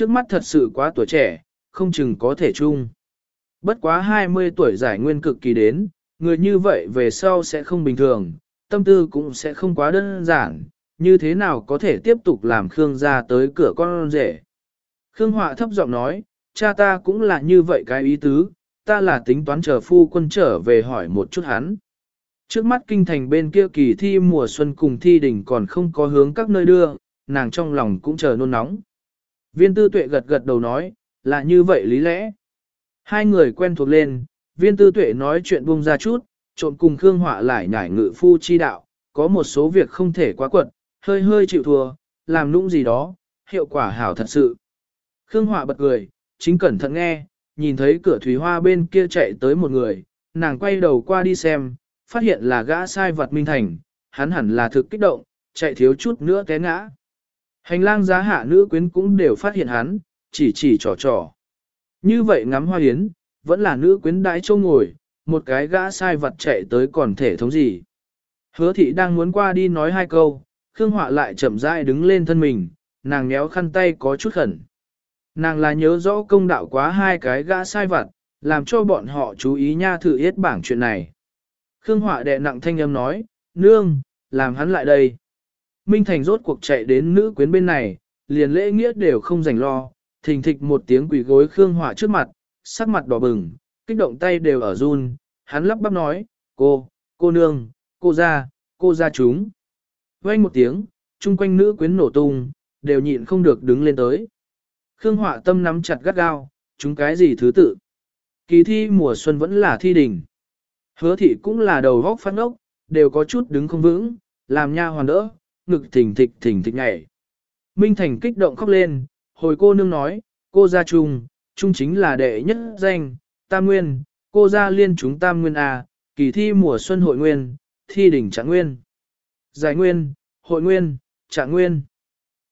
trước mắt thật sự quá tuổi trẻ, không chừng có thể chung. Bất quá 20 tuổi giải nguyên cực kỳ đến, người như vậy về sau sẽ không bình thường, tâm tư cũng sẽ không quá đơn giản, như thế nào có thể tiếp tục làm Khương ra tới cửa con rể. Khương Họa thấp giọng nói, cha ta cũng là như vậy cái ý tứ, ta là tính toán chờ phu quân trở về hỏi một chút hắn. Trước mắt kinh thành bên kia kỳ thi mùa xuân cùng thi đỉnh còn không có hướng các nơi đưa, nàng trong lòng cũng chờ nôn nóng. Viên tư tuệ gật gật đầu nói, là như vậy lý lẽ. Hai người quen thuộc lên, viên tư tuệ nói chuyện buông ra chút, trộn cùng Khương Họa lại nhảy ngự phu chi đạo, có một số việc không thể quá quật, hơi hơi chịu thua, làm nũng gì đó, hiệu quả hảo thật sự. Khương Họa bật cười, chính cẩn thận nghe, nhìn thấy cửa thủy hoa bên kia chạy tới một người, nàng quay đầu qua đi xem, phát hiện là gã sai vật Minh Thành, hắn hẳn là thực kích động, chạy thiếu chút nữa té ngã. Hành lang giá hạ nữ quyến cũng đều phát hiện hắn, chỉ chỉ trò trò. Như vậy ngắm hoa hiến, vẫn là nữ quyến đãi châu ngồi, một cái gã sai vật chạy tới còn thể thống gì. Hứa thị đang muốn qua đi nói hai câu, Khương Họa lại chậm rãi đứng lên thân mình, nàng méo khăn tay có chút khẩn. Nàng là nhớ rõ công đạo quá hai cái gã sai vặt, làm cho bọn họ chú ý nha thử yết bảng chuyện này. Khương Họa đệ nặng thanh âm nói, nương, làm hắn lại đây. Minh Thành rốt cuộc chạy đến nữ quyến bên này, liền lễ nghĩa đều không dành lo, thình thịch một tiếng quỷ gối Khương Hỏa trước mặt, sắc mặt đỏ bừng, kích động tay đều ở run, hắn lắp bắp nói, cô, cô nương, cô ra, cô ra chúng. Quanh một tiếng, chung quanh nữ quyến nổ tung, đều nhịn không được đứng lên tới. Khương Họa tâm nắm chặt gắt gao, chúng cái gì thứ tự. Kỳ thi mùa xuân vẫn là thi đỉnh. Hứa thị cũng là đầu vóc phát ốc, đều có chút đứng không vững, làm nha hoàn đỡ, ngực thình thịch thình thịch nhảy. Minh Thành kích động khóc lên, hồi cô nương nói, cô gia trung, trung chính là đệ nhất danh, tam nguyên, cô gia liên chúng tam nguyên A, kỳ thi mùa xuân hội nguyên, thi đỉnh trạng nguyên. Giải nguyên, hội nguyên, trạng nguyên.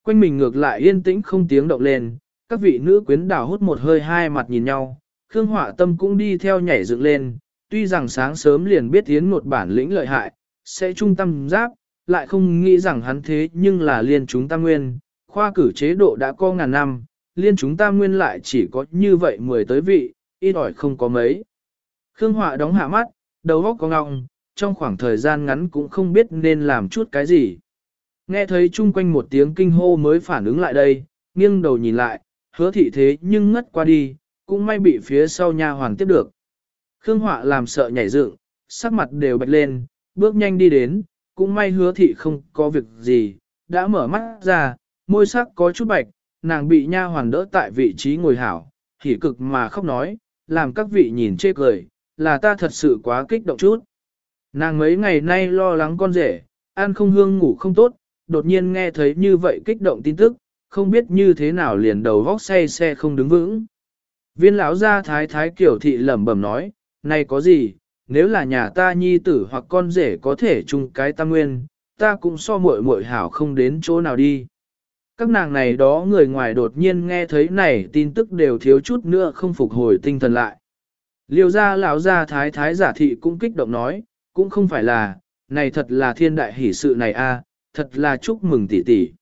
Quanh mình ngược lại yên tĩnh không tiếng động lên, các vị nữ quyến đảo hút một hơi hai mặt nhìn nhau, Khương Họa Tâm cũng đi theo nhảy dựng lên, tuy rằng sáng sớm liền biết tiến một bản lĩnh lợi hại, sẽ trung tâm giáp, lại không nghĩ rằng hắn thế nhưng là liên chúng ta nguyên, khoa cử chế độ đã có ngàn năm, liên chúng ta nguyên lại chỉ có như vậy mười tới vị, ít ỏi không có mấy. Khương Họa đóng hạ mắt, đầu óc có ngọng, trong khoảng thời gian ngắn cũng không biết nên làm chút cái gì. Nghe thấy chung quanh một tiếng kinh hô mới phản ứng lại đây, nghiêng đầu nhìn lại, hứa thị thế nhưng ngất qua đi, cũng may bị phía sau nha hoàn tiếp được. Khương Họa làm sợ nhảy dựng, sắc mặt đều bạch lên, bước nhanh đi đến, cũng may hứa thị không có việc gì, đã mở mắt ra, môi sắc có chút bạch, nàng bị nha hoàn đỡ tại vị trí ngồi hảo, hỉ cực mà khóc nói, làm các vị nhìn chê cười, là ta thật sự quá kích động chút. Nàng mấy ngày nay lo lắng con rể, ăn không hương ngủ không tốt, đột nhiên nghe thấy như vậy kích động tin tức, không biết như thế nào liền đầu vóc say xe không đứng vững. Viên lão gia thái thái kiểu thị lẩm bẩm nói, này có gì, nếu là nhà ta nhi tử hoặc con rể có thể chung cái tam nguyên, ta cũng so muội muội hảo không đến chỗ nào đi. Các nàng này đó người ngoài đột nhiên nghe thấy này tin tức đều thiếu chút nữa không phục hồi tinh thần lại. Liêu gia lão gia thái thái giả thị cũng kích động nói, cũng không phải là, này thật là thiên đại hỷ sự này a, thật là chúc mừng tỷ tỷ.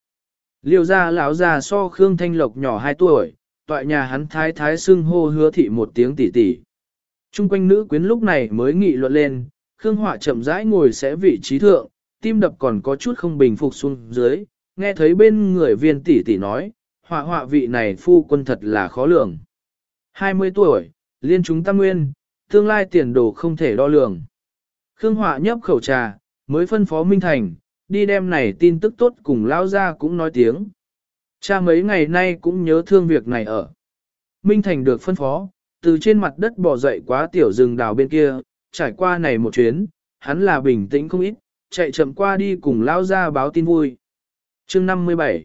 Liêu gia lão gia so Khương Thanh Lộc nhỏ 2 tuổi, tọa nhà hắn thái thái xưng hô hứa thị một tiếng tỷ tỷ. Trung quanh nữ quyến lúc này mới nghị luận lên, Khương Họa chậm rãi ngồi sẽ vị trí thượng, tim đập còn có chút không bình phục xuống dưới, nghe thấy bên người viên tỷ tỷ nói, họa họa vị này phu quân thật là khó lường. 20 tuổi, liên chúng tam nguyên, tương lai tiền đồ không thể đo lường. Khương Họa nhấp khẩu trà, mới phân phó Minh Thành, đi đem này tin tức tốt cùng lao ra cũng nói tiếng. Cha mấy ngày nay cũng nhớ thương việc này ở. Minh Thành được phân phó, từ trên mặt đất bò dậy quá tiểu rừng đào bên kia, trải qua này một chuyến, hắn là bình tĩnh không ít, chạy chậm qua đi cùng lao ra báo tin vui. chương 57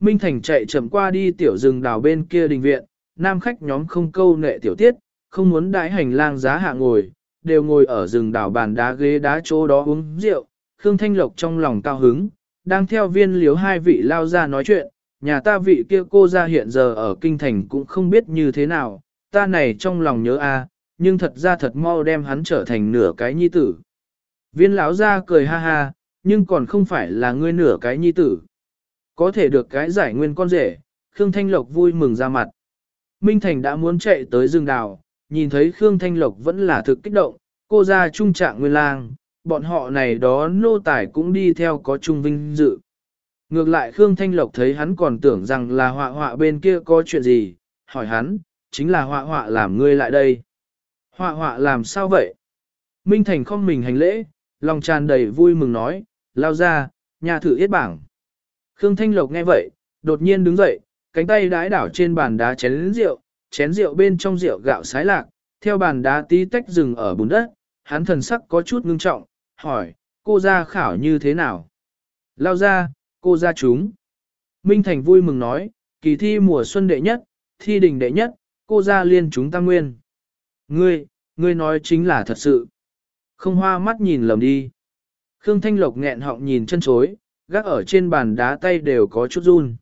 Minh Thành chạy chậm qua đi tiểu rừng đào bên kia đình viện, nam khách nhóm không câu nệ tiểu tiết, không muốn đãi hành lang giá hạ ngồi, đều ngồi ở rừng đào bàn đá ghế đá chỗ đó uống rượu, Khương Thanh Lộc trong lòng cao hứng, đang theo viên liếu hai vị lao ra nói chuyện, nhà ta vị kia cô ra hiện giờ ở kinh thành cũng không biết như thế nào, ta này trong lòng nhớ a, nhưng thật ra thật mau đem hắn trở thành nửa cái nhi tử. Viên lão ra cười ha ha, nhưng còn không phải là ngươi nửa cái nhi tử. Có thể được cái giải nguyên con rể, Khương Thanh Lộc vui mừng ra mặt. Minh Thành đã muốn chạy tới rừng đào, nhìn thấy Khương Thanh Lộc vẫn là thực kích động, cô ra trung trạng nguyên lang, bọn họ này đó nô tài cũng đi theo có trung vinh dự. Ngược lại Khương Thanh Lộc thấy hắn còn tưởng rằng là họa họa bên kia có chuyện gì, hỏi hắn, chính là họa họa làm ngươi lại đây. Họa họa làm sao vậy? Minh Thành không mình hành lễ, lòng tràn đầy vui mừng nói, lao ra, nhà thử yết bảng. Khương Thanh Lộc nghe vậy, đột nhiên đứng dậy, cánh tay đái đảo trên bàn đá chén rượu, chén rượu bên trong rượu gạo sái lạc, theo bàn đá tí tách rừng ở bùn đất, hắn thần sắc có chút ngưng trọng, hỏi, cô ra khảo như thế nào? Lao ra, cô ra chúng. Minh Thành vui mừng nói, kỳ thi mùa xuân đệ nhất, thi đình đệ nhất, cô ra liên chúng ta nguyên. Ngươi, ngươi nói chính là thật sự. Không hoa mắt nhìn lầm đi. Khương Thanh Lộc nghẹn họng nhìn chân chối, gác ở trên bàn đá tay đều có chút run.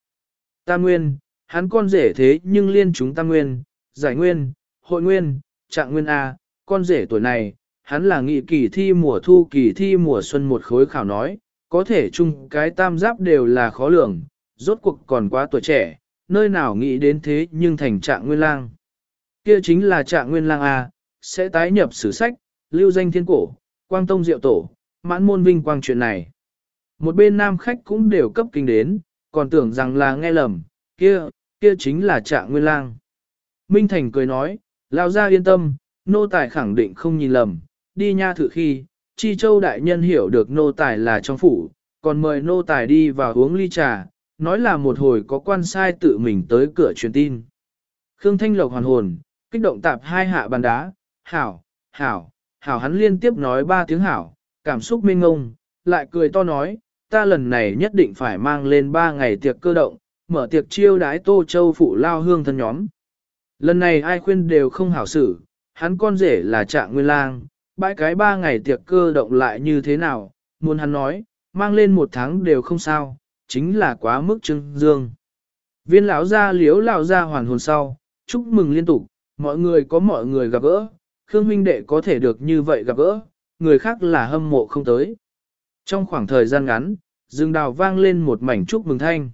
Ta nguyên, hắn con rể thế nhưng liên chúng ta nguyên, giải nguyên, hội nguyên, trạng nguyên A, con rể tuổi này, hắn là nghị kỳ thi mùa thu kỳ thi mùa xuân một khối khảo nói, có thể chung cái tam giáp đều là khó lường, rốt cuộc còn quá tuổi trẻ, nơi nào nghĩ đến thế nhưng thành trạng nguyên lang. Kia chính là trạng nguyên lang A, sẽ tái nhập sử sách, lưu danh thiên cổ, quang tông diệu tổ, mãn môn vinh quang chuyện này. Một bên nam khách cũng đều cấp kinh đến, còn tưởng rằng là nghe lầm, kia, kia chính là trạng nguyên lang. Minh Thành cười nói, lao ra yên tâm, nô tài khẳng định không nhìn lầm, đi nha thử khi, chi châu đại nhân hiểu được nô tài là trong phủ, còn mời nô tài đi vào uống ly trà, nói là một hồi có quan sai tự mình tới cửa truyền tin. Khương Thanh Lộc hoàn hồn, kích động tạp hai hạ bàn đá, hảo, hảo, hảo hắn liên tiếp nói ba tiếng hảo, cảm xúc mênh ngông, lại cười to nói, ta lần này nhất định phải mang lên ba ngày tiệc cơ động, mở tiệc chiêu đái tô châu phụ lao hương thân nhóm. Lần này ai khuyên đều không hảo xử, hắn con rể là trạng nguyên lang, bãi cái ba ngày tiệc cơ động lại như thế nào, muốn hắn nói, mang lên một tháng đều không sao, chính là quá mức trưng dương. Viên lão gia liếu lão gia hoàn hồn sau, chúc mừng liên tục, mọi người có mọi người gặp gỡ, Khương huynh đệ có thể được như vậy gặp gỡ, người khác là hâm mộ không tới. Trong khoảng thời gian ngắn, rừng đào vang lên một mảnh chúc mừng thanh.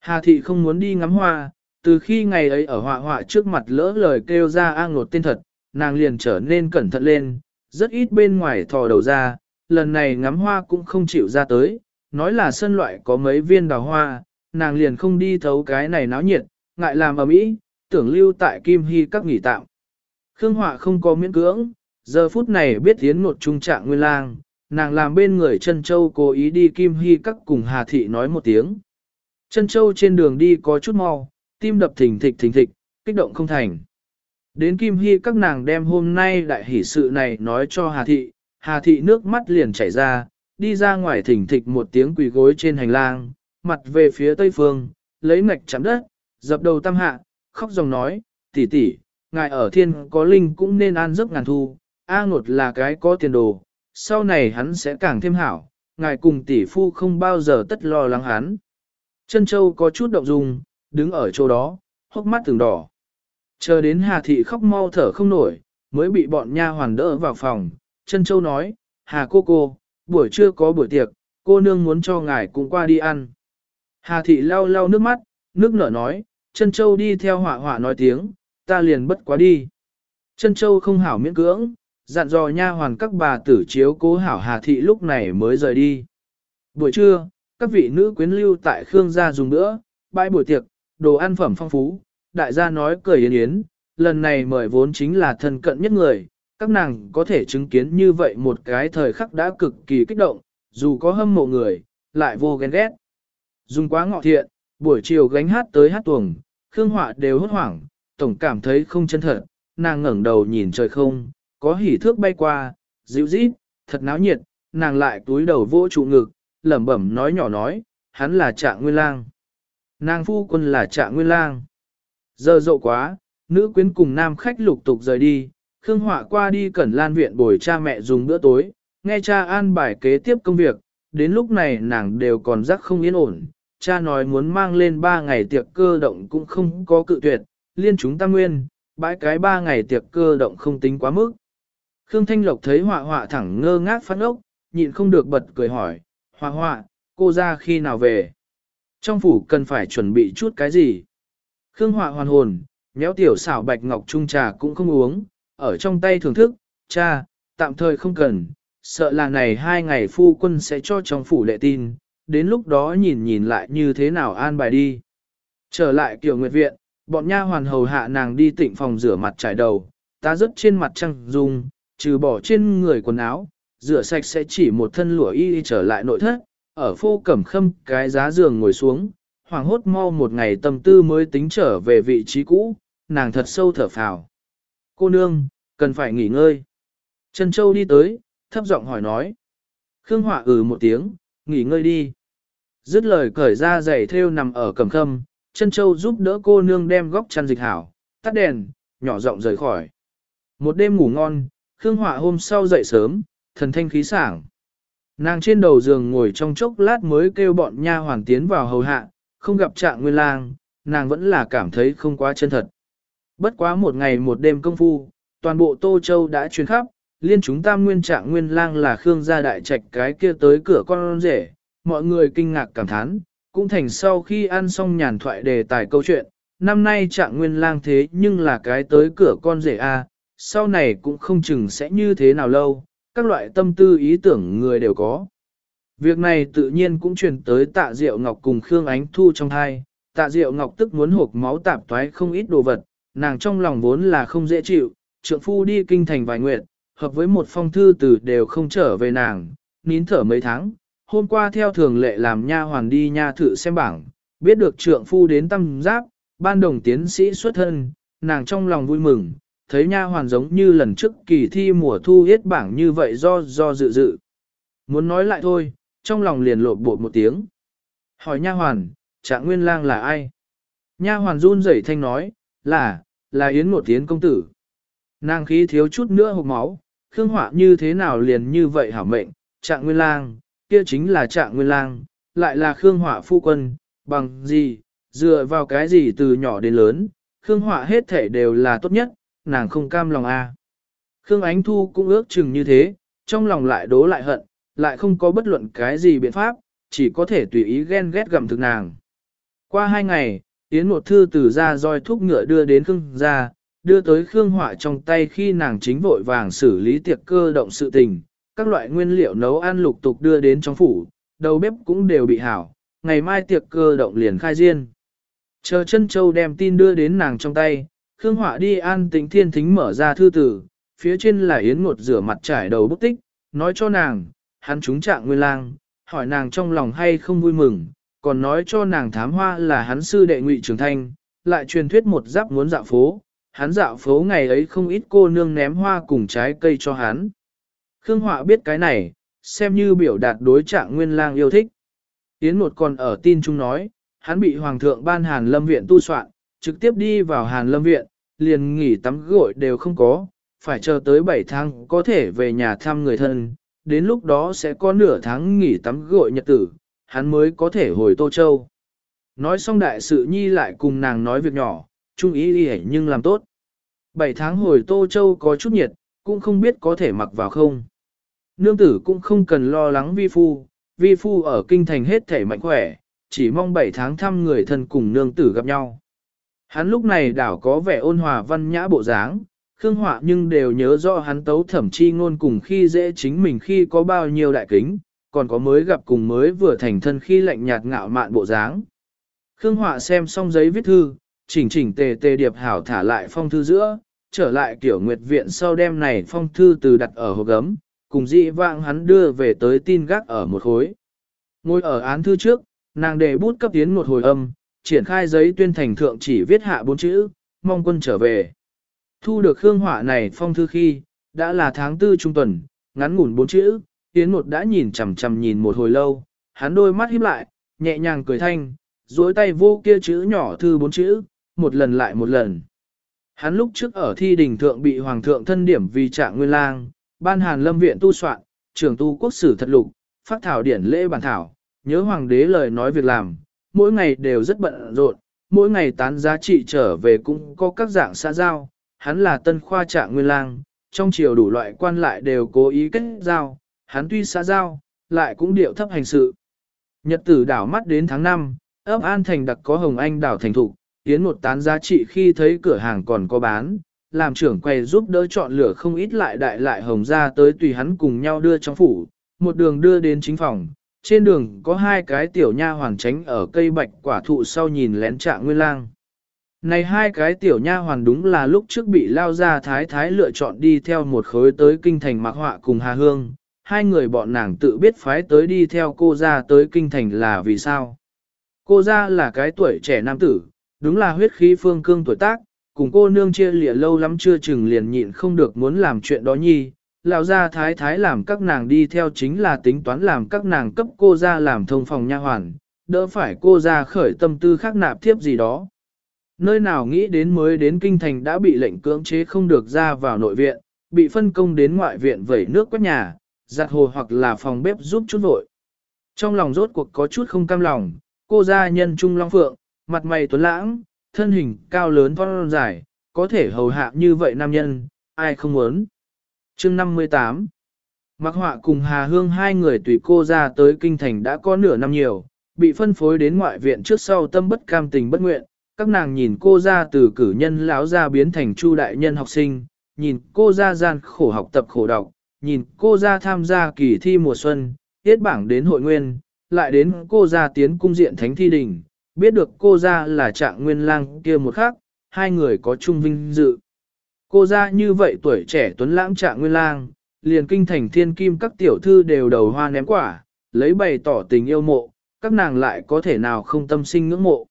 Hà thị không muốn đi ngắm hoa, từ khi ngày ấy ở họa họa trước mặt lỡ lời kêu ra an ngột tên thật, nàng liền trở nên cẩn thận lên, rất ít bên ngoài thò đầu ra, lần này ngắm hoa cũng không chịu ra tới, nói là sân loại có mấy viên đào hoa, nàng liền không đi thấu cái này náo nhiệt, ngại làm ở mỹ, tưởng lưu tại Kim Hy các nghỉ tạm. Khương Họa không có miễn cưỡng, giờ phút này biết tiến một trung trạng nguyên lang, nàng làm bên người Trân châu cố ý đi Kim Hy các cùng Hà Thị nói một tiếng. Trân châu trên đường đi có chút mau, tim đập thình thịch thình thịch, kích động không thành. Đến Kim Hy các nàng đem hôm nay đại hỷ sự này nói cho Hà Thị, Hà Thị nước mắt liền chảy ra, đi ra ngoài thỉnh thịch một tiếng quỳ gối trên hành lang, mặt về phía tây phương, lấy ngạch chạm đất, dập đầu tam hạ, khóc dòng nói, tỷ tỷ, ngài ở thiên có linh cũng nên an giấc ngàn thu, A ngột là cái có tiền đồ, sau này hắn sẽ càng thêm hảo, ngài cùng tỷ phu không bao giờ tất lo lắng hắn. Chân châu có chút động dung, đứng ở chỗ đó, hốc mắt từng đỏ. Chờ đến Hà Thị khóc mau thở không nổi, mới bị bọn nha hoàn đỡ vào phòng. Chân Châu nói, Hà cô cô, buổi trưa có buổi tiệc, cô nương muốn cho ngài cùng qua đi ăn. Hà Thị lau lau nước mắt, nước nở nói, Chân Châu đi theo họa họa nói tiếng, ta liền bất quá đi. Chân Châu không hảo miễn cưỡng, dặn dò nha hoàn các bà tử chiếu cố hảo Hà Thị lúc này mới rời đi. Buổi trưa, các vị nữ quyến lưu tại Khương gia dùng nữa, bãi buổi tiệc, đồ ăn phẩm phong phú, đại gia nói cười yến yến, lần này mời vốn chính là thân cận nhất người, các nàng có thể chứng kiến như vậy một cái thời khắc đã cực kỳ kích động, dù có hâm mộ người, lại vô ghen ghét. Dùng quá ngọ thiện, buổi chiều gánh hát tới hát tuồng, Khương Họa đều hốt hoảng, tổng cảm thấy không chân thật, nàng ngẩng đầu nhìn trời không, có hỉ thước bay qua, dịu rít, thật náo nhiệt, nàng lại túi đầu vỗ trụ ngực, lẩm bẩm nói nhỏ nói, hắn là trạng nguyên lang. Nàng phu quân là trạng nguyên lang. Giờ rộ quá, nữ quyến cùng nam khách lục tục rời đi, Khương Họa qua đi cẩn lan viện bồi cha mẹ dùng bữa tối, nghe cha an bài kế tiếp công việc, đến lúc này nàng đều còn rắc không yên ổn, cha nói muốn mang lên 3 ngày tiệc cơ động cũng không có cự tuyệt, liên chúng ta nguyên, bãi cái 3 ngày tiệc cơ động không tính quá mức. Khương Thanh Lộc thấy họa họa thẳng ngơ ngác phát ốc, nhịn không được bật cười hỏi, họa họa, cô ra khi nào về? Trong phủ cần phải chuẩn bị chút cái gì? Khương Họa hoàn hồn, nhéo tiểu xảo bạch ngọc trung trà cũng không uống, ở trong tay thưởng thức, cha, tạm thời không cần, sợ là này hai ngày phu quân sẽ cho trong phủ lệ tin, đến lúc đó nhìn nhìn lại như thế nào an bài đi. Trở lại kiểu nguyệt viện, bọn nha hoàn hầu hạ nàng đi tịnh phòng rửa mặt trải đầu, ta rất trên mặt trăng dung, trừ bỏ trên người quần áo, rửa sạch sẽ chỉ một thân lụa y trở lại nội thất, ở phô cẩm khâm cái giá giường ngồi xuống, hoàng hốt mau một ngày tâm tư mới tính trở về vị trí cũ, nàng thật sâu thở phào. Cô nương, cần phải nghỉ ngơi. Trần Châu đi tới, thấp giọng hỏi nói. Khương Họa ừ một tiếng, nghỉ ngơi đi. Dứt lời cởi ra giày thêu nằm ở cẩm khâm, chân Châu giúp đỡ cô nương đem góc chăn dịch hảo, tắt đèn, nhỏ giọng rời khỏi. Một đêm ngủ ngon, Khương Họa hôm sau dậy sớm, thần thanh khí sảng. Nàng trên đầu giường ngồi trong chốc lát mới kêu bọn nha hoàn tiến vào hầu hạ, không gặp trạng nguyên lang, nàng vẫn là cảm thấy không quá chân thật. Bất quá một ngày một đêm công phu, toàn bộ Tô Châu đã truyền khắp, liên chúng tam nguyên trạng nguyên lang là Khương gia đại trạch cái kia tới cửa con rể, mọi người kinh ngạc cảm thán, cũng thành sau khi ăn xong nhàn thoại đề tài câu chuyện, năm nay trạng nguyên lang thế nhưng là cái tới cửa con rể A, sau này cũng không chừng sẽ như thế nào lâu, các loại tâm tư ý tưởng người đều có. Việc này tự nhiên cũng truyền tới tạ diệu ngọc cùng Khương Ánh Thu trong hai, tạ diệu ngọc tức muốn hộp máu tạp toái không ít đồ vật, nàng trong lòng vốn là không dễ chịu, trượng phu đi kinh thành vài nguyện, hợp với một phong thư từ đều không trở về nàng, nín thở mấy tháng, hôm qua theo thường lệ làm nha hoàn đi nha thử xem bảng, biết được trượng phu đến tâm giáp, ban đồng tiến sĩ xuất thân, nàng trong lòng vui mừng, thấy nha hoàn giống như lần trước kỳ thi mùa thu hết bảng như vậy do do dự dự. Muốn nói lại thôi, trong lòng liền lộ bột một tiếng. Hỏi nha hoàn, trạng nguyên lang là ai? Nha hoàn run rẩy thanh nói, là, là Yến một tiến công tử. Nàng khí thiếu chút nữa hộp máu, Khương Họa như thế nào liền như vậy hảo mệnh, trạng nguyên lang, kia chính là trạng nguyên lang, lại là Khương Họa phu quân, bằng gì, dựa vào cái gì từ nhỏ đến lớn, Khương Họa hết thể đều là tốt nhất, nàng không cam lòng a. À. Khương Ánh Thu cũng ước chừng như thế, trong lòng lại đố lại hận, lại không có bất luận cái gì biện pháp, chỉ có thể tùy ý ghen ghét gặm thực nàng. Qua hai ngày, Yến một thư từ ra roi thúc ngựa đưa đến Khương gia, đưa tới Khương Họa trong tay khi nàng chính vội vàng xử lý tiệc cơ động sự tình, các loại nguyên liệu nấu ăn lục tục đưa đến trong phủ, đầu bếp cũng đều bị hảo, ngày mai tiệc cơ động liền khai riêng. Chờ chân châu đem tin đưa đến nàng trong tay, Khương Họa đi an tĩnh thiên thính mở ra thư tử, phía trên là yến ngột rửa mặt trải đầu bút tích, nói cho nàng, hắn trúng trạng nguyên lang, hỏi nàng trong lòng hay không vui mừng, còn nói cho nàng thám hoa là hắn sư đệ ngụy trường thanh, lại truyền thuyết một giáp muốn dạo phố, hắn dạo phố ngày ấy không ít cô nương ném hoa cùng trái cây cho hắn. Khương Họa biết cái này, xem như biểu đạt đối trạng nguyên lang yêu thích. Yến một còn ở tin chung nói, hắn bị Hoàng thượng ban Hàn Lâm Viện tu soạn, trực tiếp đi vào Hàn Lâm Viện, liền nghỉ tắm gội đều không có, phải chờ tới 7 tháng có thể về nhà thăm người thân, đến lúc đó sẽ có nửa tháng nghỉ tắm gội nhật tử, hắn mới có thể hồi Tô Châu. Nói xong đại sự nhi lại cùng nàng nói việc nhỏ, Trung ý đi nhưng làm tốt. 7 tháng hồi Tô Châu có chút nhiệt, cũng không biết có thể mặc vào không. Nương tử cũng không cần lo lắng vi phu, vi phu ở kinh thành hết thể mạnh khỏe, chỉ mong 7 tháng thăm người thân cùng nương tử gặp nhau. Hắn lúc này đảo có vẻ ôn hòa văn nhã bộ dáng, Khương Họa nhưng đều nhớ rõ hắn tấu thẩm chi ngôn cùng khi dễ chính mình khi có bao nhiêu đại kính, còn có mới gặp cùng mới vừa thành thân khi lạnh nhạt ngạo mạn bộ dáng. Khương Họa xem xong giấy viết thư, chỉnh chỉnh tề tề điệp hảo thả lại phong thư giữa, trở lại kiểu nguyệt viện sau đêm này phong thư từ đặt ở hộp gấm, cùng dị vãng hắn đưa về tới tin gác ở một khối. Ngồi ở án thư trước, nàng đề bút cấp tiến một hồi âm, triển khai giấy tuyên thành thượng chỉ viết hạ bốn chữ, mong quân trở về. Thu được hương họa này phong thư khi, đã là tháng tư trung tuần, ngắn ngủn bốn chữ, tiến một đã nhìn chằm chằm nhìn một hồi lâu, hắn đôi mắt híp lại, nhẹ nhàng cười thanh, duỗi tay vô kia chữ nhỏ thư bốn chữ, một lần lại một lần. Hắn lúc trước ở thi đình thượng bị hoàng thượng thân điểm vì trạng nguyên lang, ban hàn lâm viện tu soạn, trưởng tu quốc sử thật lục, phát thảo điển lễ bản thảo, nhớ hoàng đế lời nói việc làm, mỗi ngày đều rất bận rộn, mỗi ngày tán giá trị trở về cũng có các dạng xã giao, hắn là tân khoa trạng nguyên lang, trong triều đủ loại quan lại đều cố ý kết giao, hắn tuy xã giao, lại cũng điệu thấp hành sự. Nhật tử đảo mắt đến tháng 5, ấp An Thành đặc có Hồng Anh đảo thành thục, Yến một tán giá trị khi thấy cửa hàng còn có bán, làm trưởng quầy giúp đỡ chọn lựa không ít lại đại lại hồng ra tới tùy hắn cùng nhau đưa trong phủ, một đường đưa đến chính phòng. Trên đường có hai cái tiểu nha hoàn tránh ở cây bạch quả thụ sau nhìn lén trạng nguyên lang. Này hai cái tiểu nha hoàn đúng là lúc trước bị lao ra thái thái lựa chọn đi theo một khối tới kinh thành mạc họa cùng Hà Hương, hai người bọn nàng tự biết phái tới đi theo cô ra tới kinh thành là vì sao. Cô ra là cái tuổi trẻ nam tử, đúng là huyết khí phương cương tuổi tác, cùng cô nương chia lìa lâu lắm chưa chừng liền nhịn không được muốn làm chuyện đó nhi. Lão gia thái thái làm các nàng đi theo chính là tính toán làm các nàng cấp cô ra làm thông phòng nha hoàn, đỡ phải cô ra khởi tâm tư khác nạp thiếp gì đó. Nơi nào nghĩ đến mới đến kinh thành đã bị lệnh cưỡng chế không được ra vào nội viện, bị phân công đến ngoại viện vẩy nước quét nhà, giặt hồ hoặc là phòng bếp giúp chút vội. Trong lòng rốt cuộc có chút không cam lòng, cô gia nhân trung long phượng, mặt mày tuấn lãng, thân hình cao lớn thon dài, có thể hầu hạ như vậy nam nhân, ai không muốn. Chương 58 Mạc Họa cùng Hà Hương hai người tùy cô ra tới kinh thành đã có nửa năm nhiều, bị phân phối đến ngoại viện trước sau tâm bất cam tình bất nguyện, các nàng nhìn cô ra từ cử nhân lão ra biến thành chu đại nhân học sinh, nhìn cô ra gian khổ học tập khổ đọc, nhìn cô ra tham gia kỳ thi mùa xuân, tiết bảng đến hội nguyên, lại đến cô ra tiến cung diện thánh thi đình, biết được cô ra là trạng nguyên lang kia một khác, hai người có chung vinh dự. Cô ra như vậy tuổi trẻ tuấn lãng trạng nguyên lang, liền kinh thành thiên kim các tiểu thư đều đầu hoa ném quả, lấy bày tỏ tình yêu mộ, các nàng lại có thể nào không tâm sinh ngưỡng mộ.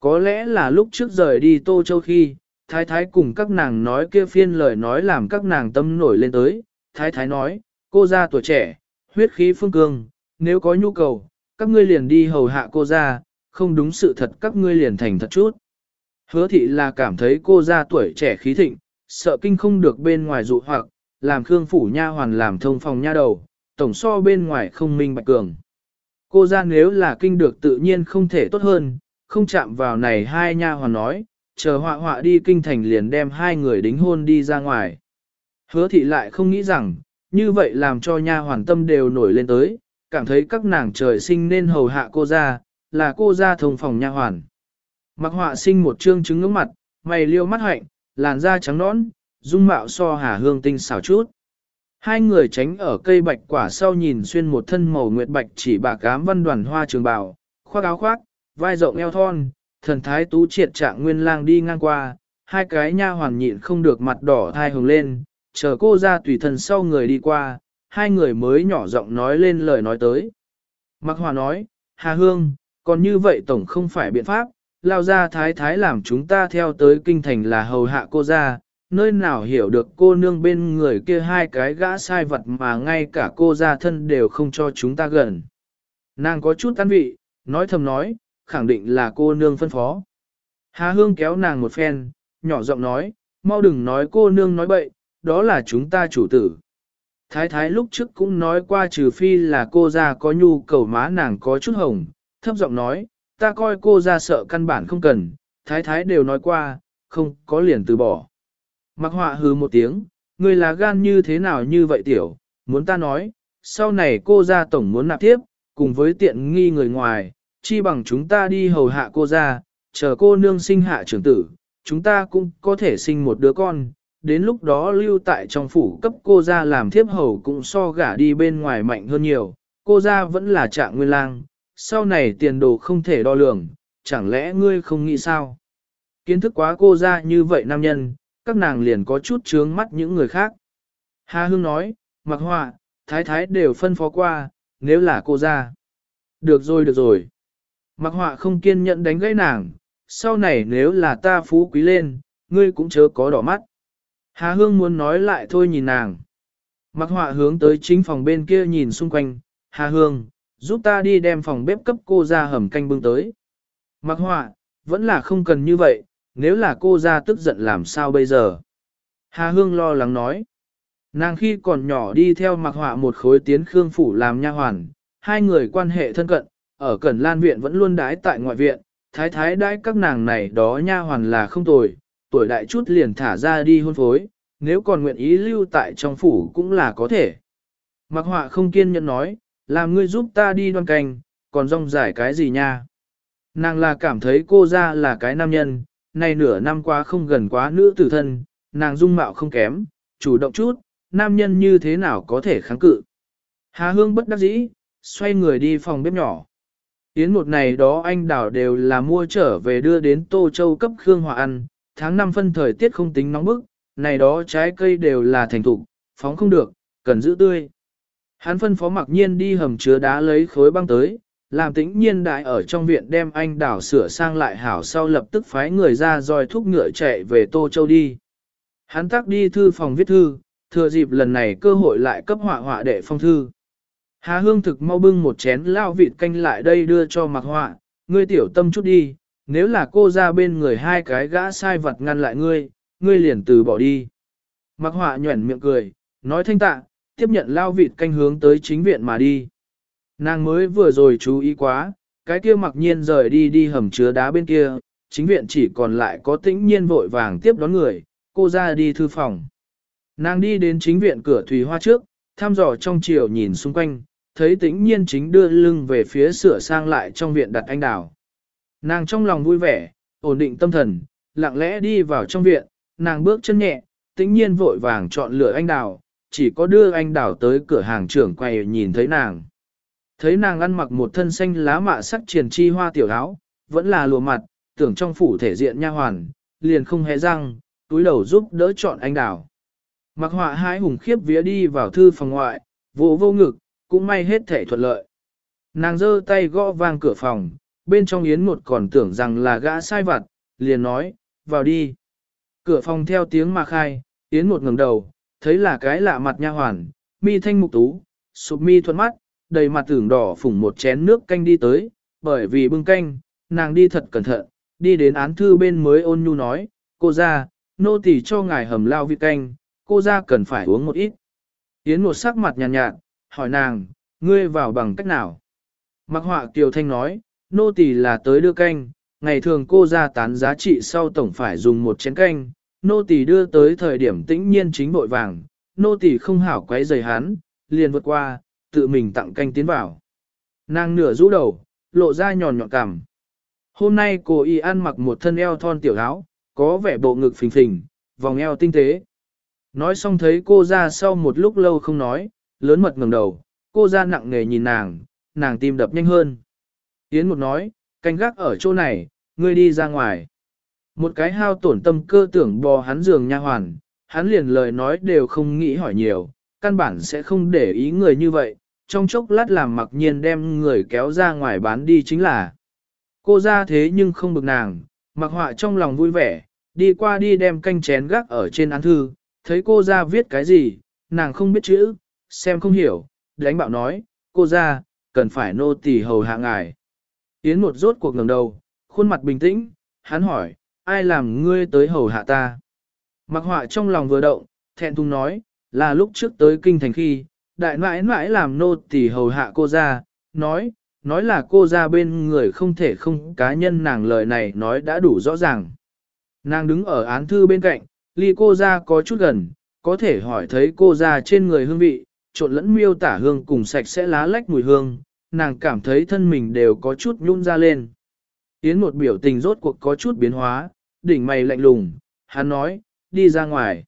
Có lẽ là lúc trước rời đi Tô Châu khi, thái thái cùng các nàng nói kia phiên lời nói làm các nàng tâm nổi lên tới, thái thái nói, cô ra tuổi trẻ, huyết khí phương cương, nếu có nhu cầu, các ngươi liền đi hầu hạ cô ra, không đúng sự thật các ngươi liền thành thật chút. Hứa thị là cảm thấy cô ra tuổi trẻ khí thịnh, sợ kinh không được bên ngoài dụ hoặc, làm Khương Phủ Nha hoàn làm thông phòng nha đầu, tổng so bên ngoài không minh bạch cường. Cô ra nếu là kinh được tự nhiên không thể tốt hơn, không chạm vào này hai nha hoàn nói, chờ họa họa đi kinh thành liền đem hai người đính hôn đi ra ngoài. Hứa thị lại không nghĩ rằng, như vậy làm cho nha hoàn tâm đều nổi lên tới, cảm thấy các nàng trời sinh nên hầu hạ cô ra, là cô ra thông phòng nha hoàn. Mặc họa sinh một trương trứng ngưỡng mặt, mày liêu mắt hạnh, làn da trắng nõn, dung mạo so hà hương tinh xảo chút. Hai người tránh ở cây bạch quả sau nhìn xuyên một thân màu nguyệt bạch chỉ bạc cám văn đoàn hoa trường bào, khoác áo khoác, vai rộng eo thon, thần thái tú triệt trạng nguyên lang đi ngang qua, hai cái nha hoàn nhịn không được mặt đỏ thai hồng lên, chờ cô ra tùy thần sau người đi qua, hai người mới nhỏ giọng nói lên lời nói tới. Mặc hòa nói, Hà Hương, còn như vậy tổng không phải biện pháp, lao ra thái thái làm chúng ta theo tới kinh thành là hầu hạ cô ra, nơi nào hiểu được cô nương bên người kia hai cái gã sai vật mà ngay cả cô ra thân đều không cho chúng ta gần. Nàng có chút tan vị, nói thầm nói, khẳng định là cô nương phân phó. Hà Hương kéo nàng một phen, nhỏ giọng nói, mau đừng nói cô nương nói bậy, đó là chúng ta chủ tử. Thái thái lúc trước cũng nói qua trừ phi là cô ra có nhu cầu má nàng có chút hồng, thấp giọng nói, ta coi cô ra sợ căn bản không cần, thái thái đều nói qua, không có liền từ bỏ. Mặc họa hừ một tiếng, người là gan như thế nào như vậy tiểu, muốn ta nói, sau này cô ra tổng muốn nạp tiếp, cùng với tiện nghi người ngoài, chi bằng chúng ta đi hầu hạ cô ra, chờ cô nương sinh hạ trưởng tử, chúng ta cũng có thể sinh một đứa con, đến lúc đó lưu tại trong phủ cấp cô ra làm thiếp hầu cũng so gả đi bên ngoài mạnh hơn nhiều, cô ra vẫn là trạng nguyên lang, sau này tiền đồ không thể đo lường, chẳng lẽ ngươi không nghĩ sao? Kiến thức quá cô ra như vậy nam nhân, các nàng liền có chút trướng mắt những người khác. Hà Hương nói, mặc họa, thái thái đều phân phó qua, nếu là cô ra. Được rồi được rồi. Mặc họa không kiên nhẫn đánh gãy nàng, sau này nếu là ta phú quý lên, ngươi cũng chớ có đỏ mắt. Hà Hương muốn nói lại thôi nhìn nàng. Mặc họa hướng tới chính phòng bên kia nhìn xung quanh, Hà Hương, giúp ta đi đem phòng bếp cấp cô ra hầm canh bưng tới. Mặc họa, vẫn là không cần như vậy, nếu là cô ra tức giận làm sao bây giờ. Hà Hương lo lắng nói. Nàng khi còn nhỏ đi theo mặc họa một khối tiến khương phủ làm nha hoàn, hai người quan hệ thân cận, ở Cẩn Lan Viện vẫn luôn đái tại ngoại viện, thái thái đái các nàng này đó nha hoàn là không tồi, tuổi đại chút liền thả ra đi hôn phối, nếu còn nguyện ý lưu tại trong phủ cũng là có thể. Mặc họa không kiên nhẫn nói, làm ngươi giúp ta đi đoan canh, còn rong giải cái gì nha. Nàng là cảm thấy cô ra là cái nam nhân, nay nửa năm qua không gần quá nữ tử thân, nàng dung mạo không kém, chủ động chút, nam nhân như thế nào có thể kháng cự. Hà Hương bất đắc dĩ, xoay người đi phòng bếp nhỏ. Yến một này đó anh đảo đều là mua trở về đưa đến Tô Châu cấp Khương Hòa ăn, tháng 5 phân thời tiết không tính nóng bức, này đó trái cây đều là thành thục, phóng không được, cần giữ tươi. Hắn phân phó mặc nhiên đi hầm chứa đá lấy khối băng tới, làm tĩnh nhiên đại ở trong viện đem anh đảo sửa sang lại hảo sau lập tức phái người ra dòi thúc ngựa chạy về Tô Châu đi. Hắn tắc đi thư phòng viết thư, thừa dịp lần này cơ hội lại cấp họa họa đệ phong thư. Hà Hương thực mau bưng một chén lao vịt canh lại đây đưa cho mặc họa, ngươi tiểu tâm chút đi, nếu là cô ra bên người hai cái gã sai vật ngăn lại ngươi, ngươi liền từ bỏ đi. Mặc họa nhuẩn miệng cười, nói thanh tạ, tiếp nhận lao vịt canh hướng tới chính viện mà đi. Nàng mới vừa rồi chú ý quá, cái kia mặc nhiên rời đi đi hầm chứa đá bên kia, chính viện chỉ còn lại có tĩnh nhiên vội vàng tiếp đón người, cô ra đi thư phòng. Nàng đi đến chính viện cửa thủy hoa trước, thăm dò trong chiều nhìn xung quanh, thấy tĩnh nhiên chính đưa lưng về phía sửa sang lại trong viện đặt anh đào. Nàng trong lòng vui vẻ, ổn định tâm thần, lặng lẽ đi vào trong viện, nàng bước chân nhẹ, tĩnh nhiên vội vàng chọn lựa anh đào, chỉ có đưa anh đào tới cửa hàng trưởng quay nhìn thấy nàng. Thấy nàng ăn mặc một thân xanh lá mạ sắc triền chi hoa tiểu áo, vẫn là lùa mặt, tưởng trong phủ thể diện nha hoàn, liền không hề răng, túi đầu giúp đỡ chọn anh đào. Mặc họa hai hùng khiếp vía đi vào thư phòng ngoại, vô vô ngực, cũng may hết thể thuận lợi. Nàng giơ tay gõ vang cửa phòng, bên trong yến một còn tưởng rằng là gã sai vặt, liền nói, vào đi. Cửa phòng theo tiếng mà khai, yến một ngẩng đầu, thấy là cái lạ mặt nha hoàn, mi thanh mục tú, sụp mi thuận mắt, đầy mặt tưởng đỏ phủng một chén nước canh đi tới, bởi vì bưng canh, nàng đi thật cẩn thận, đi đến án thư bên mới ôn nhu nói, cô ra, nô tỳ cho ngài hầm lao vị canh, cô ra cần phải uống một ít. Yến một sắc mặt nhàn nhạt, nhạt, hỏi nàng, ngươi vào bằng cách nào? Mặc họa Kiều Thanh nói, nô tỳ là tới đưa canh, ngày thường cô ra tán giá trị sau tổng phải dùng một chén canh, nô tỳ đưa tới thời điểm tĩnh nhiên chính bội vàng, nô tỳ không hảo quấy rầy hắn, liền vượt qua, tự mình tặng canh tiến vào. Nàng nửa rũ đầu, lộ ra nhòn nhọn cằm. Hôm nay cô y ăn mặc một thân eo thon tiểu áo, có vẻ bộ ngực phình phình, vòng eo tinh tế. Nói xong thấy cô ra sau một lúc lâu không nói, lớn mật ngẩng đầu, cô ra nặng nề nhìn nàng, nàng tim đập nhanh hơn. Yến một nói, canh gác ở chỗ này, ngươi đi ra ngoài. Một cái hao tổn tâm cơ tưởng bò hắn giường nha hoàn, hắn liền lời nói đều không nghĩ hỏi nhiều, căn bản sẽ không để ý người như vậy, trong chốc lát làm mặc nhiên đem người kéo ra ngoài bán đi chính là. Cô ra thế nhưng không bực nàng, mặc họa trong lòng vui vẻ, đi qua đi đem canh chén gác ở trên án thư, thấy cô ra viết cái gì, nàng không biết chữ, xem không hiểu, đánh bạo nói, cô ra, cần phải nô tỳ hầu hạ ngài. Yến một rốt cuộc ngẩng đầu, khuôn mặt bình tĩnh, hắn hỏi, ai làm ngươi tới hầu hạ ta? Mặc họa trong lòng vừa động, thẹn thùng nói, là lúc trước tới kinh thành khi, đại mãi mãi làm nô tỳ hầu hạ cô ra, nói, nói là cô ra bên người không thể không cá nhân nàng lời này nói đã đủ rõ ràng. Nàng đứng ở án thư bên cạnh, ly cô ra có chút gần, có thể hỏi thấy cô ra trên người hương vị, trộn lẫn miêu tả hương cùng sạch sẽ lá lách mùi hương, nàng cảm thấy thân mình đều có chút nhún ra lên. Yến một biểu tình rốt cuộc có chút biến hóa, đỉnh mày lạnh lùng, hắn nói, đi ra ngoài.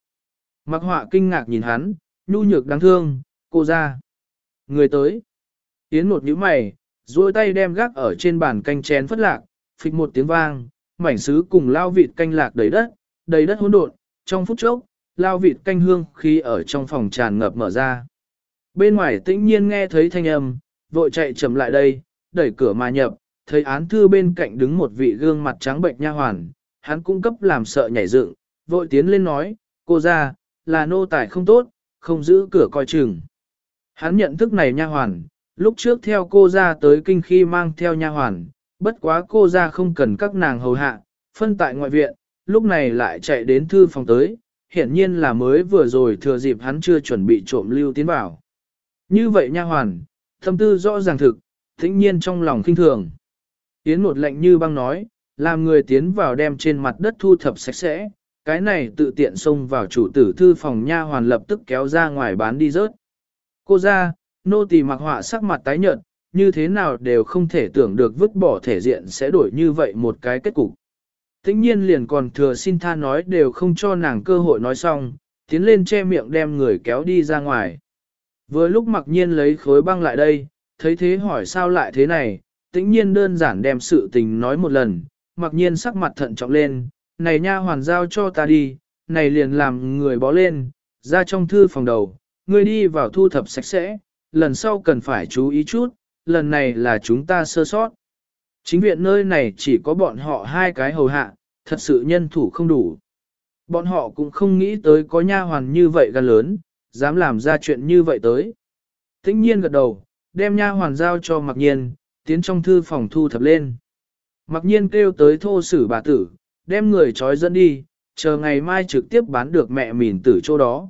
Mặc họa kinh ngạc nhìn hắn, nhu nhược đáng thương, cô ra. Người tới. Yến một nhíu mày, duỗi tay đem gác ở trên bàn canh chén phất lạc, phịch một tiếng vang, mảnh sứ cùng lao vịt canh lạc đầy đất, đầy đất hỗn độn, trong phút chốc, lao vịt canh hương khi ở trong phòng tràn ngập mở ra. Bên ngoài tĩnh nhiên nghe thấy thanh âm, vội chạy chậm lại đây, đẩy cửa mà nhập, thấy án thư bên cạnh đứng một vị gương mặt trắng bệnh nha hoàn, hắn cung cấp làm sợ nhảy dựng, vội tiến lên nói, cô ra, là nô tài không tốt, không giữ cửa coi chừng. Hắn nhận thức này nha hoàn, lúc trước theo cô ra tới kinh khi mang theo nha hoàn, bất quá cô ra không cần các nàng hầu hạ, phân tại ngoại viện, lúc này lại chạy đến thư phòng tới, hiển nhiên là mới vừa rồi thừa dịp hắn chưa chuẩn bị trộm lưu tiến vào. Như vậy nha hoàn, tâm tư rõ ràng thực, tĩnh nhiên trong lòng kinh thường. Yến một lệnh như băng nói, làm người tiến vào đem trên mặt đất thu thập sạch sẽ, cái này tự tiện xông vào chủ tử thư phòng nha hoàn lập tức kéo ra ngoài bán đi rớt. Cô ra, nô tỳ mặc họa sắc mặt tái nhợt, như thế nào đều không thể tưởng được vứt bỏ thể diện sẽ đổi như vậy một cái kết cục. Tĩnh nhiên liền còn thừa xin tha nói đều không cho nàng cơ hội nói xong, tiến lên che miệng đem người kéo đi ra ngoài. Vừa lúc mặc nhiên lấy khối băng lại đây, thấy thế hỏi sao lại thế này, tĩnh nhiên đơn giản đem sự tình nói một lần, mặc nhiên sắc mặt thận trọng lên, này nha hoàn giao cho ta đi, này liền làm người bó lên, ra trong thư phòng đầu, ngươi đi vào thu thập sạch sẽ, lần sau cần phải chú ý chút, lần này là chúng ta sơ sót. Chính viện nơi này chỉ có bọn họ hai cái hầu hạ, thật sự nhân thủ không đủ. Bọn họ cũng không nghĩ tới có nha hoàn như vậy gan lớn, dám làm ra chuyện như vậy tới. Tĩnh nhiên gật đầu, đem nha hoàn giao cho mặc nhiên, tiến trong thư phòng thu thập lên. Mặc nhiên kêu tới thô sử bà tử, đem người trói dẫn đi, chờ ngày mai trực tiếp bán được mẹ mìn tử chỗ đó.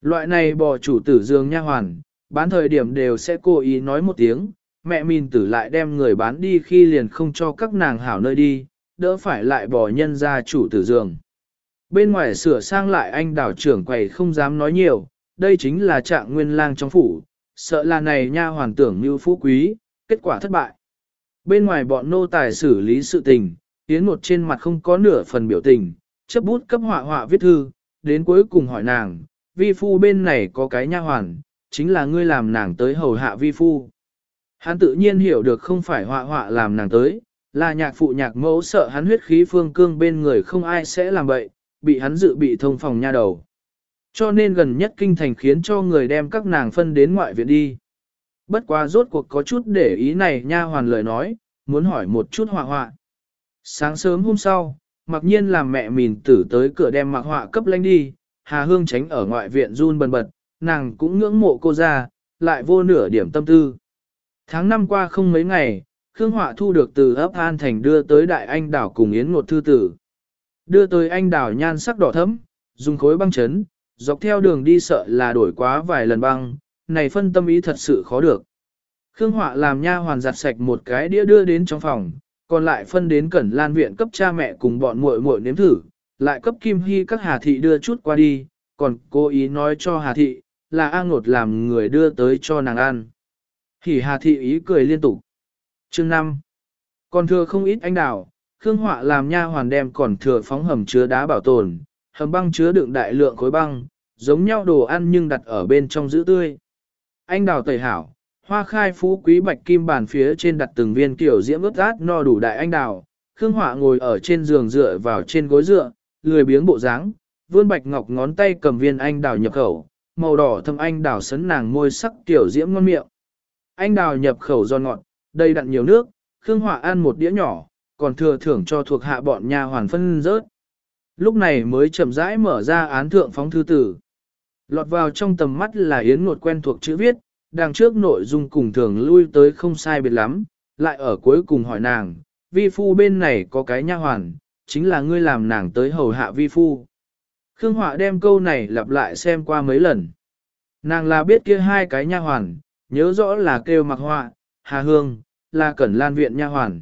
Loại này bò chủ tử dương nha hoàn, bán thời điểm đều sẽ cố ý nói một tiếng, mẹ mìn tử lại đem người bán đi khi liền không cho các nàng hảo nơi đi, đỡ phải lại bỏ nhân ra chủ tử giường. Bên ngoài sửa sang lại anh đảo trưởng quầy không dám nói nhiều, đây chính là trạng nguyên lang trong phủ, sợ là này nha hoàn tưởng như phú quý, kết quả thất bại. Bên ngoài bọn nô tài xử lý sự tình, tiến một trên mặt không có nửa phần biểu tình, chấp bút cấp họa họa viết thư, đến cuối cùng hỏi nàng, vi phu bên này có cái nha hoàn, chính là ngươi làm nàng tới hầu hạ vi phu. Hắn tự nhiên hiểu được không phải họa họa làm nàng tới, là nhạc phụ nhạc mẫu sợ hắn huyết khí phương cương bên người không ai sẽ làm bậy, bị hắn dự bị thông phòng nha đầu. Cho nên gần nhất kinh thành khiến cho người đem các nàng phân đến ngoại viện đi. Bất quá rốt cuộc có chút để ý này nha hoàn lời nói, muốn hỏi một chút họa họa. Sáng sớm hôm sau, mặc nhiên làm mẹ mìn tử tới cửa đem mặc họa cấp lanh đi, Hà Hương tránh ở ngoại viện run bần bật, nàng cũng ngưỡng mộ cô ra, lại vô nửa điểm tâm tư. Tháng năm qua không mấy ngày, Khương Họa thu được từ ấp An Thành đưa tới Đại Anh Đảo cùng Yến Ngột Thư Tử. Đưa tới Anh Đảo nhan sắc đỏ thấm, dùng khối băng chấn, dọc theo đường đi sợ là đổi quá vài lần băng, này phân tâm ý thật sự khó được. Khương Họa làm nha hoàn giặt sạch một cái đĩa đưa đến trong phòng, còn lại phân đến cẩn lan viện cấp cha mẹ cùng bọn muội muội nếm thử, lại cấp Kim Hy các Hà Thị đưa chút qua đi, còn cố ý nói cho Hà Thị, là A Ngột làm người đưa tới cho nàng ăn. Thì Hà Thị ý cười liên tục. Chương 5. Còn thừa không ít anh đào, Khương Họa làm nha hoàn đem còn thừa phóng hầm chứa đá bảo tồn, hầm băng chứa đựng đại lượng khối băng, giống nhau đồ ăn nhưng đặt ở bên trong giữ tươi. Anh đào tẩy hảo, hoa khai phú quý bạch kim bàn phía trên đặt từng viên kiểu diễm ướt át no đủ đại anh đào. Khương Họa ngồi ở trên giường dựa vào trên gối dựa, lười biếng bộ dáng, vươn bạch ngọc ngón tay cầm viên anh đào nhập khẩu, màu đỏ thâm anh đào sấn nàng môi sắc tiểu diễm ngon miệng. Anh đào nhập khẩu giòn ngọt, đầy đặn nhiều nước, Khương Họa ăn một đĩa nhỏ, còn thừa thưởng cho thuộc hạ bọn nhà hoàn phân rớt. Lúc này mới chậm rãi mở ra án thượng phóng thư tử. Lọt vào trong tầm mắt là Yến Ngột quen thuộc chữ viết, đằng trước nội dung cùng thường lui tới không sai biệt lắm, lại ở cuối cùng hỏi nàng, vi phu bên này có cái nha hoàn, chính là ngươi làm nàng tới hầu hạ vi phu. Khương Họa đem câu này lặp lại xem qua mấy lần. Nàng là biết kia hai cái nha hoàn, nhớ rõ là kêu mặc họa, hà hương, là cẩn lan viện nha hoàn.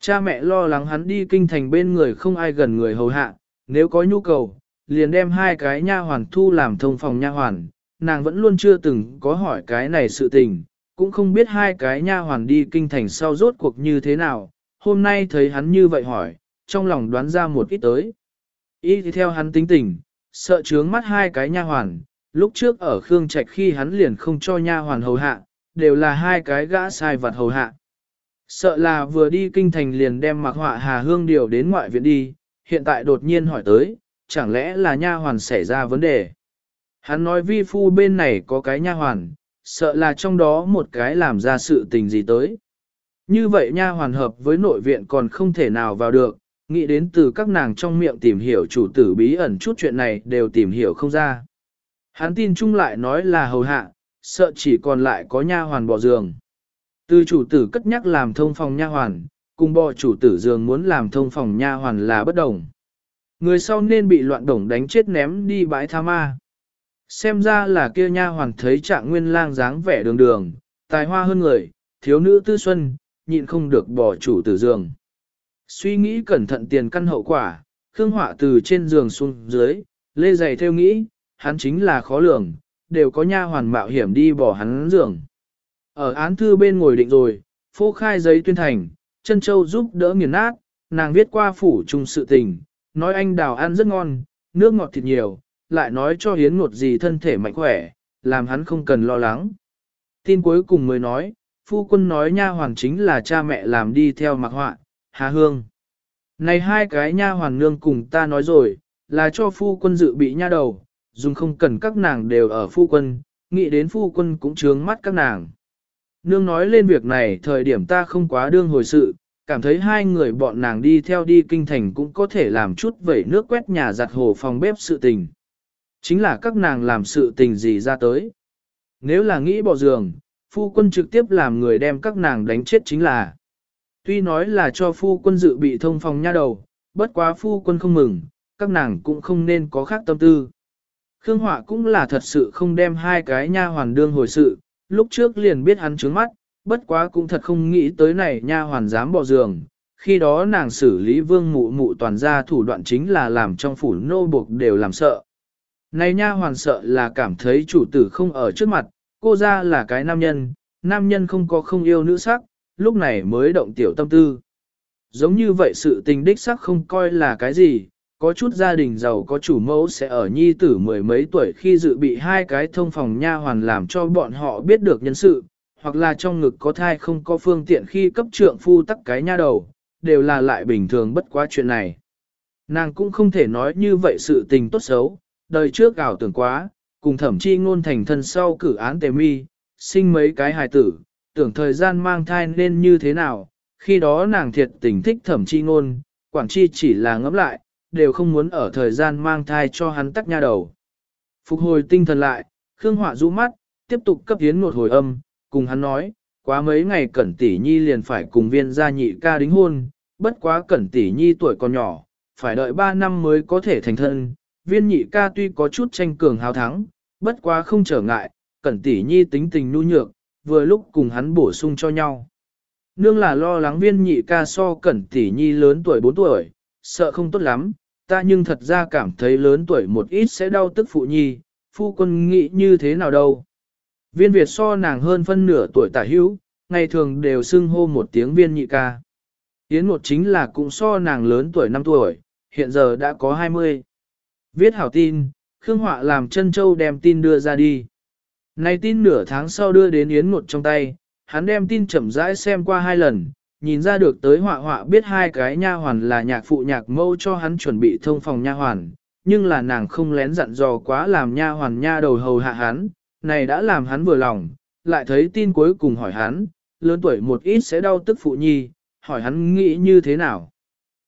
Cha mẹ lo lắng hắn đi kinh thành bên người không ai gần người hầu hạ, nếu có nhu cầu, liền đem hai cái nha hoàn thu làm thông phòng nha hoàn, nàng vẫn luôn chưa từng có hỏi cái này sự tình, cũng không biết hai cái nha hoàn đi kinh thành sau rốt cuộc như thế nào, hôm nay thấy hắn như vậy hỏi, trong lòng đoán ra một ít tới. Ý thì theo hắn tính tình, sợ trướng mắt hai cái nha hoàn, lúc trước ở Khương Trạch khi hắn liền không cho nha hoàn hầu hạ, đều là hai cái gã sai vật hầu hạ. Sợ là vừa đi kinh thành liền đem mặc họa Hà Hương điều đến ngoại viện đi, hiện tại đột nhiên hỏi tới, chẳng lẽ là nha hoàn xảy ra vấn đề. Hắn nói vi phu bên này có cái nha hoàn, sợ là trong đó một cái làm ra sự tình gì tới. Như vậy nha hoàn hợp với nội viện còn không thể nào vào được, nghĩ đến từ các nàng trong miệng tìm hiểu chủ tử bí ẩn chút chuyện này đều tìm hiểu không ra. Hắn tin chung lại nói là hầu hạ, sợ chỉ còn lại có nha hoàn bỏ giường. Từ chủ tử cất nhắc làm thông phòng nha hoàn, cùng bò chủ tử giường muốn làm thông phòng nha hoàn là bất đồng. Người sau nên bị loạn đồng đánh chết ném đi bãi tha ma. Xem ra là kia nha hoàn thấy trạng nguyên lang dáng vẻ đường đường, tài hoa hơn người, thiếu nữ tư xuân, nhịn không được bỏ chủ tử giường. Suy nghĩ cẩn thận tiền căn hậu quả, Khương Họa từ trên giường xuống dưới, lê giày theo nghĩ, hắn chính là khó lường, đều có nha hoàn mạo hiểm đi bỏ hắn giường. Ở án thư bên ngồi định rồi, phô khai giấy tuyên thành, chân châu giúp đỡ nghiền nát, nàng viết qua phủ chung sự tình, nói anh đào ăn rất ngon, nước ngọt thịt nhiều, lại nói cho hiến ngột gì thân thể mạnh khỏe, làm hắn không cần lo lắng. Tin cuối cùng mới nói, phu quân nói nha hoàn chính là cha mẹ làm đi theo mặc họa, Hà Hương. Này hai cái nha hoàn nương cùng ta nói rồi, là cho phu quân dự bị nha đầu, dùng không cần các nàng đều ở phu quân, nghĩ đến phu quân cũng trướng mắt các nàng. Nương nói lên việc này thời điểm ta không quá đương hồi sự, cảm thấy hai người bọn nàng đi theo đi kinh thành cũng có thể làm chút vẩy nước quét nhà giặt hồ phòng bếp sự tình. Chính là các nàng làm sự tình gì ra tới. Nếu là nghĩ bỏ giường, phu quân trực tiếp làm người đem các nàng đánh chết chính là. Tuy nói là cho phu quân dự bị thông phòng nha đầu, bất quá phu quân không mừng, các nàng cũng không nên có khác tâm tư. Khương Họa cũng là thật sự không đem hai cái nha hoàn đương hồi sự, lúc trước liền biết hắn trướng mắt, bất quá cũng thật không nghĩ tới này nha hoàn dám bỏ giường. Khi đó nàng xử lý vương mụ mụ toàn ra thủ đoạn chính là làm trong phủ nô buộc đều làm sợ. Này nha hoàn sợ là cảm thấy chủ tử không ở trước mặt, cô ra là cái nam nhân, nam nhân không có không yêu nữ sắc, lúc này mới động tiểu tâm tư. Giống như vậy sự tình đích sắc không coi là cái gì, có chút gia đình giàu có chủ mẫu sẽ ở nhi tử mười mấy tuổi khi dự bị hai cái thông phòng nha hoàn làm cho bọn họ biết được nhân sự, hoặc là trong ngực có thai không có phương tiện khi cấp trượng phu tắc cái nha đầu, đều là lại bình thường bất quá chuyện này. Nàng cũng không thể nói như vậy sự tình tốt xấu, đời trước ảo tưởng quá, cùng thẩm chi ngôn thành thân sau cử án tề mi, sinh mấy cái hài tử, tưởng thời gian mang thai nên như thế nào, khi đó nàng thiệt tình thích thẩm chi ngôn, quảng chi chỉ là ngẫm lại, đều không muốn ở thời gian mang thai cho hắn tắc nha đầu. Phục hồi tinh thần lại, Khương Họa rũ mắt, tiếp tục cấp hiến một hồi âm, cùng hắn nói, quá mấy ngày Cẩn Tỷ Nhi liền phải cùng viên gia nhị ca đính hôn, bất quá Cẩn Tỷ Nhi tuổi còn nhỏ, phải đợi 3 năm mới có thể thành thân, viên nhị ca tuy có chút tranh cường hào thắng, bất quá không trở ngại, Cẩn Tỷ Nhi tính tình nhu nhược, vừa lúc cùng hắn bổ sung cho nhau. Nương là lo lắng viên nhị ca so Cẩn Tỷ Nhi lớn tuổi 4 tuổi, sợ không tốt lắm, ta nhưng thật ra cảm thấy lớn tuổi một ít sẽ đau tức phụ nhi, phu quân nghĩ như thế nào đâu. Viên Việt so nàng hơn phân nửa tuổi tả hữu, ngày thường đều xưng hô một tiếng viên nhị ca. Yến một chính là cũng so nàng lớn tuổi 5 tuổi, hiện giờ đã có 20. Viết hảo tin, Khương Họa làm chân châu đem tin đưa ra đi. Nay tin nửa tháng sau đưa đến Yến một trong tay, hắn đem tin chậm rãi xem qua hai lần, nhìn ra được tới họa họa biết hai cái nha hoàn là nhạc phụ nhạc mâu cho hắn chuẩn bị thông phòng nha hoàn, nhưng là nàng không lén dặn dò quá làm nha hoàn nha đầu hầu hạ hắn, này đã làm hắn vừa lòng, lại thấy tin cuối cùng hỏi hắn, lớn tuổi một ít sẽ đau tức phụ nhi, hỏi hắn nghĩ như thế nào.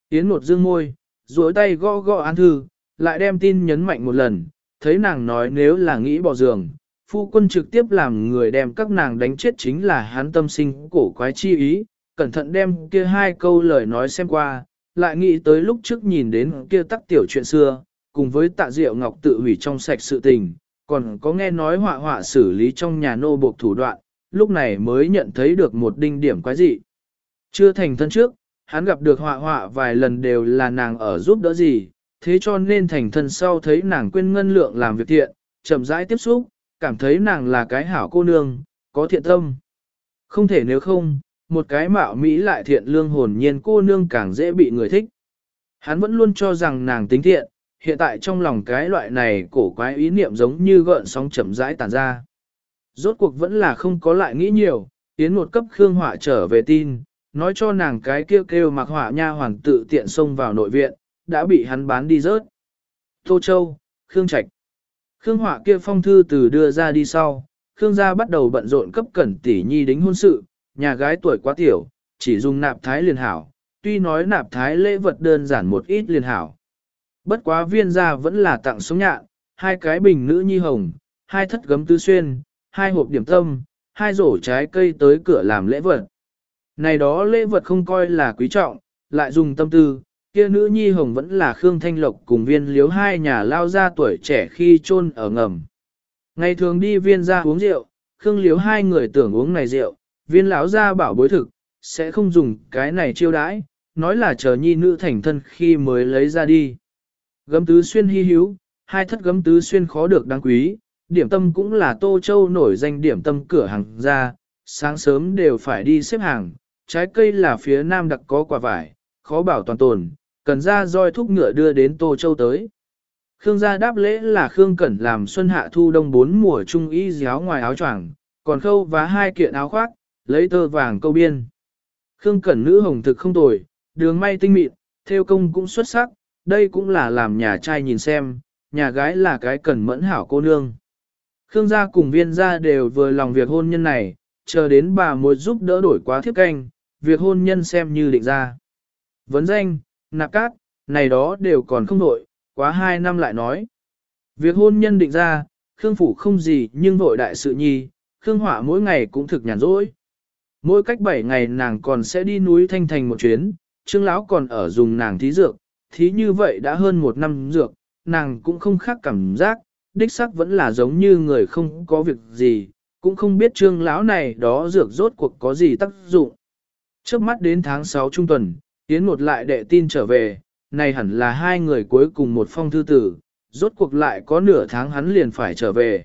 Yến một dương môi, duỗi tay gõ gõ an thư, lại đem tin nhấn mạnh một lần, thấy nàng nói nếu là nghĩ bỏ giường, phu quân trực tiếp làm người đem các nàng đánh chết chính là hắn tâm sinh cổ quái chi ý, cẩn thận đem kia hai câu lời nói xem qua, lại nghĩ tới lúc trước nhìn đến kia tắc tiểu chuyện xưa, cùng với tạ diệu ngọc tự hủy trong sạch sự tình, còn có nghe nói họa họa xử lý trong nhà nô buộc thủ đoạn, lúc này mới nhận thấy được một đinh điểm quái dị. Chưa thành thân trước, hắn gặp được họa họa vài lần đều là nàng ở giúp đỡ gì, thế cho nên thành thân sau thấy nàng quên ngân lượng làm việc thiện, chậm rãi tiếp xúc, cảm thấy nàng là cái hảo cô nương, có thiện tâm. Không thể nếu không, một cái mạo Mỹ lại thiện lương hồn nhiên cô nương càng dễ bị người thích. Hắn vẫn luôn cho rằng nàng tính thiện, hiện tại trong lòng cái loại này cổ quái ý niệm giống như gợn sóng chậm rãi tàn ra. Rốt cuộc vẫn là không có lại nghĩ nhiều, tiến một cấp Khương Họa trở về tin, nói cho nàng cái kêu kêu mặc họa nha hoàng tự tiện xông vào nội viện, đã bị hắn bán đi rớt. Tô Châu, Khương Trạch. Khương Họa kia phong thư từ đưa ra đi sau, Khương gia bắt đầu bận rộn cấp cẩn tỷ nhi đính hôn sự, nhà gái tuổi quá tiểu, chỉ dùng nạp thái liền hảo, tuy nói nạp thái lễ vật đơn giản một ít liền hảo. Bất quá viên gia vẫn là tặng sống nhạn, hai cái bình nữ nhi hồng, hai thất gấm tứ xuyên, hai hộp điểm tâm, hai rổ trái cây tới cửa làm lễ vật. Này đó lễ vật không coi là quý trọng, lại dùng tâm tư, kia nữ nhi hồng vẫn là Khương Thanh Lộc cùng viên liếu hai nhà lao ra tuổi trẻ khi chôn ở ngầm. Ngày thường đi viên ra uống rượu, Khương liếu hai người tưởng uống này rượu, viên lão ra bảo bối thực, sẽ không dùng cái này chiêu đãi, nói là chờ nhi nữ thành thân khi mới lấy ra đi. Gấm tứ xuyên hy hữu, hai thất gấm tứ xuyên khó được đáng quý, điểm tâm cũng là Tô Châu nổi danh điểm tâm cửa hàng ra, sáng sớm đều phải đi xếp hàng, trái cây là phía nam đặc có quả vải, khó bảo toàn tồn, cần ra roi thúc ngựa đưa đến Tô Châu tới. Khương gia đáp lễ là Khương Cẩn làm xuân hạ thu đông bốn mùa trung y giáo ngoài áo choàng, còn khâu vá hai kiện áo khoác, lấy tơ vàng câu biên. Khương Cẩn nữ hồng thực không tồi, đường may tinh mịn, theo công cũng xuất sắc, đây cũng là làm nhà trai nhìn xem, nhà gái là cái cần mẫn hảo cô nương. Khương gia cùng viên gia đều vừa lòng việc hôn nhân này, chờ đến bà mối giúp đỡ đổi quá thiếp canh, việc hôn nhân xem như định ra. Vấn danh, nạp cát, này đó đều còn không đổi, quá hai năm lại nói. Việc hôn nhân định ra, Khương Phủ không gì nhưng vội đại sự nhi, Khương Hỏa mỗi ngày cũng thực nhàn rỗi. Mỗi cách bảy ngày nàng còn sẽ đi núi Thanh Thành một chuyến, Trương Lão còn ở dùng nàng thí dược, thí như vậy đã hơn một năm dược, nàng cũng không khác cảm giác, đích xác vẫn là giống như người không có việc gì, cũng không biết Trương Lão này đó dược rốt cuộc có gì tác dụng. Trước mắt đến tháng 6 trung tuần, Yến một lại đệ tin trở về, này hẳn là hai người cuối cùng một phong thư tử, rốt cuộc lại có nửa tháng hắn liền phải trở về.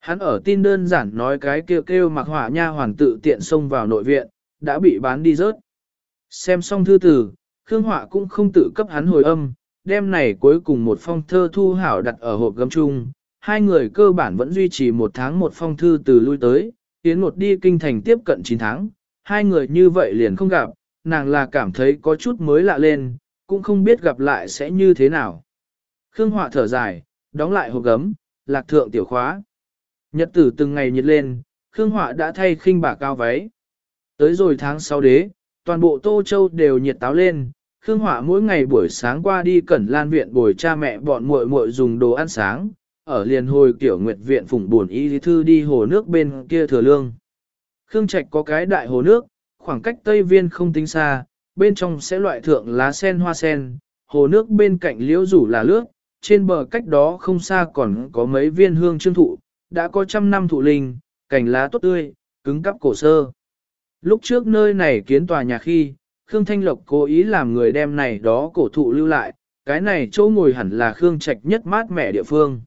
Hắn ở tin đơn giản nói cái kêu kêu mặc hỏa nha hoàn tự tiện xông vào nội viện, đã bị bán đi rớt. Xem xong thư tử, Khương Họa cũng không tự cấp hắn hồi âm, đêm này cuối cùng một phong thơ thu hảo đặt ở hộp gấm chung, hai người cơ bản vẫn duy trì một tháng một phong thư từ lui tới, Yến một đi kinh thành tiếp cận 9 tháng, hai người như vậy liền không gặp, nàng là cảm thấy có chút mới lạ lên, cũng không biết gặp lại sẽ như thế nào. Khương Họa thở dài, đóng lại hộp gấm, lạc thượng tiểu khóa. Nhật tử từng ngày nhiệt lên, Khương Họa đã thay khinh bà cao váy. Tới rồi tháng 6 đế, toàn bộ Tô Châu đều nhiệt táo lên, Khương hỏa mỗi ngày buổi sáng qua đi cẩn lan viện bồi cha mẹ bọn muội muội dùng đồ ăn sáng, ở liền hồi kiểu nguyệt viện phụng buồn y thư đi hồ nước bên kia thừa lương. Khương Trạch có cái đại hồ nước, khoảng cách Tây Viên không tính xa, bên trong sẽ loại thượng lá sen hoa sen, hồ nước bên cạnh liễu rủ là nước, trên bờ cách đó không xa còn có mấy viên hương trương thụ, đã có trăm năm thụ linh, cành lá tốt tươi, cứng cắp cổ sơ. Lúc trước nơi này kiến tòa nhà khi, Khương Thanh Lộc cố ý làm người đem này đó cổ thụ lưu lại, cái này chỗ ngồi hẳn là Khương Trạch nhất mát mẻ địa phương.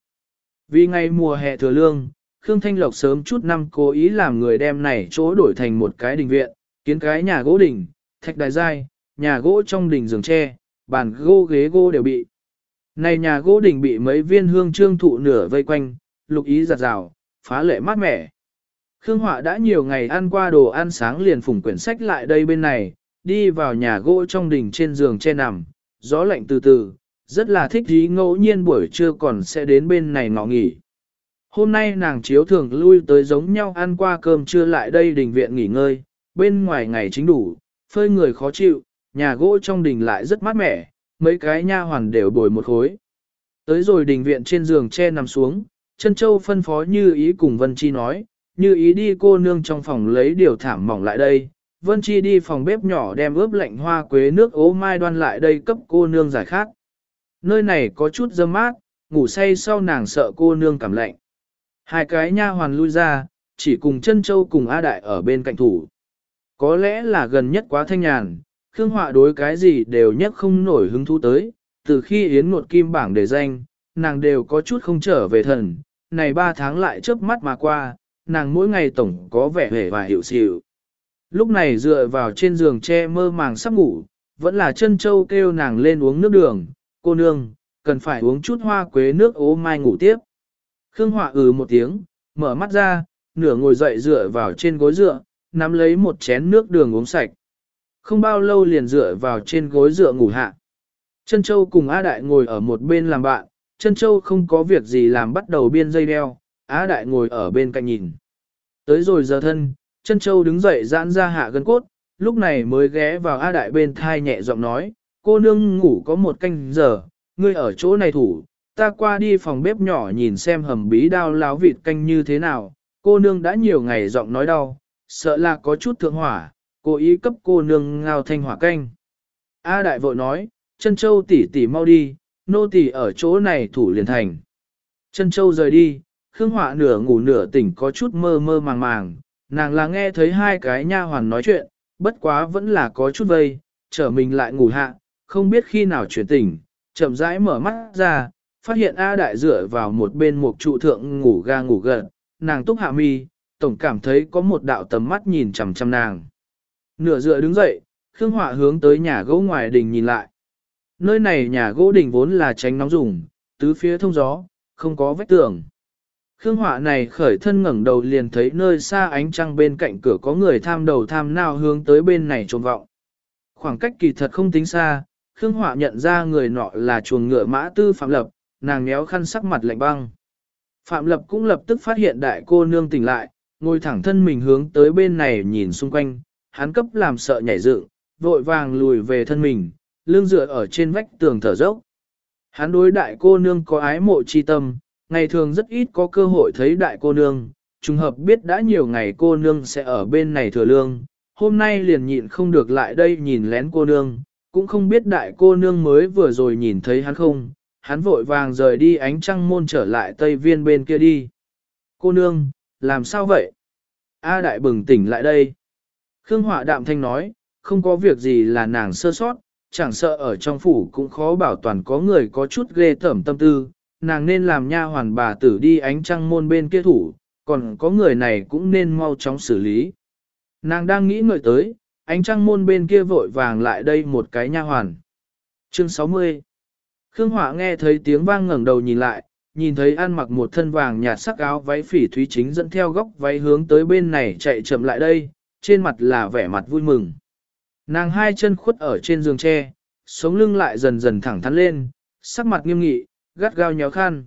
Vì ngày mùa hè thừa lương, Khương Thanh Lộc sớm chút năm cố ý làm người đem này chỗ đổi thành một cái đình viện, kiến cái nhà gỗ đình, thạch đài dai, nhà gỗ trong đình giường tre, bàn gỗ ghế gỗ đều bị. Này nhà gỗ đình bị mấy viên hương trương thụ nửa vây quanh, lục ý giặt rào, phá lệ mát mẻ. Khương Họa đã nhiều ngày ăn qua đồ ăn sáng liền phủng quyển sách lại đây bên này, đi vào nhà gỗ trong đình trên giường che nằm, gió lạnh từ từ, rất là thích ý ngẫu nhiên buổi trưa còn sẽ đến bên này ngọ nghỉ. Hôm nay nàng chiếu thường lui tới giống nhau ăn qua cơm trưa lại đây đình viện nghỉ ngơi, bên ngoài ngày chính đủ, phơi người khó chịu, nhà gỗ trong đình lại rất mát mẻ, mấy cái nha hoàn đều bồi một khối. Tới rồi đình viện trên giường che nằm xuống, chân châu phân phó như ý cùng Vân Chi nói, như ý đi cô nương trong phòng lấy điều thảm mỏng lại đây, Vân Chi đi phòng bếp nhỏ đem ướp lạnh hoa quế nước ố mai đoan lại đây cấp cô nương giải khát. Nơi này có chút dâm mát, ngủ say sau nàng sợ cô nương cảm lạnh. Hai cái nha hoàn lui ra, chỉ cùng chân châu cùng A Đại ở bên cạnh thủ. Có lẽ là gần nhất quá thanh nhàn, Khương Họa đối cái gì đều nhất không nổi hứng thú tới, từ khi Yến Ngột Kim bảng đề danh, nàng đều có chút không trở về thần, này ba tháng lại chớp mắt mà qua, nàng mỗi ngày tổng có vẻ hề và hiểu xịu. Lúc này dựa vào trên giường che mơ màng sắp ngủ, vẫn là chân châu kêu nàng lên uống nước đường, cô nương, cần phải uống chút hoa quế nước ố mai ngủ tiếp. Khương Họa ừ một tiếng, mở mắt ra, nửa ngồi dậy dựa vào trên gối dựa, nắm lấy một chén nước đường uống sạch. Không bao lâu liền dựa vào trên gối dựa ngủ hạ. Chân Châu cùng A Đại ngồi ở một bên làm bạn, Chân Châu không có việc gì làm bắt đầu biên dây đeo, Á Đại ngồi ở bên cạnh nhìn. Tới rồi giờ thân, Chân Châu đứng dậy giãn ra hạ gân cốt, lúc này mới ghé vào A Đại bên thai nhẹ giọng nói, cô nương ngủ có một canh giờ, ngươi ở chỗ này thủ, ta qua đi phòng bếp nhỏ nhìn xem hầm bí đao láo vịt canh như thế nào, cô nương đã nhiều ngày giọng nói đau, sợ là có chút thượng hỏa, cố ý cấp cô nương ngao thanh hỏa canh. A đại vội nói, chân châu tỷ tỷ mau đi, nô tỷ ở chỗ này thủ liền thành. Chân châu rời đi, Khương Họa nửa ngủ nửa tỉnh có chút mơ mơ màng màng, nàng là nghe thấy hai cái nha hoàn nói chuyện, bất quá vẫn là có chút vây, trở mình lại ngủ hạ, không biết khi nào chuyển tỉnh, chậm rãi mở mắt ra, phát hiện A đại dựa vào một bên một trụ thượng ngủ ga ngủ gật, nàng túc hạ mi, tổng cảm thấy có một đạo tầm mắt nhìn chằm chằm nàng. Nửa dựa đứng dậy, Khương Họa hướng tới nhà gỗ ngoài đình nhìn lại. Nơi này nhà gỗ đình vốn là tránh nóng dùng, tứ phía thông gió, không có vách tường. Khương Họa này khởi thân ngẩng đầu liền thấy nơi xa ánh trăng bên cạnh cửa có người tham đầu tham nào hướng tới bên này trông vọng. Khoảng cách kỳ thật không tính xa, Khương Họa nhận ra người nọ là chuồng ngựa mã tư Phạm Lập, nàng méo khăn sắc mặt lạnh băng. Phạm Lập cũng lập tức phát hiện đại cô nương tỉnh lại, ngồi thẳng thân mình hướng tới bên này nhìn xung quanh, hắn cấp làm sợ nhảy dựng, vội vàng lùi về thân mình, lưng dựa ở trên vách tường thở dốc. Hắn đối đại cô nương có ái mộ chi tâm, ngày thường rất ít có cơ hội thấy đại cô nương, trùng hợp biết đã nhiều ngày cô nương sẽ ở bên này thừa lương, hôm nay liền nhịn không được lại đây nhìn lén cô nương, cũng không biết đại cô nương mới vừa rồi nhìn thấy hắn không, hắn vội vàng rời đi ánh trăng môn trở lại tây viên bên kia đi. Cô nương, làm sao vậy? A đại bừng tỉnh lại đây. Khương Họa đạm thanh nói, không có việc gì là nàng sơ sót, chẳng sợ ở trong phủ cũng khó bảo toàn có người có chút ghê tởm tâm tư, nàng nên làm nha hoàn bà tử đi ánh trăng môn bên kia thủ, còn có người này cũng nên mau chóng xử lý. Nàng đang nghĩ ngợi tới, ánh trăng môn bên kia vội vàng lại đây một cái nha hoàn. Chương 60 Khương Họa nghe thấy tiếng vang ngẩng đầu nhìn lại, nhìn thấy ăn mặc một thân vàng nhạt sắc áo váy phỉ thúy chính dẫn theo góc váy hướng tới bên này chạy chậm lại đây, trên mặt là vẻ mặt vui mừng. Nàng hai chân khuất ở trên giường tre, sống lưng lại dần dần thẳng thắn lên, sắc mặt nghiêm nghị, gắt gao nhéo khăn.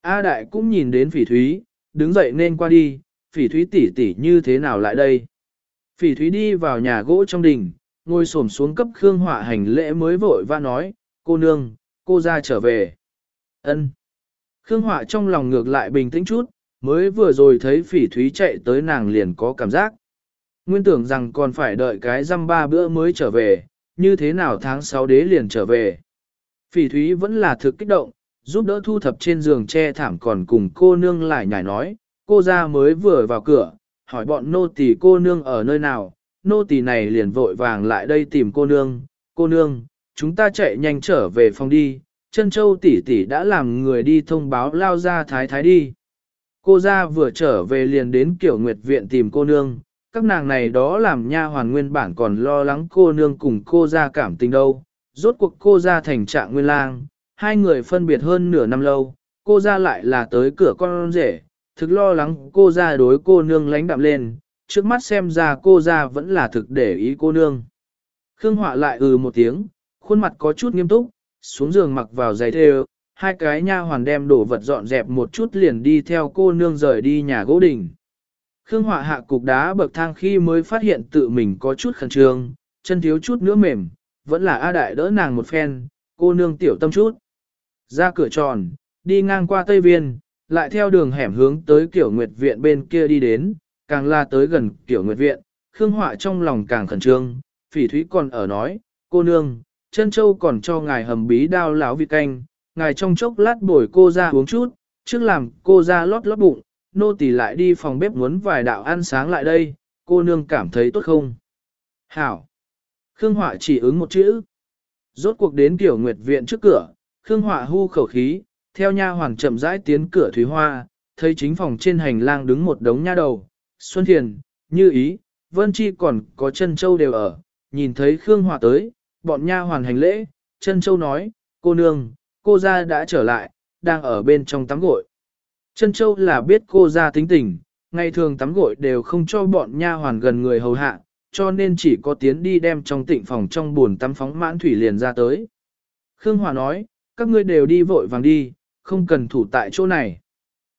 A đại cũng nhìn đến phỉ thúy, đứng dậy nên qua đi, phỉ thúy tỷ tỷ như thế nào lại đây. Phỉ thúy đi vào nhà gỗ trong đình, ngồi xổm xuống cấp Khương Họa hành lễ mới vội và nói, cô nương, cô ra trở về. ân Khương Họa trong lòng ngược lại bình tĩnh chút, mới vừa rồi thấy phỉ thúy chạy tới nàng liền có cảm giác. Nguyên tưởng rằng còn phải đợi cái răm ba bữa mới trở về, như thế nào tháng 6 đế liền trở về. Phỉ thúy vẫn là thực kích động, giúp đỡ thu thập trên giường che thảm còn cùng cô nương lại nhảy nói, cô ra mới vừa vào cửa, hỏi bọn nô tỳ cô nương ở nơi nào, nô tỳ này liền vội vàng lại đây tìm cô nương, cô nương, chúng ta chạy nhanh trở về phòng đi, chân châu tỷ tỷ đã làm người đi thông báo lao ra thái thái đi. Cô ra vừa trở về liền đến kiểu nguyệt viện tìm cô nương, các nàng này đó làm nha hoàn nguyên bản còn lo lắng cô nương cùng cô ra cảm tình đâu, rốt cuộc cô ra thành trạng nguyên lang, hai người phân biệt hơn nửa năm lâu, cô ra lại là tới cửa con rể, thực lo lắng cô ra đối cô nương lánh đạm lên, trước mắt xem ra cô ra vẫn là thực để ý cô nương. Khương Họa lại ừ một tiếng, khuôn mặt có chút nghiêm túc, xuống giường mặc vào giày thêu, hai cái nha hoàn đem đồ vật dọn dẹp một chút liền đi theo cô nương rời đi nhà gỗ đình. Khương Họa hạ cục đá bậc thang khi mới phát hiện tự mình có chút khẩn trương, chân thiếu chút nữa mềm, vẫn là A Đại đỡ nàng một phen, cô nương tiểu tâm chút. Ra cửa tròn, đi ngang qua Tây Viên, lại theo đường hẻm hướng tới kiểu nguyệt viện bên kia đi đến, càng la tới gần kiểu nguyệt viện, Khương Họa trong lòng càng khẩn trương, phỉ thúy còn ở nói, cô nương, chân châu còn cho ngài hầm bí đao láo vị canh, ngài trong chốc lát bồi cô ra uống chút, trước làm cô ra lót lót bụng, nô tỳ lại đi phòng bếp muốn vài đạo ăn sáng lại đây, cô nương cảm thấy tốt không? Hảo! Khương Họa chỉ ứng một chữ. Rốt cuộc đến tiểu nguyệt viện trước cửa, Khương Họa hu khẩu khí, theo nha hoàng chậm rãi tiến cửa thủy hoa, thấy chính phòng trên hành lang đứng một đống nha đầu, Xuân Thiền, Như Ý, Vân Chi còn có chân châu đều ở, nhìn thấy Khương Họa tới, bọn nha hoàn hành lễ, chân châu nói, cô nương, cô ra đã trở lại, đang ở bên trong tắm gội. Chân châu là biết cô ra tính tình, ngày thường tắm gội đều không cho bọn nha hoàn gần người hầu hạ, cho nên chỉ có tiến đi đem trong tịnh phòng trong buồn tắm phóng mãn thủy liền ra tới. Khương Hòa nói, các ngươi đều đi vội vàng đi, không cần thủ tại chỗ này.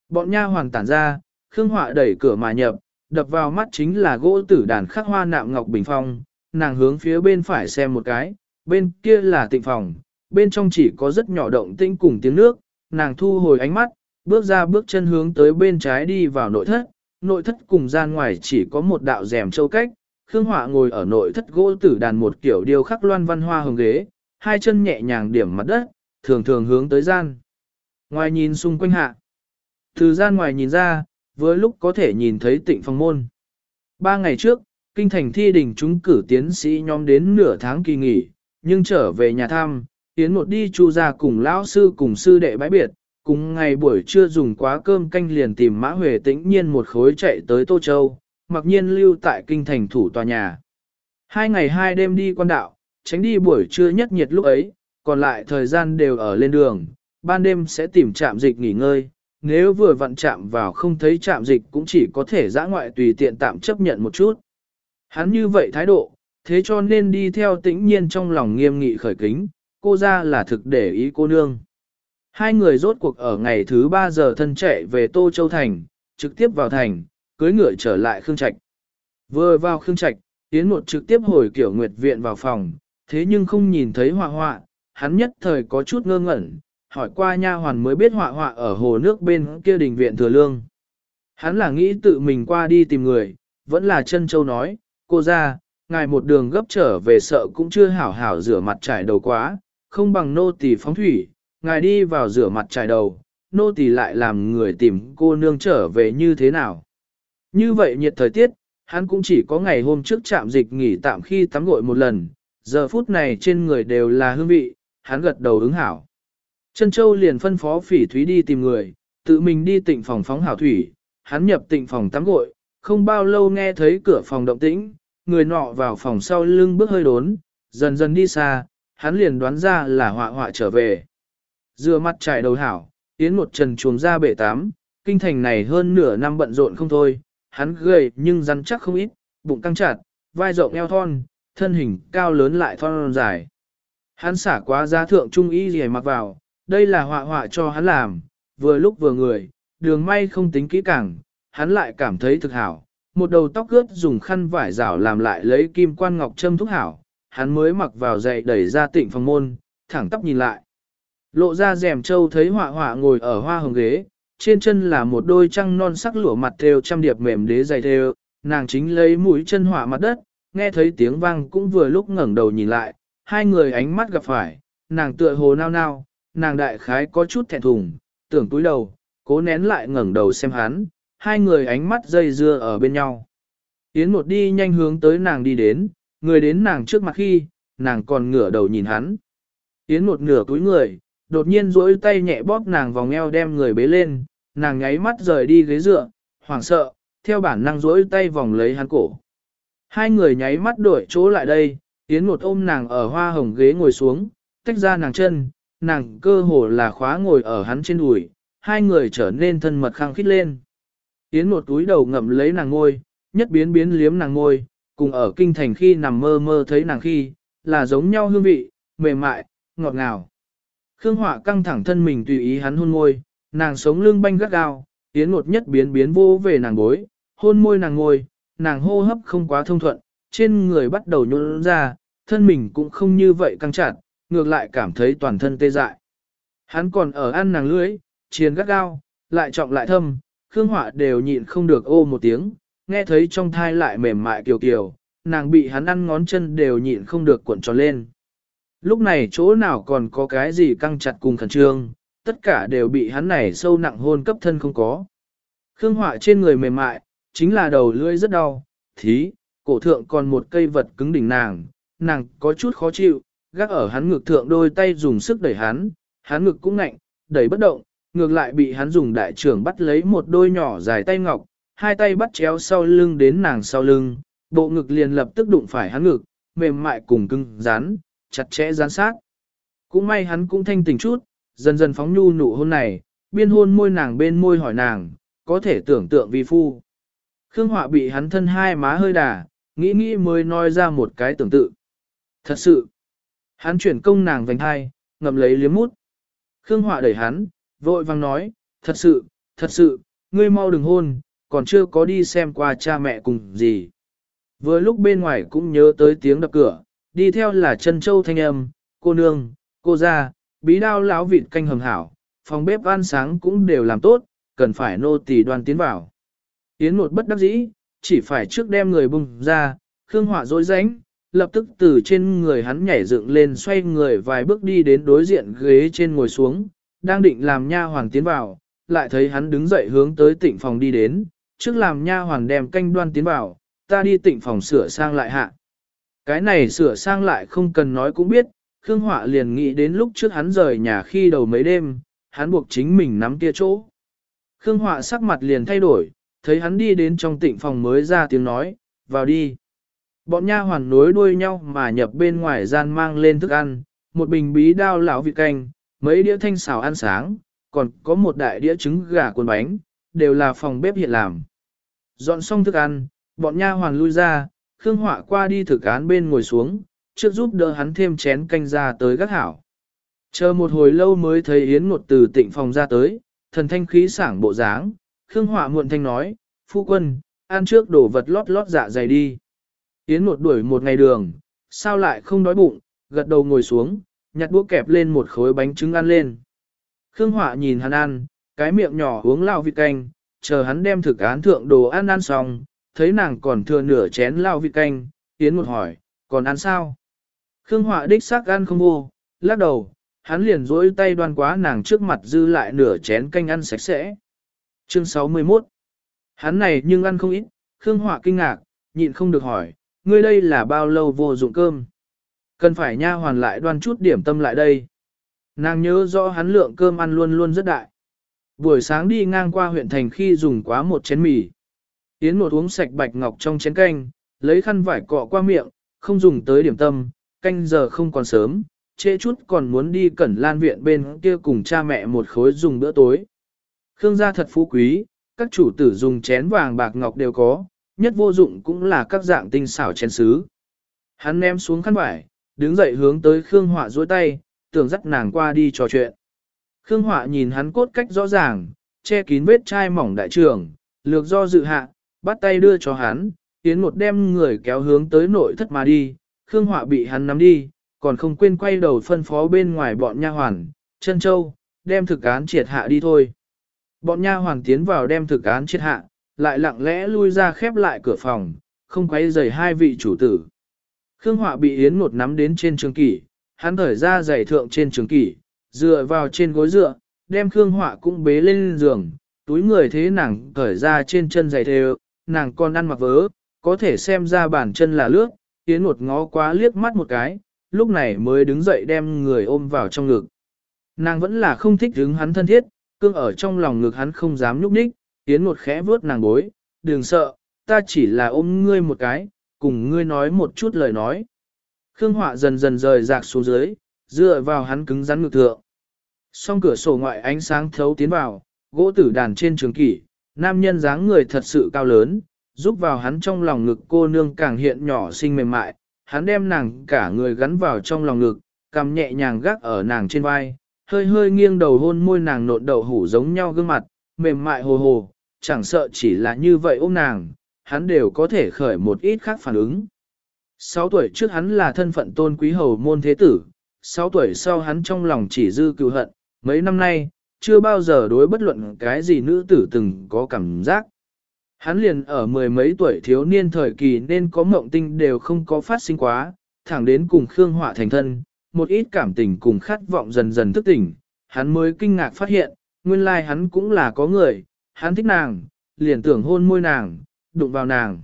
Bọn nha hoàn tản ra, Khương Họa đẩy cửa mà nhập, đập vào mắt chính là gỗ tử đàn khắc hoa nạm ngọc bình phong, nàng hướng phía bên phải xem một cái, bên kia là tịnh phòng, bên trong chỉ có rất nhỏ động tĩnh cùng tiếng nước, nàng thu hồi ánh mắt, bước ra bước chân hướng tới bên trái đi vào nội thất, nội thất cùng gian ngoài chỉ có một đạo rèm châu cách, Khương Họa ngồi ở nội thất gỗ tử đàn một kiểu điêu khắc loan văn hoa hồng ghế, hai chân nhẹ nhàng điểm mặt đất, thường thường hướng tới gian. Ngoài nhìn xung quanh hạ, từ gian ngoài nhìn ra, với lúc có thể nhìn thấy tịnh phong môn. Ba ngày trước, kinh thành thi đình chúng cử tiến sĩ nhóm đến nửa tháng kỳ nghỉ, nhưng trở về nhà thăm, tiến một đi chu ra cùng lão sư cùng sư đệ bãi biệt, cùng ngày buổi trưa dùng quá cơm canh liền tìm Mã Huệ tĩnh nhiên một khối chạy tới Tô Châu, mặc nhiên lưu tại kinh thành thủ tòa nhà. Hai ngày hai đêm đi quan đạo, tránh đi buổi trưa nhất nhiệt lúc ấy, còn lại thời gian đều ở lên đường, ban đêm sẽ tìm trạm dịch nghỉ ngơi, nếu vừa vặn chạm vào không thấy trạm dịch cũng chỉ có thể dã ngoại tùy tiện tạm chấp nhận một chút. Hắn như vậy thái độ, thế cho nên đi theo tĩnh nhiên trong lòng nghiêm nghị khởi kính, cô ra là thực để ý cô nương. Hai người rốt cuộc ở ngày thứ ba giờ thân chạy về Tô Châu Thành, trực tiếp vào thành, cưới ngựa trở lại Khương Trạch. Vừa vào Khương Trạch, Yến một trực tiếp hồi kiểu nguyệt viện vào phòng, thế nhưng không nhìn thấy họa họa, hắn nhất thời có chút ngơ ngẩn, hỏi qua nha hoàn mới biết họa họa ở hồ nước bên kia đình viện thừa lương. Hắn là nghĩ tự mình qua đi tìm người, vẫn là chân châu nói, cô ra, ngài một đường gấp trở về sợ cũng chưa hảo hảo rửa mặt trải đầu quá, không bằng nô tỳ phóng thủy, ngài đi vào rửa mặt trải đầu, nô tỳ lại làm người tìm cô nương trở về như thế nào. Như vậy nhiệt thời tiết, hắn cũng chỉ có ngày hôm trước chạm dịch nghỉ tạm khi tắm gội một lần, giờ phút này trên người đều là hương vị, hắn gật đầu ứng hảo. Trân Châu liền phân phó phỉ thúy đi tìm người, tự mình đi tịnh phòng phóng hảo thủy, hắn nhập tịnh phòng tắm gội, không bao lâu nghe thấy cửa phòng động tĩnh, người nọ vào phòng sau lưng bước hơi đốn, dần dần đi xa, hắn liền đoán ra là họa họa trở về. dừa mặt trải đầu hảo, tiến một trần chuồng ra bể tám, kinh thành này hơn nửa năm bận rộn không thôi, hắn gầy nhưng rắn chắc không ít, bụng căng chặt, vai rộng eo thon, thân hình cao lớn lại thon dài. Hắn xả quá giá thượng trung y gì mặc vào, đây là họa họa cho hắn làm, vừa lúc vừa người, đường may không tính kỹ càng, hắn lại cảm thấy thực hảo. Một đầu tóc ướt dùng khăn vải rảo làm lại lấy kim quan ngọc châm thúc hảo, hắn mới mặc vào dậy đẩy ra tịnh phòng môn, thẳng tóc nhìn lại. Lộ ra rèm trâu thấy họa họa ngồi ở hoa hồng ghế, trên chân là một đôi trăng non sắc lụa mặt theo trăm điệp mềm đế dày theo, nàng chính lấy mũi chân họa mặt đất, nghe thấy tiếng vang cũng vừa lúc ngẩng đầu nhìn lại, hai người ánh mắt gặp phải, nàng tựa hồ nao nao, nàng đại khái có chút thẹn thùng, tưởng túi đầu, cố nén lại ngẩng đầu xem hắn, hai người ánh mắt dây dưa ở bên nhau. Yến một đi nhanh hướng tới nàng đi đến, người đến nàng trước mặt khi, nàng còn ngửa đầu nhìn hắn. Yến một nửa túi người, đột nhiên duỗi tay nhẹ bóp nàng vòng eo đem người bế lên, nàng nháy mắt rời đi ghế dựa, hoảng sợ, theo bản năng duỗi tay vòng lấy hắn cổ. Hai người nháy mắt đổi chỗ lại đây, Yến một ôm nàng ở hoa hồng ghế ngồi xuống, tách ra nàng chân, nàng cơ hồ là khóa ngồi ở hắn trên đùi, hai người trở nên thân mật khăng khít lên. Yến một túi đầu ngậm lấy nàng ngôi, nhất biến biến liếm nàng ngôi, cùng ở kinh thành khi nằm mơ mơ thấy nàng khi, là giống nhau hương vị, mềm mại, ngọt ngào. Khương Họa căng thẳng thân mình tùy ý hắn hôn môi, nàng sống lưng banh gắt gao, Yến một nhất biến biến vô về nàng bối, hôn môi nàng ngôi, nàng hô hấp không quá thông thuận, trên người bắt đầu nhún ra, thân mình cũng không như vậy căng chặt, ngược lại cảm thấy toàn thân tê dại. Hắn còn ở ăn nàng lưới, chiến gắt gao, lại trọng lại thâm, Khương Họa đều nhịn không được ô một tiếng, nghe thấy trong thai lại mềm mại kiều kiều, nàng bị hắn ăn ngón chân đều nhịn không được cuộn tròn lên. Lúc này chỗ nào còn có cái gì căng chặt cùng khẩn trương, tất cả đều bị hắn này sâu nặng hôn cấp thân không có. Khương Họa trên người mềm mại, chính là đầu lưỡi rất đau, thí, cổ thượng còn một cây vật cứng đỉnh nàng, nàng có chút khó chịu, gác ở hắn ngực thượng đôi tay dùng sức đẩy hắn, hắn ngực cũng ngạnh, đẩy bất động, ngược lại bị hắn dùng đại trưởng bắt lấy một đôi nhỏ dài tay ngọc, hai tay bắt chéo sau lưng đến nàng sau lưng, bộ ngực liền lập tức đụng phải hắn ngực, mềm mại cùng cứng rắn, chặt chẽ dán sát. Cũng may hắn cũng thanh tỉnh chút, dần dần phóng nhu nụ hôn này, biên hôn môi nàng bên môi hỏi nàng, có thể tưởng tượng vi phu. Khương Họa bị hắn thân hai má hơi đà, nghĩ nghĩ mới nói ra một cái tưởng tự. Thật sự, Hắn chuyển công nàng vành hai, ngậm lấy liếm mút. Khương Họa đẩy hắn, vội vang nói, thật sự, thật sự, ngươi mau đừng hôn, còn chưa có đi xem qua cha mẹ cùng gì. Vừa lúc bên ngoài cũng nhớ tới tiếng đập cửa, đi theo là chân châu thanh âm, cô nương, cô ra, bí đao láo vịt canh hầm hảo, phòng bếp ăn sáng cũng đều làm tốt, cần phải nô tỳ đoan tiến vào. Tiến một bất đắc dĩ, chỉ phải trước đem người bùng ra, Khương Họa dối ránh, lập tức từ trên người hắn nhảy dựng lên xoay người vài bước đi đến đối diện ghế trên ngồi xuống, đang định làm nha hoàng tiến vào, lại thấy hắn đứng dậy hướng tới tịnh phòng đi đến, trước làm nha hoàng đem canh đoan tiến vào, ta đi tịnh phòng sửa sang lại hạ. Cái này sửa sang lại không cần nói cũng biết, Khương Họa liền nghĩ đến lúc trước hắn rời nhà khi đầu mấy đêm, hắn buộc chính mình nắm kia chỗ. Khương Họa sắc mặt liền thay đổi, thấy hắn đi đến trong tịnh phòng mới ra tiếng nói, vào đi. Bọn nha hoàn nối đuôi nhau mà nhập bên ngoài gian mang lên thức ăn, một bình bí đao lão vị canh, mấy đĩa thanh xào ăn sáng, còn có một đại đĩa trứng gà cuốn bánh, đều là phòng bếp hiện làm. Dọn xong thức ăn, bọn nha hoàn lui ra, Khương Họa qua đi thực án bên ngồi xuống, trước giúp đỡ hắn thêm chén canh ra tới gác hảo. Chờ một hồi lâu mới thấy Yến Ngột từ tịnh phòng ra tới, thần thanh khí sảng bộ dáng, Khương Họa muộn thanh nói, phu quân, ăn trước đổ vật lót lót dạ dày đi. Yến một đuổi một ngày đường, sao lại không đói bụng, gật đầu ngồi xuống, nhặt đũa kẹp lên một khối bánh trứng ăn lên. Khương Họa nhìn hắn ăn, cái miệng nhỏ uống lao vịt canh, chờ hắn đem thực án thượng đồ ăn ăn xong, thấy nàng còn thừa nửa chén lao vịt canh, Yến một hỏi, còn ăn sao? Khương Họa đích xác ăn không vô, lắc đầu, hắn liền dỗi tay đoan quá nàng trước mặt dư lại nửa chén canh ăn sạch sẽ. Chương 61 Hắn này nhưng ăn không ít, Khương Họa kinh ngạc, nhịn không được hỏi, ngươi đây là bao lâu vô dụng cơm? Cần phải nha hoàn lại đoan chút điểm tâm lại đây. Nàng nhớ rõ hắn lượng cơm ăn luôn luôn rất đại. Buổi sáng đi ngang qua huyện thành khi dùng quá một chén mì. Yến một uống sạch bạch ngọc trong chén canh, lấy khăn vải cọ qua miệng, không dùng tới điểm tâm, canh giờ không còn sớm, trễ chút còn muốn đi cẩn lan viện bên kia cùng cha mẹ một khối dùng bữa tối. Khương gia thật phú quý, các chủ tử dùng chén vàng bạc ngọc đều có, nhất vô dụng cũng là các dạng tinh xảo chén sứ. Hắn ném xuống khăn vải, đứng dậy hướng tới Khương Họa duỗi tay, tưởng dắt nàng qua đi trò chuyện. Khương Họa nhìn hắn cốt cách rõ ràng, che kín vết chai mỏng đại trường, lược do dự hạ, bắt tay đưa cho hắn, tiến một đem người kéo hướng tới nội thất mà đi, Khương Họa bị hắn nắm đi, còn không quên quay đầu phân phó bên ngoài bọn nha hoàn, chân châu, đem thực án triệt hạ đi thôi. Bọn nha hoàn tiến vào đem thực án triệt hạ, lại lặng lẽ lui ra khép lại cửa phòng, không quấy rầy hai vị chủ tử. Khương Họa bị Yến một nắm đến trên trường kỷ, hắn thở ra giày thượng trên trường kỷ, dựa vào trên gối dựa, đem Khương Họa cũng bế lên giường, túi người thế nàng thở ra trên chân giày thề, nàng còn ăn mặc vớ, có thể xem ra bản chân là lướt, Yến một ngó quá liếc mắt một cái, lúc này mới đứng dậy đem người ôm vào trong ngực. Nàng vẫn là không thích đứng hắn thân thiết, cương ở trong lòng ngực hắn không dám nhúc nhích, tiến một khẽ vướt nàng bối, đừng sợ, ta chỉ là ôm ngươi một cái, cùng ngươi nói một chút lời nói. Khương Họa dần dần rời rạc xuống dưới, dựa vào hắn cứng rắn ngực thượng. Song cửa sổ ngoại ánh sáng thấu tiến vào, gỗ tử đàn trên trường kỷ, nam nhân dáng người thật sự cao lớn, giúp vào hắn trong lòng ngực cô nương càng hiện nhỏ xinh mềm mại, hắn đem nàng cả người gắn vào trong lòng ngực, cầm nhẹ nhàng gác ở nàng trên vai, hơi hơi nghiêng đầu hôn môi nàng nộn đầu hủ giống nhau gương mặt, mềm mại hồ hồ, chẳng sợ chỉ là như vậy ôm nàng, hắn đều có thể khởi một ít khác phản ứng. 6 tuổi trước hắn là thân phận tôn quý hầu môn thế tử, 6 tuổi sau hắn trong lòng chỉ dư cựu hận, mấy năm nay, chưa bao giờ đối bất luận cái gì nữ tử từng có cảm giác. Hắn liền ở mười mấy tuổi thiếu niên thời kỳ nên có mộng tinh đều không có phát sinh quá, thẳng đến cùng Khương Họa thành thân, một ít cảm tình cùng khát vọng dần dần thức tỉnh, hắn mới kinh ngạc phát hiện, nguyên lai hắn cũng là có người, hắn thích nàng, liền tưởng hôn môi nàng, đụng vào nàng.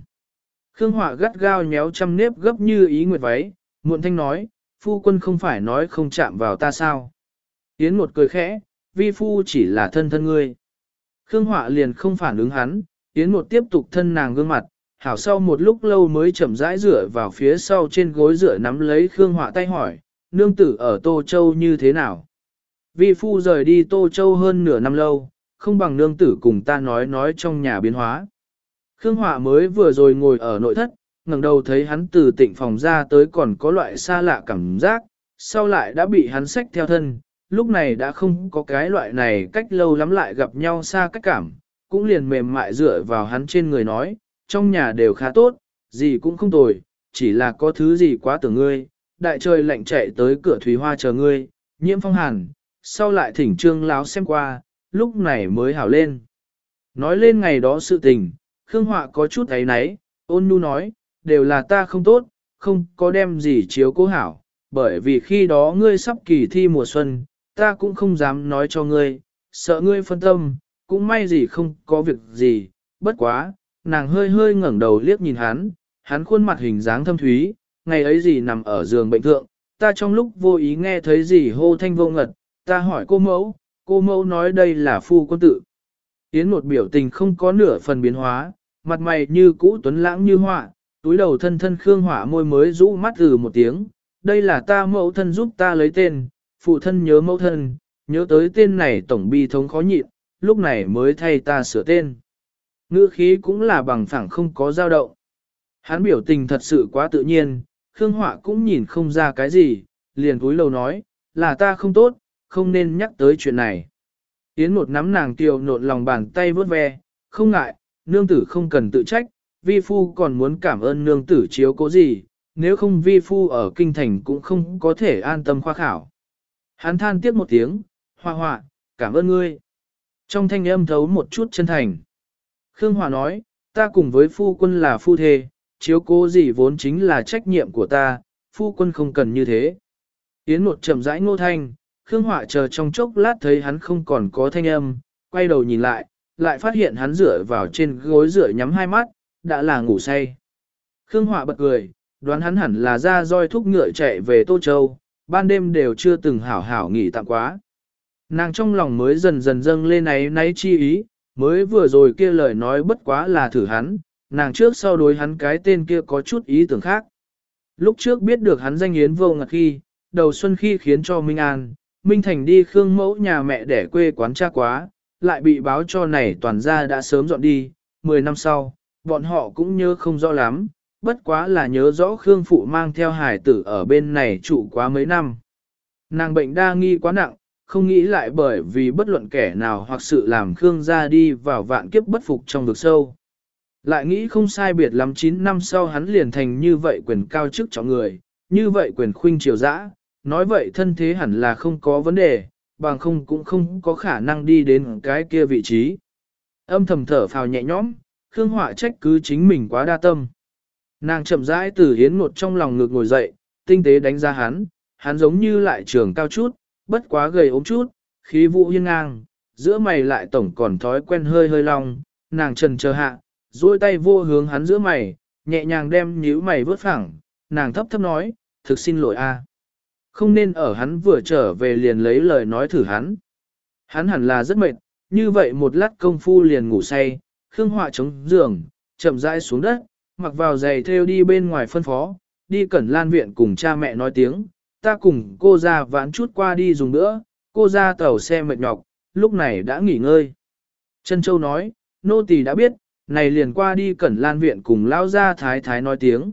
Khương Họa gắt gao nhéo trăm nếp gấp như ý nguyệt váy, muộn thanh nói, phu quân không phải nói không chạm vào ta sao. Yến một cười khẽ, vi phu chỉ là thân thân ngươi. Khương Họa liền không phản ứng hắn, Yến một tiếp tục thân nàng gương mặt, hảo sau một lúc lâu mới chậm rãi rửa vào phía sau trên gối rửa nắm lấy Khương Họa tay hỏi, nương tử ở Tô Châu như thế nào? Vi phu rời đi Tô Châu hơn nửa năm lâu, không bằng nương tử cùng ta nói nói trong nhà biến hóa. Khương Họa mới vừa rồi ngồi ở nội thất, ngẩng đầu thấy hắn từ tịnh phòng ra tới còn có loại xa lạ cảm giác, sau lại đã bị hắn xách theo thân, lúc này đã không có cái loại này cách lâu lắm lại gặp nhau xa cách cảm, cũng liền mềm mại dựa vào hắn trên người nói, trong nhà đều khá tốt, gì cũng không tồi, chỉ là có thứ gì quá tưởng ngươi, đại trời lạnh chạy tới cửa thủy hoa chờ ngươi, nhiễm phong hàn, sau lại thỉnh trương láo xem qua, lúc này mới hảo lên. Nói lên ngày đó sự tình, Khương Họa có chút ấy náy, ôn nhu nói, đều là ta không tốt, không có đem gì chiếu cố hảo, bởi vì khi đó ngươi sắp kỳ thi mùa xuân, ta cũng không dám nói cho ngươi, sợ ngươi phân tâm, cũng may gì không có việc gì, bất quá, nàng hơi hơi ngẩng đầu liếc nhìn hắn, hắn khuôn mặt hình dáng thâm thúy, ngày ấy gì nằm ở giường bệnh thượng, ta trong lúc vô ý nghe thấy gì hô thanh vô ngật, ta hỏi cô mẫu, Cô mẫu nói đây là phu quân tự. Yến một biểu tình không có nửa phần biến hóa, mặt mày như cũ tuấn lãng như họa, túi đầu thân thân Khương Hỏa môi mới rũ mắt từ một tiếng, đây là ta mẫu thân giúp ta lấy tên, phụ thân nhớ mẫu thân, nhớ tới tên này tổng bi thống khó nhịn, lúc này mới thay ta sửa tên. Ngữ khí cũng là bằng phẳng không có dao động. Hắn biểu tình thật sự quá tự nhiên, Khương Họa cũng nhìn không ra cái gì, liền cúi lầu nói, là ta không tốt, không nên nhắc tới chuyện này. Yến một nắm nàng tiều nộn lòng bàn tay vớt ve, không ngại, nương tử không cần tự trách, vi phu còn muốn cảm ơn nương tử chiếu cố gì, nếu không vi phu ở kinh thành cũng không có thể an tâm khoa khảo. Hắn than tiếc một tiếng, hoa hoa, cảm ơn ngươi. Trong thanh âm thấu một chút chân thành. Khương Hòa nói, ta cùng với phu quân là phu thê, chiếu cố gì vốn chính là trách nhiệm của ta, phu quân không cần như thế. Yến một chậm rãi ngô thanh, Khương Họa chờ trong chốc lát thấy hắn không còn có thanh âm, quay đầu nhìn lại, lại phát hiện hắn dựa vào trên gối dựa nhắm hai mắt, đã là ngủ say. Khương Họa bật cười, đoán hắn hẳn là ra roi thúc ngựa chạy về Tô Châu, ban đêm đều chưa từng hảo hảo nghỉ tạm quá. Nàng trong lòng mới dần dần dâng lên ấy náy chi ý, mới vừa rồi kia lời nói bất quá là thử hắn, nàng trước sau đối hắn cái tên kia có chút ý tưởng khác. Lúc trước biết được hắn danh yến vô ngặt khi, đầu xuân khi khiến cho Minh An, Minh Thành đi khương mẫu nhà mẹ để quê quán cha quá, lại bị báo cho này toàn gia đã sớm dọn đi, 10 năm sau, bọn họ cũng nhớ không rõ lắm, bất quá là nhớ rõ Khương Phụ mang theo hải tử ở bên này trụ quá mấy năm. Nàng bệnh đa nghi quá nặng, không nghĩ lại bởi vì bất luận kẻ nào hoặc sự làm Khương ra đi vào vạn kiếp bất phục trong vực sâu. Lại nghĩ không sai biệt lắm 9 năm sau hắn liền thành như vậy quyền cao chức trọng người, như vậy quyền khuynh triều dã, nói vậy thân thế hẳn là không có vấn đề, bằng không cũng không có khả năng đi đến cái kia vị trí. Âm thầm thở phào nhẹ nhõm, Khương Họa trách cứ chính mình quá đa tâm. Nàng chậm rãi từ hiến một trong lòng ngực ngồi dậy, tinh tế đánh ra hắn, hắn giống như lại trường cao chút, bất quá gầy ốm chút, khí vụ hiên ngang, giữa mày lại tổng còn thói quen hơi hơi long, nàng trần chờ hạ, duỗi tay vô hướng hắn giữa mày, nhẹ nhàng đem nhíu mày vớt phẳng, nàng thấp thấp nói, thực xin lỗi a. Không nên ở hắn vừa trở về liền lấy lời nói thử hắn. Hắn hẳn là rất mệt, như vậy một lát công phu liền ngủ say, Khương Họa chống giường, chậm rãi xuống đất, mặc vào giày theo đi bên ngoài phân phó, đi cẩn lan viện cùng cha mẹ nói tiếng, ta cùng cô ra vãn chút qua đi dùng nữa, cô ra tàu xe mệt nhọc, lúc này đã nghỉ ngơi. Trân Châu nói, nô tỳ đã biết, này liền qua đi cẩn lan viện cùng lao ra thái thái nói tiếng.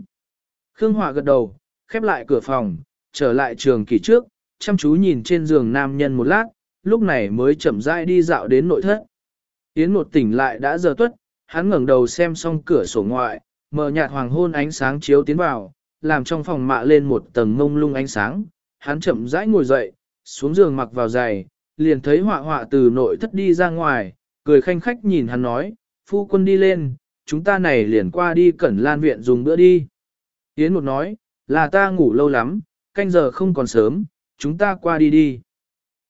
Khương Họa gật đầu, khép lại cửa phòng, trở lại trường kỳ trước, chăm chú nhìn trên giường nam nhân một lát, lúc này mới chậm rãi đi dạo đến nội thất. Yến một tỉnh lại đã giờ tuất, hắn ngẩng đầu xem xong cửa sổ ngoại, mở nhạt hoàng hôn ánh sáng chiếu tiến vào, làm trong phòng mạ lên một tầng ngông lung ánh sáng. Hắn chậm rãi ngồi dậy, xuống giường mặc vào giày, liền thấy họa họa từ nội thất đi ra ngoài, cười khanh khách nhìn hắn nói, phu quân đi lên, chúng ta này liền qua đi cẩn lan viện dùng bữa đi. Yến một nói, là ta ngủ lâu lắm, canh giờ không còn sớm, chúng ta qua đi đi.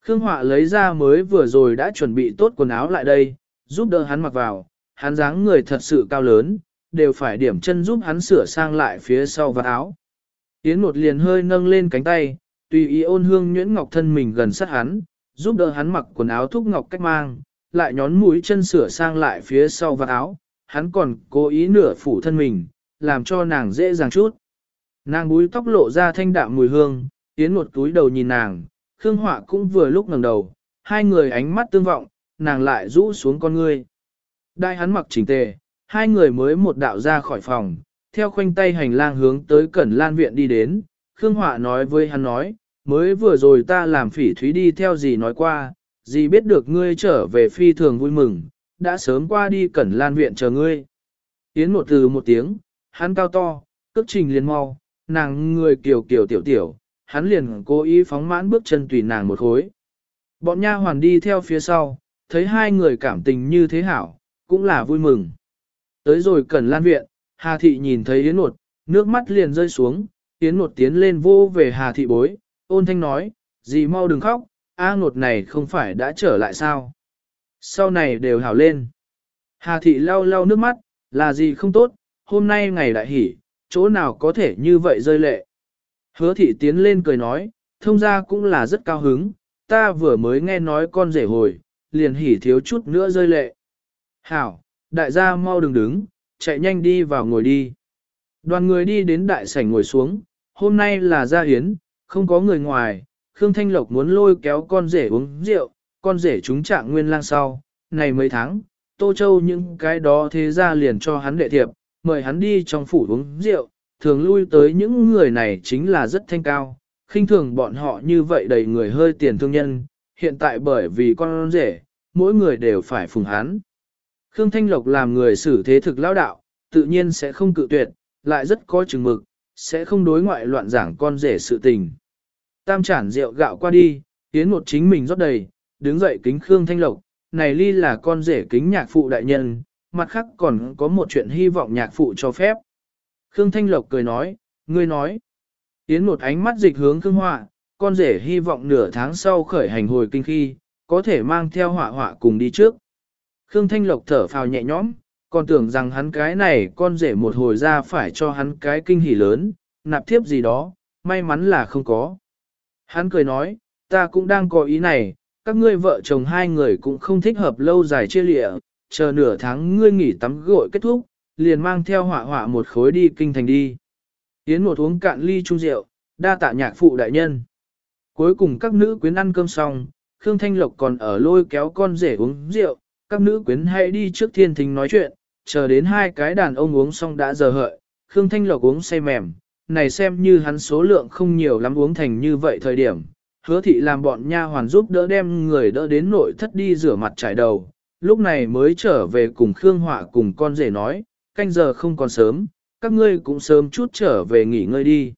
Khương Họa lấy ra mới vừa rồi đã chuẩn bị tốt quần áo lại đây, giúp đỡ hắn mặc vào, hắn dáng người thật sự cao lớn, đều phải điểm chân giúp hắn sửa sang lại phía sau và áo. Yến một liền hơi nâng lên cánh tay, tùy ý ôn hương nhuyễn ngọc thân mình gần sát hắn, giúp đỡ hắn mặc quần áo thúc ngọc cách mang, lại nhón mũi chân sửa sang lại phía sau và áo, hắn còn cố ý nửa phủ thân mình, làm cho nàng dễ dàng chút. Nàng búi tóc lộ ra thanh đạm mùi hương, tiến một túi đầu nhìn nàng, Khương Họa cũng vừa lúc ngẩng đầu, hai người ánh mắt tương vọng, nàng lại rũ xuống con ngươi. Đại hắn mặc chỉnh tề, hai người mới một đạo ra khỏi phòng, theo khoanh tay hành lang hướng tới Cẩn Lan Viện đi đến, Khương Họa nói với hắn nói, mới vừa rồi ta làm phỉ thúy đi theo gì nói qua, gì biết được ngươi trở về phi thường vui mừng, đã sớm qua đi Cẩn Lan Viện chờ ngươi. Yến một từ một tiếng, hắn cao to, cước trình liền mau, nàng người kiều kiều tiểu tiểu, hắn liền cố ý phóng mãn bước chân tùy nàng một khối. Bọn nha hoàn đi theo phía sau, thấy hai người cảm tình như thế hảo, cũng là vui mừng. Tới rồi cần lan viện, Hà Thị nhìn thấy Yến Nột, nước mắt liền rơi xuống, Yến Nột tiến lên vô về Hà Thị bối, ôn thanh nói, gì mau đừng khóc, A Nột này không phải đã trở lại sao. Sau này đều hảo lên. Hà Thị lau lau nước mắt, là gì không tốt, hôm nay ngày đại hỉ, chỗ nào có thể như vậy rơi lệ. Hứa Thị tiến lên cười nói, thông ra cũng là rất cao hứng, ta vừa mới nghe nói con rể hồi, liền hỉ thiếu chút nữa rơi lệ. Hảo, đại gia mau đừng đứng, chạy nhanh đi vào ngồi đi. Đoàn người đi đến đại sảnh ngồi xuống, hôm nay là gia hiến, không có người ngoài, Khương Thanh Lộc muốn lôi kéo con rể uống rượu, con rể chúng trạng nguyên lang sau, này mấy tháng, Tô Châu những cái đó thế ra liền cho hắn đệ thiệp, mời hắn đi trong phủ uống rượu, thường lui tới những người này chính là rất thanh cao, khinh thường bọn họ như vậy đầy người hơi tiền thương nhân, hiện tại bởi vì con rể, mỗi người đều phải phùng hắn. Khương Thanh Lộc làm người xử thế thực lao đạo, tự nhiên sẽ không cự tuyệt, lại rất có chừng mực, sẽ không đối ngoại loạn giảng con rể sự tình. Tam chản rượu gạo qua đi, tiến một chính mình rót đầy, đứng dậy kính Khương Thanh Lộc, này ly là con rể kính nhạc phụ đại nhân, mặt khác còn có một chuyện hy vọng nhạc phụ cho phép. Khương Thanh Lộc cười nói, ngươi nói. Tiến một ánh mắt dịch hướng Khương Họa, con rể hy vọng nửa tháng sau khởi hành hồi kinh khi, có thể mang theo họa họa cùng đi trước. Khương Thanh Lộc thở phào nhẹ nhõm, còn tưởng rằng hắn cái này con rể một hồi ra phải cho hắn cái kinh hỉ lớn, nạp thiếp gì đó, may mắn là không có. Hắn cười nói, ta cũng đang có ý này, các ngươi vợ chồng hai người cũng không thích hợp lâu dài chia lịa, chờ nửa tháng ngươi nghỉ tắm gội kết thúc, liền mang theo họa họa một khối đi kinh thành đi. Yến một uống cạn ly chung rượu, đa tạ nhạc phụ đại nhân. Cuối cùng các nữ quyến ăn cơm xong, Khương Thanh Lộc còn ở lôi kéo con rể uống rượu, các nữ quyến hãy đi trước thiên thính nói chuyện, chờ đến hai cái đàn ông uống xong đã giờ hợi, Khương Thanh Lộc uống say mềm, này xem như hắn số lượng không nhiều lắm uống thành như vậy thời điểm. Hứa thị làm bọn nha hoàn giúp đỡ đem người đỡ đến nội thất đi rửa mặt trải đầu, lúc này mới trở về cùng Khương Họa cùng con rể nói, canh giờ không còn sớm, các ngươi cũng sớm chút trở về nghỉ ngơi đi.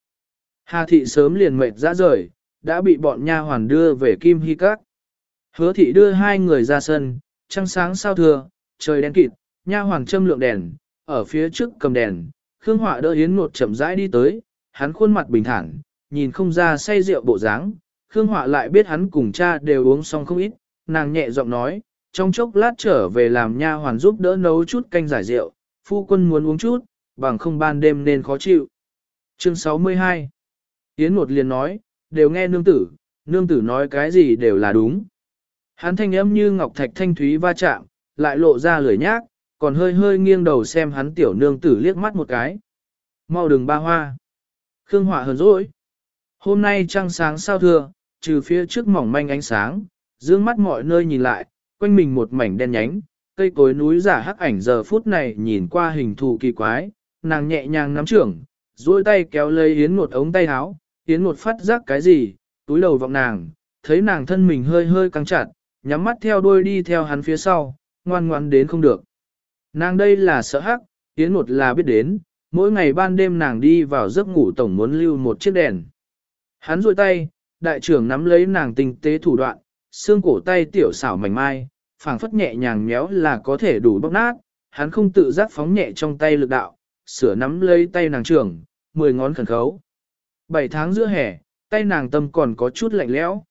Hà thị sớm liền mệt ra rời, đã bị bọn nha hoàn đưa về Kim Hy Các. Hứa thị đưa hai người ra sân, trăng sáng sao thưa trời đen kịt, nha hoàn châm lượng đèn, ở phía trước cầm đèn, Khương Họa đỡ Yến Nột chậm rãi đi tới, hắn khuôn mặt bình thản, nhìn không ra say rượu bộ dáng. Khương Họa lại biết hắn cùng cha đều uống xong không ít, nàng nhẹ giọng nói, trong chốc lát trở về làm nha hoàn giúp đỡ nấu chút canh giải rượu, phu quân muốn uống chút, bằng không ban đêm nên khó chịu. Chương 62 Yến Nột liền nói, đều nghe nương tử, nương tử nói cái gì đều là đúng. Hắn thanh âm như ngọc thạch thanh thúy va chạm, lại lộ ra lời nhác, còn hơi hơi nghiêng đầu xem hắn tiểu nương tử liếc mắt một cái. Mau đừng ba hoa. Khương hỏa hờn dỗi. Hôm nay trăng sáng sao thưa, trừ phía trước mỏng manh ánh sáng, dương mắt mọi nơi nhìn lại, quanh mình một mảnh đen nhánh, cây cối núi giả hắc ảnh giờ phút này nhìn qua hình thù kỳ quái, nàng nhẹ nhàng nắm trưởng, duỗi tay kéo lấy Yến một ống tay áo, Yến một phát giác cái gì, túi đầu vọng nàng, thấy nàng thân mình hơi hơi căng chặt, nhắm mắt theo đuôi đi theo hắn phía sau, ngoan ngoan đến không được. Nàng đây là sợ hắc, Yến một là biết đến, mỗi ngày ban đêm nàng đi vào giấc ngủ tổng muốn lưu một chiếc đèn. Hắn duỗi tay, đại trưởng nắm lấy nàng tinh tế thủ đoạn, xương cổ tay tiểu xảo mảnh mai, phảng phất nhẹ nhàng méo là có thể đủ bóc nát, hắn không tự giác phóng nhẹ trong tay lực đạo, sửa nắm lấy tay nàng trưởng, mười ngón khẩn khấu. Bảy tháng giữa hè, tay nàng tâm còn có chút lạnh lẽo.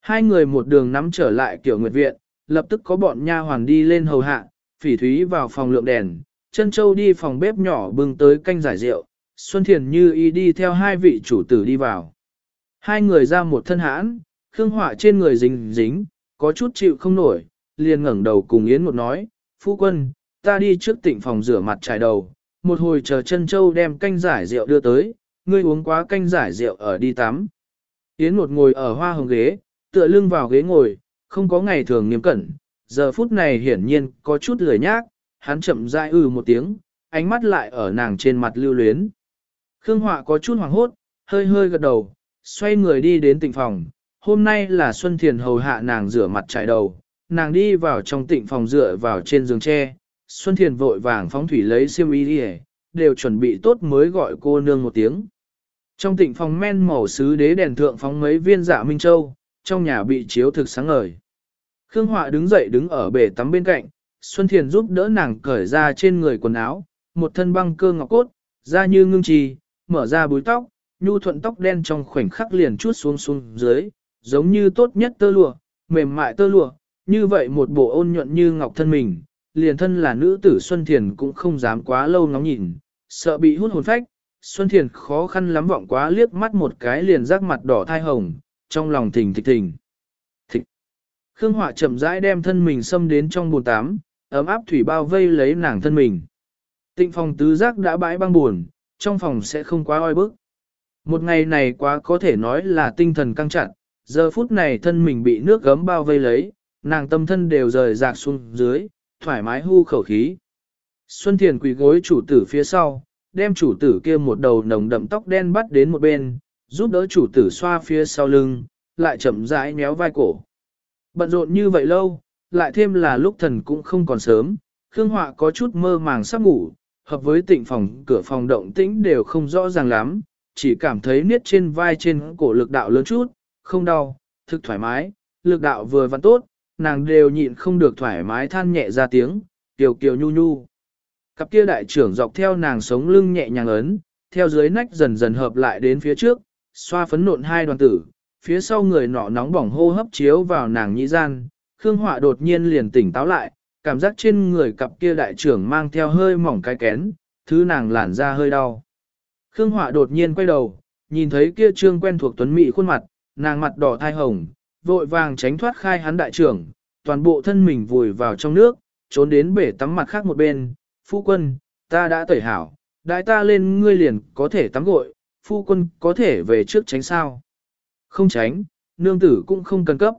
Hai người một đường nắm trở lại kiểu nguyệt viện, lập tức có bọn nha hoàn đi lên hầu hạ, phỉ thúy vào phòng lượng đèn, chân châu đi phòng bếp nhỏ bưng tới canh giải rượu, Xuân Thiền như y đi theo hai vị chủ tử đi vào. Hai người ra một thân hãn, khương họa trên người dính dính, có chút chịu không nổi, liền ngẩng đầu cùng Yến một nói, phu quân, ta đi trước tịnh phòng rửa mặt trải đầu, một hồi chờ chân châu đem canh giải rượu đưa tới, ngươi uống quá canh giải rượu ở đi tắm. Yến một ngồi ở hoa hồng ghế, tựa lưng vào ghế ngồi, không có ngày thường nghiêm cẩn, giờ phút này hiển nhiên có chút lười nhác, hắn chậm rãi ư ừ một tiếng, ánh mắt lại ở nàng trên mặt lưu luyến. Khương Họa có chút hoảng hốt, hơi hơi gật đầu, xoay người đi đến tịnh phòng. Hôm nay là Xuân Thiền hầu hạ nàng rửa mặt trải đầu, nàng đi vào trong tịnh phòng dựa vào trên giường tre. Xuân Thiền vội vàng phóng thủy lấy xiêm y đi đều chuẩn bị tốt mới gọi cô nương một tiếng. Trong tịnh phòng men màu sứ đế đèn thượng phóng mấy viên dạ Minh Châu, trong nhà bị chiếu thực sáng ngời. Khương Họa đứng dậy đứng ở bể tắm bên cạnh, Xuân Thiền giúp đỡ nàng cởi ra trên người quần áo, một thân băng cơ ngọc cốt, da như ngưng trì, mở ra búi tóc, nhu thuận tóc đen trong khoảnh khắc liền chút xuống xuống dưới, giống như tốt nhất tơ lụa, mềm mại tơ lụa, như vậy một bộ ôn nhuận như ngọc thân mình, liền thân là nữ tử Xuân Thiền cũng không dám quá lâu ngóng nhìn, sợ bị hút hồn phách, Xuân Thiền khó khăn lắm vọng quá liếc mắt một cái liền rắc mặt đỏ thai hồng, trong lòng thình thịch thình. Khương Họa chậm rãi đem thân mình xâm đến trong bồn tắm, ấm áp thủy bao vây lấy nàng thân mình. Tịnh phòng tứ giác đã bãi băng buồn, trong phòng sẽ không quá oi bức. Một ngày này quá có thể nói là tinh thần căng chặt, giờ phút này thân mình bị nước gấm bao vây lấy, nàng tâm thân đều rời rạc xuống dưới, thoải mái hưu khẩu khí. Xuân Thiền quỳ gối chủ tử phía sau, đem chủ tử kia một đầu nồng đậm tóc đen bắt đến một bên, giúp đỡ chủ tử xoa phía sau lưng, lại chậm rãi méo vai cổ. Bận rộn như vậy lâu, lại thêm là lúc thần cũng không còn sớm, Khương Họa có chút mơ màng sắp ngủ, hợp với tịnh phòng cửa phòng động tĩnh đều không rõ ràng lắm, chỉ cảm thấy niết trên vai trên cổ lực đạo lớn chút, không đau, thực thoải mái, lực đạo vừa văn tốt, nàng đều nhịn không được thoải mái than nhẹ ra tiếng, kiều kiều nhu nhu. Cặp kia đại trưởng dọc theo nàng sống lưng nhẹ nhàng ấn, theo dưới nách dần dần hợp lại đến phía trước, xoa phấn nộn hai đoàn tử, phía sau người nọ nóng bỏng hô hấp chiếu vào nàng nhĩ gian, Khương Họa đột nhiên liền tỉnh táo lại, cảm giác trên người cặp kia đại trưởng mang theo hơi mỏng cái kén, thứ nàng lản ra hơi đau. Khương Họa đột nhiên quay đầu, nhìn thấy kia trương quen thuộc tuấn mỹ khuôn mặt, nàng mặt đỏ thai hồng, vội vàng tránh thoát khai hắn đại trưởng, toàn bộ thân mình vùi vào trong nước, trốn đến bể tắm mặt khác một bên, phu quân, ta đã tẩy hảo, đại ta lên ngươi liền có thể tắm gội, phu quân có thể về trước tránh sao. Không tránh, nương tử cũng không cần cấp.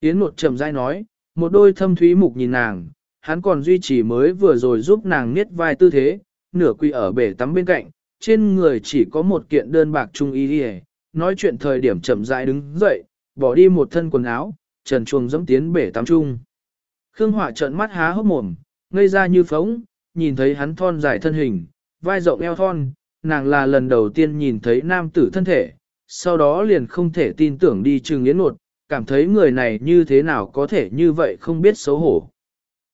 Yến một chậm dai nói, một đôi thâm thúy mục nhìn nàng, hắn còn duy trì mới vừa rồi giúp nàng niết vai tư thế, nửa quỳ ở bể tắm bên cạnh, trên người chỉ có một kiện đơn bạc trung y đi nói chuyện thời điểm chậm rãi đứng dậy, bỏ đi một thân quần áo, trần chuồng dẫm tiến bể tắm trung. Khương Họa trợn mắt há hốc mồm, ngây ra như phóng, nhìn thấy hắn thon dài thân hình, vai rộng eo thon, nàng là lần đầu tiên nhìn thấy nam tử thân thể, sau đó liền không thể tin tưởng đi trừng yến nột, cảm thấy người này như thế nào có thể như vậy không biết xấu hổ.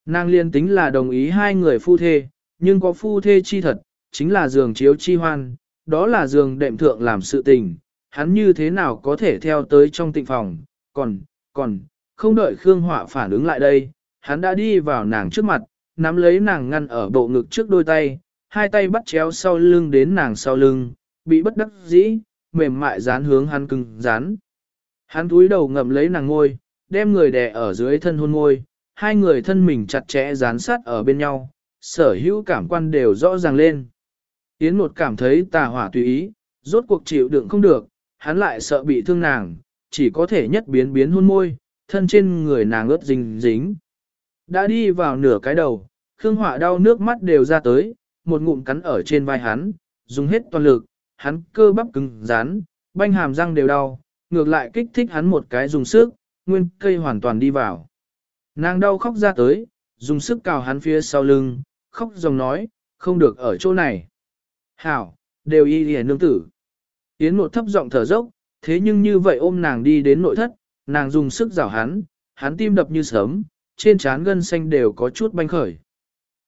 Nàng liên tính là đồng ý hai người phu thê, nhưng có phu thê chi thật, chính là giường chiếu chi hoan, đó là giường đệm thượng làm sự tình, hắn như thế nào có thể theo tới trong tịnh phòng, còn, còn, không đợi Khương Họa phản ứng lại đây, hắn đã đi vào nàng trước mặt, nắm lấy nàng ngăn ở bộ ngực trước đôi tay, hai tay bắt chéo sau lưng đến nàng sau lưng, bị bất đắc dĩ, mềm mại dán hướng hắn cưng dán. Hắn túi đầu ngậm lấy nàng ngôi, đem người đè ở dưới thân hôn ngôi, hai người thân mình chặt chẽ dán sát ở bên nhau, sở hữu cảm quan đều rõ ràng lên. Yến một cảm thấy tà hỏa tùy ý, rốt cuộc chịu đựng không được, hắn lại sợ bị thương nàng, chỉ có thể nhất biến biến hôn môi, thân trên người nàng ướt dính dính. Đã đi vào nửa cái đầu, Khương Họa đau nước mắt đều ra tới, một ngụm cắn ở trên vai hắn, dùng hết toàn lực, hắn cơ bắp cứng rắn, banh hàm răng đều đau, ngược lại kích thích hắn một cái dùng sức, nguyên cây hoàn toàn đi vào. Nàng đau khóc ra tới, dùng sức cào hắn phía sau lưng, khóc dòng nói, không được ở chỗ này. Hảo, đều y đi nương tử. Yến một thấp giọng thở dốc, thế nhưng như vậy ôm nàng đi đến nội thất, nàng dùng sức rào hắn, hắn tim đập như sớm, trên trán gân xanh đều có chút banh khởi.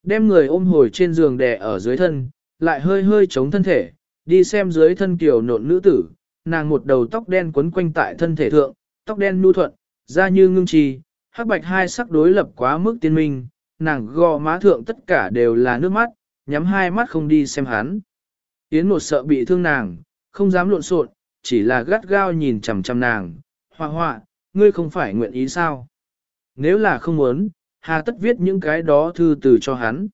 Đem người ôm hồi trên giường đè ở dưới thân, lại hơi hơi chống thân thể, đi xem dưới thân kiều nộn nữ tử, nàng một đầu tóc đen quấn quanh tại thân thể thượng, tóc đen nhu thuận, da như ngưng trì, hắc bạch hai sắc đối lập quá mức tiên minh, nàng gò má thượng tất cả đều là nước mắt, nhắm hai mắt không đi xem hắn. Yến một sợ bị thương nàng, không dám lộn xộn, chỉ là gắt gao nhìn chằm chằm nàng, hoa hoa, ngươi không phải nguyện ý sao? Nếu là không muốn, hà tất viết những cái đó thư từ cho hắn.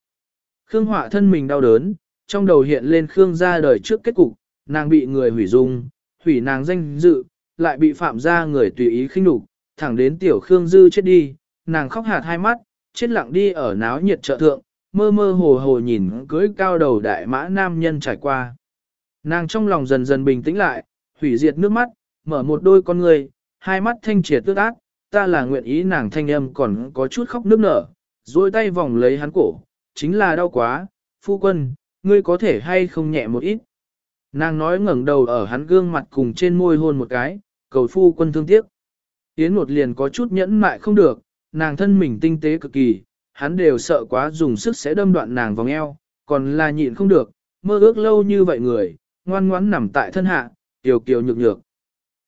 Khương họa thân mình đau đớn, trong đầu hiện lên Khương gia đời trước kết cục, nàng bị người hủy dung, hủy nàng danh dự, lại bị phạm gia người tùy ý khinh nhục, thẳng đến tiểu Khương Dư chết đi, nàng khóc hạt hai mắt, chết lặng đi ở náo nhiệt chợ thượng, mơ mơ hồ hồ nhìn cưới cao đầu đại mã nam nhân trải qua. Nàng trong lòng dần dần bình tĩnh lại, hủy diệt nước mắt, mở một đôi con người, hai mắt thanh triệt tước ác, ta là nguyện ý nàng thanh âm còn có chút khóc nước nở, duỗi tay vòng lấy hắn cổ, chính là đau quá, phu quân, ngươi có thể hay không nhẹ một ít. Nàng nói ngẩng đầu ở hắn gương mặt cùng trên môi hôn một cái, cầu phu quân thương tiếc. Yến một liền có chút nhẫn mại không được, nàng thân mình tinh tế cực kỳ, hắn đều sợ quá dùng sức sẽ đâm đoạn nàng vòng eo, còn là nhịn không được, mơ ước lâu như vậy người, ngoan ngoãn nằm tại thân hạ, kiều kiều nhược nhược.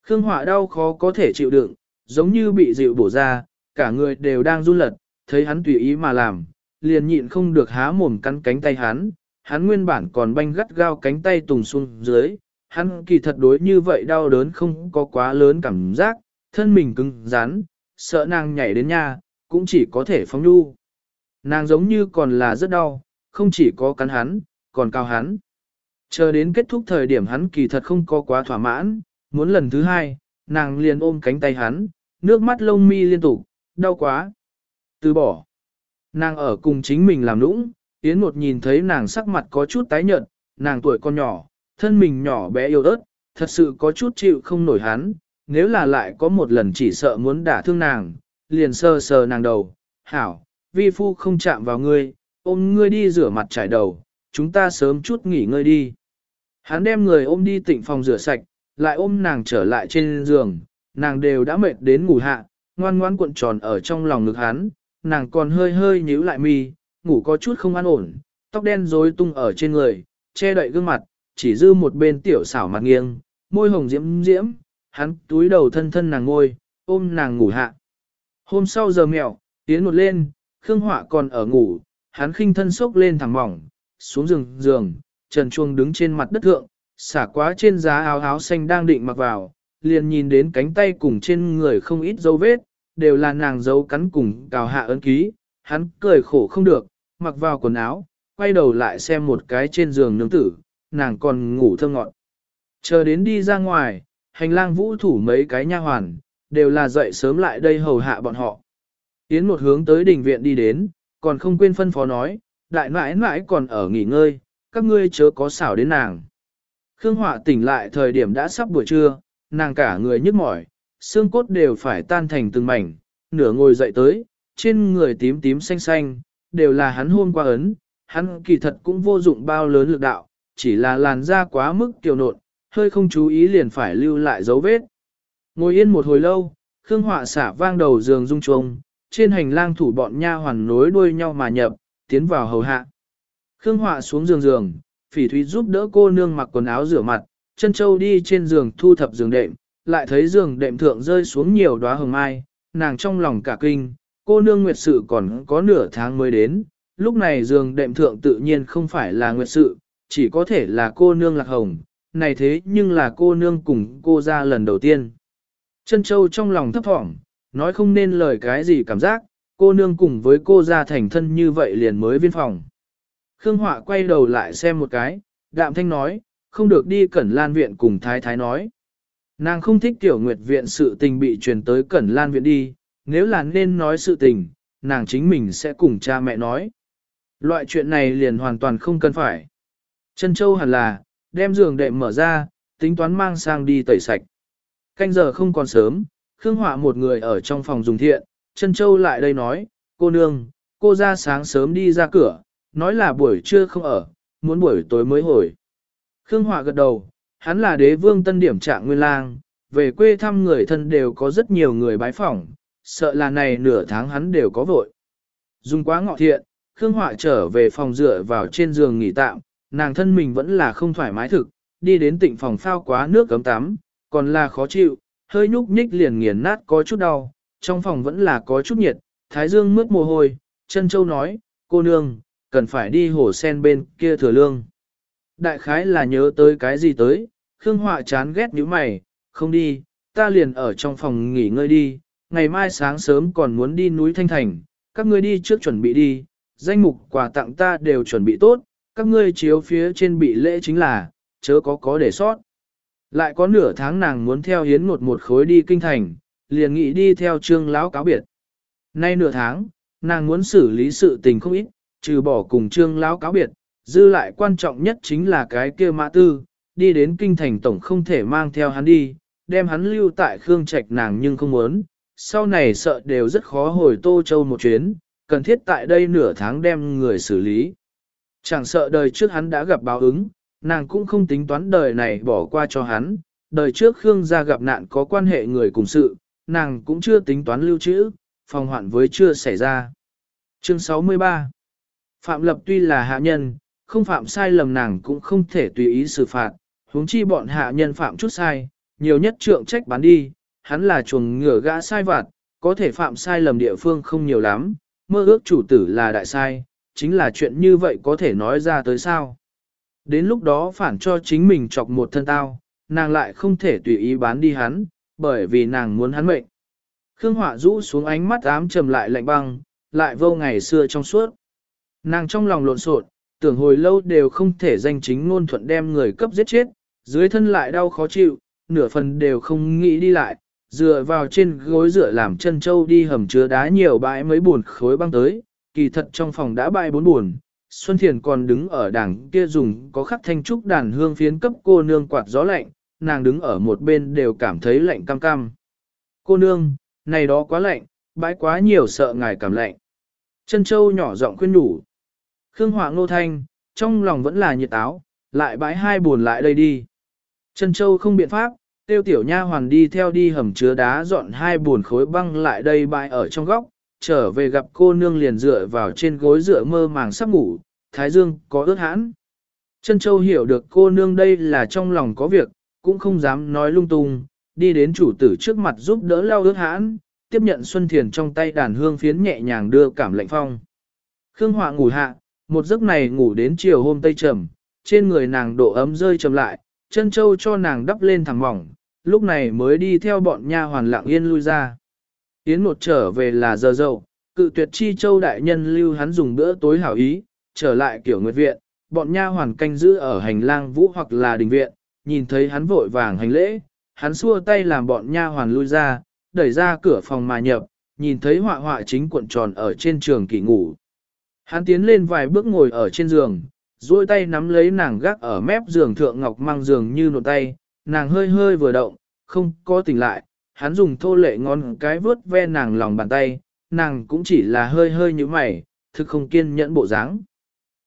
Khương Họa đau khó có thể chịu đựng, giống như bị dịu bổ ra, cả người đều đang run lật, thấy hắn tùy ý mà làm, liền nhịn không được há mồm cắn cánh tay hắn, hắn nguyên bản còn banh gắt gao cánh tay tùng xuống dưới, hắn kỳ thật đối như vậy đau đớn không có quá lớn cảm giác, thân mình cứng rắn, sợ nàng nhảy đến nhà, cũng chỉ có thể phóng nhu. Nàng giống như còn là rất đau, không chỉ có cắn hắn, còn cao hắn. Chờ đến kết thúc thời điểm hắn kỳ thật không có quá thỏa mãn, muốn lần thứ hai, nàng liền ôm cánh tay hắn, nước mắt lông mi liên tục, đau quá. Từ bỏ. Nàng ở cùng chính mình làm nũng, Yến một nhìn thấy nàng sắc mặt có chút tái nhợt, nàng tuổi con nhỏ, thân mình nhỏ bé yếu ớt, thật sự có chút chịu không nổi hắn, nếu là lại có một lần chỉ sợ muốn đả thương nàng, liền sờ sờ nàng đầu, hảo, vi phu không chạm vào ngươi, ôm ngươi đi rửa mặt trải đầu, chúng ta sớm chút nghỉ ngơi đi. Hắn đem người ôm đi tịnh phòng rửa sạch, lại ôm nàng trở lại trên giường, nàng đều đã mệt đến ngủ hạ, ngoan ngoan cuộn tròn ở trong lòng ngực hắn, nàng còn hơi hơi nhíu lại mi, ngủ có chút không an ổn, tóc đen rối tung ở trên người, che đậy gương mặt, chỉ dư một bên tiểu xảo mặt nghiêng, môi hồng diễm diễm, hắn túi đầu thân thân nàng ngôi, ôm nàng ngủ hạ. Hôm sau giờ mẹo, tiến một lên, Khương Họa còn ở ngủ, hắn khinh thân sốc lên thẳng mỏng, xuống giường giường, trần chuông đứng trên mặt đất thượng, xả quá trên giá áo áo xanh đang định mặc vào, liền nhìn đến cánh tay cùng trên người không ít dấu vết, đều là nàng dấu cắn cùng cào hạ ấn ký, hắn cười khổ không được, mặc vào quần áo, quay đầu lại xem một cái trên giường nương tử, nàng còn ngủ thơ ngọn. Chờ đến đi ra ngoài, hành lang vũ thủ mấy cái nha hoàn, đều là dậy sớm lại đây hầu hạ bọn họ. Yến một hướng tới đình viện đi đến, còn không quên phân phó nói, đại mãi nãi còn ở nghỉ ngơi, các ngươi chớ có xảo đến nàng. Khương Họa tỉnh lại thời điểm đã sắp buổi trưa, nàng cả người nhức mỏi, xương cốt đều phải tan thành từng mảnh, nửa ngồi dậy tới, trên người tím tím xanh xanh, đều là hắn hôn qua ấn, hắn kỳ thật cũng vô dụng bao lớn lực đạo, chỉ là làn da quá mức kiều nộn, hơi không chú ý liền phải lưu lại dấu vết. Ngồi yên một hồi lâu, Khương Họa xả vang đầu giường rung chuông, trên hành lang thủ bọn nha hoàn nối đuôi nhau mà nhập, tiến vào hầu hạ. Khương Họa xuống giường giường, phỉ thúy giúp đỡ cô nương mặc quần áo rửa mặt, chân châu đi trên giường thu thập giường đệm, lại thấy giường đệm thượng rơi xuống nhiều đóa hồng mai, nàng trong lòng cả kinh, cô nương nguyệt sự còn có nửa tháng mới đến, lúc này giường đệm thượng tự nhiên không phải là nguyệt sự, chỉ có thể là cô nương lạc hồng, này thế nhưng là cô nương cùng cô ra lần đầu tiên. Chân châu trong lòng thấp thỏm, nói không nên lời cái gì cảm giác, cô nương cùng với cô ra thành thân như vậy liền mới viên phòng. Khương Họa quay đầu lại xem một cái, đạm thanh nói, không được đi cẩn lan viện cùng thái thái nói. Nàng không thích tiểu nguyệt viện sự tình bị truyền tới cẩn lan viện đi, nếu là nên nói sự tình, nàng chính mình sẽ cùng cha mẹ nói. Loại chuyện này liền hoàn toàn không cần phải. Chân châu hẳn là, đem giường đệm mở ra, tính toán mang sang đi tẩy sạch. Canh giờ không còn sớm, Khương Họa một người ở trong phòng dùng thiện, chân châu lại đây nói, cô nương, cô ra sáng sớm đi ra cửa, nói là buổi trưa không ở, muốn buổi tối mới hồi. Khương Họa gật đầu, hắn là đế vương tân điểm trạng nguyên lang, về quê thăm người thân đều có rất nhiều người bái phỏng, sợ là này nửa tháng hắn đều có vội. Dùng quá ngọ thiện, Khương Họa trở về phòng dựa vào trên giường nghỉ tạm, nàng thân mình vẫn là không thoải mái thực, đi đến tịnh phòng phao quá nước cấm tắm, còn là khó chịu, hơi nhúc nhích liền nghiền nát có chút đau, trong phòng vẫn là có chút nhiệt, thái dương mướt mồ hôi, chân châu nói, cô nương, cần phải đi hồ sen bên kia thừa lương. Đại khái là nhớ tới cái gì tới, Khương Họa chán ghét nhíu mày, không đi, ta liền ở trong phòng nghỉ ngơi đi, ngày mai sáng sớm còn muốn đi núi Thanh Thành, các ngươi đi trước chuẩn bị đi, danh mục quà tặng ta đều chuẩn bị tốt, các ngươi chiếu phía trên bị lễ chính là, chớ có có để sót. Lại có nửa tháng nàng muốn theo hiến một một khối đi kinh thành, liền nghĩ đi theo trương lão cáo biệt. Nay nửa tháng, nàng muốn xử lý sự tình không ít, trừ bỏ cùng trương lão cáo biệt, dư lại quan trọng nhất chính là cái kia mã tư, đi đến kinh thành tổng không thể mang theo hắn đi, đem hắn lưu tại Khương Trạch nàng nhưng không muốn, sau này sợ đều rất khó hồi Tô Châu một chuyến, cần thiết tại đây nửa tháng đem người xử lý. Chẳng sợ đời trước hắn đã gặp báo ứng, nàng cũng không tính toán đời này bỏ qua cho hắn, đời trước Khương gia gặp nạn có quan hệ người cùng sự, nàng cũng chưa tính toán lưu trữ, phòng hoạn với chưa xảy ra. Chương 63 Phạm Lập tuy là hạ nhân, không phạm sai lầm nàng cũng không thể tùy ý xử phạt, huống chi bọn hạ nhân phạm chút sai, nhiều nhất trượng trách bán đi, hắn là chuồng ngựa gã sai vặt, có thể phạm sai lầm địa phương không nhiều lắm, mơ ước chủ tử là đại sai, chính là chuyện như vậy có thể nói ra tới sao. Đến lúc đó phản cho chính mình chọc một thân tao, nàng lại không thể tùy ý bán đi hắn, bởi vì nàng muốn hắn mệnh. Khương Họa rũ xuống ánh mắt ám trầm lại lạnh băng, lại vô ngày xưa trong suốt. Nàng trong lòng lộn xộn, tưởng hồi lâu đều không thể danh chính ngôn thuận đem người cấp giết chết, dưới thân lại đau khó chịu, nửa phần đều không nghĩ đi lại, dựa vào trên gối dựa làm chân châu đi hầm chứa đá nhiều bãi mấy buồn khối băng tới, kỳ thật trong phòng đã bãi bốn buồn. Xuân Thiền còn đứng ở đằng kia dùng có khắc thanh trúc đàn hương phiến cấp cô nương quạt gió lạnh, nàng đứng ở một bên đều cảm thấy lạnh cam cam. Cô nương, này đó quá lạnh, bãi quá nhiều sợ ngài cảm lạnh. Chân châu nhỏ giọng khuyên đủ. Khương Họa Ngô Thanh, trong lòng vẫn là nhiệt áo, lại bãi hai buồn lại đây đi. Chân châu không biện pháp, tiêu tiểu nha hoàn đi theo đi hầm chứa đá dọn hai buồn khối băng lại đây bãi ở trong góc, trở về gặp cô nương liền dựa vào trên gối dựa mơ màng sắp ngủ, thái dương có ướt hãn. Chân châu hiểu được cô nương đây là trong lòng có việc, cũng không dám nói lung tung, đi đến chủ tử trước mặt giúp đỡ lao ướt hãn, tiếp nhận Xuân Thiền trong tay đàn hương phiến nhẹ nhàng đưa cảm lạnh phong. Khương Họa ngủ hạ, một giấc này ngủ đến chiều hôm tây trầm, trên người nàng độ ấm rơi trầm lại, chân châu cho nàng đắp lên thẳng mỏng, lúc này mới đi theo bọn nha hoàn lặng yên lui ra. Yến một trở về là giờ dậu, cự tuyệt chi châu đại nhân lưu hắn dùng bữa tối hảo ý, trở lại kiểu nguyệt viện, bọn nha hoàn canh giữ ở hành lang vũ hoặc là đình viện, nhìn thấy hắn vội vàng hành lễ, hắn xua tay làm bọn nha hoàn lui ra, đẩy ra cửa phòng mà nhập, nhìn thấy họa họa chính cuộn tròn ở trên trường kỳ ngủ. Hắn tiến lên vài bước ngồi ở trên giường, duỗi tay nắm lấy nàng gác ở mép giường thượng ngọc mang giường như nụ tay, nàng hơi hơi vừa động, không có tỉnh lại, hắn dùng thô lệ ngón cái vớt ve nàng lòng bàn tay, nàng cũng chỉ là hơi hơi như mày, thực không kiên nhẫn bộ dáng.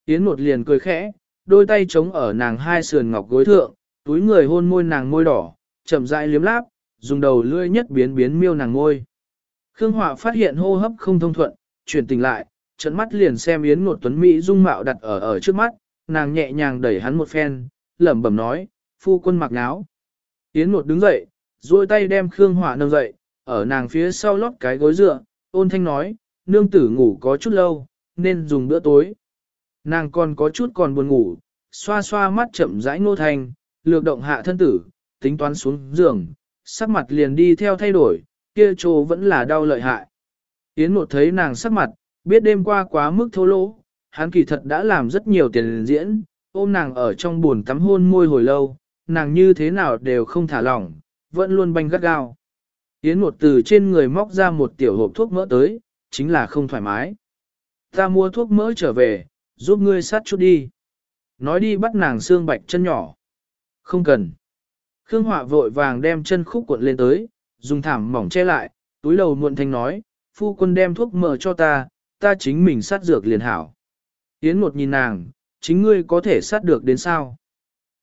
Yến một liền cười khẽ, đôi tay chống ở nàng hai sườn ngọc gối thượng, túi người hôn môi nàng môi đỏ, chậm rãi liếm láp, dùng đầu lưỡi nhất biến biến miêu nàng môi. Khương Họa phát hiện hô hấp không thông thuận, chuyển tỉnh lại, trận mắt liền xem Yến Ngột Tuấn Mỹ dung mạo đặt ở ở trước mắt, nàng nhẹ nhàng đẩy hắn một phen, lẩm bẩm nói, phu quân mặc áo. Yến một đứng dậy, duỗi tay đem Khương hỏa nâng dậy, ở nàng phía sau lót cái gối dựa, ôn thanh nói, nương tử ngủ có chút lâu, nên dùng bữa tối. Nàng còn có chút còn buồn ngủ, xoa xoa mắt chậm rãi nô thành, lược động hạ thân tử, tính toán xuống giường, sắc mặt liền đi theo thay đổi, kia trô vẫn là đau lợi hại. Yến một thấy nàng sắc mặt, biết đêm qua quá mức thô lỗ, hắn kỳ thật đã làm rất nhiều tiền diễn, ôm nàng ở trong buồn tắm hôn môi hồi lâu, nàng như thế nào đều không thả lỏng, vẫn luôn banh gắt gao. Yến một từ trên người móc ra một tiểu hộp thuốc mỡ tới, chính là không thoải mái. Ta mua thuốc mỡ trở về, giúp ngươi sát chút đi. Nói đi bắt nàng xương bạch chân nhỏ. Không cần. Khương Họa vội vàng đem chân khúc cuộn lên tới, dùng thảm mỏng che lại, túi đầu muộn thanh nói, phu quân đem thuốc mỡ cho ta, ta chính mình sát dược liền hảo. Yến một nhìn nàng, chính ngươi có thể sát được đến sao?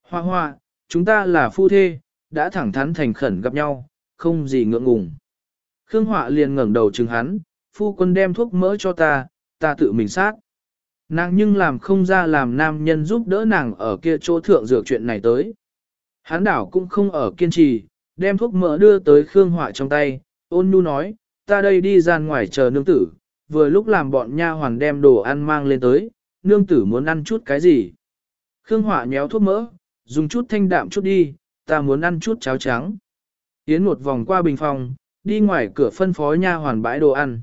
Hoa hoa, chúng ta là phu thê, đã thẳng thắn thành khẩn gặp nhau, không gì ngượng ngùng. Khương Họa liền ngẩng đầu chừng hắn, phu quân đem thuốc mỡ cho ta, ta tự mình sát. Nàng nhưng làm không ra làm nam nhân giúp đỡ nàng ở kia chỗ thượng dược chuyện này tới. Hán đảo cũng không ở kiên trì, đem thuốc mỡ đưa tới Khương Họa trong tay, ôn nhu nói, ta đây đi ra ngoài chờ nương tử, vừa lúc làm bọn nha hoàn đem đồ ăn mang lên tới, nương tử muốn ăn chút cái gì. Khương Họa nhéo thuốc mỡ, dùng chút thanh đạm chút đi, ta muốn ăn chút cháo trắng. Yến một vòng qua bình phòng, đi ngoài cửa phân phó nha hoàn bãi đồ ăn.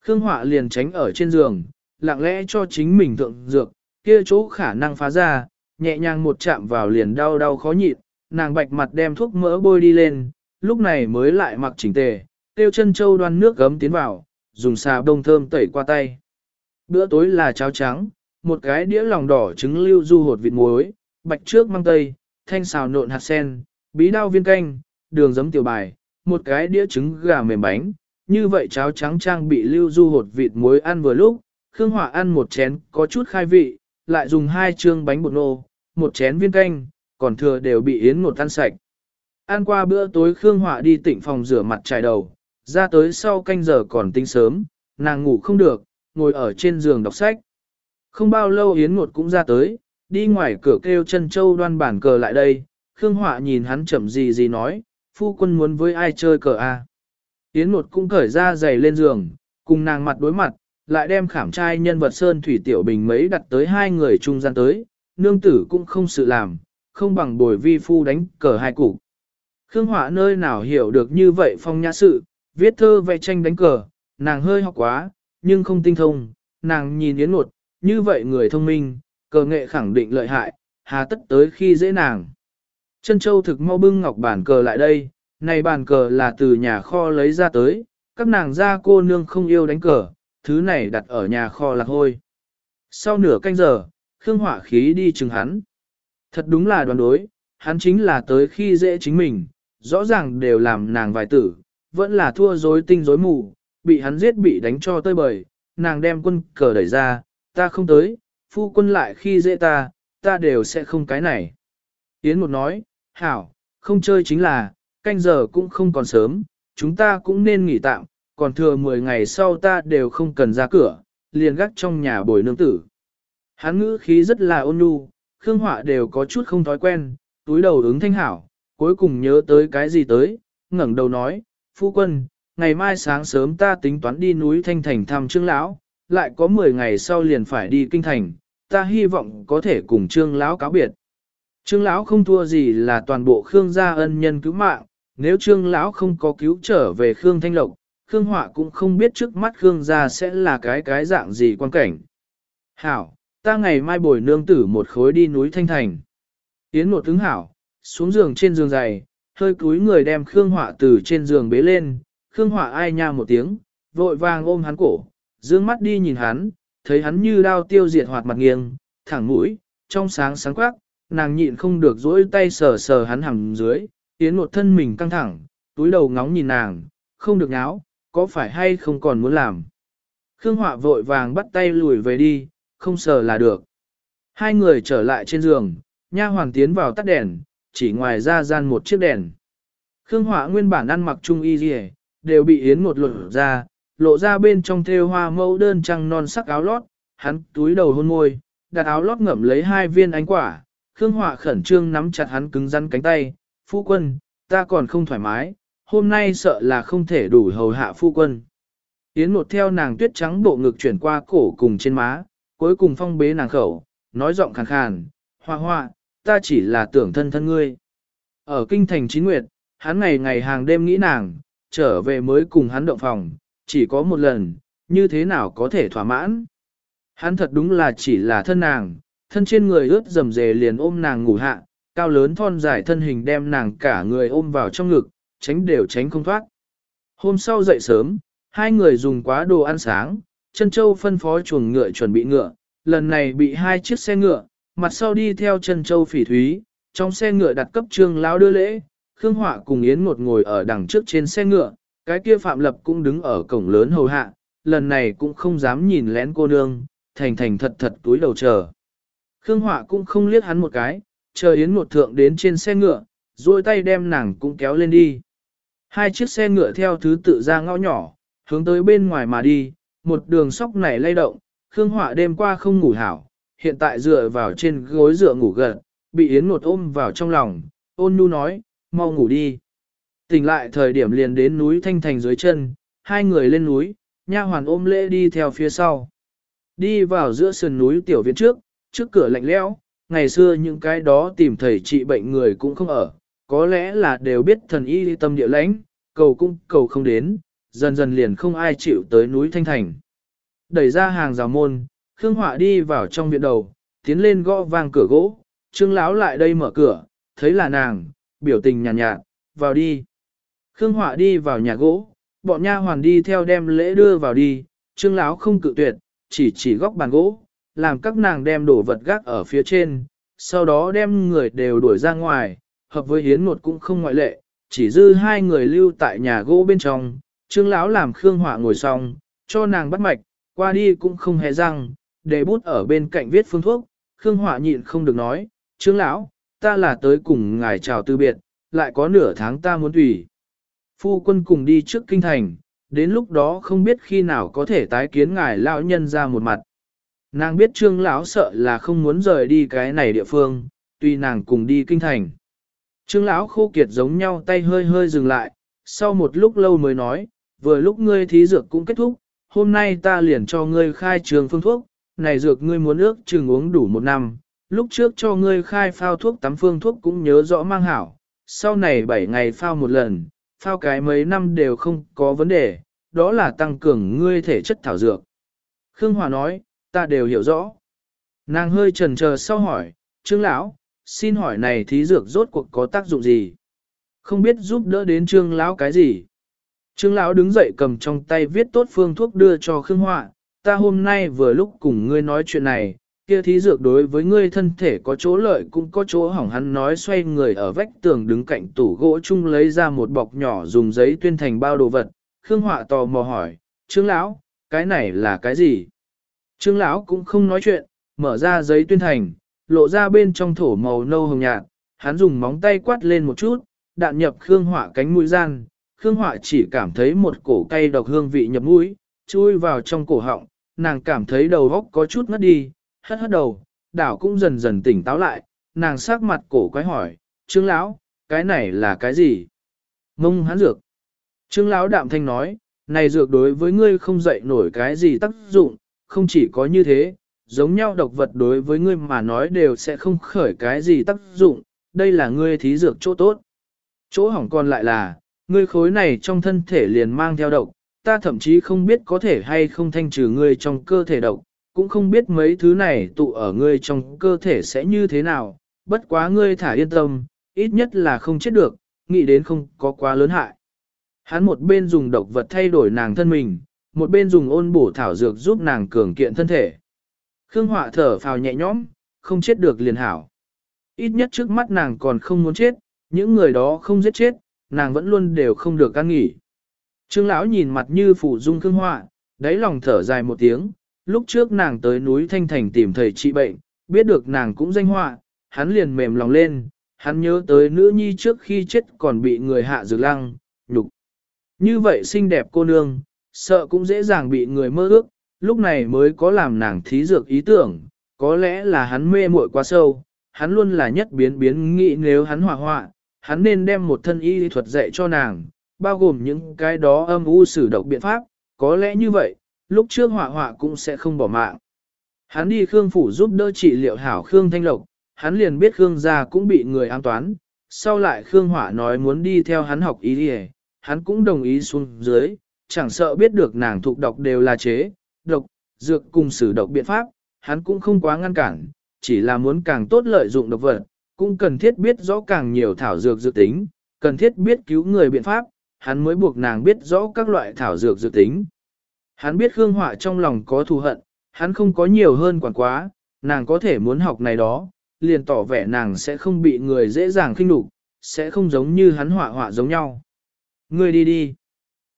Khương Họa liền tránh ở trên giường, lặng lẽ cho chính mình thượng dược, kia chỗ khả năng phá ra, nhẹ nhàng một chạm vào liền đau đau khó nhịn, nàng bạch mặt đem thuốc mỡ bôi đi lên, lúc này mới lại mặc chỉnh tề, tiêu chân châu đoan nước gấm tiến vào, dùng xà bông thơm tẩy qua tay. Bữa tối là cháo trắng, một cái đĩa lòng đỏ trứng lưu du hột vịt muối, bạch trước mang tây, thanh xào nộn hạt sen, bí đao viên canh, đường giấm tiểu bài, một cái đĩa trứng gà mềm bánh. Như vậy cháo trắng trang bị lưu du hột vịt muối ăn vừa lúc, Khương Hỏa ăn một chén có chút khai vị, lại dùng hai trương bánh bột nô, một chén viên canh, còn thừa đều bị Yến một ăn sạch. Ăn qua bữa tối Khương Hỏa đi tỉnh phòng rửa mặt trải đầu, ra tới sau canh giờ còn tinh sớm, nàng ngủ không được, ngồi ở trên giường đọc sách. Không bao lâu Yến Ngột cũng ra tới, đi ngoài cửa kêu chân châu đoan bản cờ lại đây, Khương Họa nhìn hắn chậm gì gì nói, phu quân muốn với ai chơi cờ a? À? Yến Ngột cũng cởi ra giày lên giường, cùng nàng mặt đối mặt, lại đem khảm trai nhân vật Sơn Thủy Tiểu Bình mấy đặt tới hai người trung gian tới, nương tử cũng không sự làm, không bằng bồi vi phu đánh cờ hai cục. Khương Họa nơi nào hiểu được như vậy phong nhã sự, viết thơ vẽ tranh đánh cờ, nàng hơi học quá, nhưng không tinh thông, nàng nhìn Yến Ngột, như vậy người thông minh, cờ nghệ khẳng định lợi hại, hà tất tới khi dễ nàng. Chân châu thực mau bưng ngọc bản cờ lại đây, này bàn cờ là từ nhà kho lấy ra tới, các nàng gia cô nương không yêu đánh cờ, thứ này đặt ở nhà kho lạc hôi. Sau nửa canh giờ, Khương Hỏa khí đi chừng hắn. Thật đúng là đoán đối, hắn chính là tới khi dễ chính mình, rõ ràng đều làm nàng vài tử, vẫn là thua dối tinh dối mù, bị hắn giết bị đánh cho tơi bời, nàng đem quân cờ đẩy ra, ta không tới, phu quân lại khi dễ ta, ta đều sẽ không cái này. Yến một nói, hảo, không chơi chính là, canh giờ cũng không còn sớm, chúng ta cũng nên nghỉ tạm, còn thừa 10 ngày sau ta đều không cần ra cửa, liền gác trong nhà bồi nương tử. Hán ngữ khí rất là ôn nhu, Khương Họa đều có chút không thói quen, túi đầu ứng thanh hảo, cuối cùng nhớ tới cái gì tới, ngẩng đầu nói, phu quân, ngày mai sáng sớm ta tính toán đi núi Thanh Thành thăm Trương Lão, lại có 10 ngày sau liền phải đi Kinh Thành, ta hy vọng có thể cùng Trương Lão cáo biệt. Trương Lão không thua gì là toàn bộ Khương gia ân nhân cứu mạng, nếu Trương Lão không có cứu trở về Khương Thanh Lộc, Khương Họa cũng không biết trước mắt Khương gia sẽ là cái cái dạng gì quan cảnh. Hảo, ta ngày mai bồi nương tử một khối đi núi Thanh Thành. Yến một tướng hảo, xuống giường trên giường dày, hơi cúi người đem Khương Họa từ trên giường bế lên, Khương Họa ai nha một tiếng, vội vàng ôm hắn cổ, dương mắt đi nhìn hắn, thấy hắn như đao tiêu diệt hoạt mặt nghiêng, thẳng mũi, trong sáng sáng quắc, nàng nhịn không được dỗi tay sờ sờ hắn hằng dưới, Yến một thân mình căng thẳng, túi đầu ngóng nhìn nàng, không được náo, có phải hay không còn muốn làm. Khương Họa vội vàng bắt tay lùi về đi, không sờ là được. Hai người trở lại trên giường, nha hoàng tiến vào tắt đèn, chỉ ngoài ra gian một chiếc đèn. Khương Họa nguyên bản ăn mặc trung y gì, đều bị Yến một lột ra, lộ ra bên trong thêu hoa mẫu đơn trăng non sắc áo lót, hắn túi đầu hôn môi, đặt áo lót ngậm lấy hai viên ánh quả, Khương Họa khẩn trương nắm chặt hắn cứng rắn cánh tay, phu quân, ta còn không thoải mái, hôm nay sợ là không thể đủ hầu hạ phu quân. Yến một theo nàng tuyết trắng bộ ngực chuyển qua cổ cùng trên má, cuối cùng phong bế nàng khẩu, nói giọng khàn khàn, hoa hoa, ta chỉ là tưởng thân thân ngươi. Ở kinh thành chín nguyệt, hắn ngày ngày hàng đêm nghĩ nàng, trở về mới cùng hắn động phòng, chỉ có một lần, như thế nào có thể thỏa mãn. Hắn thật đúng là chỉ là thân nàng, thân trên người ướt dầm dề liền ôm nàng ngủ hạ, cao lớn thon dài thân hình đem nàng cả người ôm vào trong ngực, tránh đều tránh không thoát. Hôm sau dậy sớm, hai người dùng quá đồ ăn sáng, chân châu phân phó chuồng ngựa chuẩn bị ngựa, lần này bị hai chiếc xe ngựa, mặt sau đi theo chân châu phỉ thúy, trong xe ngựa đặt cấp trương lão đưa lễ, Khương Họa cùng Yến một ngồi ở đằng trước trên xe ngựa, cái kia Phạm Lập cũng đứng ở cổng lớn hầu hạ, lần này cũng không dám nhìn lén cô nương, thành thành thật thật túi đầu chờ. Khương Họa cũng không liếc hắn một cái, chờ Yến một thượng đến trên xe ngựa, duỗi tay đem nàng cũng kéo lên đi. Hai chiếc xe ngựa theo thứ tự ra ngõ nhỏ, hướng tới bên ngoài mà đi, một đường sóc này lay động, Khương Họa đêm qua không ngủ hảo, hiện tại dựa vào trên gối dựa ngủ gần, bị Yến một ôm vào trong lòng, ôn nhu nói, mau ngủ đi. Tỉnh lại thời điểm liền đến núi Thanh Thành dưới chân, hai người lên núi, nha hoàn ôm lễ đi theo phía sau. Đi vào giữa sườn núi tiểu viện trước, trước cửa lạnh lẽo, ngày xưa những cái đó tìm thầy trị bệnh người cũng không ở, có lẽ là đều biết thần y tâm địa lãnh, cầu cũng cầu không đến, dần dần liền không ai chịu tới núi Thanh Thành. Đẩy ra hàng rào môn, Khương Họa đi vào trong viện đầu, tiến lên gõ vang cửa gỗ, Trương Lão lại đây mở cửa, thấy là nàng, biểu tình nhàn nhạt, nhạt, vào đi. Khương Họa đi vào nhà gỗ, bọn nha hoàn đi theo đem lễ đưa vào đi, Trương Lão không cự tuyệt, chỉ chỉ góc bàn gỗ, làm các nàng đem đồ vật gác ở phía trên, sau đó đem người đều đuổi ra ngoài, hợp với hiến một cũng không ngoại lệ, chỉ dư hai người lưu tại nhà gỗ bên trong, Trương Lão làm Khương Họa ngồi xong, cho nàng bắt mạch, qua đi cũng không hề răng, để bút ở bên cạnh viết phương thuốc, Khương Họa nhịn không được nói, Trương Lão, ta là tới cùng ngài chào từ biệt, lại có nửa tháng ta muốn tùy. Phu quân cùng đi trước kinh thành, đến lúc đó không biết khi nào có thể tái kiến ngài lão nhân ra một mặt. Nàng biết trương lão sợ là không muốn rời đi cái này địa phương, tuy nàng cùng đi kinh thành. Trương lão khô kiệt giống nhau tay hơi hơi dừng lại, sau một lúc lâu mới nói, vừa lúc ngươi thí dược cũng kết thúc, hôm nay ta liền cho ngươi khai trường phương thuốc, này dược ngươi muốn ước chừng uống đủ một năm, lúc trước cho ngươi khai phao thuốc tắm phương thuốc cũng nhớ rõ mang hảo, sau này 7 ngày phao một lần, phao cái mấy năm đều không có vấn đề, đó là tăng cường ngươi thể chất thảo dược. Khương Hòa nói, ta đều hiểu rõ. Nàng hơi trần chờ sau hỏi, Trương Lão, xin hỏi này thí dược rốt cuộc có tác dụng gì? Không biết giúp đỡ đến Trương Lão cái gì? Trương Lão đứng dậy cầm trong tay viết tốt phương thuốc đưa cho Khương Hòa, ta hôm nay vừa lúc cùng ngươi nói chuyện này, kia thí dược đối với ngươi thân thể có chỗ lợi cũng có chỗ hỏng hắn nói xoay người ở vách tường đứng cạnh tủ gỗ chung lấy ra một bọc nhỏ dùng giấy tuyên thành bao đồ vật. Khương Họa tò mò hỏi, Trương Lão, cái này là cái gì? Trương Lão cũng không nói chuyện, mở ra giấy tuyên thành, lộ ra bên trong thổ màu nâu hồng nhạt, hắn dùng móng tay quát lên một chút, đạn nhập Khương Họa cánh mũi gian, Khương Họa chỉ cảm thấy một cổ cay độc hương vị nhập mũi, chui vào trong cổ họng, nàng cảm thấy đầu óc có chút ngất đi, hất hất đầu, đảo cũng dần dần tỉnh táo lại, nàng sắc mặt cổ quái hỏi, Trương Lão, cái này là cái gì? Mông hắn dược. Trương Lão đạm thanh nói, này dược đối với ngươi không dậy nổi cái gì tác dụng, không chỉ có như thế, giống nhau độc vật đối với ngươi mà nói đều sẽ không khởi cái gì tác dụng, đây là ngươi thí dược chỗ tốt. Chỗ hỏng còn lại là, ngươi khối này trong thân thể liền mang theo độc, ta thậm chí không biết có thể hay không thanh trừ ngươi trong cơ thể độc, cũng không biết mấy thứ này tụ ở ngươi trong cơ thể sẽ như thế nào, bất quá ngươi thả yên tâm, ít nhất là không chết được, nghĩ đến không có quá lớn hại. Hắn một bên dùng độc vật thay đổi nàng thân mình, một bên dùng ôn bổ thảo dược giúp nàng cường kiện thân thể. Khương Họa thở phào nhẹ nhõm, không chết được liền hảo. Ít nhất trước mắt nàng còn không muốn chết, những người đó không giết chết, nàng vẫn luôn đều không được ăn nghỉ. Trương lão nhìn mặt như phủ dung Khương Họa, đáy lòng thở dài một tiếng, lúc trước nàng tới núi Thanh Thành tìm thầy trị bệnh, biết được nàng cũng danh họa, hắn liền mềm lòng lên, hắn nhớ tới nữ nhi trước khi chết còn bị người hạ dược lăng, nhục. Như vậy xinh đẹp cô nương, sợ cũng dễ dàng bị người mơ ước, lúc này mới có làm nàng thí dược ý tưởng, có lẽ là hắn mê muội quá sâu, hắn luôn là nhất biến biến nghĩ nếu hắn hỏa họa, hắn nên đem một thân y thuật dạy cho nàng, bao gồm những cái đó âm u sử độc biện pháp, có lẽ như vậy, lúc trước họa họa cũng sẽ không bỏ mạng. Hắn đi Khương Phủ giúp đỡ trị liệu hảo Khương Thanh Lộc, hắn liền biết Khương gia cũng bị người an toán, sau lại Khương Họa nói muốn đi theo hắn học ý đi hắn cũng đồng ý xuống dưới, chẳng sợ biết được nàng thuộc độc đều là chế, độc, dược cùng sử độc biện pháp, hắn cũng không quá ngăn cản, chỉ là muốn càng tốt lợi dụng độc vật, cũng cần thiết biết rõ càng nhiều thảo dược dược tính, cần thiết biết cứu người biện pháp, hắn mới buộc nàng biết rõ các loại thảo dược dược tính. Hắn biết Khương Họa trong lòng có thù hận, hắn không có nhiều hơn quản quá, nàng có thể muốn học này đó, liền tỏ vẻ nàng sẽ không bị người dễ dàng khinh đục, sẽ không giống như hắn họa họa giống nhau. Ngươi đi đi.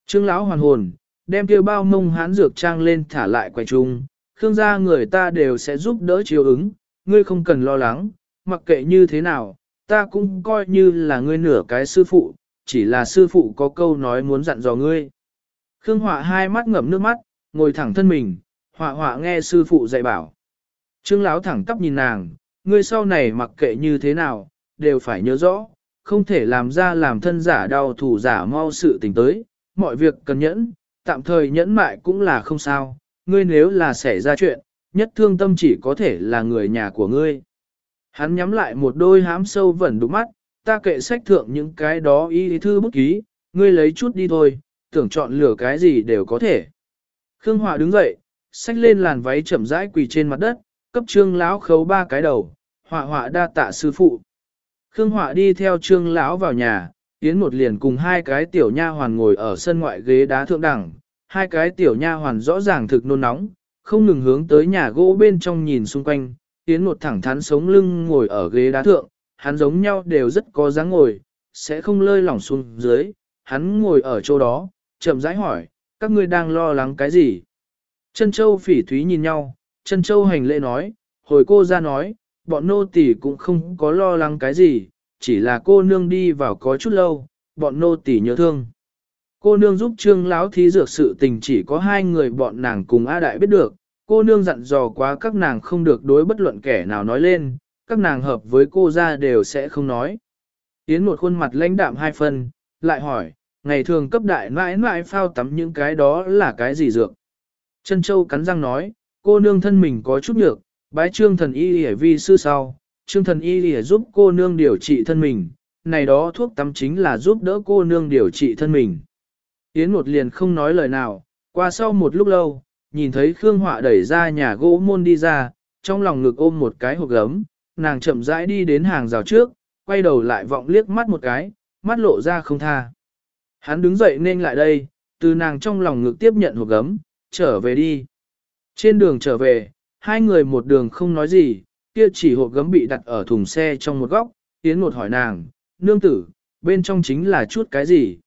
Trương lão hoàn hồn, đem kia bao mông hắn dược trang lên thả lại quầy trung, Khương gia người ta đều sẽ giúp đỡ chiếu ứng, ngươi không cần lo lắng, mặc kệ như thế nào, ta cũng coi như là ngươi nửa cái sư phụ, chỉ là sư phụ có câu nói muốn dặn dò ngươi. Khương Họa hai mắt ngậm nước mắt, ngồi thẳng thân mình, Họa Họa nghe sư phụ dạy bảo. Trương Lão thẳng tắp nhìn nàng, ngươi sau này mặc kệ như thế nào, đều phải nhớ rõ, không thể làm ra làm thân giả đau thủ giả mau sự tình tới, mọi việc cần nhẫn, tạm thời nhẫn mại cũng là không sao, ngươi nếu là xảy ra chuyện, nhất thương tâm chỉ có thể là người nhà của ngươi. Hắn nhắm lại một đôi hám sâu vẩn đục mắt, ta kệ sách thượng những cái đó y thư bút ký, ngươi lấy chút đi thôi, tưởng chọn lựa cái gì đều có thể. Khương Họa đứng dậy, xách lên làn váy chậm rãi quỳ trên mặt đất, cấp trương lão khấu ba cái đầu, họa họa đa tạ sư phụ. Khương Họa đi theo trương lão vào nhà, Yến một liền cùng hai cái tiểu nha hoàn ngồi ở sân ngoại ghế đá thượng đẳng, hai cái tiểu nha hoàn rõ ràng thực nôn nóng, không ngừng hướng tới nhà gỗ bên trong nhìn xung quanh, Yến một thẳng thắn sống lưng ngồi ở ghế đá thượng, hắn giống nhau đều rất có dáng ngồi, sẽ không lơi lỏng xuống dưới, hắn ngồi ở chỗ đó, chậm rãi hỏi, các ngươi đang lo lắng cái gì? Trân Châu phỉ thúy nhìn nhau, Trân Châu hành lễ nói, hồi cô ra nói, bọn nô tỳ cũng không có lo lắng cái gì, chỉ là cô nương đi vào có chút lâu, bọn nô tỳ nhớ thương. Cô nương giúp trương lão thí dược sự tình chỉ có hai người bọn nàng cùng A Đại biết được, cô nương dặn dò quá các nàng không được đối bất luận kẻ nào nói lên, các nàng hợp với cô ra đều sẽ không nói. Yến một khuôn mặt lãnh đạm hai phần lại hỏi, ngày thường cấp đại mãi mãi phao tắm những cái đó là cái gì dược. Trân Châu cắn răng nói, cô nương thân mình có chút nhược, bái trương thần y hề vi sư sau, trương thần y hề giúp cô nương điều trị thân mình, này đó thuốc tắm chính là giúp đỡ cô nương điều trị thân mình. Yến một liền không nói lời nào, qua sau một lúc lâu, nhìn thấy Khương Họa đẩy ra nhà gỗ môn đi ra, trong lòng ngực ôm một cái hộp gấm, nàng chậm rãi đi đến hàng rào trước, quay đầu lại vọng liếc mắt một cái, mắt lộ ra không tha. Hắn đứng dậy nên lại đây, từ nàng trong lòng ngực tiếp nhận hộp gấm, trở về đi. Trên đường trở về, hai người một đường không nói gì, kia chỉ hộp gấm bị đặt ở thùng xe trong một góc, Yến một hỏi nàng, nương tử, bên trong chính là chút cái gì?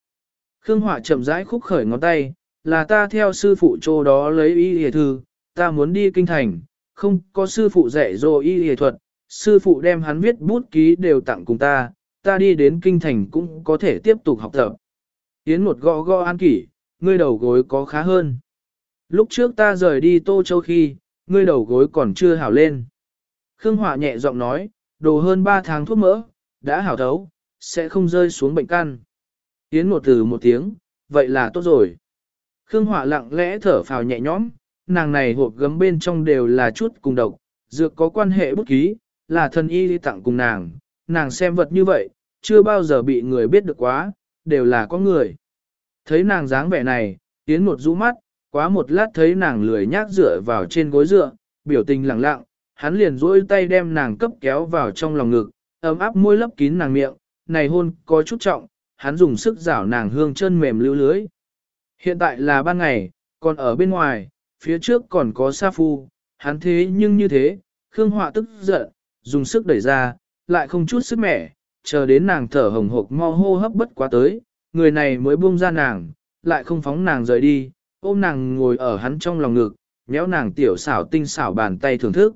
Khương Họa chậm rãi khúc khởi ngón tay, là ta theo sư phụ chỗ đó lấy y hề thư, ta muốn đi kinh thành, không có sư phụ dạy dỗ y hề thuật, sư phụ đem hắn viết bút ký đều tặng cùng ta, ta đi đến kinh thành cũng có thể tiếp tục học tập. Yến một gõ gõ an kỷ, ngươi đầu gối có khá hơn. Lúc trước ta rời đi Tô Châu khi, ngươi đầu gối còn chưa hảo lên. Khương Họa nhẹ giọng nói, đồ hơn 3 tháng thuốc mỡ, đã hảo thấu, sẽ không rơi xuống bệnh căn. Yến một từ một tiếng, vậy là tốt rồi. Khương Họa lặng lẽ thở phào nhẹ nhõm, nàng này hộp gấm bên trong đều là chút cùng độc, dược có quan hệ bút ký, là thần y đi tặng cùng nàng, nàng xem vật như vậy, chưa bao giờ bị người biết được quá, đều là có người. Thấy nàng dáng vẻ này, Yến một rũ mắt, quá một lát thấy nàng lười nhác dựa vào trên gối dựa, biểu tình lặng lặng, hắn liền duỗi tay đem nàng cấp kéo vào trong lòng ngực, ấm áp môi lấp kín nàng miệng, này hôn có chút trọng, hắn dùng sức rảo nàng hương chân mềm lưu lưới. Hiện tại là ban ngày, còn ở bên ngoài, phía trước còn có sa phu, hắn thế nhưng như thế, Khương Họa tức giận, dùng sức đẩy ra, lại không chút sức mẻ, chờ đến nàng thở hồng hộc mo hô hấp bất quá tới, người này mới buông ra nàng, lại không phóng nàng rời đi, ôm nàng ngồi ở hắn trong lòng ngực, méo nàng tiểu xảo tinh xảo bàn tay thưởng thức.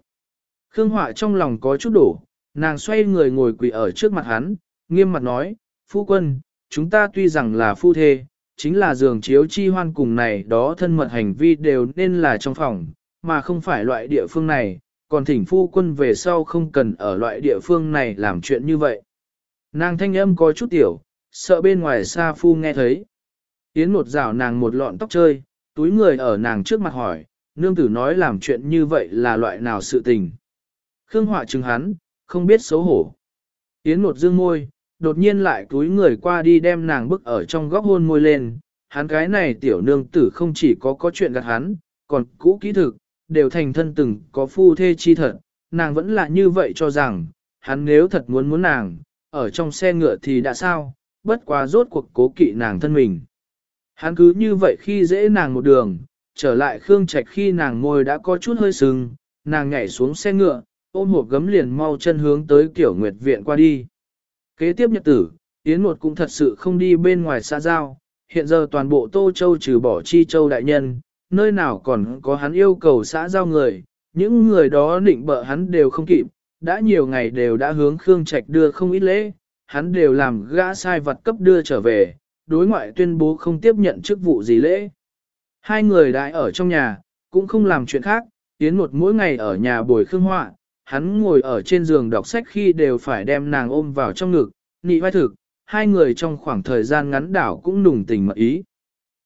Khương Họa trong lòng có chút đổ, nàng xoay người ngồi quỳ ở trước mặt hắn, nghiêm mặt nói, phu quân, chúng ta tuy rằng là phu thê, chính là giường chiếu chi hoan cùng này đó thân mật hành vi đều nên là trong phòng, mà không phải loại địa phương này, còn thỉnh phu quân về sau không cần ở loại địa phương này làm chuyện như vậy. Nàng thanh âm có chút tiểu, sợ bên ngoài xa phu nghe thấy. Yến một rào nàng một lọn tóc chơi, túi người ở nàng trước mặt hỏi, nương tử nói làm chuyện như vậy là loại nào sự tình. Khương họa chứng hắn, không biết xấu hổ. Yến một dương môi, đột nhiên lại túi người qua đi đem nàng bức ở trong góc hôn môi lên. Hắn cái này tiểu nương tử không chỉ có có chuyện gạt hắn, còn cũ kỹ thực, đều thành thân từng có phu thê chi thật. Nàng vẫn là như vậy cho rằng, hắn nếu thật muốn muốn nàng, ở trong xe ngựa thì đã sao, bất quá rốt cuộc cố kỵ nàng thân mình. Hắn cứ như vậy khi dễ nàng một đường, trở lại Khương Trạch khi nàng môi đã có chút hơi sưng, nàng nhảy xuống xe ngựa, ôm hộp gấm liền mau chân hướng tới kiểu nguyệt viện qua đi. Kế tiếp nhật tử, Yến một cũng thật sự không đi bên ngoài xa giao, hiện giờ toàn bộ Tô Châu trừ bỏ Chi Châu đại nhân, nơi nào còn có hắn yêu cầu xã giao người, những người đó định bợ hắn đều không kịp, đã nhiều ngày đều đã hướng Khương Trạch đưa không ít lễ, hắn đều làm gã sai vật cấp đưa trở về, đối ngoại tuyên bố không tiếp nhận chức vụ gì lễ. Hai người đại ở trong nhà, cũng không làm chuyện khác, Yến một mỗi ngày ở nhà bồi Khương Họa, hắn ngồi ở trên giường đọc sách khi đều phải đem nàng ôm vào trong ngực, nị vai thực, hai người trong khoảng thời gian ngắn đảo cũng nùng tình mật ý.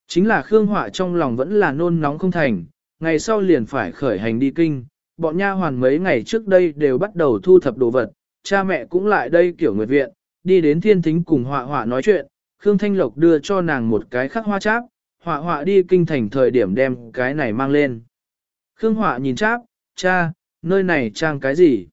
Chính là Khương Họa trong lòng vẫn là nôn nóng không thành, ngày sau liền phải khởi hành đi kinh, bọn nha hoàn mấy ngày trước đây đều bắt đầu thu thập đồ vật, cha mẹ cũng lại đây kiểu nguyệt viện, đi đến thiên thính cùng họa họa nói chuyện, Khương Thanh Lộc đưa cho nàng một cái khắc hoa cháp, họa họa đi kinh thành thời điểm đem cái này mang lên. Khương họa nhìn cháp, cha, nơi này trang cái gì?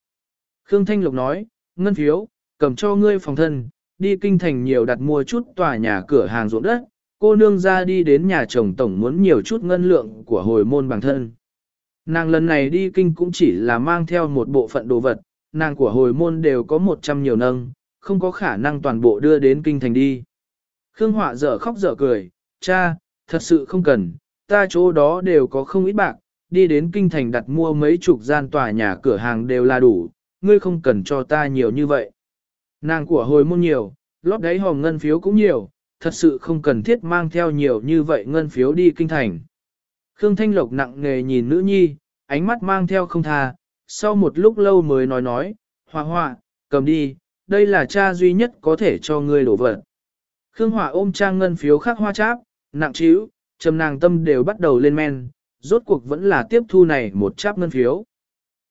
Khương Thanh Lộc nói, ngân phiếu, cầm cho ngươi phòng thân, đi kinh thành nhiều đặt mua chút tòa nhà cửa hàng ruộng đất, cô nương ra đi đến nhà chồng tổng muốn nhiều chút ngân lượng của hồi môn bằng thân. Nàng lần này đi kinh cũng chỉ là mang theo một bộ phận đồ vật, nàng của hồi môn đều có một trăm nhiều nâng, không có khả năng toàn bộ đưa đến kinh thành đi. Khương Họa dở khóc dở cười, cha, thật sự không cần, ta chỗ đó đều có không ít bạc, đi đến kinh thành đặt mua mấy chục gian tòa nhà cửa hàng đều là đủ, ngươi không cần cho ta nhiều như vậy. Nàng của hồi môn nhiều, lót đáy hòm ngân phiếu cũng nhiều, thật sự không cần thiết mang theo nhiều như vậy ngân phiếu đi kinh thành. Khương Thanh Lộc nặng nghề nhìn nữ nhi, ánh mắt mang theo không tha, sau một lúc lâu mới nói nói, hòa hòa, cầm đi, đây là cha duy nhất có thể cho ngươi đổ vật. Khương Hòa ôm trang ngân phiếu khắc hoa cháp, nặng trĩu, trầm nàng tâm đều bắt đầu lên men, rốt cuộc vẫn là tiếp thu này một cháp ngân phiếu.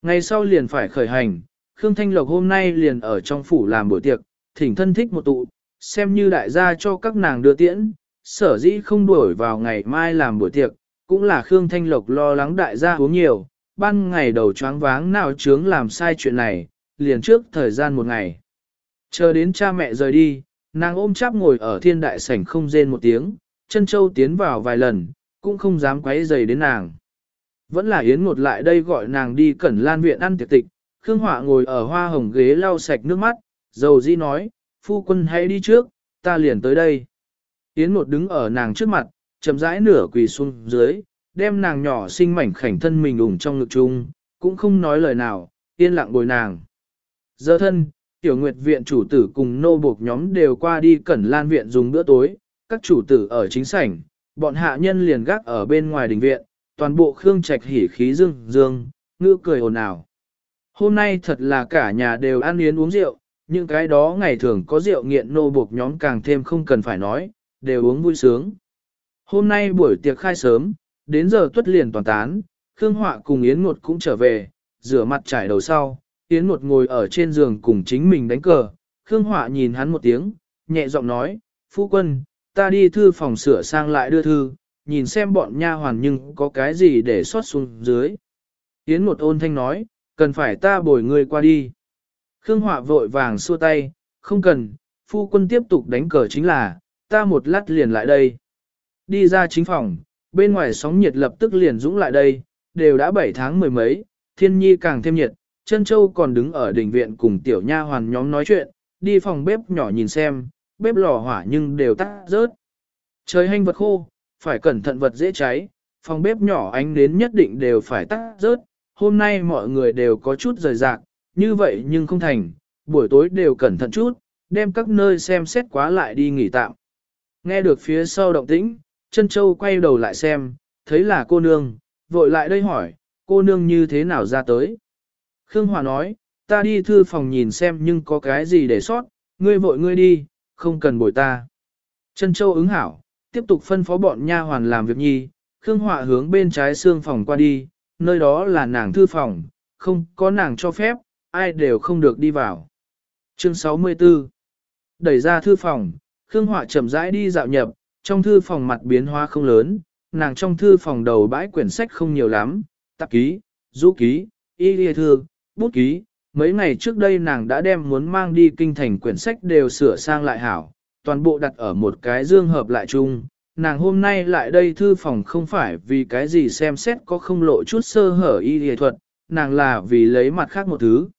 Ngày sau liền phải khởi hành, Khương Thanh Lộc hôm nay liền ở trong phủ làm buổi tiệc, thỉnh thân thích một tụ, xem như đại gia cho các nàng đưa tiễn, sở dĩ không đuổi vào ngày mai làm buổi tiệc, cũng là Khương Thanh Lộc lo lắng đại gia uống nhiều, ban ngày đầu choáng váng nào chướng làm sai chuyện này, liền trước thời gian một ngày. Chờ đến cha mẹ rời đi, nàng ôm chắp ngồi ở thiên đại sảnh không rên một tiếng, chân châu tiến vào vài lần, cũng không dám quấy rầy đến nàng. Vẫn là Yến ngột lại đây gọi nàng đi cẩn lan viện ăn tiệc tịch, Khương Họa ngồi ở hoa hồng ghế lau sạch nước mắt, dầu di nói, phu quân hãy đi trước, ta liền tới đây. Yến ngột đứng ở nàng trước mặt, chậm rãi nửa quỳ xuống dưới, đem nàng nhỏ xinh mảnh khảnh thân mình ủng trong ngực chung, cũng không nói lời nào, yên lặng bồi nàng. Giờ thân, tiểu nguyệt viện chủ tử cùng nô buộc nhóm đều qua đi cẩn lan viện dùng bữa tối, các chủ tử ở chính sảnh, bọn hạ nhân liền gác ở bên ngoài đình viện, toàn bộ khương trạch hỉ khí dương dương, ngữ cười ồn ào. Hôm nay thật là cả nhà đều ăn yến uống rượu, những cái đó ngày thường có rượu nghiện nô buộc nhóm càng thêm không cần phải nói, đều uống vui sướng. Hôm nay buổi tiệc khai sớm, đến giờ tuất liền toàn tán, Khương Họa cùng Yến Ngột cũng trở về, rửa mặt trải đầu sau, Yến Ngột ngồi ở trên giường cùng chính mình đánh cờ, Khương Họa nhìn hắn một tiếng, nhẹ giọng nói, Phu quân, ta đi thư phòng sửa sang lại đưa thư, nhìn xem bọn nha hoàn nhưng có cái gì để xót xuống dưới. Yến Ngột ôn thanh nói, cần phải ta bồi người qua đi. Khương Họa vội vàng xua tay, không cần, phu quân tiếp tục đánh cờ chính là, ta một lát liền lại đây. Đi ra chính phòng, bên ngoài sóng nhiệt lập tức liền dũng lại đây, đều đã 7 tháng mười mấy, thiên nhi càng thêm nhiệt, chân châu còn đứng ở đỉnh viện cùng tiểu nha hoàn nhóm nói chuyện, đi phòng bếp nhỏ nhìn xem, bếp lò hỏa nhưng đều tắt rớt. Trời hanh vật khô, phải cẩn thận vật dễ cháy, phòng bếp nhỏ ánh đến nhất định đều phải tắt rớt, hôm nay mọi người đều có chút rời rạc, như vậy nhưng không thành, buổi tối đều cẩn thận chút, đem các nơi xem xét quá lại đi nghỉ tạm. Nghe được phía sau động tĩnh, chân châu quay đầu lại xem, thấy là cô nương, vội lại đây hỏi, cô nương như thế nào ra tới. Khương Hòa nói, ta đi thư phòng nhìn xem nhưng có cái gì để sót, ngươi vội ngươi đi, không cần bồi ta. Chân châu ứng hảo, tiếp tục phân phó bọn nha hoàn làm việc nhi, Khương Hòa hướng bên trái xương phòng qua đi, nơi đó là nàng thư phòng, không có nàng cho phép, ai đều không được đi vào. Chương 64 Đẩy ra thư phòng, Khương Họa chậm rãi đi dạo nhập, trong thư phòng mặt biến hóa không lớn, nàng trong thư phòng đầu bãi quyển sách không nhiều lắm, tạp ký, du ký, y lìa thư, bút ký. Mấy ngày trước đây nàng đã đem muốn mang đi kinh thành quyển sách đều sửa sang lại hảo, toàn bộ đặt ở một cái dương hợp lại chung. Nàng hôm nay lại đây thư phòng không phải vì cái gì xem xét có không lộ chút sơ hở y lìa thuật, nàng là vì lấy mặt khác một thứ.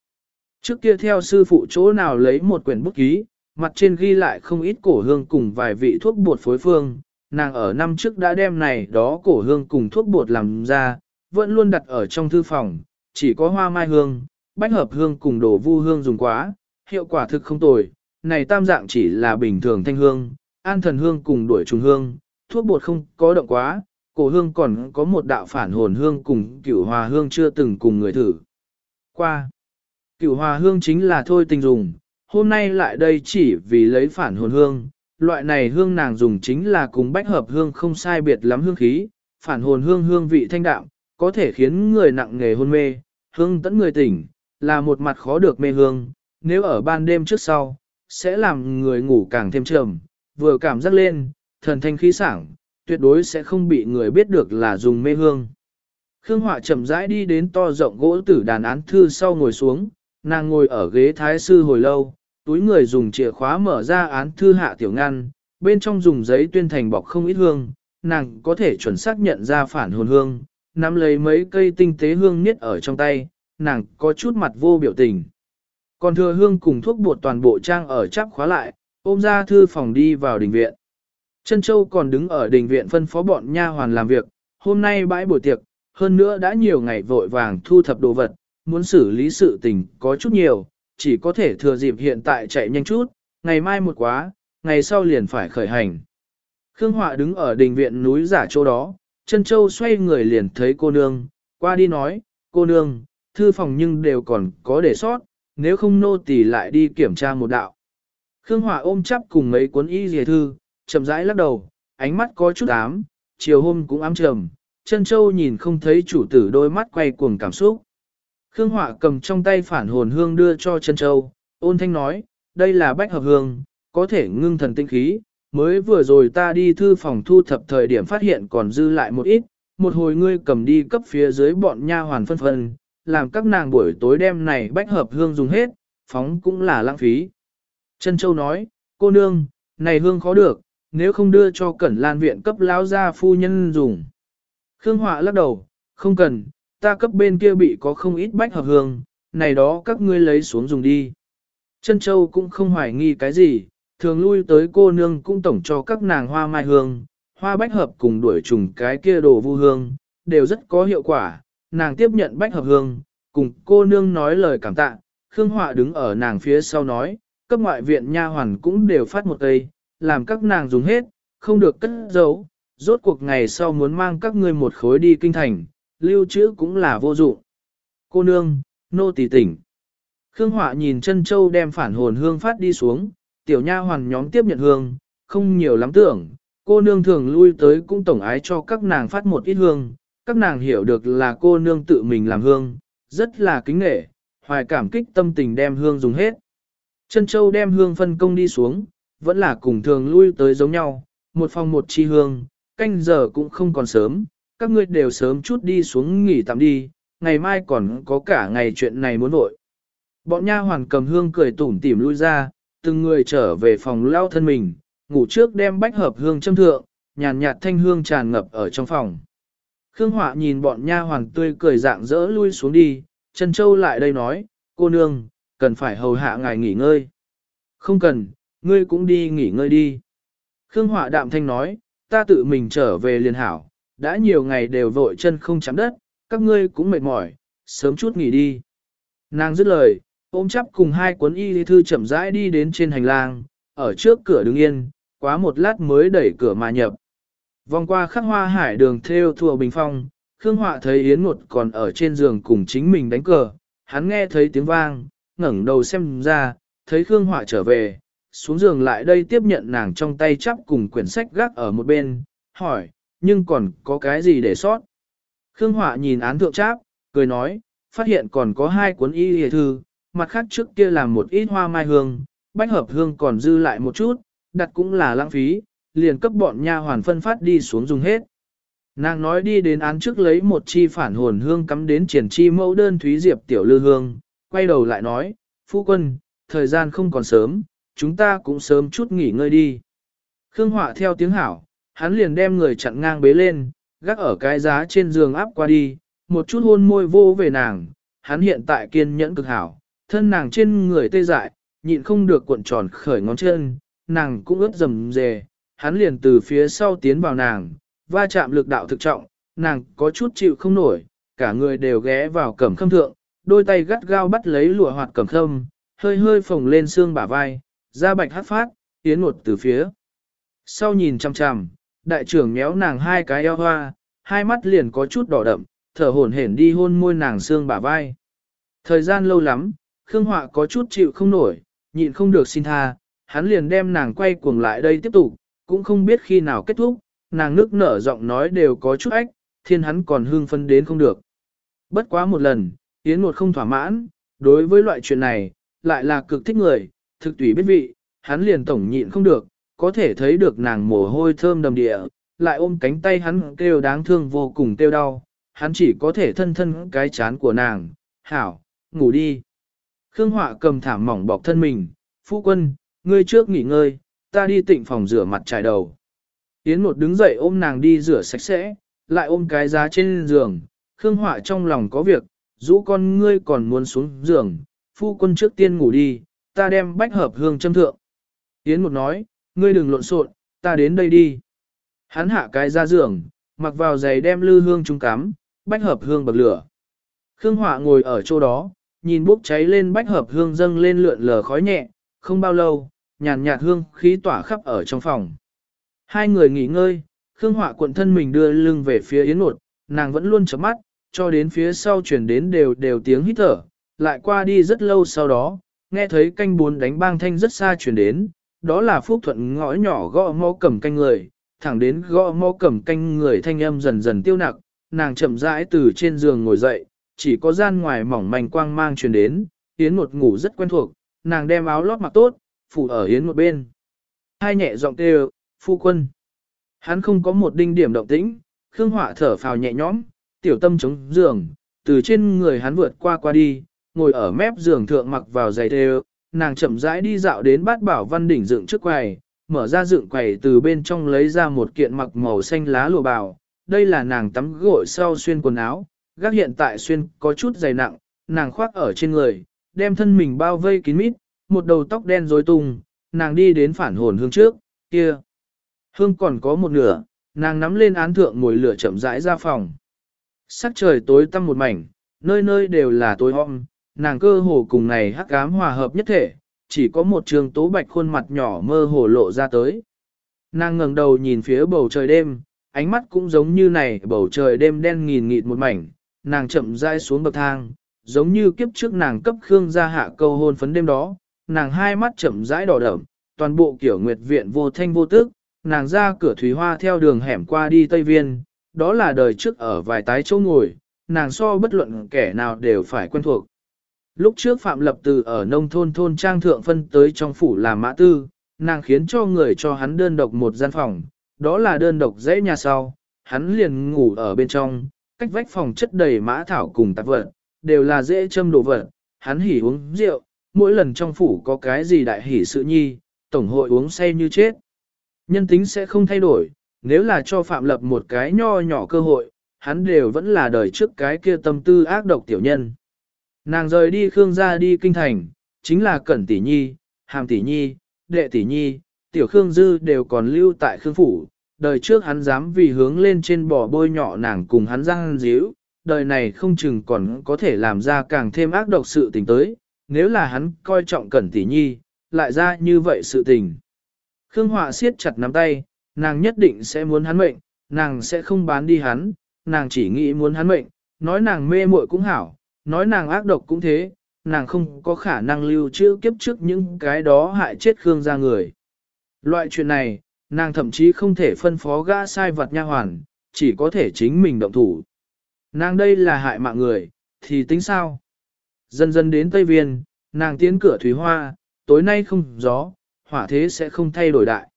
Trước kia theo sư phụ chỗ nào lấy một quyển bút ký, mặt trên ghi lại không ít cổ hương cùng vài vị thuốc bột phối phương, nàng ở năm trước đã đem này đó cổ hương cùng thuốc bột làm ra, vẫn luôn đặt ở trong thư phòng, chỉ có hoa mai hương, bách hợp hương cùng đồ vu hương dùng quá, hiệu quả thực không tồi, này tam dạng chỉ là bình thường thanh hương, an thần hương cùng đuổi trùng hương, thuốc bột không có động quá, cổ hương còn có một đạo phản hồn hương cùng cửu hòa hương chưa từng cùng người thử. Qua, cửu hòa hương chính là thôi tình dùng, hôm nay lại đây chỉ vì lấy phản hồn hương, loại này hương nàng dùng chính là cùng bách hợp hương không sai biệt lắm hương khí, phản hồn hương hương vị thanh đạm, có thể khiến người nặng nghề hôn mê, hương tẫn người tỉnh, là một mặt khó được mê hương, nếu ở ban đêm trước sau, sẽ làm người ngủ càng thêm trầm, vừa cảm giác lên, thần thanh khí sảng, tuyệt đối sẽ không bị người biết được là dùng mê hương. Khương Họa chậm rãi đi đến to rộng gỗ tử đàn án thư sau ngồi xuống, nàng ngồi ở ghế thái sư hồi lâu, túi người dùng chìa khóa mở ra án thư hạ tiểu ngăn, bên trong dùng giấy tuyên thành bọc không ít hương, nàng có thể chuẩn xác nhận ra phản hồn hương, nắm lấy mấy cây tinh tế hương niết ở trong tay, nàng có chút mặt vô biểu tình. Còn thừa hương cùng thuốc bột toàn bộ trang ở chắp khóa lại, ôm ra thư phòng đi vào đình viện. Trân Châu còn đứng ở đình viện phân phó bọn nha hoàn làm việc, hôm nay bãi buổi tiệc, hơn nữa đã nhiều ngày vội vàng thu thập đồ vật, muốn xử lý sự tình có chút nhiều, chỉ có thể thừa dịp hiện tại chạy nhanh chút, ngày mai một quá, ngày sau liền phải khởi hành. Khương Họa đứng ở đình viện núi giả chỗ đó, chân châu xoay người liền thấy cô nương, qua đi nói, cô nương, thư phòng nhưng đều còn có để sót, nếu không nô tỳ lại đi kiểm tra một đạo. Khương Họa ôm chắp cùng mấy cuốn y dìa thư, chậm rãi lắc đầu, ánh mắt có chút ám, chiều hôm cũng ám trầm, chân châu nhìn không thấy chủ tử đôi mắt quay cuồng cảm xúc. Khương Họa cầm trong tay phản hồn hương đưa cho Trân châu, ôn thanh nói, đây là bách hợp hương, có thể ngưng thần tinh khí, mới vừa rồi ta đi thư phòng thu thập thời điểm phát hiện còn dư lại một ít, một hồi ngươi cầm đi cấp phía dưới bọn nha hoàn phân phân, làm các nàng buổi tối đêm này bách hợp hương dùng hết, phóng cũng là lãng phí. Trân Châu nói, cô nương, này hương khó được, nếu không đưa cho cẩn lan viện cấp lão gia phu nhân dùng. Khương Họa lắc đầu, không cần, ta cấp bên kia bị có không ít bách hợp hương, này đó các ngươi lấy xuống dùng đi. Trân Châu cũng không hoài nghi cái gì, thường lui tới cô nương cũng tổng cho các nàng hoa mai hương, hoa bách hợp cùng đuổi trùng cái kia đồ vu hương, đều rất có hiệu quả, nàng tiếp nhận bách hợp hương, cùng cô nương nói lời cảm tạ, Khương Họa đứng ở nàng phía sau nói, cấp ngoại viện nha hoàn cũng đều phát một cây, làm các nàng dùng hết, không được cất giấu, rốt cuộc ngày sau muốn mang các ngươi một khối đi kinh thành, lưu trữ cũng là vô dụng. Cô nương, nô tỳ tỉnh. Khương Họa nhìn chân châu đem phản hồn hương phát đi xuống, tiểu nha hoàn nhóm tiếp nhận hương, không nhiều lắm tưởng, cô nương thường lui tới cũng tổng ái cho các nàng phát một ít hương, các nàng hiểu được là cô nương tự mình làm hương, rất là kính nghệ, hoài cảm kích tâm tình đem hương dùng hết. Chân châu đem hương phân công đi xuống, vẫn là cùng thường lui tới giống nhau, một phòng một chi hương, canh giờ cũng không còn sớm, các ngươi đều sớm chút đi xuống nghỉ tạm đi, ngày mai còn có cả ngày chuyện này muốn vội. Bọn nha hoàn cầm hương cười tủm tỉm lui ra, từng người trở về phòng lao thân mình, ngủ trước đem bách hợp hương châm thượng, nhàn nhạt thanh hương tràn ngập ở trong phòng. Khương Họa nhìn bọn nha hoàn tươi cười dạng dỡ lui xuống đi, Trần Châu lại đây nói, cô nương, cần phải hầu hạ ngài nghỉ ngơi. Không cần, ngươi cũng đi nghỉ ngơi đi. Khương Họa đạm thanh nói, ta tự mình trở về liền hảo, đã nhiều ngày đều vội chân không chạm đất, các ngươi cũng mệt mỏi, sớm chút nghỉ đi. Nàng dứt lời, ôm chắp cùng hai cuốn y thư chậm rãi đi đến trên hành lang, ở trước cửa đứng yên, quá một lát mới đẩy cửa mà nhập. Vòng qua khắc hoa hải đường theo thùa bình phong, Khương Họa thấy Yến Ngột còn ở trên giường cùng chính mình đánh cờ, hắn nghe thấy tiếng vang, ngẩng đầu xem ra, thấy Khương Họa trở về, xuống giường lại đây tiếp nhận nàng trong tay chắp cùng quyển sách gác ở một bên, hỏi, nhưng còn có cái gì để sót? Khương Họa nhìn án thượng Tráp, cười nói, phát hiện còn có hai cuốn y hề thư, mặt khác trước kia làm một ít hoa mai hương, bách hợp hương còn dư lại một chút, đặt cũng là lãng phí, liền cấp bọn nha hoàn phân phát đi xuống dùng hết. Nàng nói đi đến án trước lấy một chi phản hồn hương cắm đến triển chi mẫu đơn thúy diệp tiểu lư hương, quay đầu lại nói, phu quân, thời gian không còn sớm, chúng ta cũng sớm chút nghỉ ngơi đi. Khương Họa theo tiếng hảo, hắn liền đem người chặn ngang bế lên, gác ở cái giá trên giường áp qua đi, một chút hôn môi vô về nàng, hắn hiện tại kiên nhẫn cực hảo, thân nàng trên người tê dại, nhịn không được cuộn tròn khởi ngón chân, nàng cũng ướt rầm rề, hắn liền từ phía sau tiến vào nàng, va chạm lực đạo thực trọng, nàng có chút chịu không nổi, cả người đều ghé vào cẩm khâm thượng, đôi tay gắt gao bắt lấy lụa hoạt cẩm khâm, hơi hơi phồng lên xương bả vai, da bạch hát phát, tiến một từ phía. Sau nhìn chăm chăm, đại trưởng méo nàng hai cái eo hoa, hai mắt liền có chút đỏ đậm, thở hổn hển đi hôn môi nàng xương bả vai. Thời gian lâu lắm, Khương Họa có chút chịu không nổi, nhịn không được xin tha, hắn liền đem nàng quay cuồng lại đây tiếp tục, cũng không biết khi nào kết thúc, nàng nước nở giọng nói đều có chút ách, thiên hắn còn hương phân đến không được. Bất quá một lần, Yến một không thỏa mãn, đối với loại chuyện này, lại là cực thích người, thực tùy biết vị, hắn liền tổng nhịn không được, có thể thấy được nàng mồ hôi thơm đầm địa, lại ôm cánh tay hắn kêu đáng thương vô cùng kêu đau, hắn chỉ có thể thân thân cái chán của nàng, hảo, ngủ đi. Khương Họa cầm thảm mỏng bọc thân mình, phu quân, ngươi trước nghỉ ngơi, ta đi tịnh phòng rửa mặt trải đầu. Yến một đứng dậy ôm nàng đi rửa sạch sẽ, lại ôm cái giá trên giường, Khương Họa trong lòng có việc, rũ con ngươi còn muốn xuống giường, phu quân trước tiên ngủ đi, ta đem bách hợp hương châm thượng. Yến một nói, ngươi đừng lộn xộn, ta đến đây đi. Hắn hạ cái ra giường, mặc vào giày đem lư hương trung cắm, bách hợp hương bậc lửa. Khương Họa ngồi ở chỗ đó, nhìn bốc cháy lên bách hợp hương dâng lên lượn lờ khói nhẹ, không bao lâu, nhàn nhạt hương khí tỏa khắp ở trong phòng. Hai người nghỉ ngơi, Khương Họa cuộn thân mình đưa lưng về phía Yến Nột, nàng vẫn luôn chớp mắt, cho đến phía sau chuyển đến đều đều tiếng hít thở, lại qua đi rất lâu sau đó, nghe thấy canh bốn đánh bang thanh rất xa chuyển đến, đó là Phúc Thuận ngõ nhỏ gõ mõ cầm canh người, thẳng đến gõ mõ cầm canh người thanh âm dần dần tiêu nặc, nàng chậm rãi từ trên giường ngồi dậy, chỉ có gian ngoài mỏng manh quang mang truyền đến, Yến một ngủ rất quen thuộc, nàng đem áo lót mặc tốt, phủ ở yến một bên. Hai nhẹ giọng kêu, phu quân. Hắn không có một đinh điểm động tĩnh, Khương Họa thở phào nhẹ nhõm, tiểu tâm chống giường, từ trên người hắn vượt qua qua đi, ngồi ở mép giường thượng mặc vào giày thề, nàng chậm rãi đi dạo đến bát bảo văn đỉnh dựng trước quầy, mở ra dựng quầy từ bên trong lấy ra một kiện mặc màu xanh lá lụa bào, đây là nàng tắm gội sau xuyên quần áo, gác hiện tại xuyên có chút dày nặng, nàng khoác ở trên người, đem thân mình bao vây kín mít, một đầu tóc đen rối tung, nàng đi đến phản hồn hương trước, kia. Hương còn có một nửa, nàng nắm lên án thượng ngồi lửa chậm rãi ra phòng. Sắc trời tối tăm một mảnh, nơi nơi đều là tối om, nàng cơ hồ cùng này hắc ám hòa hợp nhất thể, chỉ có một trường tố bạch khuôn mặt nhỏ mơ hồ lộ ra tới. Nàng ngẩng đầu nhìn phía bầu trời đêm, ánh mắt cũng giống như này bầu trời đêm đen nghìn nghịt một mảnh, nàng chậm rãi xuống bậc thang, giống như kiếp trước nàng cấp Khương gia hạ câu hôn phấn đêm đó, nàng hai mắt chậm rãi đỏ đậm, toàn bộ kiểu nguyệt viện vô thanh vô tức, nàng ra cửa thủy hoa theo đường hẻm qua đi Tây Viên, đó là đời trước ở vài tái chỗ ngồi, nàng so bất luận kẻ nào đều phải quen thuộc. Lúc trước Phạm Lập Từ ở nông thôn thôn trang thượng phân tới trong phủ làm mã tư, nàng khiến cho người cho hắn đơn độc một gian phòng, đó là đơn độc dãy nhà sau, hắn liền ngủ ở bên trong, cách vách phòng chất đầy mã thảo cùng tạp vật, đều là dễ châm đồ vật, hắn hỉ uống rượu, mỗi lần trong phủ có cái gì đại hỉ sự nhi, tổng hội uống say như chết. Nhân tính sẽ không thay đổi, nếu là cho Phạm Lập một cái nho nhỏ cơ hội, hắn đều vẫn là đời trước cái kia tâm tư ác độc tiểu nhân. Nàng rời đi Khương gia đi kinh thành, chính là Cẩn Tỷ Nhi, Hàm Tỷ Nhi, Đệ Tỷ Nhi, Tiểu Khương Dư đều còn lưu tại Khương Phủ. Đời trước hắn dám vì hướng lên trên bò bôi nhỏ nàng cùng hắn răng díu, đời này không chừng còn có thể làm ra càng thêm ác độc sự tình tới, nếu là hắn coi trọng Cẩn Tỷ Nhi, lại ra như vậy sự tình. Khương Họa siết chặt nắm tay, nàng nhất định sẽ muốn hắn mệnh, nàng sẽ không bán đi hắn, nàng chỉ nghĩ muốn hắn mệnh, nói nàng mê muội cũng hảo, nói nàng ác độc cũng thế, nàng không có khả năng lưu trữ kiếp trước những cái đó hại chết Khương gia người. Loại chuyện này, nàng thậm chí không thể phân phó gã sai vật nha hoàn, chỉ có thể chính mình động thủ. Nàng đây là hại mạng người, thì tính sao? Dần dần đến Tây Viên, nàng tiến cửa thủy hoa, tối nay không gió, hỏa thế sẽ không thay đổi đại.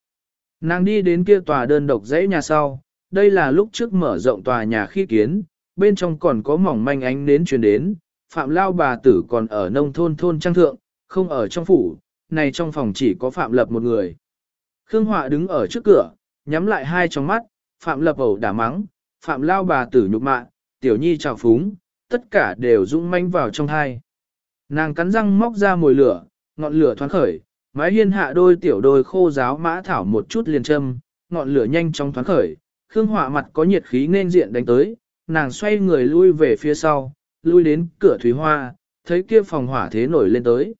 Nàng đi đến kia tòa đơn độc dãy nhà sau, đây là lúc trước mở rộng tòa nhà khi kiến, bên trong còn có mỏng manh ánh nến truyền đến, Phạm Lao bà tử còn ở nông thôn thôn trang thượng, không ở trong phủ, này trong phòng chỉ có Phạm Lập một người. Khương Họa đứng ở trước cửa, nhắm lại hai trong mắt, Phạm Lập ẩu đả mắng, Phạm Lao bà tử nhục mạ, Tiểu Nhi trào phúng, tất cả đều rung manh vào trong hai. Nàng cắn răng móc ra mồi lửa, ngọn lửa thoáng khởi, mái hiên hạ đôi tiểu đôi khô giáo mã thảo một chút liền châm, ngọn lửa nhanh chóng thoáng khởi, Khương Họa mặt có nhiệt khí nên diện đánh tới, nàng xoay người lui về phía sau, lui đến cửa thủy hoa, thấy kia phòng hỏa thế nổi lên tới.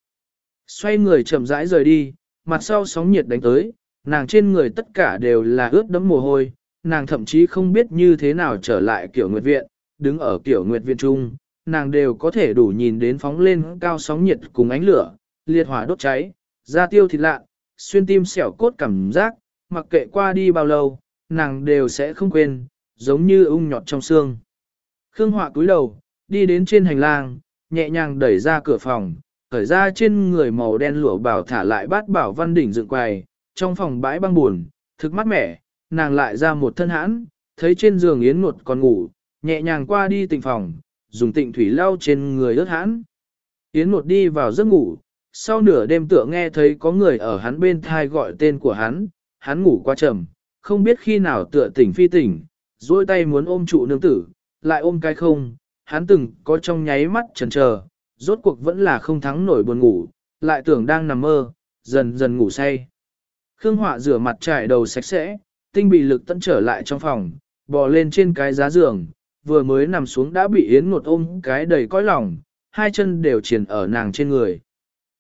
Xoay người chậm rãi rời đi, mặt sau sóng nhiệt đánh tới, nàng trên người tất cả đều là ướt đẫm mồ hôi, nàng thậm chí không biết như thế nào trở lại kiểu nguyệt viện, đứng ở kiểu nguyệt viện trung, nàng đều có thể đủ nhìn đến phóng lên cao sóng nhiệt cùng ánh lửa, liệt hỏa đốt cháy, da tiêu thịt lạ, xuyên tim xẻo cốt cảm giác, mặc kệ qua đi bao lâu, nàng đều sẽ không quên, giống như ung nhọt trong xương. Khương Họa cúi đầu, đi đến trên hành lang, nhẹ nhàng đẩy ra cửa phòng, khởi ra trên người màu đen lụa bảo thả lại bát bảo văn đỉnh dựng quầy, trong phòng bãi băng buồn, thực mát mẻ, nàng lại ra một thân hãn, thấy trên giường yến nuột còn ngủ, nhẹ nhàng qua đi tịnh phòng, dùng tịnh thủy lau trên người ướt hãn. Yến nuột đi vào giấc ngủ, sau nửa đêm tựa nghe thấy có người ở hắn bên thai gọi tên của hắn, hắn ngủ qua trầm, không biết khi nào tựa tỉnh phi tỉnh, duỗi tay muốn ôm trụ nương tử, lại ôm cái không, hắn từng có trong nháy mắt chần chờ, rốt cuộc vẫn là không thắng nổi buồn ngủ, lại tưởng đang nằm mơ, dần dần ngủ say. Khương Họa rửa mặt trải đầu sạch sẽ, tinh bị lực tận trở lại trong phòng, bò lên trên cái giá giường, vừa mới nằm xuống đã bị Yến Ngột ôm cái đầy cõi lòng, hai chân đều triển ở nàng trên người.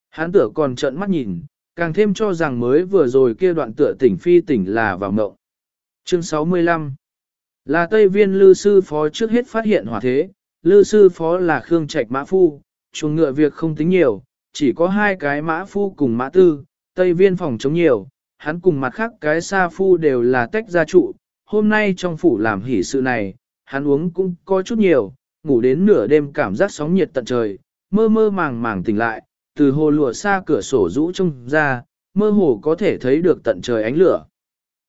Hắn tựa còn trợn mắt nhìn, càng thêm cho rằng mới vừa rồi kia đoạn tựa tỉnh phi tỉnh là vào mộng. Chương 65 Là Tây Viên Lư Sư Phó trước hết phát hiện hỏa thế, Lư Sư Phó là Khương Trạch Mã Phu, chuồng ngựa việc không tính nhiều, chỉ có hai cái Mã Phu cùng Mã Tư, Tây Viên phòng chống nhiều, hắn cùng mặt khác cái Sa Phu đều là tách gia trụ, hôm nay trong phủ làm hỷ sự này, hắn uống cũng có chút nhiều, ngủ đến nửa đêm cảm giác sóng nhiệt tận trời, mơ mơ màng màng tỉnh lại, từ hồ lụa xa cửa sổ rũ trông ra, mơ hồ có thể thấy được tận trời ánh lửa.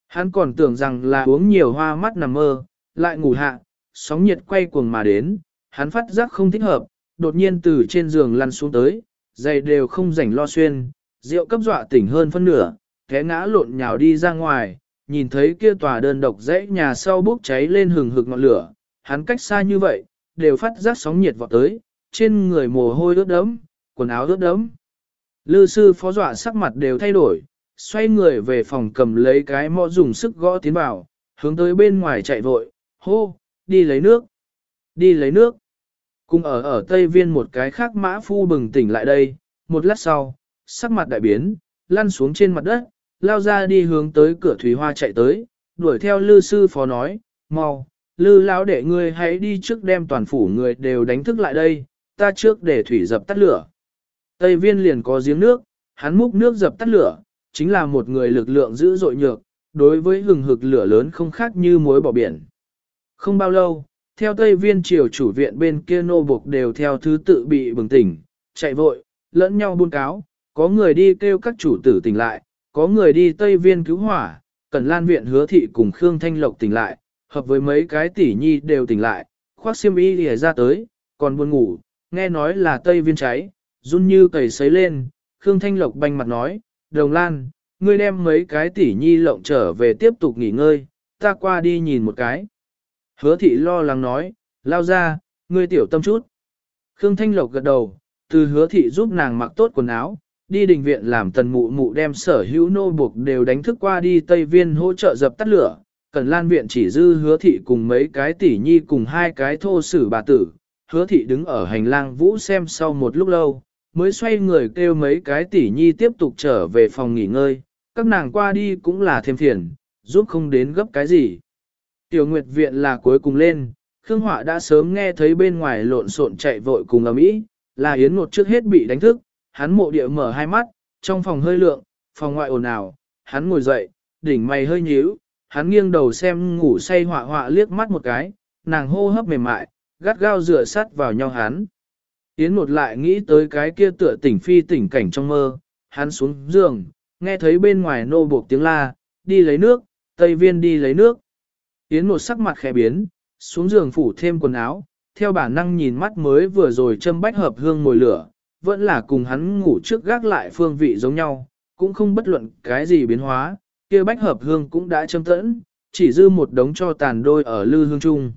Hắn còn tưởng rằng là uống nhiều hoa mắt nằm mơ, lại ngủ hạ, sóng nhiệt quay cuồng mà đến, hắn phát giác không thích hợp, đột nhiên từ trên giường lăn xuống tới, giày đều không rảnh lo xuyên, rượu cấp dọa tỉnh hơn phân nửa, té ngã lộn nhào đi ra ngoài, nhìn thấy kia tòa đơn độc dãy nhà sau bốc cháy lên hừng hực ngọn lửa, hắn cách xa như vậy, đều phát giác sóng nhiệt vọt tới, trên người mồ hôi ướt đẫm, quần áo ướt đẫm. Lư sư phó dọa sắc mặt đều thay đổi, xoay người về phòng cầm lấy cái mõ dùng sức gõ tiến vào, hướng tới bên ngoài chạy vội, hô, đi lấy nước, đi lấy nước. Cùng ở ở Tây Viên một cái khác mã phu bừng tỉnh lại đây, một lát sau, sắc mặt đại biến, lăn xuống trên mặt đất, lao ra đi hướng tới cửa thủy hoa chạy tới, đuổi theo lư sư phó nói, mau, lư lão để ngươi hãy đi trước đem toàn phủ người đều đánh thức lại đây, ta trước để thủy dập tắt lửa. Tây viên liền có giếng nước, hắn múc nước dập tắt lửa, chính là một người lực lượng dữ dội nhược, đối với hừng hực lửa lớn không khác như muối bỏ biển. Không bao lâu, theo Tây viên triều chủ viện bên kia nô buộc đều theo thứ tự bị bừng tỉnh, chạy vội, lẫn nhau buôn cáo, có người đi kêu các chủ tử tỉnh lại, có người đi Tây viên cứu hỏa, Cần Lan viện hứa thị cùng Khương Thanh Lộc tỉnh lại, hợp với mấy cái tỷ nhi đều tỉnh lại, khoác xiêm y lìa ra tới, còn buồn ngủ, nghe nói là Tây viên cháy, run như cầy sấy lên, Khương Thanh Lộc banh mặt nói, Đồng Lan, ngươi đem mấy cái tỷ nhi lộng trở về tiếp tục nghỉ ngơi, ta qua đi nhìn một cái. Hứa thị lo lắng nói, lao ra, ngươi tiểu tâm chút. Khương Thanh Lộc gật đầu, từ hứa thị giúp nàng mặc tốt quần áo, đi đình viện làm tần mụ mụ đem sở hữu nô buộc đều đánh thức qua đi Tây Viên hỗ trợ dập tắt lửa. Cần lan viện chỉ dư hứa thị cùng mấy cái tỷ nhi cùng hai cái thô sử bà tử. Hứa thị đứng ở hành lang vũ xem sau một lúc lâu, mới xoay người kêu mấy cái tỷ nhi tiếp tục trở về phòng nghỉ ngơi. Các nàng qua đi cũng là thêm phiền, giúp không đến gấp cái gì. Tiểu Nguyệt Viện là cuối cùng lên, Khương Họa đã sớm nghe thấy bên ngoài lộn xộn chạy vội cùng ầm ĩ, là Yến một trước hết bị đánh thức, hắn mộ địa mở hai mắt, trong phòng hơi lượng, phòng ngoại ồn ào, hắn ngồi dậy, đỉnh mày hơi nhíu, hắn nghiêng đầu xem ngủ say họa họa liếc mắt một cái, nàng hô hấp mềm mại, gắt gao dựa sát vào nhau hắn. Yến một lại nghĩ tới cái kia tựa tỉnh phi tỉnh cảnh trong mơ, hắn xuống giường, nghe thấy bên ngoài nô buộc tiếng la, đi lấy nước, Tây Viên đi lấy nước. Yến một sắc mặt khẽ biến, xuống giường phủ thêm quần áo, theo bản năng nhìn mắt mới vừa rồi châm bách hợp hương ngồi lửa, vẫn là cùng hắn ngủ trước gác lại phương vị giống nhau, cũng không bất luận cái gì biến hóa, kia bách hợp hương cũng đã châm tẫn, chỉ dư một đống cho tàn đôi ở lư hương chung.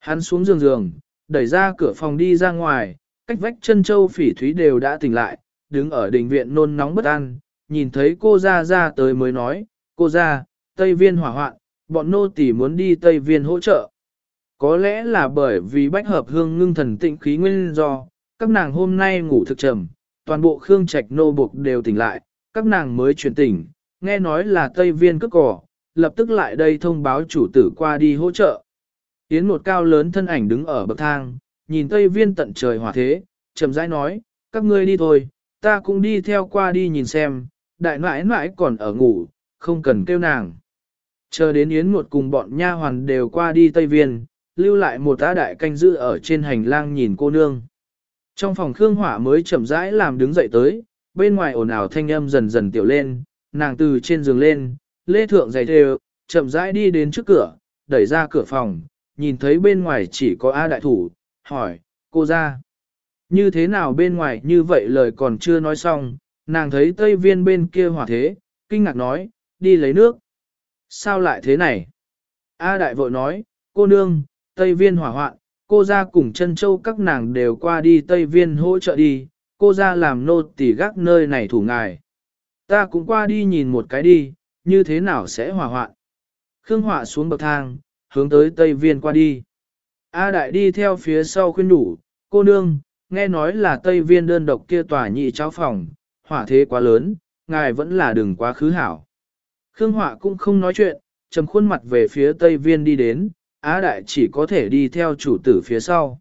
Hắn xuống giường giường, đẩy ra cửa phòng đi ra ngoài, cách vách chân châu phỉ thúy đều đã tỉnh lại, đứng ở đình viện nôn nóng bất an, nhìn thấy cô ra ra tới mới nói, cô ra, Tây Viên hỏa hoạn, bọn nô tỳ muốn đi Tây Viên hỗ trợ. Có lẽ là bởi vì bách hợp hương ngưng thần tịnh khí nguyên do, các nàng hôm nay ngủ thực trầm, toàn bộ Khương Trạch nô buộc đều tỉnh lại, các nàng mới chuyển tỉnh, nghe nói là Tây Viên cất cỏ, lập tức lại đây thông báo chủ tử qua đi hỗ trợ. Yến một cao lớn thân ảnh đứng ở bậc thang, nhìn Tây Viên tận trời hỏa thế, chậm rãi nói, các ngươi đi thôi, ta cũng đi theo qua đi nhìn xem, đại nãi nãi còn ở ngủ, không cần kêu nàng. Chờ đến Yến một cùng bọn nha hoàn đều qua đi Tây Viên, lưu lại một tá đại canh giữ ở trên hành lang nhìn cô nương. Trong phòng Khương Hỏa mới chậm rãi làm đứng dậy tới, bên ngoài ồn ào thanh âm dần dần tiểu lên, nàng từ trên giường lên, lê thượng giày đều, chậm rãi đi đến trước cửa, đẩy ra cửa phòng, nhìn thấy bên ngoài chỉ có A đại thủ, hỏi, cô ra. Như thế nào bên ngoài như vậy lời còn chưa nói xong, nàng thấy tây viên bên kia hỏa thế, kinh ngạc nói, đi lấy nước. Sao lại thế này? A đại vội nói, cô nương, tây viên hỏa hoạn, cô ra cùng chân châu các nàng đều qua đi Tây Viên hỗ trợ đi, cô ra làm nô tỉ gác nơi này thủ ngài. Ta cũng qua đi nhìn một cái đi, như thế nào sẽ hỏa hoạn. Khương họa xuống bậc thang, hướng tới Tây Viên qua đi. A đại đi theo phía sau khuyên đủ, cô nương, nghe nói là Tây Viên đơn độc kia tòa nhị cháo phòng, hỏa thế quá lớn, ngài vẫn là đừng quá khứ hảo. Khương họa cũng không nói chuyện, trầm khuôn mặt về phía Tây Viên đi đến, Á Đại chỉ có thể đi theo chủ tử phía sau.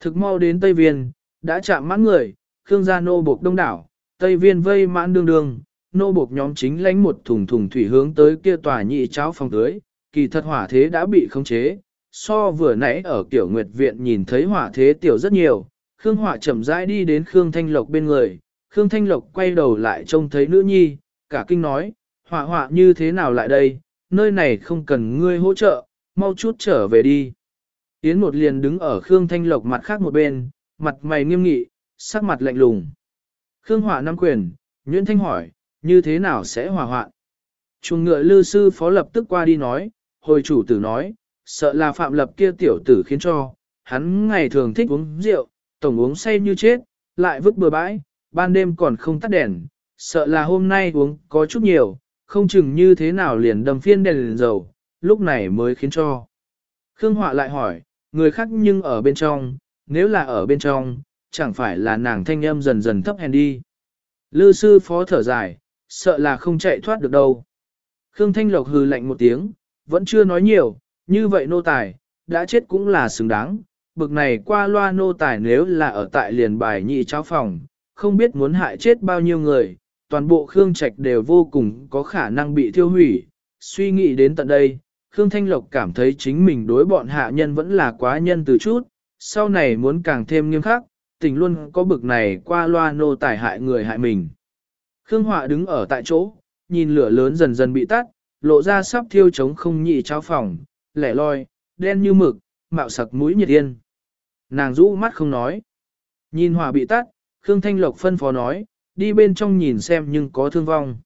Thực mau đến Tây Viên, đã chạm mãn người, Khương gia nô buộc đông đảo, Tây Viên vây mãn đương đương, nô buộc nhóm chính lánh một thùng thùng thủy hướng tới kia tòa nhị cháo phòng tưới, kỳ thật hỏa thế đã bị khống chế. So vừa nãy ở kiểu nguyệt viện nhìn thấy hỏa thế tiểu rất nhiều, Khương Hỏa chậm rãi đi đến Khương Thanh Lộc bên người, Khương Thanh Lộc quay đầu lại trông thấy nữ nhi, cả kinh nói, họa họa như thế nào lại đây, nơi này không cần ngươi hỗ trợ, mau chút trở về đi. Yến một liền đứng ở Khương Thanh Lộc mặt khác một bên, mặt mày nghiêm nghị, sắc mặt lạnh lùng. Khương họa năm quyền, Nguyễn Thanh hỏi, như thế nào sẽ hòa hoạn? Chuồng ngựa lư sư phó lập tức qua đi nói, hồi chủ tử nói, sợ là phạm lập kia tiểu tử khiến cho, hắn ngày thường thích uống rượu, tổng uống say như chết, lại vứt bừa bãi, ban đêm còn không tắt đèn, sợ là hôm nay uống có chút nhiều, không chừng như thế nào liền đầm phiên đèn liền dầu, lúc này mới khiến cho. Khương Họa lại hỏi, người khác nhưng ở bên trong, nếu là ở bên trong, chẳng phải là nàng thanh âm dần dần thấp hèn đi. Lư sư phó thở dài, sợ là không chạy thoát được đâu. Khương Thanh Lộc hừ lạnh một tiếng, vẫn chưa nói nhiều, như vậy nô tài, đã chết cũng là xứng đáng. Bực này qua loa nô tài nếu là ở tại liền bài nhị cháo phòng, không biết muốn hại chết bao nhiêu người, toàn bộ Khương Trạch đều vô cùng có khả năng bị thiêu hủy. Suy nghĩ đến tận đây, Khương Thanh Lộc cảm thấy chính mình đối bọn hạ nhân vẫn là quá nhân từ chút, sau này muốn càng thêm nghiêm khắc, tình luôn có bực này qua loa nô tài hại người hại mình. Khương Họa đứng ở tại chỗ, nhìn lửa lớn dần dần bị tắt, lộ ra sắp thiêu trống không nhị trao phòng, lẻ loi, đen như mực, mạo sặc mũi nhiệt yên. Nàng rũ mắt không nói. Nhìn hỏa bị tắt, Khương Thanh Lộc phân phó nói, đi bên trong nhìn xem nhưng có thương vong.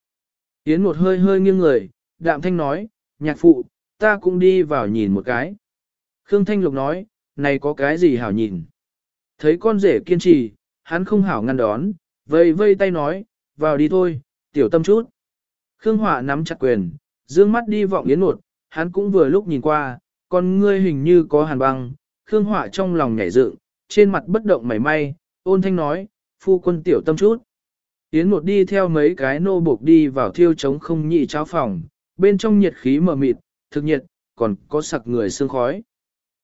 Yến một hơi hơi nghiêng người, đạm thanh nói, nhạc phụ, ta cũng đi vào nhìn một cái. Khương Thanh lục nói, này có cái gì hảo nhìn. Thấy con rể kiên trì, hắn không hảo ngăn đón, vây vây tay nói, vào đi thôi, tiểu tâm chút. Khương hỏa nắm chặt quyền, dương mắt đi vọng yến một, hắn cũng vừa lúc nhìn qua, con ngươi hình như có hàn băng, Khương hỏa trong lòng nhảy dựng, trên mặt bất động mảy may, ôn thanh nói, phu quân tiểu tâm chút. Yến một đi theo mấy cái nô buộc đi vào thiêu trống không nhị cháo phòng, bên trong nhiệt khí mờ mịt, thực nhiệt, còn có sặc người sương khói.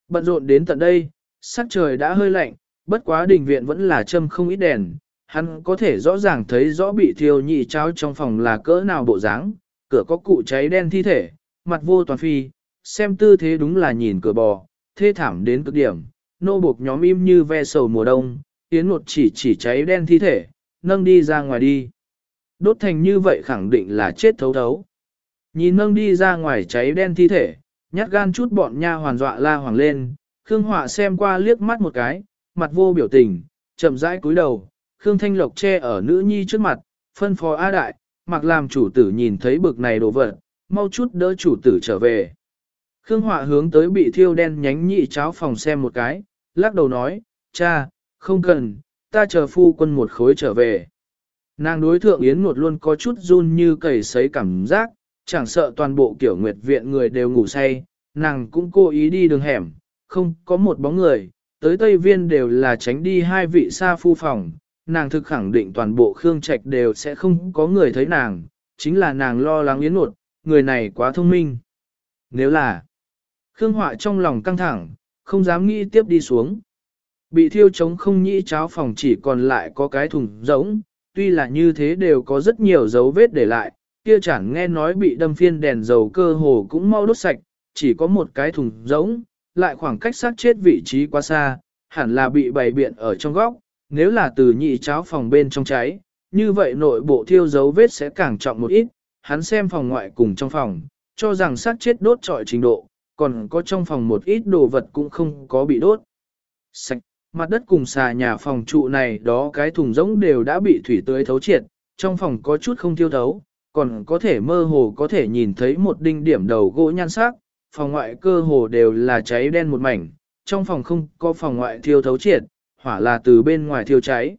Bận rộn đến tận đây, sắc trời đã hơi lạnh, bất quá đình viện vẫn là châm không ít đèn, hắn có thể rõ ràng thấy rõ bị thiêu nhị cháo trong phòng là cỡ nào bộ dáng, cửa có cụ cháy đen thi thể, mặt vô toàn phi, xem tư thế đúng là nhìn cửa bò, thê thảm đến cực điểm, nô buộc nhóm im như ve sầu mùa đông, Yến một chỉ chỉ cháy đen thi thể, nâng đi ra ngoài đi. Đốt thành như vậy khẳng định là chết thấu thấu. Nhìn nâng đi ra ngoài cháy đen thi thể, nhát gan chút bọn nha hoàn dọa la hoàng lên, Khương Họa xem qua liếc mắt một cái, mặt vô biểu tình, chậm rãi cúi đầu, Khương Thanh Lộc che ở nữ nhi trước mặt, phân phó A Đại, mặc làm chủ tử nhìn thấy bực này đồ vật, mau chút đỡ chủ tử trở về. Khương Họa hướng tới bị thiêu đen nhánh nhị cháo phòng xem một cái, lắc đầu nói, cha, không cần, ta chờ phu quân một khối trở về. Nàng đối thượng Yến Ngột luôn có chút run như cầy sấy cảm giác, chẳng sợ toàn bộ kiểu nguyệt viện người đều ngủ say, nàng cũng cố ý đi đường hẻm, không có một bóng người, tới Tây Viên đều là tránh đi hai vị xa phu phòng, nàng thực khẳng định toàn bộ Khương Trạch đều sẽ không có người thấy nàng, chính là nàng lo lắng Yến Ngột, người này quá thông minh. Nếu là, Khương Họa trong lòng căng thẳng, không dám nghĩ tiếp đi xuống. Bị thiêu trống không nhĩ cháo phòng chỉ còn lại có cái thùng rỗng, tuy là như thế đều có rất nhiều dấu vết để lại, kia chẳng nghe nói bị đâm phiên đèn dầu cơ hồ cũng mau đốt sạch, chỉ có một cái thùng rỗng, lại khoảng cách sát chết vị trí quá xa, hẳn là bị bày biện ở trong góc, nếu là từ nhị cháo phòng bên trong cháy, như vậy nội bộ thiêu dấu vết sẽ càng trọng một ít, hắn xem phòng ngoại cùng trong phòng, cho rằng sát chết đốt trọi trình độ, còn có trong phòng một ít đồ vật cũng không có bị đốt. Sạch, mặt đất cùng xà nhà phòng trụ này đó cái thùng rỗng đều đã bị thủy tưới thấu triệt, trong phòng có chút không tiêu thấu, còn có thể mơ hồ có thể nhìn thấy một đinh điểm đầu gỗ nhan sắc, phòng ngoại cơ hồ đều là cháy đen một mảnh, trong phòng không có phòng ngoại thiêu thấu triệt, hỏa là từ bên ngoài thiêu cháy.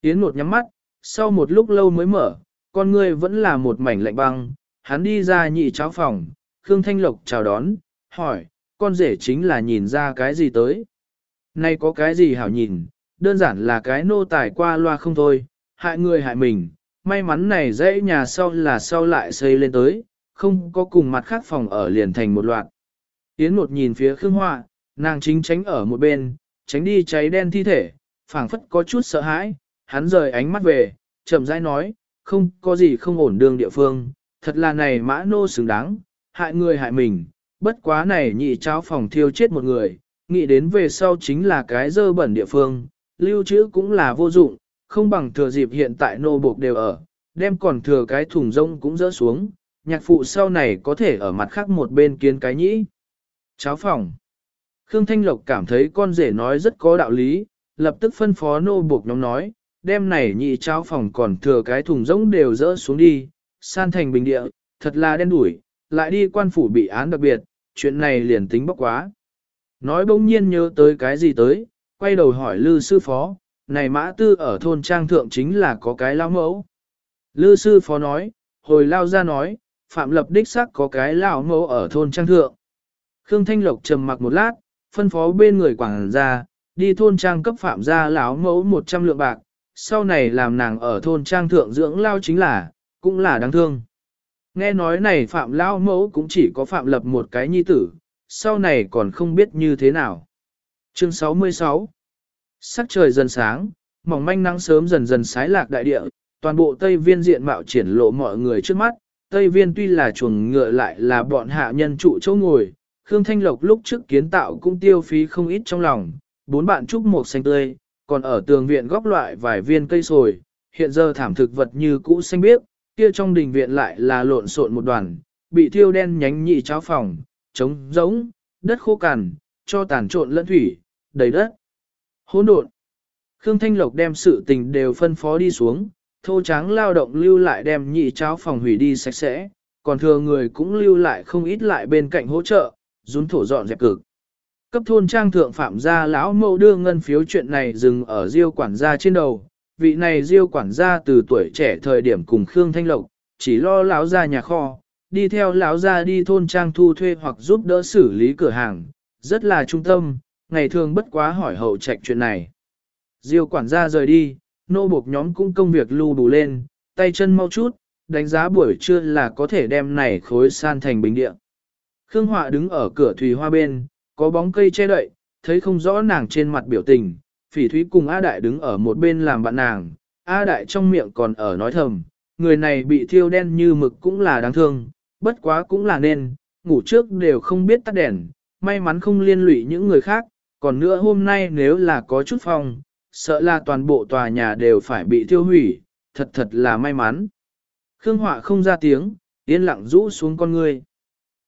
Yến một nhắm mắt, sau một lúc lâu mới mở, con ngươi vẫn là một mảnh lạnh băng, hắn đi ra nhị cháo phòng, Khương Thanh Lộc chào đón, hỏi, con rể chính là nhìn ra cái gì tới. Nay có cái gì hảo nhìn, đơn giản là cái nô tài qua loa không thôi, hại người hại mình, may mắn này dãy nhà sau là sau lại xây lên tới, không có cùng mặt khác phòng ở liền thành một loạt. Yến một nhìn phía Khương hoa, nàng chính tránh ở một bên, tránh đi cháy đen thi thể, phảng phất có chút sợ hãi, hắn rời ánh mắt về, chậm rãi nói, không có gì không ổn đường địa phương, thật là này mã nô xứng đáng, hại người hại mình, bất quá này nhị cháo phòng thiêu chết một người, nghĩ đến về sau chính là cái dơ bẩn địa phương, lưu trữ cũng là vô dụng, không bằng thừa dịp hiện tại nô buộc đều ở, đem còn thừa cái thùng rông cũng dỡ xuống, nhạc phụ sau này có thể ở mặt khác một bên kiến cái nhĩ. Cháo phòng. Khương Thanh Lộc cảm thấy con rể nói rất có đạo lý, lập tức phân phó nô buộc nhóm nói, đem này nhị cháo phòng còn thừa cái thùng rỗng đều dỡ xuống đi, san thành bình địa, thật là đen đủi, lại đi quan phủ bị án đặc biệt, chuyện này liền tính bốc quá. Nói bỗng nhiên nhớ tới cái gì tới, quay đầu hỏi Lư sư phó, này mã tư ở thôn trang thượng chính là có cái lao mẫu. Lư sư phó nói, hồi lao ra nói, phạm lập đích sắc có cái lao mẫu ở thôn trang thượng. Khương Thanh Lộc trầm mặc một lát, phân phó bên người quảng ra, đi thôn trang cấp phạm gia lão mẫu 100 lượng bạc, sau này làm nàng ở thôn trang thượng dưỡng lao chính là, cũng là đáng thương. Nghe nói này phạm lao mẫu cũng chỉ có phạm lập một cái nhi tử, sau này còn không biết như thế nào. Chương 66 Sắc trời dần sáng, mỏng manh nắng sớm dần dần sái lạc đại địa, toàn bộ Tây Viên diện mạo triển lộ mọi người trước mắt. Tây Viên tuy là chuồng ngựa lại là bọn hạ nhân trụ chỗ ngồi, Khương Thanh Lộc lúc trước kiến tạo cũng tiêu phí không ít trong lòng, bốn bạn trúc một xanh tươi, còn ở tường viện góc loại vài viên cây sồi, hiện giờ thảm thực vật như cũ xanh biếc, kia trong đình viện lại là lộn xộn một đoàn, bị thiêu đen nhánh nhị cháo phòng, trống rỗng, đất khô cằn, cho tàn trộn lẫn thủy, đầy đất. Hỗn độn. Khương Thanh Lộc đem sự tình đều phân phó đi xuống, thô tráng lao động lưu lại đem nhị cháo phòng hủy đi sạch sẽ, còn thừa người cũng lưu lại không ít lại bên cạnh hỗ trợ, rún thổ dọn dẹp cực. Cấp thôn trang thượng phạm gia lão mẫu đưa ngân phiếu chuyện này dừng ở diêu quản gia trên đầu, vị này diêu quản gia từ tuổi trẻ thời điểm cùng Khương Thanh Lộc, chỉ lo lão gia nhà kho, đi theo lão gia đi thôn trang thu thuê hoặc giúp đỡ xử lý cửa hàng, rất là trung tâm, ngày thường bất quá hỏi hậu trạch chuyện này. Diêu quản gia rời đi, nô buộc nhóm cũng công việc lưu đủ lên, tay chân mau chút, đánh giá buổi trưa là có thể đem này khối san thành bình địa. Khương Họa đứng ở cửa thủy hoa bên, có bóng cây che đậy, thấy không rõ nàng trên mặt biểu tình, phỉ thúy cùng A Đại đứng ở một bên làm bạn nàng, A Đại trong miệng còn ở nói thầm, người này bị thiêu đen như mực cũng là đáng thương, bất quá cũng là nên, ngủ trước đều không biết tắt đèn, may mắn không liên lụy những người khác, còn nữa hôm nay nếu là có chút phong, sợ là toàn bộ tòa nhà đều phải bị tiêu hủy, thật thật là may mắn. Khương Họa không ra tiếng, yên lặng rũ xuống con người.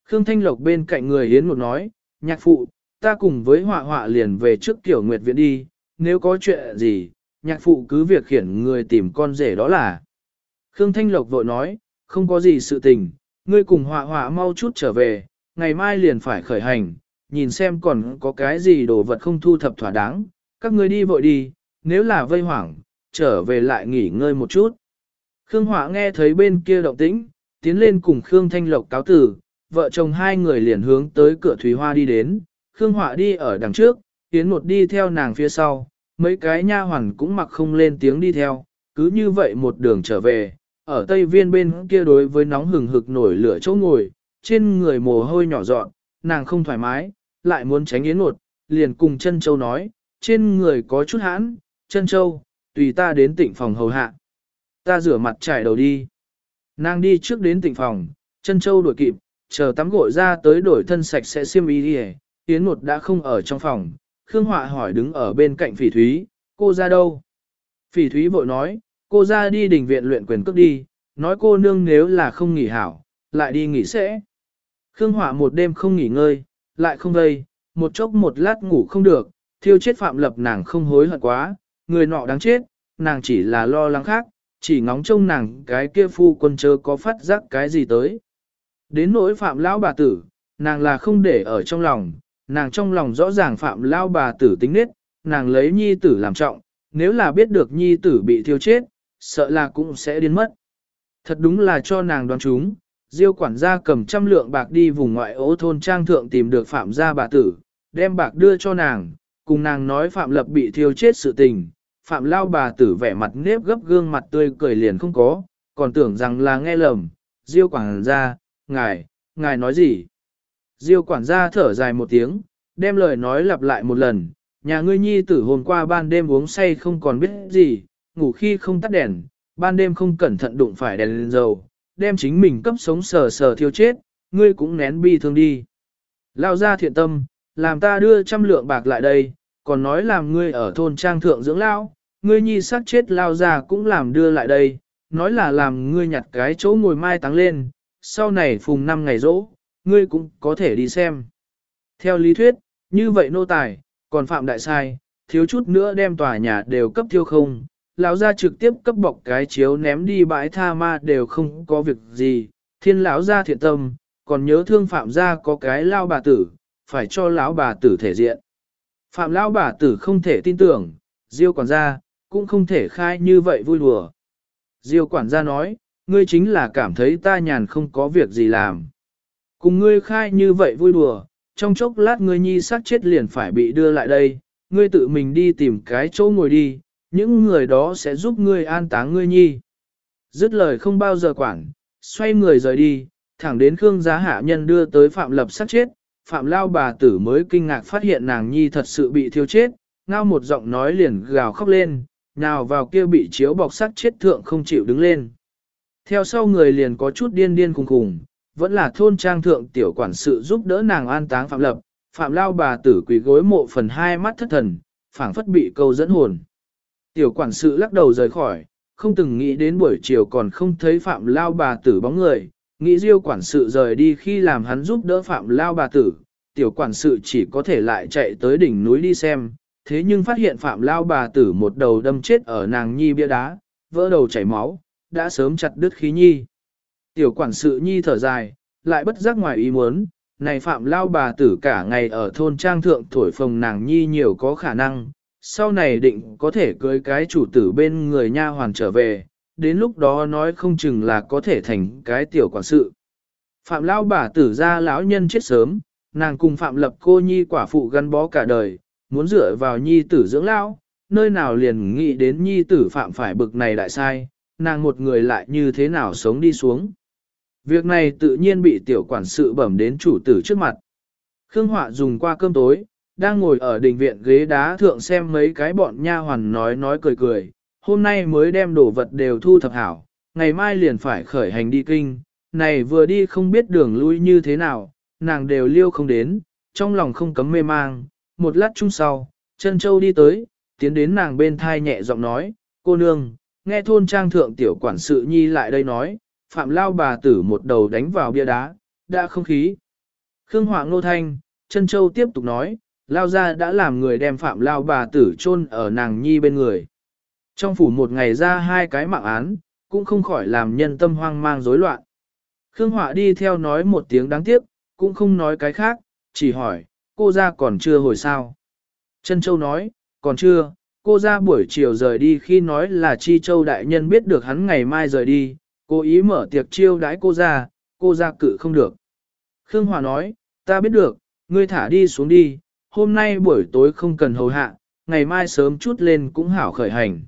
Khương Thanh Lộc bên cạnh người Yến một nói, nhạc phụ, ta cùng với họa họa liền về trước tiểu nguyệt viện đi, nếu có chuyện gì, nhạc phụ cứ việc khiển người tìm con rể đó là. Khương Thanh Lộc vội nói, không có gì sự tình, ngươi cùng họa họa mau chút trở về, ngày mai liền phải khởi hành, nhìn xem còn có cái gì đồ vật không thu thập thỏa đáng, các ngươi đi vội đi, nếu là vây hoảng, trở về lại nghỉ ngơi một chút. Khương Họa nghe thấy bên kia động tĩnh, tiến lên cùng Khương Thanh Lộc cáo tử, vợ chồng hai người liền hướng tới cửa Thủy Hoa đi đến, Khương Họa đi ở đằng trước, Tiến một đi theo nàng phía sau, mấy cái nha hoàn cũng mặc không lên tiếng đi theo, cứ như vậy một đường trở về, ở tây viên bên kia đối với nóng hừng hực nổi lửa chỗ ngồi, trên người mồ hôi nhỏ dọn, nàng không thoải mái, lại muốn tránh Yến một, liền cùng chân châu nói, trên người có chút hãn, chân châu, tùy ta đến tỉnh phòng hầu hạ. Ta rửa mặt trải đầu đi. Nàng đi trước đến tỉnh phòng, chân châu đuổi kịp, chờ tắm gội ra tới đổi thân sạch sẽ xiêm y đi Yến một đã không ở trong phòng, Khương Họa hỏi đứng ở bên cạnh phỉ thúy, cô ra đâu? Phỉ thúy vội nói, cô ra đi đình viện luyện quyền cước đi, nói cô nương nếu là không nghỉ hảo, lại đi nghỉ sẽ. Khương Hỏa một đêm không nghỉ ngơi, lại không vây, một chốc một lát ngủ không được, thiêu chết phạm lập nàng không hối hận quá, người nọ đáng chết, nàng chỉ là lo lắng khác, chỉ ngóng trông nàng cái kia phu quân chớ có phát giác cái gì tới. Đến nỗi phạm lão bà tử, nàng là không để ở trong lòng, nàng trong lòng rõ ràng phạm lão bà tử tính nết, nàng lấy nhi tử làm trọng, nếu là biết được nhi tử bị thiêu chết, sợ là cũng sẽ điên mất. Thật đúng là cho nàng đoán chúng, diêu quản gia cầm trăm lượng bạc đi vùng ngoại ố thôn trang thượng tìm được phạm gia bà tử, đem bạc đưa cho nàng, cùng nàng nói phạm lập bị thiêu chết sự tình. Phạm lao bà tử vẻ mặt nếp gấp gương mặt tươi cười liền không có, còn tưởng rằng là nghe lầm, diêu quản gia, ngài, ngài nói gì? Diêu quản gia thở dài một tiếng, đem lời nói lặp lại một lần, nhà ngươi nhi tử hôm qua ban đêm uống say không còn biết gì, ngủ khi không tắt đèn, ban đêm không cẩn thận đụng phải đèn lên dầu, đem chính mình cấp sống sờ sờ thiêu chết, ngươi cũng nén bi thương đi. Lao ra thiện tâm, làm ta đưa trăm lượng bạc lại đây, còn nói làm ngươi ở thôn trang thượng dưỡng lao, ngươi nhi sát chết lao ra cũng làm đưa lại đây, nói là làm ngươi nhặt cái chỗ ngồi mai táng lên, sau này phùng năm ngày rỗ, ngươi cũng có thể đi xem. Theo lý thuyết, như vậy nô tài, còn phạm đại sai, thiếu chút nữa đem tòa nhà đều cấp thiêu không, lão gia trực tiếp cấp bọc cái chiếu ném đi bãi tha ma đều không có việc gì, thiên lão gia thiện tâm, còn nhớ thương phạm gia có cái lao bà tử, phải cho lão bà tử thể diện. Phạm lão bà tử không thể tin tưởng, Diêu quản gia, cũng không thể khai như vậy vui đùa. Diêu quản gia nói, ngươi chính là cảm thấy ta nhàn không có việc gì làm. Cùng ngươi khai như vậy vui đùa, trong chốc lát ngươi nhi sát chết liền phải bị đưa lại đây, ngươi tự mình đi tìm cái chỗ ngồi đi, những người đó sẽ giúp ngươi an táng ngươi nhi. Dứt lời không bao giờ quản, xoay người rời đi, thẳng đến Khương Giá Hạ Nhân đưa tới Phạm Lập sát chết, Phạm Lao bà tử mới kinh ngạc phát hiện nàng nhi thật sự bị thiêu chết, ngao một giọng nói liền gào khóc lên, nào vào kia bị chiếu bọc sát chết thượng không chịu đứng lên. Theo sau người liền có chút điên điên cùng cùng, vẫn là thôn trang thượng tiểu quản sự giúp đỡ nàng an táng Phạm Lập, Phạm Lao bà tử quỳ gối mộ phần hai mắt thất thần, phảng phất bị câu dẫn hồn. Tiểu quản sự lắc đầu rời khỏi, không từng nghĩ đến buổi chiều còn không thấy Phạm Lao bà tử bóng người, nghĩ diêu quản sự rời đi khi làm hắn giúp đỡ Phạm Lao bà tử, tiểu quản sự chỉ có thể lại chạy tới đỉnh núi đi xem, thế nhưng phát hiện Phạm Lao bà tử một đầu đâm chết ở nàng nhi bia đá, vỡ đầu chảy máu, đã sớm chặt đứt khí nhi. Tiểu quản sự nhi thở dài, lại bất giác ngoài ý muốn, này Phạm Lao bà tử cả ngày ở thôn trang thượng thổi phồng nàng nhi nhiều có khả năng, sau này định có thể cưới cái chủ tử bên người nha hoàn trở về, đến lúc đó nói không chừng là có thể thành cái tiểu quản sự. Phạm lão bà tử ra lão nhân chết sớm, nàng cùng Phạm Lập cô nhi quả phụ gắn bó cả đời, muốn dựa vào nhi tử dưỡng lão, nơi nào liền nghĩ đến nhi tử Phạm phải bực này đại sai, nàng một người lại như thế nào sống đi xuống. Việc này tự nhiên bị tiểu quản sự bẩm đến chủ tử trước mặt. Khương Họa dùng qua cơm tối, đang ngồi ở đình viện ghế đá thượng xem mấy cái bọn nha hoàn nói nói cười cười, hôm nay mới đem đồ vật đều thu thập hảo, ngày mai liền phải khởi hành đi kinh, này vừa đi không biết đường lui như thế nào, nàng đều liêu không đến, trong lòng không cấm mê mang, một lát chung sau, chân châu đi tới, tiến đến nàng bên thai nhẹ giọng nói, cô nương, nghe thôn trang thượng tiểu quản sự nhi lại đây nói, phạm lao bà tử một đầu đánh vào bia đá, đã không khí. Khương Hoàng Nô Thanh, chân châu tiếp tục nói, lao ra đã làm người đem phạm lao bà tử chôn ở nàng nhi bên người. Trong phủ một ngày ra hai cái mạng án, cũng không khỏi làm nhân tâm hoang mang rối loạn. Khương Họa đi theo nói một tiếng đáng tiếc, cũng không nói cái khác, chỉ hỏi, cô ra còn chưa hồi sao. Trân Châu nói, còn chưa, cô ra buổi chiều rời đi khi nói là Chi Châu đại nhân biết được hắn ngày mai rời đi, cô ý mở tiệc chiêu đãi cô ra, cô ra cự không được. Khương Hòa nói, ta biết được, ngươi thả đi xuống đi, hôm nay buổi tối không cần hầu hạ, ngày mai sớm chút lên cũng hảo khởi hành.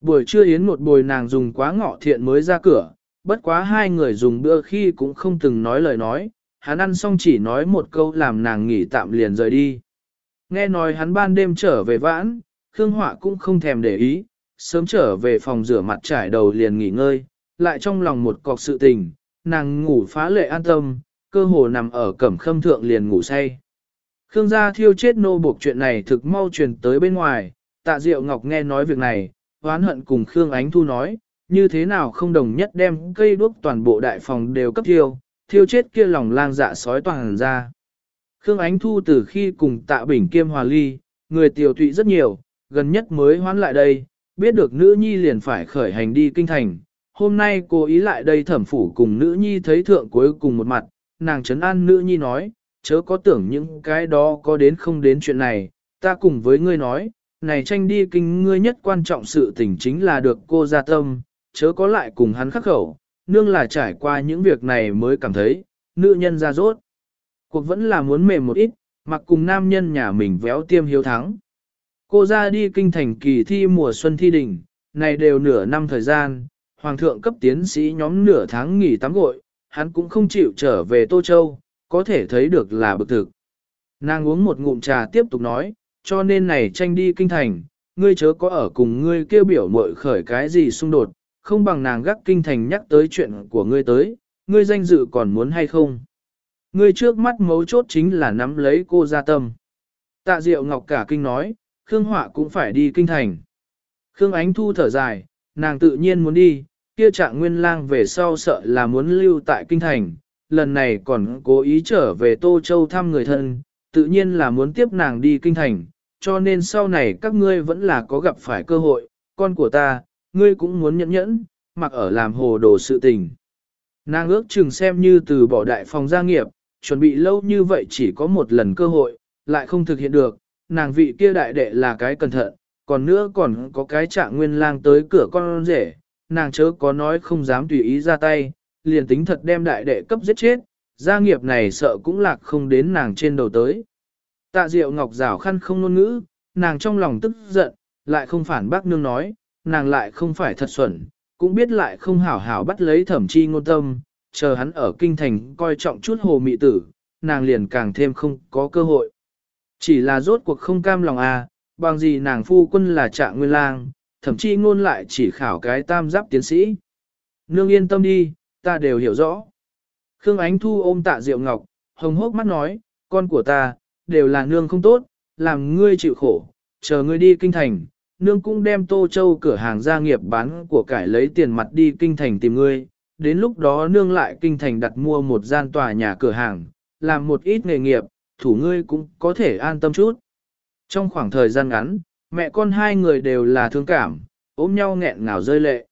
Buổi trưa Yến một bồi nàng dùng quá ngọ thiện mới ra cửa, bất quá hai người dùng bữa khi cũng không từng nói lời nói, hắn ăn xong chỉ nói một câu làm nàng nghỉ tạm liền rời đi. Nghe nói hắn ban đêm trở về vãn, Khương Họa cũng không thèm để ý, sớm trở về phòng rửa mặt trải đầu liền nghỉ ngơi, lại trong lòng một cọc sự tình, nàng ngủ phá lệ an tâm, cơ hồ nằm ở cẩm khâm thượng liền ngủ say. Khương gia thiêu chết nô buộc chuyện này thực mau truyền tới bên ngoài, tạ diệu ngọc nghe nói việc này, oán hận cùng Khương Ánh Thu nói, như thế nào không đồng nhất đem cây đuốc toàn bộ đại phòng đều cấp thiêu, thiêu chết kia lòng lang dạ sói toàn ra. Khương Ánh Thu từ khi cùng tạ bình kiêm hòa ly, người tiểu tụy rất nhiều, gần nhất mới hoán lại đây, biết được nữ nhi liền phải khởi hành đi kinh thành. Hôm nay cô ý lại đây thẩm phủ cùng nữ nhi thấy thượng cuối cùng một mặt, nàng trấn an nữ nhi nói, chớ có tưởng những cái đó có đến không đến chuyện này, ta cùng với ngươi nói, này tranh đi kinh ngươi nhất quan trọng sự tình chính là được cô ra tâm, chớ có lại cùng hắn khắc khẩu, nương là trải qua những việc này mới cảm thấy, nữ nhân ra rốt. Cuộc vẫn là muốn mềm một ít, mặc cùng nam nhân nhà mình véo tiêm hiếu thắng. Cô ra đi kinh thành kỳ thi mùa xuân thi đình, này đều nửa năm thời gian, hoàng thượng cấp tiến sĩ nhóm nửa tháng nghỉ tắm gội, hắn cũng không chịu trở về Tô Châu, có thể thấy được là bực thực. Nàng uống một ngụm trà tiếp tục nói, cho nên này tranh đi kinh thành, ngươi chớ có ở cùng ngươi kêu biểu mội khởi cái gì xung đột, không bằng nàng gác kinh thành nhắc tới chuyện của ngươi tới, ngươi danh dự còn muốn hay không. Ngươi trước mắt mấu chốt chính là nắm lấy cô gia tâm. Tạ Diệu Ngọc cả kinh nói, Khương Họa cũng phải đi kinh thành. Khương Ánh Thu thở dài, nàng tự nhiên muốn đi, kia trạng nguyên lang về sau sợ là muốn lưu tại kinh thành, lần này còn cố ý trở về Tô Châu thăm người thân, tự nhiên là muốn tiếp nàng đi kinh thành, cho nên sau này các ngươi vẫn là có gặp phải cơ hội, con của ta, ngươi cũng muốn nhẫn nhẫn, mặc ở làm hồ đồ sự tình. Nàng ước chừng xem như từ bỏ đại phòng gia nghiệp, chuẩn bị lâu như vậy chỉ có một lần cơ hội, lại không thực hiện được, nàng vị kia đại đệ là cái cẩn thận, còn nữa còn có cái trạng nguyên lang tới cửa con rể, nàng chớ có nói không dám tùy ý ra tay, liền tính thật đem đại đệ cấp giết chết, gia nghiệp này sợ cũng lạc không đến nàng trên đầu tới. Tạ Diệu Ngọc rảo khăn không ngôn ngữ, nàng trong lòng tức giận, lại không phản bác nương nói, nàng lại không phải thật xuẩn, cũng biết lại không hảo hảo bắt lấy thẩm chi ngôn tâm, chờ hắn ở kinh thành coi trọng chút hồ mị tử, nàng liền càng thêm không có cơ hội. Chỉ là rốt cuộc không cam lòng à, bằng gì nàng phu quân là trạng nguyên lang, thậm chí ngôn lại chỉ khảo cái tam giáp tiến sĩ. Nương yên tâm đi, ta đều hiểu rõ. Khương Ánh Thu ôm tạ Diệu Ngọc, hồng hốc mắt nói, con của ta, đều là nương không tốt, làm ngươi chịu khổ, chờ ngươi đi kinh thành, nương cũng đem Tô Châu cửa hàng gia nghiệp bán của cải lấy tiền mặt đi kinh thành tìm ngươi, đến lúc đó nương lại kinh thành đặt mua một gian tòa nhà cửa hàng, làm một ít nghề nghiệp, thủ ngươi cũng có thể an tâm chút. Trong khoảng thời gian ngắn, mẹ con hai người đều là thương cảm, ôm nhau nghẹn ngào rơi lệ.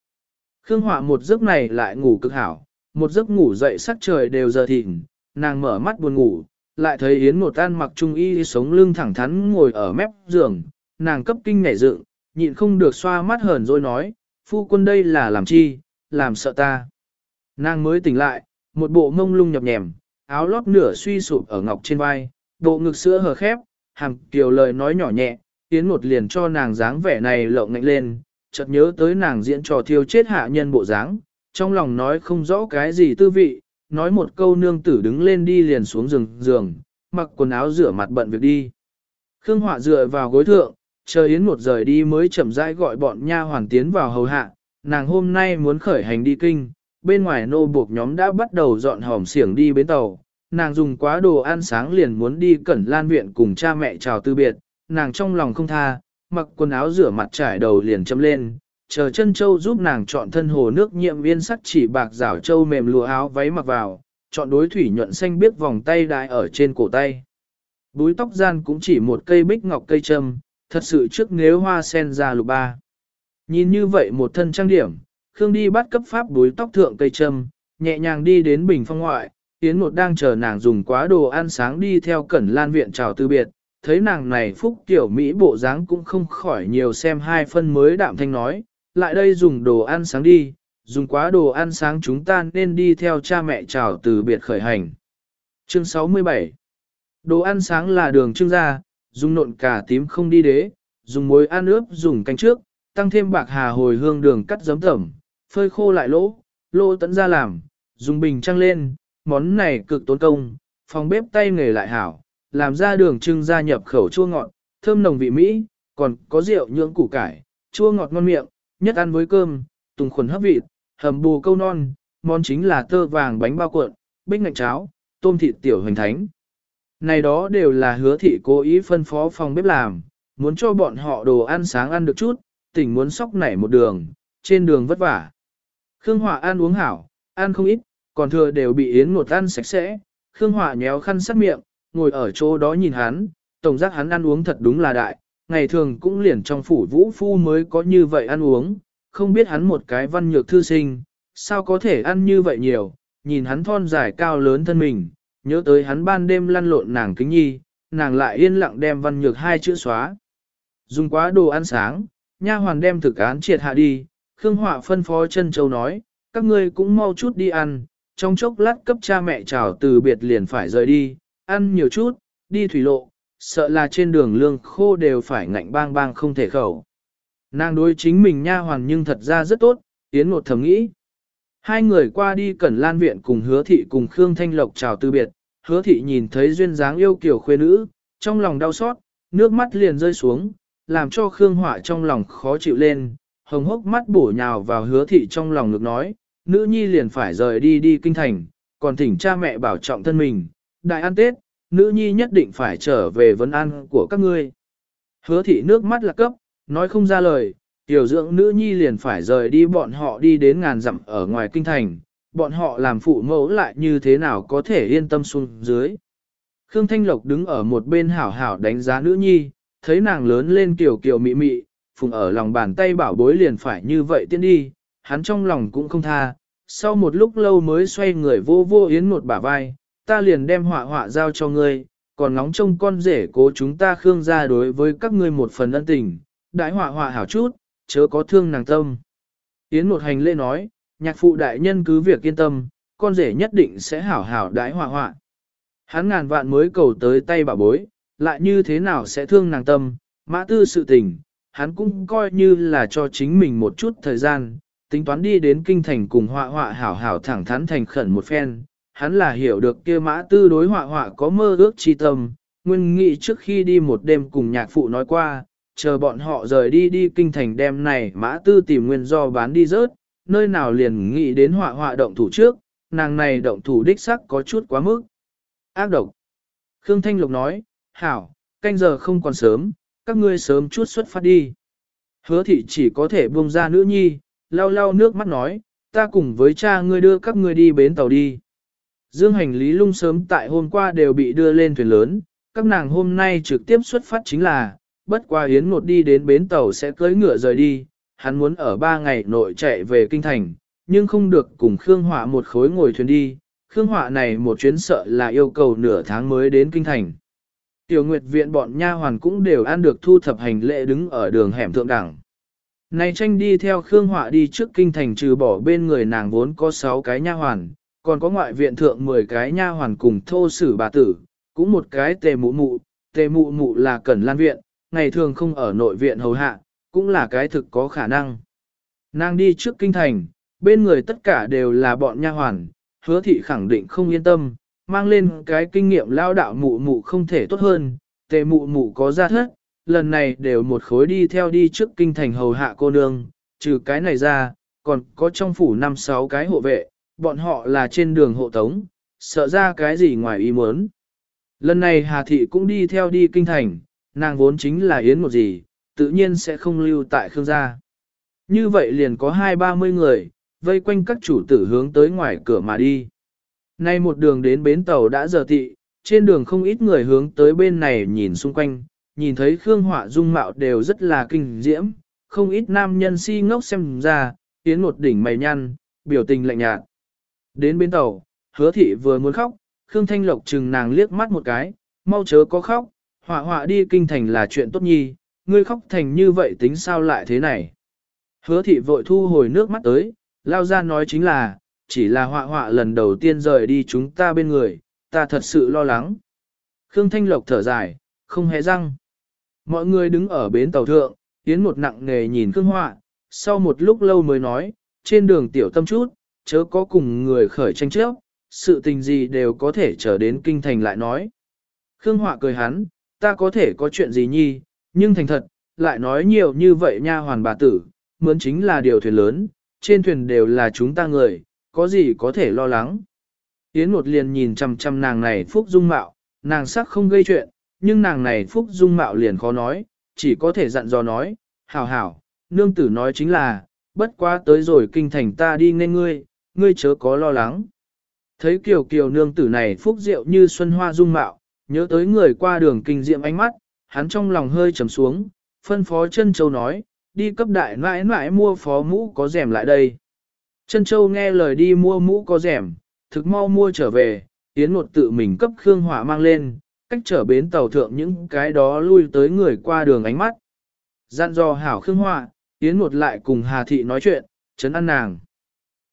Khương Họa một giấc này lại ngủ cực hảo, một giấc ngủ dậy sắc trời đều giờ thịnh, nàng mở mắt buồn ngủ, lại thấy Yến một tan mặc trung y sống lưng thẳng thắn ngồi ở mép giường, nàng cấp kinh nhảy dựng, nhịn không được xoa mắt hờn rồi nói, phu quân đây là làm chi, làm sợ ta. Nàng mới tỉnh lại, một bộ mông lung nhập nhèm, áo lót nửa suy sụp ở ngọc trên vai, bộ ngực sữa hờ khép, hàng kiều lời nói nhỏ nhẹ, Yến một liền cho nàng dáng vẻ này lộng ngạnh lên, chợt nhớ tới nàng diễn trò thiêu chết hạ nhân bộ dáng, trong lòng nói không rõ cái gì tư vị, nói một câu nương tử đứng lên đi liền xuống giường giường, mặc quần áo rửa mặt bận việc đi. Khương Họa dựa vào gối thượng, chờ Yến một rời đi mới chậm rãi gọi bọn nha hoàn tiến vào hầu hạ, nàng hôm nay muốn khởi hành đi kinh, bên ngoài nô buộc nhóm đã bắt đầu dọn hòm xiểng đi bến tàu, nàng dùng quá đồ ăn sáng liền muốn đi cẩn lan viện cùng cha mẹ chào từ biệt, nàng trong lòng không tha, mặc quần áo rửa mặt trải đầu liền châm lên, chờ chân châu giúp nàng chọn thân hồ nước nhiệm viên sắt chỉ bạc rảo châu mềm lụa áo váy mặc vào, chọn đối thủy nhuận xanh biết vòng tay đại ở trên cổ tay. Búi tóc gian cũng chỉ một cây bích ngọc cây châm, thật sự trước nếu hoa sen ra lục ba. Nhìn như vậy một thân trang điểm, Khương đi bắt cấp pháp búi tóc thượng cây châm, nhẹ nhàng đi đến bình phong ngoại, Yến một đang chờ nàng dùng quá đồ ăn sáng đi theo cẩn lan viện chào từ biệt, thấy nàng này phúc tiểu Mỹ bộ dáng cũng không khỏi nhiều xem hai phân mới đạm thanh nói, lại đây dùng đồ ăn sáng đi, dùng quá đồ ăn sáng chúng ta nên đi theo cha mẹ chào từ biệt khởi hành. Chương 67 Đồ ăn sáng là đường trưng ra, dùng nộn cà tím không đi đế, dùng muối ăn ướp dùng canh trước, tăng thêm bạc hà hồi hương đường cắt giấm tẩm, phơi khô lại lỗ, lỗ tận ra làm, dùng bình trăng lên, món này cực tốn công, phòng bếp tay nghề lại hảo, làm ra đường trưng gia nhập khẩu chua ngọt, thơm nồng vị Mỹ, còn có rượu nhưỡng củ cải, chua ngọt ngon miệng, nhất ăn với cơm, tùng khuẩn hấp vịt, hầm bù câu non, món chính là tơ vàng bánh bao cuộn, bích ngạch cháo, tôm thịt tiểu hoành thánh. Này đó đều là hứa thị cố ý phân phó phòng bếp làm, muốn cho bọn họ đồ ăn sáng ăn được chút, tỉnh muốn sóc nảy một đường, trên đường vất vả. Khương Họa ăn uống hảo, ăn không ít, còn thừa đều bị Yến Ngột ăn sạch sẽ. Khương Họa nhéo khăn sát miệng, ngồi ở chỗ đó nhìn hắn, tổng giác hắn ăn uống thật đúng là đại, ngày thường cũng liền trong phủ vũ phu mới có như vậy ăn uống, không biết hắn một cái văn nhược thư sinh, sao có thể ăn như vậy nhiều, nhìn hắn thon dài cao lớn thân mình, nhớ tới hắn ban đêm lăn lộn nàng kính nhi, nàng lại yên lặng đem văn nhược hai chữ xóa. Dùng quá đồ ăn sáng, nha hoàn đem thực án triệt hạ đi, Khương Họa phân phó chân châu nói, các ngươi cũng mau chút đi ăn, trong chốc lát cấp cha mẹ chào từ biệt liền phải rời đi, ăn nhiều chút, đi thủy lộ, sợ là trên đường lương khô đều phải ngạnh bang bang không thể khẩu. Nàng đối chính mình nha hoàn nhưng thật ra rất tốt, yến một thầm nghĩ. Hai người qua đi cẩn lan viện cùng hứa thị cùng Khương Thanh Lộc chào từ biệt, hứa thị nhìn thấy duyên dáng yêu kiểu khuê nữ, trong lòng đau xót, nước mắt liền rơi xuống, làm cho Khương Họa trong lòng khó chịu lên, hồng hốc mắt bổ nhào vào hứa thị trong lòng ngực nói, nữ nhi liền phải rời đi đi kinh thành, còn thỉnh cha mẹ bảo trọng thân mình, đại ăn Tết, nữ nhi nhất định phải trở về vấn ăn của các ngươi. Hứa thị nước mắt là cấp, nói không ra lời, tiểu dưỡng nữ nhi liền phải rời đi bọn họ đi đến ngàn dặm ở ngoài kinh thành, bọn họ làm phụ mẫu lại như thế nào có thể yên tâm xuống dưới. Khương Thanh Lộc đứng ở một bên hảo hảo đánh giá nữ nhi, thấy nàng lớn lên kiểu kiểu mị mị, phùng ở lòng bàn tay bảo bối liền phải như vậy tiến đi, hắn trong lòng cũng không tha. Sau một lúc lâu mới xoay người vô vô yến một bả vai, ta liền đem họa họa giao cho ngươi, còn ngóng trông con rể cố chúng ta khương ra đối với các ngươi một phần ân tình, đại họa họa hảo chút, chớ có thương nàng tâm. Yến một hành lễ nói, nhạc phụ đại nhân cứ việc yên tâm, con rể nhất định sẽ hảo hảo đãi họa họa. Hắn ngàn vạn mới cầu tới tay bà bối, lại như thế nào sẽ thương nàng tâm, mã tư sự tình, hắn cũng coi như là cho chính mình một chút thời gian, tính toán đi đến kinh thành cùng họa họa hảo hảo thẳng thắn thành khẩn một phen, hắn là hiểu được kia mã tư đối họa họa có mơ ước chi tâm, nguyên nghị trước khi đi một đêm cùng nhạc phụ nói qua, chờ bọn họ rời đi đi kinh thành đêm này mã tư tìm nguyên do bán đi rớt, nơi nào liền nghĩ đến họa họa động thủ trước, nàng này động thủ đích sắc có chút quá mức. Ác độc. Khương Thanh Lục nói, hảo, canh giờ không còn sớm, các ngươi sớm chút xuất phát đi. Hứa thị chỉ có thể buông ra nữ nhi, lau lau nước mắt nói, ta cùng với cha ngươi đưa các ngươi đi bến tàu đi. Dương hành lý lung sớm tại hôm qua đều bị đưa lên thuyền lớn, các nàng hôm nay trực tiếp xuất phát chính là, bất qua Yến Ngột đi đến bến tàu sẽ cưỡi ngựa rời đi, hắn muốn ở ba ngày nội chạy về kinh thành, nhưng không được cùng Khương Họa một khối ngồi thuyền đi, Khương Họa này một chuyến sợ là yêu cầu nửa tháng mới đến kinh thành. Tiểu Nguyệt viện bọn nha hoàn cũng đều ăn được thu thập hành lễ đứng ở đường hẻm thượng đẳng. Này tranh đi theo Khương Họa đi trước kinh thành trừ bỏ bên người nàng vốn có 6 cái nha hoàn, còn có ngoại viện thượng 10 cái nha hoàn cùng thô sử bà tử, cũng một cái tề mụ mụ, tề mụ mụ là cẩn lan viện, ngày thường không ở nội viện hầu hạ, cũng là cái thực có khả năng. Nàng đi trước kinh thành, bên người tất cả đều là bọn nha hoàn, hứa thị khẳng định không yên tâm, mang lên cái kinh nghiệm lao đạo mụ mụ không thể tốt hơn, tề mụ mụ có ra thất, lần này đều một khối đi theo đi trước kinh thành hầu hạ cô nương, trừ cái này ra, còn có trong phủ năm sáu cái hộ vệ, bọn họ là trên đường hộ tống, sợ ra cái gì ngoài ý muốn. Lần này Hà Thị cũng đi theo đi kinh thành, nàng vốn chính là yến một gì, tự nhiên sẽ không lưu tại Khương gia. Như vậy liền có hai ba mươi người, vây quanh các chủ tử hướng tới ngoài cửa mà đi. Nay một đường đến bến tàu đã giờ tị, trên đường không ít người hướng tới bên này nhìn xung quanh, nhìn thấy Khương Họa dung mạo đều rất là kinh diễm, không ít nam nhân si ngốc xem ra, tiến một đỉnh mày nhăn, biểu tình lạnh nhạt. Đến bến tàu, hứa thị vừa muốn khóc, Khương Thanh Lộc chừng nàng liếc mắt một cái, mau chớ có khóc, họa họa đi kinh thành là chuyện tốt nhi, ngươi khóc thành như vậy tính sao lại thế này. Hứa thị vội thu hồi nước mắt tới, lao ra nói chính là, chỉ là họa họa lần đầu tiên rời đi chúng ta bên người, ta thật sự lo lắng. Khương Thanh Lộc thở dài, không hề răng. Mọi người đứng ở bến tàu thượng, tiến một nặng nghề nhìn Khương Họa, sau một lúc lâu mới nói, trên đường tiểu tâm chút, chớ có cùng người khởi tranh chấp, sự tình gì đều có thể trở đến kinh thành lại nói. Khương Họa cười hắn, ta có thể có chuyện gì nhi, nhưng thành thật, lại nói nhiều như vậy nha hoàn bà tử, mướn chính là điều thuyền lớn, trên thuyền đều là chúng ta người, có gì có thể lo lắng. Yến một liền nhìn chằm chằm nàng này phúc dung mạo, nàng sắc không gây chuyện, nhưng nàng này phúc dung mạo liền khó nói, chỉ có thể dặn dò nói, hảo hảo, nương tử nói chính là, bất quá tới rồi kinh thành ta đi nên ngươi, ngươi chớ có lo lắng. Thấy kiều kiều nương tử này phúc diệu như xuân hoa dung mạo, nhớ tới người qua đường kinh diệm ánh mắt, hắn trong lòng hơi trầm xuống, phân phó chân châu nói, đi cấp đại mãi mãi mua phó mũ có rèm lại đây. Chân châu nghe lời đi mua mũ có rèm, thực mau mua trở về, tiến một tự mình cấp Khương Hỏa mang lên, cách trở bến tàu thượng những cái đó lui tới người qua đường ánh mắt. Gian do hảo Khương Hỏa, tiến một lại cùng Hà Thị nói chuyện, chấn ăn nàng.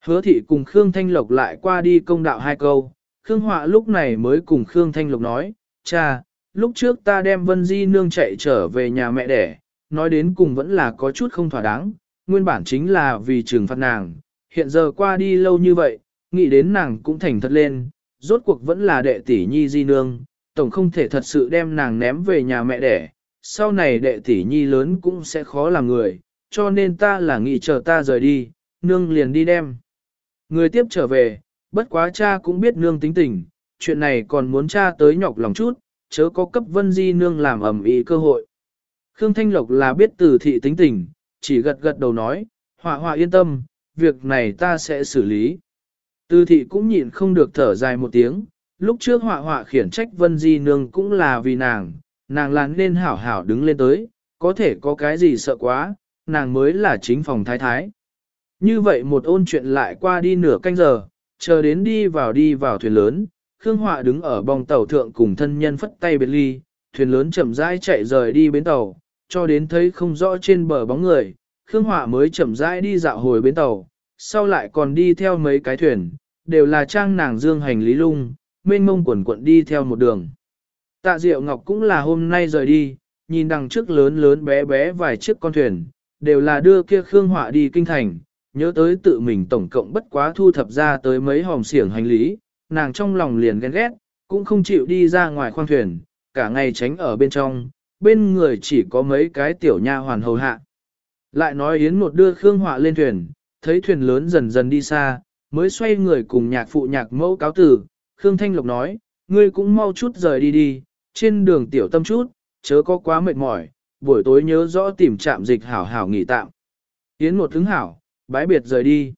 Hứa Thị cùng Khương Thanh Lộc lại qua đi công đạo hai câu, Khương Họa lúc này mới cùng Khương Thanh Lộc nói, cha, lúc trước ta đem Vân Di nương chạy trở về nhà mẹ đẻ, nói đến cùng vẫn là có chút không thỏa đáng, nguyên bản chính là vì trừng phạt nàng, hiện giờ qua đi lâu như vậy, nghĩ đến nàng cũng thành thật lên, rốt cuộc vẫn là đệ tỷ nhi di nương, tổng không thể thật sự đem nàng ném về nhà mẹ đẻ, sau này đệ tỷ nhi lớn cũng sẽ khó làm người, cho nên ta là nghĩ chờ ta rời đi, nương liền đi đem. Người tiếp trở về, bất quá cha cũng biết nương tính tình, chuyện này còn muốn cha tới nhọc lòng chút, chớ có cấp vân di nương làm ẩm ý cơ hội. Khương Thanh Lộc là biết từ thị tính tình, chỉ gật gật đầu nói, họa họa yên tâm, việc này ta sẽ xử lý. Từ thị cũng nhịn không được thở dài một tiếng, lúc trước họa họa khiển trách Vân Di Nương cũng là vì nàng, nàng là nên hảo hảo đứng lên tới, có thể có cái gì sợ quá, nàng mới là chính phòng thái thái. Như vậy một ôn chuyện lại qua đi nửa canh giờ, chờ đến đi vào đi vào thuyền lớn, Khương Họa đứng ở bong tàu thượng cùng thân nhân phất tay biệt ly, thuyền lớn chậm rãi chạy rời đi bến tàu, cho đến thấy không rõ trên bờ bóng người, Khương Họa mới chậm rãi đi dạo hồi bến tàu, sau lại còn đi theo mấy cái thuyền, đều là trang nàng dương hành lý lung, mênh mông quần quận đi theo một đường. Tạ Diệu Ngọc cũng là hôm nay rời đi, nhìn đằng trước lớn lớn bé bé vài chiếc con thuyền, đều là đưa kia Khương Họa đi kinh thành, nhớ tới tự mình tổng cộng bất quá thu thập ra tới mấy hòm xiển hành lý, nàng trong lòng liền ghen ghét, cũng không chịu đi ra ngoài khoang thuyền, cả ngày tránh ở bên trong, bên người chỉ có mấy cái tiểu nha hoàn hầu hạ. Lại nói Yến một đưa Khương Họa lên thuyền, thấy thuyền lớn dần dần đi xa, mới xoay người cùng nhạc phụ nhạc mẫu cáo tử, Khương Thanh Lộc nói, ngươi cũng mau chút rời đi đi, trên đường tiểu tâm chút, chớ có quá mệt mỏi, buổi tối nhớ rõ tìm trạm dịch hảo hảo nghỉ tạm. Yến một hứng hảo, bái biệt rời đi.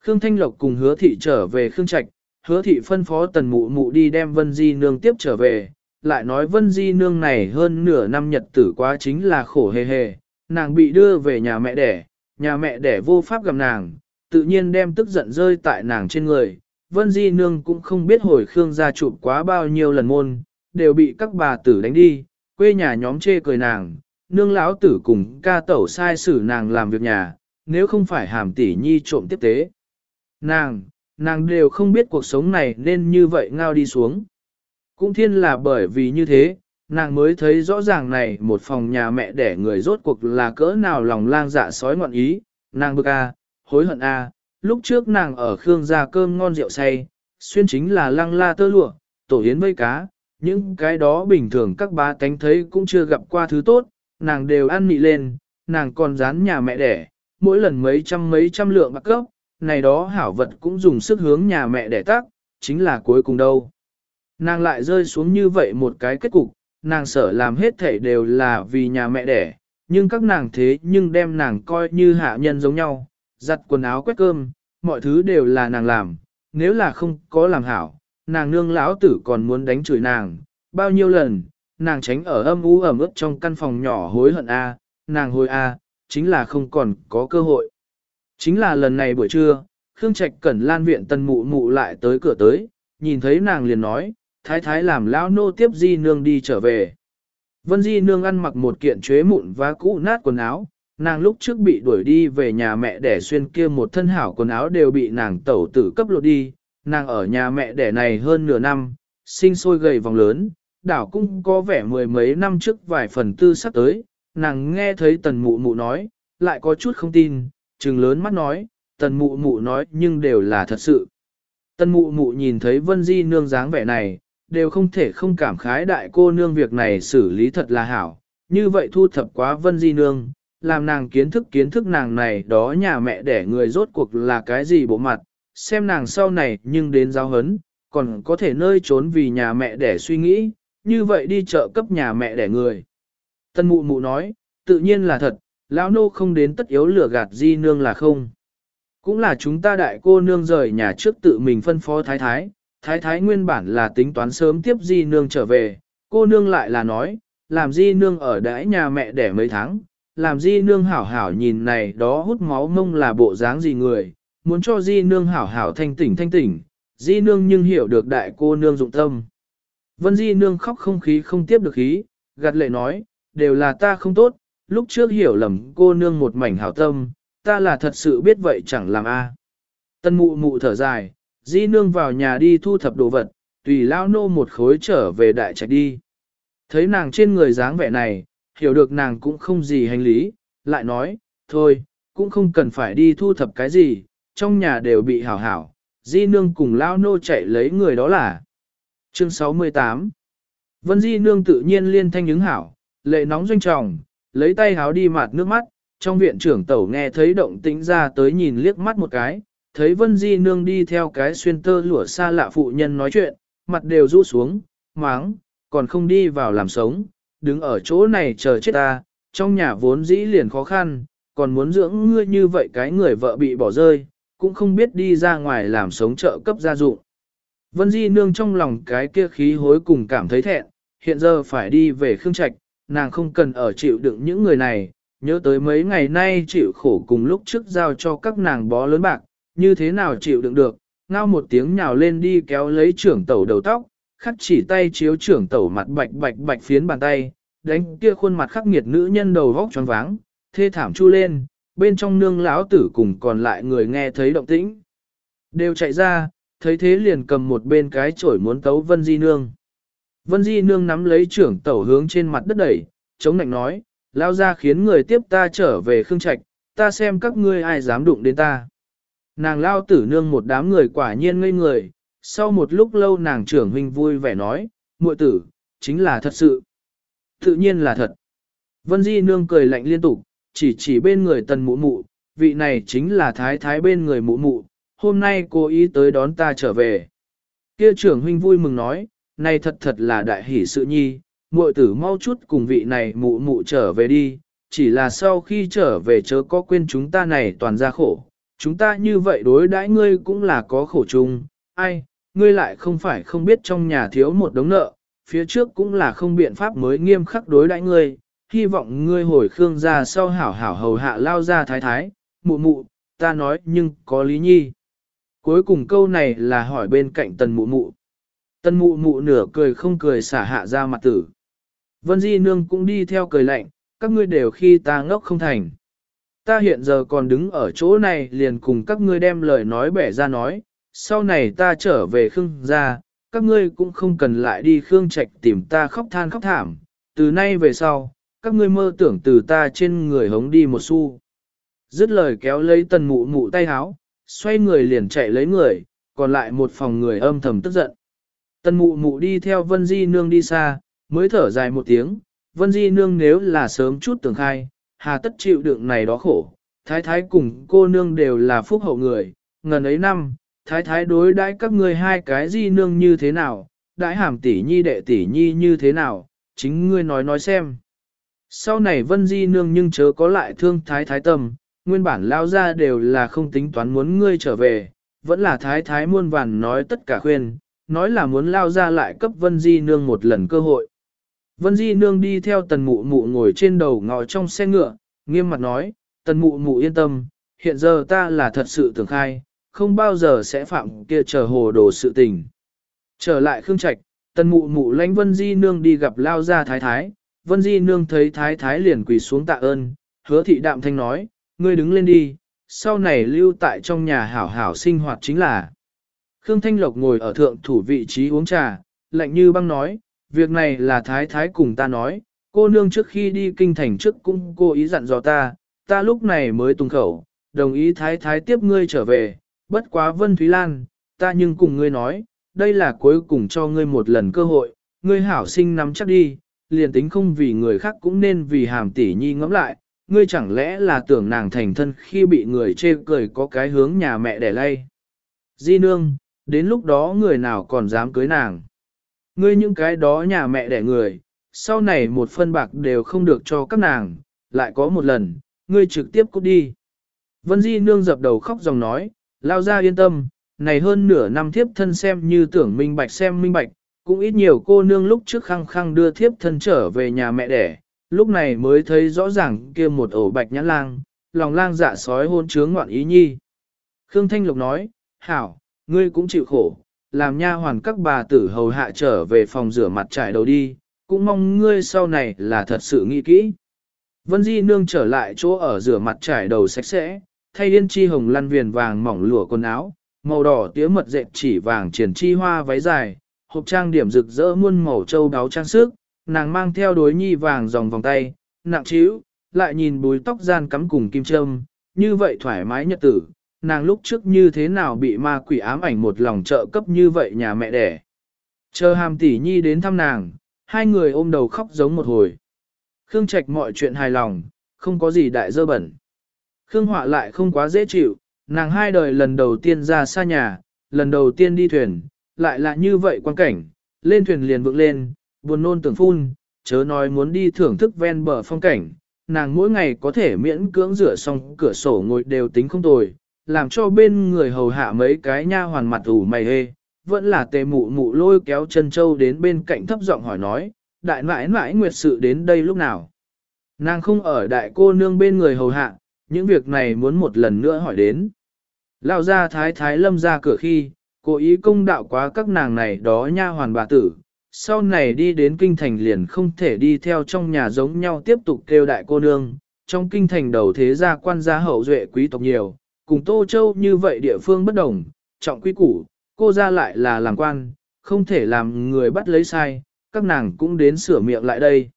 Khương Thanh Lộc cùng hứa thị trở về Khương Trạch, hứa thị phân phó tần mụ mụ đi đem Vân Di Nương tiếp trở về, lại nói Vân Di Nương này hơn nửa năm nhật tử quá chính là khổ hề hề, nàng bị đưa về nhà mẹ đẻ, nhà mẹ đẻ vô pháp gặp nàng, tự nhiên đem tức giận rơi tại nàng trên người. Vân Di Nương cũng không biết hồi Khương gia chụp quá bao nhiêu lần môn, đều bị các bà tử đánh đi, quê nhà nhóm chê cười nàng, nương lão tử cùng ca tẩu sai xử nàng làm việc nhà, nếu không phải hàm tỷ nhi trộm tiếp tế. Nàng, nàng đều không biết cuộc sống này nên như vậy ngao đi xuống. Cũng thiên là bởi vì như thế, nàng mới thấy rõ ràng này một phòng nhà mẹ đẻ người rốt cuộc là cỡ nào lòng lang dạ sói ngọn ý, nàng bực a, hối hận a, lúc trước nàng ở Khương gia cơm ngon rượu say, xuyên chính là lăng la tơ lụa, tổ yến vây cá, những cái đó bình thường các bá tánh thấy cũng chưa gặp qua thứ tốt, nàng đều ăn mị lên, nàng còn dán nhà mẹ đẻ, mỗi lần mấy trăm mấy trăm lượng bạc cấp, này đó hảo vật cũng dùng sức hướng nhà mẹ đẻ tác, chính là cuối cùng đâu. Nàng lại rơi xuống như vậy một cái kết cục, nàng sợ làm hết thể đều là vì nhà mẹ đẻ, nhưng các nàng thế nhưng đem nàng coi như hạ nhân giống nhau, giặt quần áo quét cơm, mọi thứ đều là nàng làm, nếu là không có làm hảo, nàng nương lão tử còn muốn đánh chửi nàng, bao nhiêu lần, nàng tránh ở âm u ẩm ướt trong căn phòng nhỏ hối hận a, nàng hối a, chính là không còn có cơ hội. Chính là lần này buổi trưa, Khương Trạch Cẩn Lan viện tân mụ mụ lại tới cửa tới, nhìn thấy nàng liền nói, thái thái làm lão nô tiếp di nương đi trở về. Vân di nương ăn mặc một kiện chuế mụn và cũ nát quần áo, nàng lúc trước bị đuổi đi về nhà mẹ đẻ xuyên kia một thân hảo quần áo đều bị nàng tẩu tử cấp lột đi, nàng ở nhà mẹ đẻ này hơn nửa năm, sinh sôi gầy vòng lớn, đảo cũng có vẻ mười mấy năm trước vài phần tư sắp tới, nàng nghe thấy tần mụ mụ nói, lại có chút không tin, trừng lớn mắt nói, tần mụ mụ nói nhưng đều là thật sự. Tần mụ mụ nhìn thấy vân di nương dáng vẻ này, đều không thể không cảm khái đại cô nương việc này xử lý thật là hảo, như vậy thu thập quá vân di nương, làm nàng kiến thức kiến thức nàng này đó nhà mẹ đẻ người rốt cuộc là cái gì bộ mặt, xem nàng sau này nhưng đến giáo hấn, còn có thể nơi trốn vì nhà mẹ đẻ suy nghĩ, như vậy đi chợ cấp nhà mẹ đẻ người. Tân mụ mụ nói, tự nhiên là thật, lão nô không đến tất yếu lửa gạt di nương là không. Cũng là chúng ta đại cô nương rời nhà trước tự mình phân phó thái thái, thái thái nguyên bản là tính toán sớm tiếp di nương trở về, cô nương lại là nói, làm di nương ở đãi nhà mẹ đẻ mấy tháng, làm di nương hảo hảo nhìn này đó hút máu mông là bộ dáng gì người, muốn cho di nương hảo hảo thanh tỉnh thanh tỉnh, di nương nhưng hiểu được đại cô nương dụng tâm. Vân di nương khóc không khí không tiếp được khí, gạt lệ nói, đều là ta không tốt, lúc trước hiểu lầm cô nương một mảnh hảo tâm, ta là thật sự biết vậy chẳng làm a. Tân mụ mụ thở dài, di nương vào nhà đi thu thập đồ vật, tùy lao nô một khối trở về đại trạch đi. Thấy nàng trên người dáng vẻ này, hiểu được nàng cũng không gì hành lý, lại nói, thôi, cũng không cần phải đi thu thập cái gì, trong nhà đều bị hảo hảo, di nương cùng lao nô chạy lấy người đó là. Chương 68 Vân di nương tự nhiên liên thanh ứng hảo, lệ nóng doanh tròng, lấy tay háo đi mạt nước mắt, trong viện trưởng tẩu nghe thấy động tĩnh ra tới nhìn liếc mắt một cái, thấy Vân Di Nương đi theo cái xuyên tơ lụa xa lạ phụ nhân nói chuyện, mặt đều rũ xuống, máng, còn không đi vào làm sống, đứng ở chỗ này chờ chết ta, trong nhà vốn dĩ liền khó khăn, còn muốn dưỡng ngươi như vậy cái người vợ bị bỏ rơi, cũng không biết đi ra ngoài làm sống trợ cấp gia dụng. Vân Di nương trong lòng cái kia khí hối cùng cảm thấy thẹn, hiện giờ phải đi về Khương Trạch, nàng không cần ở chịu đựng những người này, nhớ tới mấy ngày nay chịu khổ cùng lúc trước giao cho các nàng bó lớn bạc, như thế nào chịu đựng được, ngao một tiếng nhào lên đi kéo lấy trưởng tẩu đầu tóc, khắc chỉ tay chiếu trưởng tẩu mặt bạch bạch bạch phiến bàn tay, đánh kia khuôn mặt khắc nghiệt nữ nhân đầu vóc tròn váng, thê thảm chu lên, bên trong nương lão tử cùng còn lại người nghe thấy động tĩnh. Đều chạy ra, thấy thế liền cầm một bên cái chổi muốn tấu Vân Di Nương. Vân Di Nương nắm lấy trưởng tẩu hướng trên mặt đất đẩy, chống nạnh nói, lao ra khiến người tiếp ta trở về Khương Trạch, ta xem các ngươi ai dám đụng đến ta. Nàng lao tử nương một đám người quả nhiên ngây người, sau một lúc lâu nàng trưởng huynh vui vẻ nói, muội tử, chính là thật sự. Tự nhiên là thật. Vân Di nương cười lạnh liên tục, chỉ chỉ bên người tần mụ mụ, vị này chính là thái thái bên người mụ mụ, hôm nay cô ý tới đón ta trở về. Kia trưởng huynh vui mừng nói, này thật thật là đại hỷ sự nhi, muội tử mau chút cùng vị này mụ mụ trở về đi, chỉ là sau khi trở về chớ có quên chúng ta này toàn ra khổ, chúng ta như vậy đối đãi ngươi cũng là có khổ chung, ai, ngươi lại không phải không biết trong nhà thiếu một đống nợ, phía trước cũng là không biện pháp mới nghiêm khắc đối đãi ngươi, hy vọng ngươi hồi khương ra sau hảo hảo hầu hạ lao ra thái thái, mụ mụ, ta nói nhưng có lý nhi. Cuối cùng câu này là hỏi bên cạnh tần mụ mụ. Tần mụ mụ nửa cười không cười xả hạ ra mặt tử. Vân Di Nương cũng đi theo cười lạnh, các ngươi đều khi ta ngốc không thành. Ta hiện giờ còn đứng ở chỗ này liền cùng các ngươi đem lời nói bẻ ra nói, sau này ta trở về Khương gia, các ngươi cũng không cần lại đi Khương Trạch tìm ta khóc than khóc thảm, từ nay về sau, các ngươi mơ tưởng từ ta trên người hống đi một xu. Dứt lời kéo lấy tần mụ mụ tay háo, xoay người liền chạy lấy người, còn lại một phòng người âm thầm tức giận. Tần mụ mụ đi theo Vân Di Nương đi xa, mới thở dài một tiếng, Vân Di Nương nếu là sớm chút tưởng khai, hà tất chịu đựng này đó khổ, thái thái cùng cô nương đều là phúc hậu người, ngần ấy năm, thái thái đối đãi các ngươi hai cái Di Nương như thế nào, đãi hàm tỷ nhi đệ tỷ nhi như thế nào, chính ngươi nói nói xem. Sau này Vân Di Nương nhưng chớ có lại thương thái thái tâm, nguyên bản lao ra đều là không tính toán muốn ngươi trở về, vẫn là thái thái muôn vàn nói tất cả khuyên, nói là muốn lao ra lại cấp Vân Di Nương một lần cơ hội. Vân Di Nương đi theo tần mụ mụ ngồi trên đầu ngò trong xe ngựa, nghiêm mặt nói, tần mụ mụ yên tâm, hiện giờ ta là thật sự tưởng khai, không bao giờ sẽ phạm kia chờ hồ đồ sự tình. Trở lại Khương Trạch, tần mụ mụ lãnh Vân Di Nương đi gặp lao ra thái thái, Vân Di Nương thấy thái thái liền quỳ xuống tạ ơn, hứa thị đạm thanh nói, ngươi đứng lên đi, sau này lưu tại trong nhà hảo hảo sinh hoạt chính là. Khương Thanh Lộc ngồi ở thượng thủ vị trí uống trà, lạnh như băng nói, việc này là thái thái cùng ta nói, cô nương trước khi đi kinh thành trước cũng cô ý dặn dò ta, ta lúc này mới tung khẩu, đồng ý thái thái tiếp ngươi trở về, bất quá Vân Thúy Lan, ta nhưng cùng ngươi nói, đây là cuối cùng cho ngươi một lần cơ hội, ngươi hảo sinh nắm chắc đi, liền tính không vì người khác cũng nên vì hàm tỷ nhi ngẫm lại, ngươi chẳng lẽ là tưởng nàng thành thân khi bị người chê cười có cái hướng nhà mẹ để lay. Di nương, đến lúc đó người nào còn dám cưới nàng. Ngươi những cái đó nhà mẹ đẻ người, sau này một phân bạc đều không được cho các nàng, lại có một lần, ngươi trực tiếp cút đi. Vân Di nương dập đầu khóc dòng nói, lao ra yên tâm, này hơn nửa năm thiếp thân xem như tưởng minh bạch xem minh bạch, cũng ít nhiều cô nương lúc trước khăng khăng đưa thiếp thân trở về nhà mẹ đẻ, lúc này mới thấy rõ ràng kia một ổ bạch nhãn lang, lòng lang dạ sói hôn chướng ngoạn ý nhi. Khương Thanh Lục nói, hảo, ngươi cũng chịu khổ, làm nha hoàn các bà tử hầu hạ trở về phòng rửa mặt trải đầu đi, cũng mong ngươi sau này là thật sự nghĩ kỹ. Vân Di nương trở lại chỗ ở rửa mặt trải đầu sạch sẽ, thay yên chi hồng lăn viền vàng mỏng lụa quần áo, màu đỏ tía mật dệt chỉ vàng triển chi hoa váy dài, hộp trang điểm rực rỡ muôn màu châu đáo trang sức, nàng mang theo đối nhi vàng dòng vòng tay, nặng trĩu, lại nhìn búi tóc gian cắm cùng kim châm, như vậy thoải mái nhật tử, nàng lúc trước như thế nào bị ma quỷ ám ảnh một lòng trợ cấp như vậy nhà mẹ đẻ. Chờ hàm tỷ nhi đến thăm nàng, hai người ôm đầu khóc giống một hồi. Khương Trạch mọi chuyện hài lòng, không có gì đại dơ bẩn. Khương Họa lại không quá dễ chịu, nàng hai đời lần đầu tiên ra xa nhà, lần đầu tiên đi thuyền, lại là như vậy quan cảnh, lên thuyền liền vượng lên, buồn nôn tưởng phun, chớ nói muốn đi thưởng thức ven bờ phong cảnh, nàng mỗi ngày có thể miễn cưỡng rửa xong cửa sổ ngồi đều tính không tồi, làm cho bên người hầu hạ mấy cái nha hoàn mặt ủ mày hê, vẫn là tề mụ mụ lôi kéo chân châu đến bên cạnh thấp giọng hỏi nói, đại mãi mãi nguyệt sự đến đây lúc nào. Nàng không ở đại cô nương bên người hầu hạ, những việc này muốn một lần nữa hỏi đến. Lao ra thái thái lâm ra cửa khi, cố ý công đạo quá các nàng này đó nha hoàn bà tử, sau này đi đến kinh thành liền không thể đi theo trong nhà giống nhau tiếp tục kêu đại cô nương, trong kinh thành đầu thế gia quan gia hậu duệ quý tộc nhiều, cùng Tô Châu như vậy địa phương bất đồng, trọng quý củ, cô ra lại là làm quan, không thể làm người bắt lấy sai, các nàng cũng đến sửa miệng lại đây.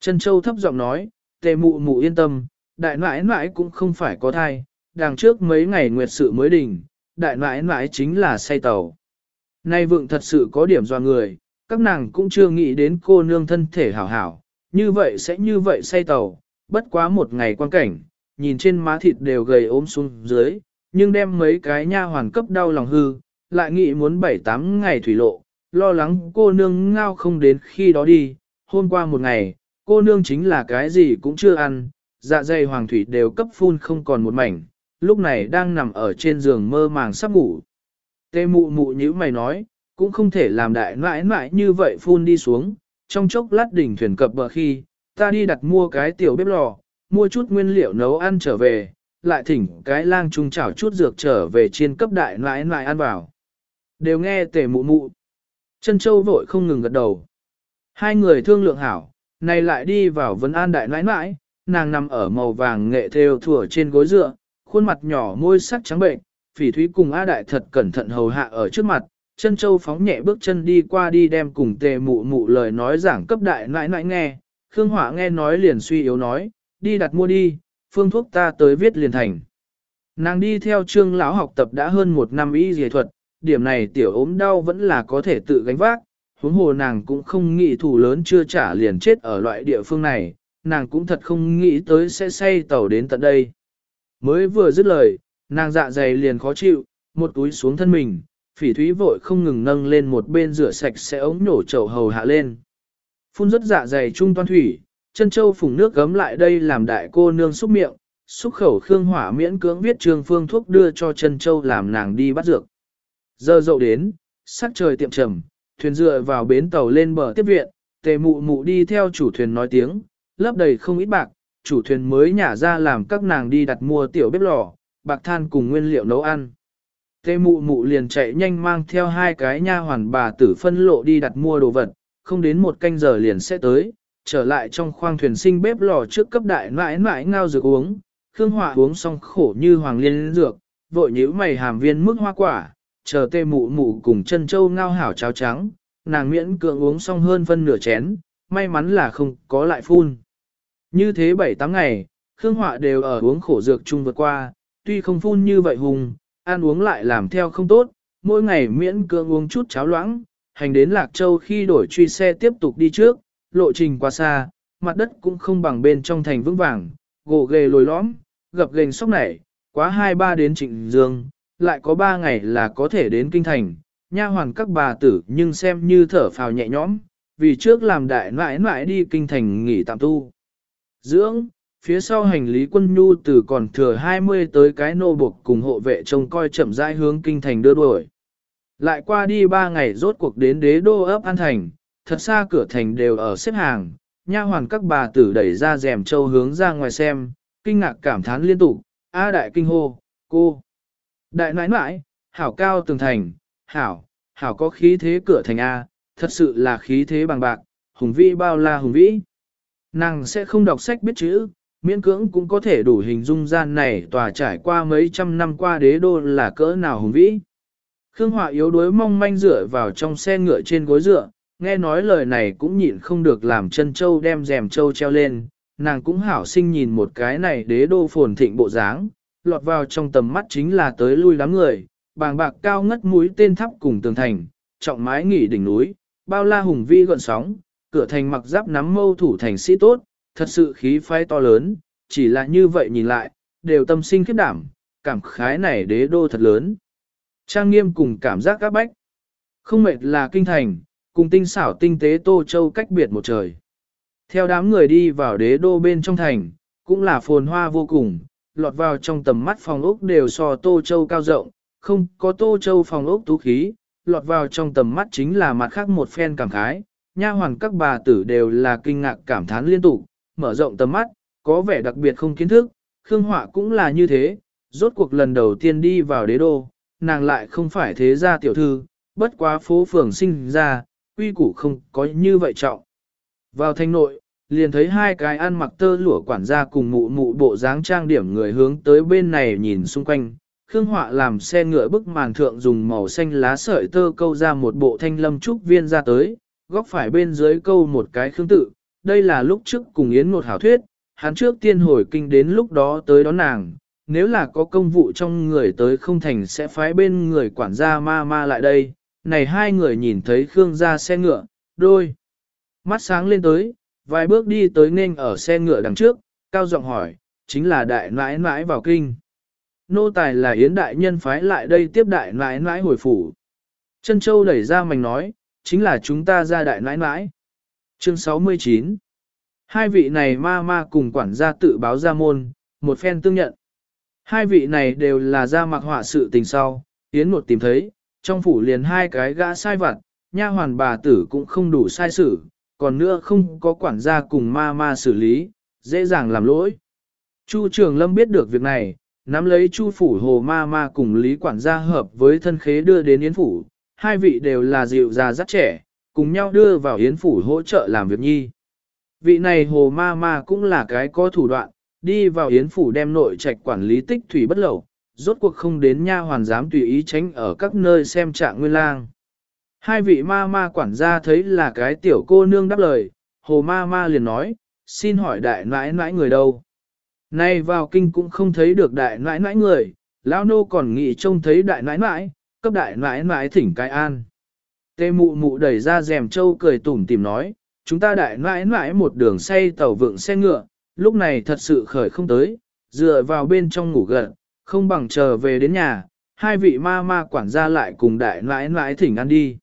Trần Châu thấp giọng nói, tề mụ mụ yên tâm, đại nãi nãi cũng không phải có thai, đằng trước mấy ngày nguyệt sự mới đỉnh, đại nãi nãi chính là say tàu. Nay vượng thật sự có điểm do người, các nàng cũng chưa nghĩ đến cô nương thân thể hảo hảo, như vậy sẽ như vậy say tàu, bất quá một ngày quan cảnh, nhìn trên má thịt đều gầy ốm xuống dưới, nhưng đem mấy cái nha hoàn cấp đau lòng hư, lại nghĩ muốn bảy tám ngày thủy lộ, lo lắng cô nương ngao không đến khi đó đi, hôm qua một ngày, cô nương chính là cái gì cũng chưa ăn, dạ dày hoàng thủy đều cấp phun không còn một mảnh, lúc này đang nằm ở trên giường mơ màng sắp ngủ. Tê mụ mụ như mày nói, cũng không thể làm đại mãi mãi như vậy phun đi xuống, trong chốc lát đỉnh thuyền cập bờ khi, ta đi đặt mua cái tiểu bếp lò, mua chút nguyên liệu nấu ăn trở về, lại thỉnh cái lang trung chảo chút dược trở về chiên cấp đại nãi nãi ăn vào. Đều nghe tề mụ mụ. Chân châu vội không ngừng gật đầu. Hai người thương lượng hảo, này lại đi vào vấn an đại nãi nãi, nàng nằm ở màu vàng nghệ theo thủa trên gối dựa, khuôn mặt nhỏ môi sắc trắng bệnh, phỉ thúy cùng A đại thật cẩn thận hầu hạ ở trước mặt, chân châu phóng nhẹ bước chân đi qua đi đem cùng tề mụ mụ lời nói giảng cấp đại nãi nãi nghe, Khương Hỏa nghe nói liền suy yếu nói, đi đặt mua đi, phương thuốc ta tới viết liền thành. Nàng đi theo trương lão học tập đã hơn một năm y dề thuật, điểm này tiểu ốm đau vẫn là có thể tự gánh vác, huống hồ nàng cũng không nghĩ thủ lớn chưa trả liền chết ở loại địa phương này, nàng cũng thật không nghĩ tới sẽ say tàu đến tận đây. Mới vừa dứt lời, nàng dạ dày liền khó chịu, một túi xuống thân mình, phỉ thúy vội không ngừng nâng lên một bên rửa sạch sẽ ống nổ chậu hầu hạ lên. Phun rất dạ dày trung toan thủy, chân châu phùng nước gấm lại đây làm đại cô nương xúc miệng, xúc khẩu khương hỏa miễn cưỡng viết trường phương thuốc đưa cho chân châu làm nàng đi bắt dược. Giờ dậu đến, sắc trời tiệm trầm, thuyền dựa vào bến tàu lên bờ tiếp viện, tề mụ mụ đi theo chủ thuyền nói tiếng, lấp đầy không ít bạc, chủ thuyền mới nhả ra làm các nàng đi đặt mua tiểu bếp lò, bạc than cùng nguyên liệu nấu ăn. Tề mụ mụ liền chạy nhanh mang theo hai cái nha hoàn bà tử phân lộ đi đặt mua đồ vật, không đến một canh giờ liền sẽ tới, trở lại trong khoang thuyền sinh bếp lò trước cấp đại mãi mãi ngao dược uống, Khương Họa uống xong khổ như hoàng liên dược, vội nhíu mày hàm viên mức hoa quả, chờ tê mụ mụ cùng chân châu ngao hảo cháo trắng, nàng miễn cưỡng uống xong hơn phân nửa chén, may mắn là không có lại phun. Như thế bảy tám ngày, Khương Họa đều ở uống khổ dược chung vượt qua, tuy không phun như vậy hùng, ăn uống lại làm theo không tốt, mỗi ngày miễn cưỡng uống chút cháo loãng, hành đến Lạc Châu khi đổi truy xe tiếp tục đi trước, lộ trình quá xa, mặt đất cũng không bằng bên trong thành vững vàng, gỗ ghề lồi lõm, gập ghềnh sóc nảy, quá hai ba đến trịnh dương, lại có ba ngày là có thể đến kinh thành, nha hoàn các bà tử nhưng xem như thở phào nhẹ nhõm, vì trước làm đại mãi mãi đi kinh thành nghỉ tạm tu. Dưỡng, phía sau hành lý quân nhu từ còn thừa 20 tới cái nô buộc cùng hộ vệ trông coi chậm rãi hướng kinh thành đưa đuổi. Lại qua đi ba ngày rốt cuộc đến đế đô ấp an thành, thật xa cửa thành đều ở xếp hàng, nha hoàn các bà tử đẩy ra rèm châu hướng ra ngoài xem, kinh ngạc cảm thán liên tục, A đại kinh hô, cô. Đại nãi nãi, hảo cao tường thành, hảo, hảo có khí thế cửa thành A, thật sự là khí thế bằng bạc, hùng vĩ bao la hùng vĩ. Nàng sẽ không đọc sách biết chữ, miễn cưỡng cũng có thể đủ hình dung gian này tòa trải qua mấy trăm năm qua đế đô là cỡ nào hùng vĩ. Khương Họa yếu đuối mong manh dựa vào trong xe ngựa trên gối dựa, nghe nói lời này cũng nhịn không được làm chân châu đem rèm châu treo lên, nàng cũng hảo sinh nhìn một cái này đế đô phồn thịnh bộ dáng, lọt vào trong tầm mắt chính là tới lui đám người, bàng bạc cao ngất mũi tên thắp cùng tường thành, trọng mái nghỉ đỉnh núi, bao la hùng vĩ gọn sóng, cửa thành mặc giáp nắm mâu thủ thành sĩ tốt, thật sự khí phái to lớn, chỉ là như vậy nhìn lại, đều tâm sinh khiếp đảm, cảm khái này đế đô thật lớn. Trang nghiêm cùng cảm giác các bách. Không mệt là kinh thành, cùng tinh xảo tinh tế Tô Châu cách biệt một trời. Theo đám người đi vào đế đô bên trong thành, cũng là phồn hoa vô cùng, lọt vào trong tầm mắt phòng ốc đều so Tô Châu cao rộng, không có Tô Châu phòng ốc tú khí, lọt vào trong tầm mắt chính là mặt khác một phen cảm khái, nha hoàn các bà tử đều là kinh ngạc cảm thán liên tục, mở rộng tầm mắt, có vẻ đặc biệt không kiến thức, Khương Họa cũng là như thế, rốt cuộc lần đầu tiên đi vào đế đô, nàng lại không phải thế gia tiểu thư, bất quá phố phường sinh ra, quy củ không có như vậy trọng. Vào thanh nội, liền thấy hai cái ăn mặc tơ lụa quản gia cùng mụ mụ bộ dáng trang điểm người hướng tới bên này nhìn xung quanh. Khương Họa làm xe ngựa bức màn thượng dùng màu xanh lá sợi tơ câu ra một bộ thanh lâm trúc viên ra tới, góc phải bên dưới câu một cái khương tự. Đây là lúc trước cùng Yến một hảo thuyết, hắn trước tiên hồi kinh đến lúc đó tới đón nàng. Nếu là có công vụ trong người tới không thành sẽ phái bên người quản gia ma ma lại đây. Này hai người nhìn thấy Khương ra xe ngựa, đôi. Mắt sáng lên tới, vài bước đi tới nên ở xe ngựa đằng trước, cao giọng hỏi, chính là đại nãi nãi vào kinh. Nô tài là yến đại nhân phái lại đây tiếp đại nãi nãi hồi phủ. Trân Châu đẩy ra mảnh nói, chính là chúng ta ra đại nãi nãi. Chương 69 Hai vị này ma ma cùng quản gia tự báo ra môn, một phen tương nhận. Hai vị này đều là ra mặc họa sự tình sau, Yến một tìm thấy, trong phủ liền hai cái gã sai vặt, nha hoàn bà tử cũng không đủ sai xử, còn nữa không có quản gia cùng ma ma xử lý, dễ dàng làm lỗi. Chu Trường Lâm biết được việc này, nắm lấy Chu phủ hồ ma ma cùng Lý quản gia hợp với thân khế đưa đến Yến phủ, hai vị đều là dịu già rất trẻ, cùng nhau đưa vào Yến phủ hỗ trợ làm việc nhi. Vị này hồ ma ma cũng là cái có thủ đoạn, đi vào Yến phủ đem nội trạch quản lý tích thủy bất lậu rốt cuộc không đến nha hoàn dám tùy ý tránh ở các nơi xem trạng nguyên lang. Hai vị ma ma quản gia thấy là cái tiểu cô nương đáp lời, hồ ma ma liền nói, xin hỏi đại nãi nãi người đâu. Nay vào kinh cũng không thấy được đại nãi nãi người, lão nô còn nghĩ trông thấy đại nãi nãi, cấp đại nãi nãi thỉnh cái an. Tê mụ mụ đẩy ra rèm châu cười tủm tìm nói, chúng ta đại nãi nãi một đường say tàu vượng xe ngựa, lúc này thật sự khởi không tới, dựa vào bên trong ngủ gần, không bằng chờ về đến nhà, hai vị ma ma quản gia lại cùng đại nãi nãi thỉnh ăn đi.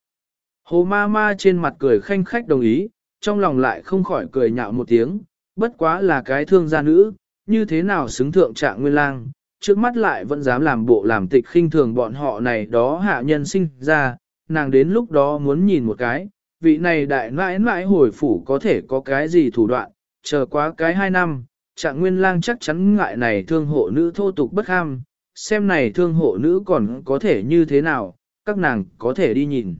Hồ ma ma trên mặt cười khanh khách đồng ý, trong lòng lại không khỏi cười nhạo một tiếng, bất quá là cái thương gia nữ, như thế nào xứng thượng trạng nguyên lang, trước mắt lại vẫn dám làm bộ làm tịch khinh thường bọn họ này đó hạ nhân sinh ra, nàng đến lúc đó muốn nhìn một cái, vị này đại nãi nãi hồi phủ có thể có cái gì thủ đoạn, chờ quá cái hai năm, trạng nguyên lang chắc chắn ngại này thương hộ nữ thô tục bất ham, xem này thương hộ nữ còn có thể như thế nào, các nàng có thể đi nhìn.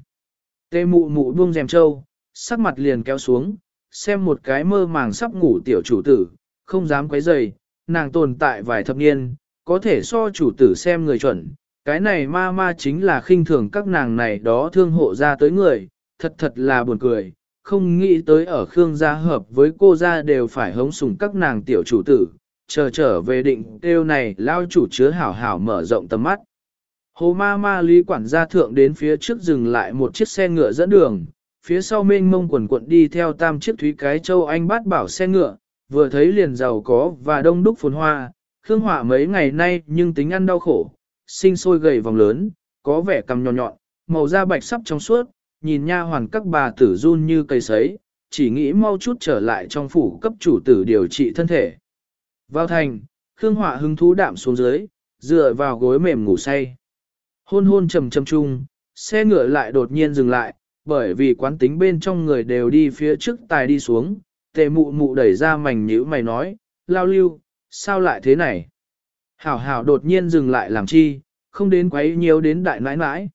Tê mụ mụ buông rèm trâu, sắc mặt liền kéo xuống, xem một cái mơ màng sắp ngủ tiểu chủ tử, không dám quấy rầy, nàng tồn tại vài thập niên, có thể so chủ tử xem người chuẩn. Cái này ma ma chính là khinh thường các nàng này đó thương hộ ra tới người, thật thật là buồn cười, không nghĩ tới ở Khương gia hợp với cô gia đều phải hống sủng các nàng tiểu chủ tử, chờ trở về định tiêu này lao chủ chứa hảo hảo mở rộng tầm mắt. Hồ ma ma lý quản gia thượng đến phía trước dừng lại một chiếc xe ngựa dẫn đường, phía sau mênh mông quần quận đi theo tam chiếc thúy cái châu anh bát bảo xe ngựa, vừa thấy liền giàu có và đông đúc phồn hoa, khương hỏa mấy ngày nay nhưng tính ăn đau khổ, sinh sôi gầy vòng lớn, có vẻ cầm nhọn nhọn, màu da bạch sắp trong suốt, nhìn nha hoàn các bà tử run như cây sấy, chỉ nghĩ mau chút trở lại trong phủ cấp chủ tử điều trị thân thể. Vào thành, Khương Họa hứng thú đạm xuống dưới, dựa vào gối mềm ngủ say. Hôn hôn trầm trầm chung, xe ngựa lại đột nhiên dừng lại, bởi vì quán tính bên trong người đều đi phía trước tài đi xuống, tề mụ mụ đẩy ra mảnh nhữ mày nói, lao lưu, sao lại thế này? Hảo hảo đột nhiên dừng lại làm chi, không đến quấy nhiều đến đại nãi nãi.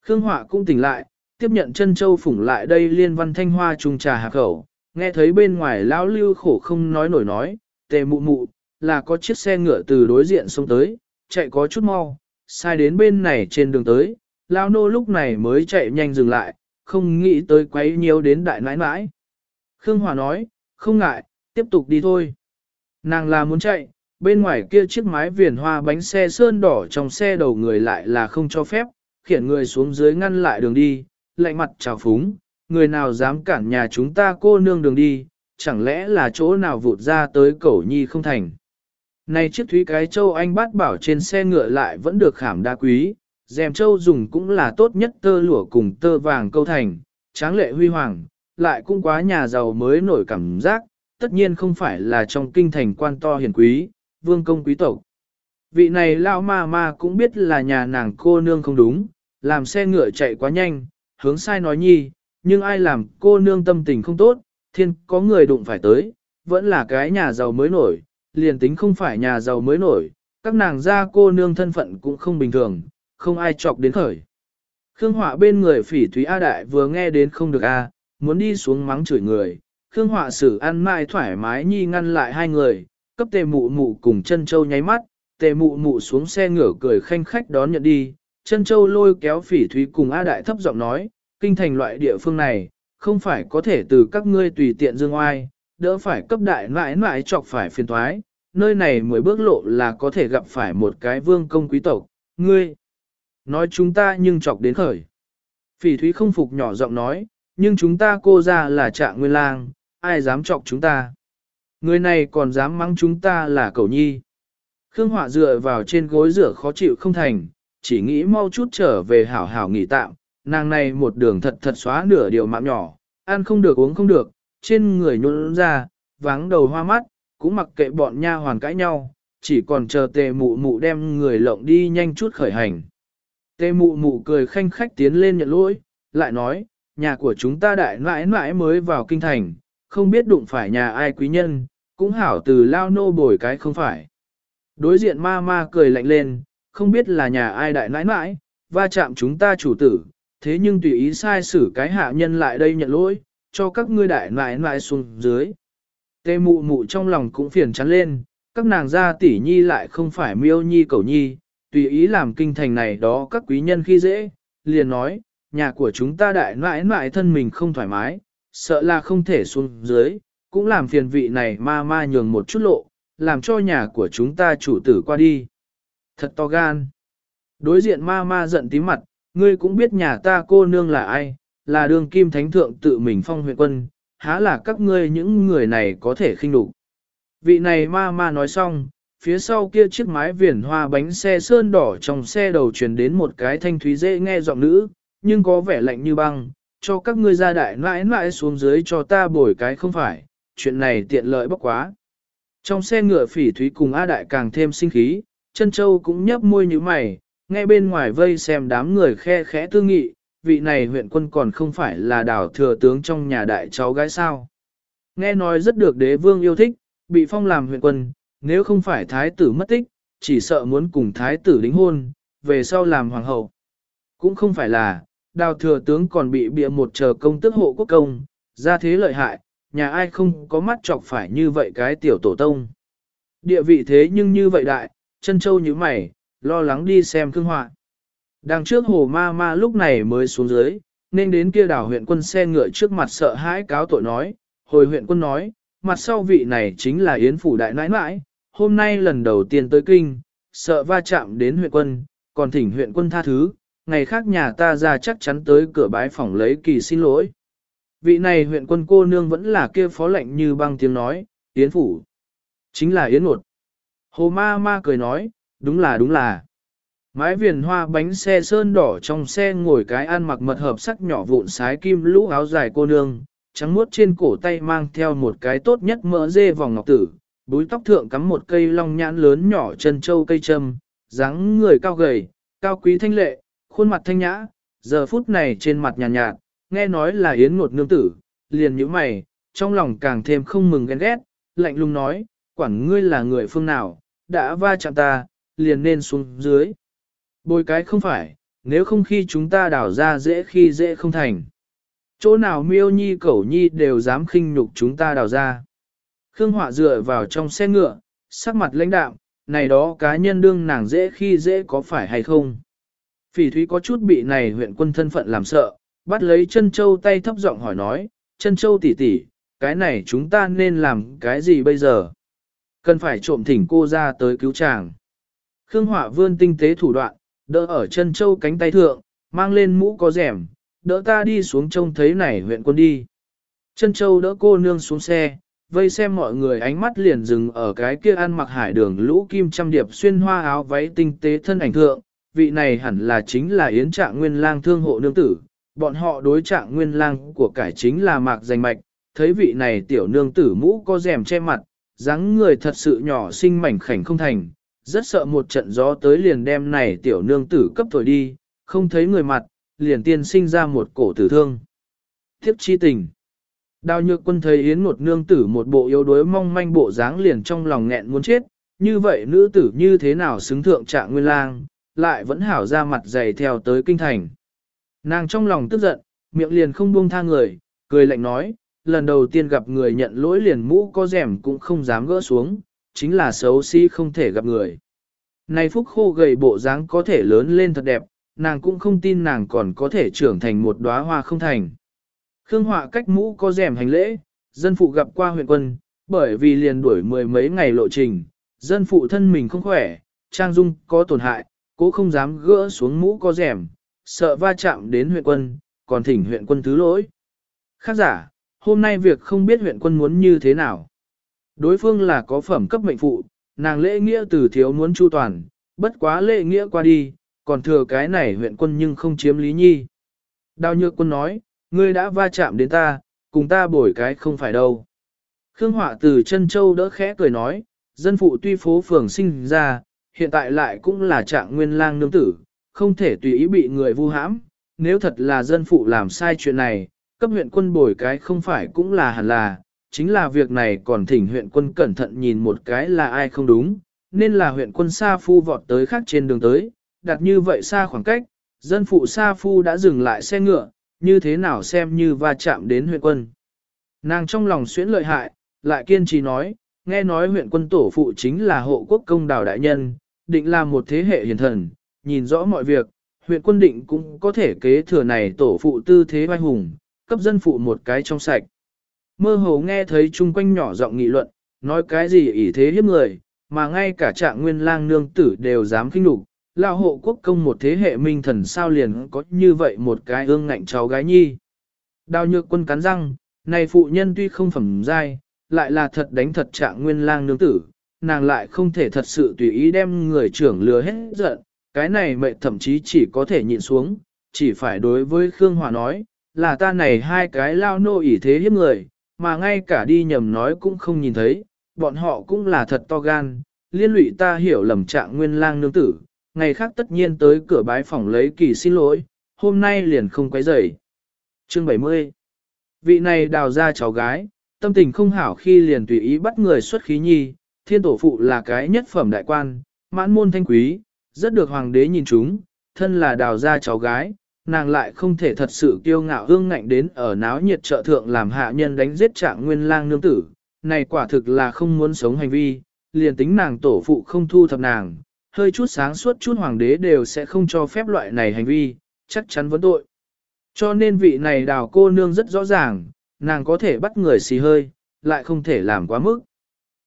Khương Họa cũng tỉnh lại, tiếp nhận chân châu phủng lại đây liên văn thanh hoa trùng trà hạ khẩu, nghe thấy bên ngoài lão lưu khổ không nói nổi nói, tề mụ mụ, là có chiếc xe ngựa từ đối diện xuống tới, chạy có chút mau, sai đến bên này trên đường tới, lão nô lúc này mới chạy nhanh dừng lại, không nghĩ tới quấy nhiều đến đại nãi nãi. Khương Hòa nói, không ngại, tiếp tục đi thôi. Nàng là muốn chạy, bên ngoài kia chiếc mái viền hoa bánh xe sơn đỏ trong xe đầu người lại là không cho phép, khiển người xuống dưới ngăn lại đường đi, lạnh mặt chào phúng, người nào dám cản nhà chúng ta cô nương đường đi, chẳng lẽ là chỗ nào vụt ra tới cẩu nhi không thành. Này chiếc thúy cái châu anh bát bảo trên xe ngựa lại vẫn được khảm đa quý, dèm châu dùng cũng là tốt nhất tơ lụa cùng tơ vàng câu thành, tráng lệ huy hoàng, lại cũng quá nhà giàu mới nổi cảm giác, tất nhiên không phải là trong kinh thành quan to hiền quý, vương công quý tộc. Vị này lão ma ma cũng biết là nhà nàng cô nương không đúng, làm xe ngựa chạy quá nhanh, hướng sai nói nhi, nhưng ai làm cô nương tâm tình không tốt, thiên có người đụng phải tới, vẫn là cái nhà giàu mới nổi, liền tính không phải nhà giàu mới nổi, các nàng gia cô nương thân phận cũng không bình thường, không ai chọc đến khởi. Khương Họa bên người phỉ Thúy A Đại vừa nghe đến không được A, muốn đi xuống mắng chửi người. Khương Họa xử ăn mai thoải mái nhi ngăn lại hai người, cấp tề mụ mụ cùng chân châu nháy mắt, tề mụ mụ xuống xe ngửa cười khanh khách đón nhận đi. Chân châu lôi kéo phỉ Thúy cùng A Đại thấp giọng nói, kinh thành loại địa phương này, không phải có thể từ các ngươi tùy tiện dương oai, đỡ phải cấp đại mãi mãi chọc phải phiền thoái, nơi này mới bước lộ là có thể gặp phải một cái vương công quý tộc, ngươi. Nói chúng ta nhưng chọc đến khởi. Phỉ thúy không phục nhỏ giọng nói, nhưng chúng ta cô ra là trạng nguyên lang, ai dám chọc chúng ta. Người này còn dám mắng chúng ta là cầu nhi. Khương Họa dựa vào trên gối rửa khó chịu không thành, chỉ nghĩ mau chút trở về hảo hảo nghỉ tạm, nàng này một đường thật thật xóa nửa điều mạng nhỏ, ăn không được uống không được, trên người nhuôn ra, vắng đầu hoa mắt, cũng mặc kệ bọn nha hoàn cãi nhau, chỉ còn chờ tề mụ mụ đem người lộng đi nhanh chút khởi hành. Tề mụ mụ cười khanh khách tiến lên nhận lỗi, lại nói, nhà của chúng ta đại mãi mãi mới vào kinh thành, không biết đụng phải nhà ai quý nhân, cũng hảo từ lao nô bồi cái không phải. Đối diện ma ma cười lạnh lên, không biết là nhà ai đại nãi nãi, va chạm chúng ta chủ tử, thế nhưng tùy ý sai xử cái hạ nhân lại đây nhận lỗi, cho các ngươi đại nãi nãi xuống dưới. Tê mụ mụ trong lòng cũng phiền chắn lên, các nàng gia tỷ nhi lại không phải miêu nhi cầu nhi, tùy ý làm kinh thành này đó các quý nhân khi dễ, liền nói, nhà của chúng ta đại nãi nãi thân mình không thoải mái, sợ là không thể xuống dưới, cũng làm phiền vị này ma ma nhường một chút lộ, làm cho nhà của chúng ta chủ tử qua đi. Thật to gan. Đối diện ma ma giận tím mặt, ngươi cũng biết nhà ta cô nương là ai, là đường kim thánh thượng tự mình phong huyện quân, há là các ngươi những người này có thể khinh đủ. Vị này ma ma nói xong, phía sau kia chiếc mái viền hoa bánh xe sơn đỏ trong xe đầu truyền đến một cái thanh thúy dễ nghe giọng nữ, nhưng có vẻ lạnh như băng, cho các ngươi ra đại mãi mãi xuống dưới cho ta bồi cái không phải, chuyện này tiện lợi bốc quá. Trong xe ngựa phỉ thúy cùng A Đại càng thêm sinh khí, chân châu cũng nhấp môi như mày, nghe bên ngoài vây xem đám người khe khẽ tư nghị, vị này huyện quân còn không phải là đảo thừa tướng trong nhà đại cháu gái sao. Nghe nói rất được đế vương yêu thích, bị phong làm huyện quân, nếu không phải thái tử mất tích, chỉ sợ muốn cùng thái tử đính hôn, về sau làm hoàng hậu. Cũng không phải là, đào thừa tướng còn bị bịa một chờ công tức hộ quốc công, ra thế lợi hại, nhà ai không có mắt chọc phải như vậy cái tiểu tổ tông. Địa vị thế nhưng như vậy đại, chân châu như mày, lo lắng đi xem cương họa. Đằng trước hồ ma ma lúc này mới xuống dưới, nên đến kia đảo huyện quân xe ngựa trước mặt sợ hãi cáo tội nói, hồi huyện quân nói, mặt sau vị này chính là Yến Phủ Đại Nãi Nãi, hôm nay lần đầu tiên tới kinh, sợ va chạm đến huyện quân, còn thỉnh huyện quân tha thứ, ngày khác nhà ta ra chắc chắn tới cửa bái phòng lấy kỳ xin lỗi. Vị này huyện quân cô nương vẫn là kia phó lệnh như băng tiếng nói, Yến Phủ. Chính là Yến Ngột. Hồ ma ma cười nói, đúng là đúng là. Mái viền hoa bánh xe sơn đỏ trong xe ngồi cái ăn mặc mật hợp sắc nhỏ vụn sái kim lũ áo dài cô nương, trắng muốt trên cổ tay mang theo một cái tốt nhất mỡ dê vòng ngọc tử, búi tóc thượng cắm một cây long nhãn lớn nhỏ chân châu cây châm, dáng người cao gầy, cao quý thanh lệ, khuôn mặt thanh nhã, giờ phút này trên mặt nhàn nhạt, nhạt, nghe nói là yến ngột nương tử, liền nhíu mày, trong lòng càng thêm không mừng ghen ghét, lạnh lùng nói, quản ngươi là người phương nào, đã va chạm ta, liền nên xuống dưới. Bồi cái không phải, nếu không khi chúng ta đảo ra dễ khi dễ không thành. Chỗ nào miêu nhi cẩu nhi đều dám khinh nhục chúng ta đào ra. Khương Họa dựa vào trong xe ngựa, sắc mặt lãnh đạm, này đó cá nhân đương nàng dễ khi dễ có phải hay không. Phỉ thúy có chút bị này huyện quân thân phận làm sợ, bắt lấy chân châu tay thấp giọng hỏi nói, chân châu tỷ tỷ, cái này chúng ta nên làm cái gì bây giờ? Cần phải trộm thỉnh cô ra tới cứu chàng. Khương Hỏa vươn tinh tế thủ đoạn, đỡ ở chân châu cánh tay thượng, mang lên mũ có rèm, đỡ ta đi xuống trông thấy này huyện quân đi. Chân châu đỡ cô nương xuống xe, vây xem mọi người ánh mắt liền dừng ở cái kia ăn mặc hải đường lũ kim trăm điệp xuyên hoa áo váy tinh tế thân ảnh thượng, vị này hẳn là chính là yến trạng nguyên lang thương hộ nương tử, bọn họ đối trạng nguyên lang của cải chính là mạc danh mạch, thấy vị này tiểu nương tử mũ có rèm che mặt, dáng người thật sự nhỏ xinh mảnh khảnh không thành, rất sợ một trận gió tới liền đem này tiểu nương tử cấp thổi đi, không thấy người mặt, liền tiên sinh ra một cổ tử thương. Thiếp chi tình. Đào nhược quân thấy yến một nương tử một bộ yếu đuối mong manh bộ dáng liền trong lòng nghẹn muốn chết, như vậy nữ tử như thế nào xứng thượng trạng nguyên lang, lại vẫn hảo ra mặt dày theo tới kinh thành. Nàng trong lòng tức giận, miệng liền không buông tha người, cười lạnh nói, lần đầu tiên gặp người nhận lỗi liền mũ có rèm cũng không dám gỡ xuống, chính là xấu xí si không thể gặp người. Này phúc khô gầy bộ dáng có thể lớn lên thật đẹp, nàng cũng không tin nàng còn có thể trưởng thành một đóa hoa không thành. Khương Họa cách mũ có rèm hành lễ, dân phụ gặp qua huyện quân, bởi vì liền đuổi mười mấy ngày lộ trình, dân phụ thân mình không khỏe, trang dung có tổn hại, cố không dám gỡ xuống mũ có rèm, sợ va chạm đến huyện quân, còn thỉnh huyện quân thứ lỗi. Khác giả, hôm nay việc không biết huyện quân muốn như thế nào. Đối phương là có phẩm cấp mệnh phụ, nàng lễ nghĩa từ thiếu muốn chu toàn, bất quá lễ nghĩa qua đi, còn thừa cái này huyện quân nhưng không chiếm lý nhi. Đào nhược quân nói, ngươi đã va chạm đến ta, cùng ta bổi cái không phải đâu. Khương Họa từ chân châu đỡ khẽ cười nói, dân phụ tuy phố phường sinh ra, hiện tại lại cũng là trạng nguyên lang nương tử, không thể tùy ý bị người vu hãm. Nếu thật là dân phụ làm sai chuyện này, cấp huyện quân bồi cái không phải cũng là hẳn là, chính là việc này còn thỉnh huyện quân cẩn thận nhìn một cái là ai không đúng, nên là huyện quân Sa Phu vọt tới khác trên đường tới, đặt như vậy xa khoảng cách, dân phụ Sa Phu đã dừng lại xe ngựa, như thế nào xem như va chạm đến huyện quân. Nàng trong lòng xuyễn lợi hại, lại kiên trì nói, nghe nói huyện quân tổ phụ chính là hộ quốc công đào đại nhân, định là một thế hệ hiền thần, nhìn rõ mọi việc, huyện quân định cũng có thể kế thừa này tổ phụ tư thế vai hùng, cấp dân phụ một cái trong sạch. Mơ hồ nghe thấy chung quanh nhỏ giọng nghị luận, nói cái gì ỷ thế hiếp người, mà ngay cả trạng nguyên lang nương tử đều dám kinh đục, lao hộ quốc công một thế hệ minh thần sao liền có như vậy một cái ương ngạnh cháu gái nhi. Đào nhược quân cắn răng, này phụ nhân tuy không phẩm giai, lại là thật đánh thật trạng nguyên lang nương tử, nàng lại không thể thật sự tùy ý đem người trưởng lừa hết giận, cái này mẹ thậm chí chỉ có thể nhịn xuống, chỉ phải đối với Khương Hòa nói, là ta này hai cái lao nô ỷ thế hiếp người, mà ngay cả đi nhầm nói cũng không nhìn thấy, bọn họ cũng là thật to gan, liên lụy ta hiểu lầm trạng nguyên lang nương tử, ngày khác tất nhiên tới cửa bái phòng lấy kỳ xin lỗi, hôm nay liền không quấy rầy. Chương 70 Vị này đào ra cháu gái, tâm tình không hảo khi liền tùy ý bắt người xuất khí nhi, thiên tổ phụ là cái nhất phẩm đại quan, mãn môn thanh quý, rất được hoàng đế nhìn chúng, thân là đào ra cháu gái, nàng lại không thể thật sự kiêu ngạo hương ngạnh đến ở náo nhiệt trợ thượng làm hạ nhân đánh giết trạng nguyên lang nương tử, này quả thực là không muốn sống hành vi, liền tính nàng tổ phụ không thu thập nàng, hơi chút sáng suốt chút hoàng đế đều sẽ không cho phép loại này hành vi, chắc chắn vấn tội. Cho nên vị này đào cô nương rất rõ ràng, nàng có thể bắt người xì hơi, lại không thể làm quá mức.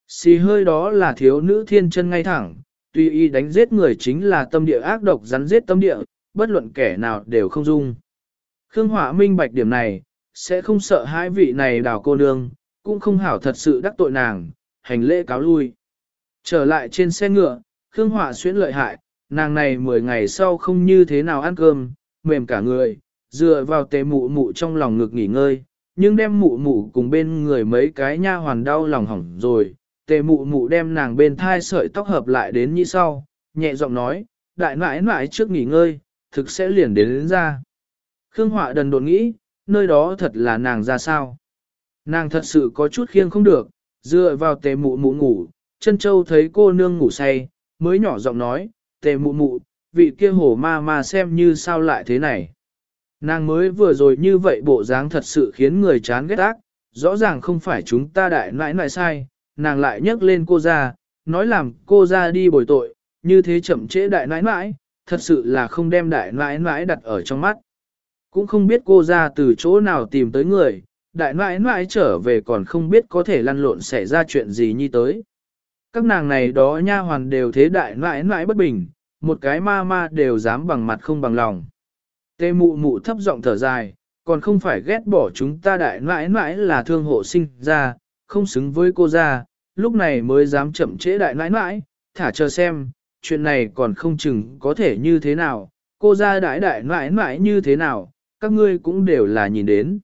Xì hơi đó là thiếu nữ thiên chân ngay thẳng, tuy y đánh giết người chính là tâm địa ác độc rắn giết tâm địa, bất luận kẻ nào đều không dung. Khương Hỏa minh bạch điểm này, sẽ không sợ hai vị này đào cô nương, cũng không hảo thật sự đắc tội nàng, hành lễ cáo lui. Trở lại trên xe ngựa, Khương Hỏa xuyến lợi hại, nàng này 10 ngày sau không như thế nào ăn cơm, mềm cả người, dựa vào tề mụ mụ trong lòng ngực nghỉ ngơi, nhưng đem mụ mụ cùng bên người mấy cái nha hoàn đau lòng hỏng rồi, tề mụ mụ đem nàng bên thai sợi tóc hợp lại đến như sau, nhẹ giọng nói, đại nãi nãi trước nghỉ ngơi, thực sẽ liền đến, đến ra. Khương Họa đần đột nghĩ, nơi đó thật là nàng ra sao. Nàng thật sự có chút khiêng không được, dựa vào tề mụ mụ ngủ, chân châu thấy cô nương ngủ say, mới nhỏ giọng nói, tề mụ mụ, vị kia hổ ma ma xem như sao lại thế này. Nàng mới vừa rồi như vậy bộ dáng thật sự khiến người chán ghét ác, rõ ràng không phải chúng ta đại nãi nãi sai, nàng lại nhấc lên cô ra, nói làm cô ra đi bồi tội, như thế chậm trễ đại nãi nãi, thật sự là không đem đại nãi nãi đặt ở trong mắt. Cũng không biết cô ra từ chỗ nào tìm tới người, đại nãi nãi trở về còn không biết có thể lăn lộn xảy ra chuyện gì như tới. Các nàng này đó nha hoàn đều thế đại nãi nãi bất bình, một cái ma ma đều dám bằng mặt không bằng lòng. Tê mụ mụ thấp giọng thở dài, còn không phải ghét bỏ chúng ta đại nãi nãi là thương hộ sinh ra, không xứng với cô ra, lúc này mới dám chậm trễ đại nãi nãi, thả chờ xem, chuyện này còn không chừng có thể như thế nào, cô ra đại đại nãi nãi như thế nào, các ngươi cũng đều là nhìn đến.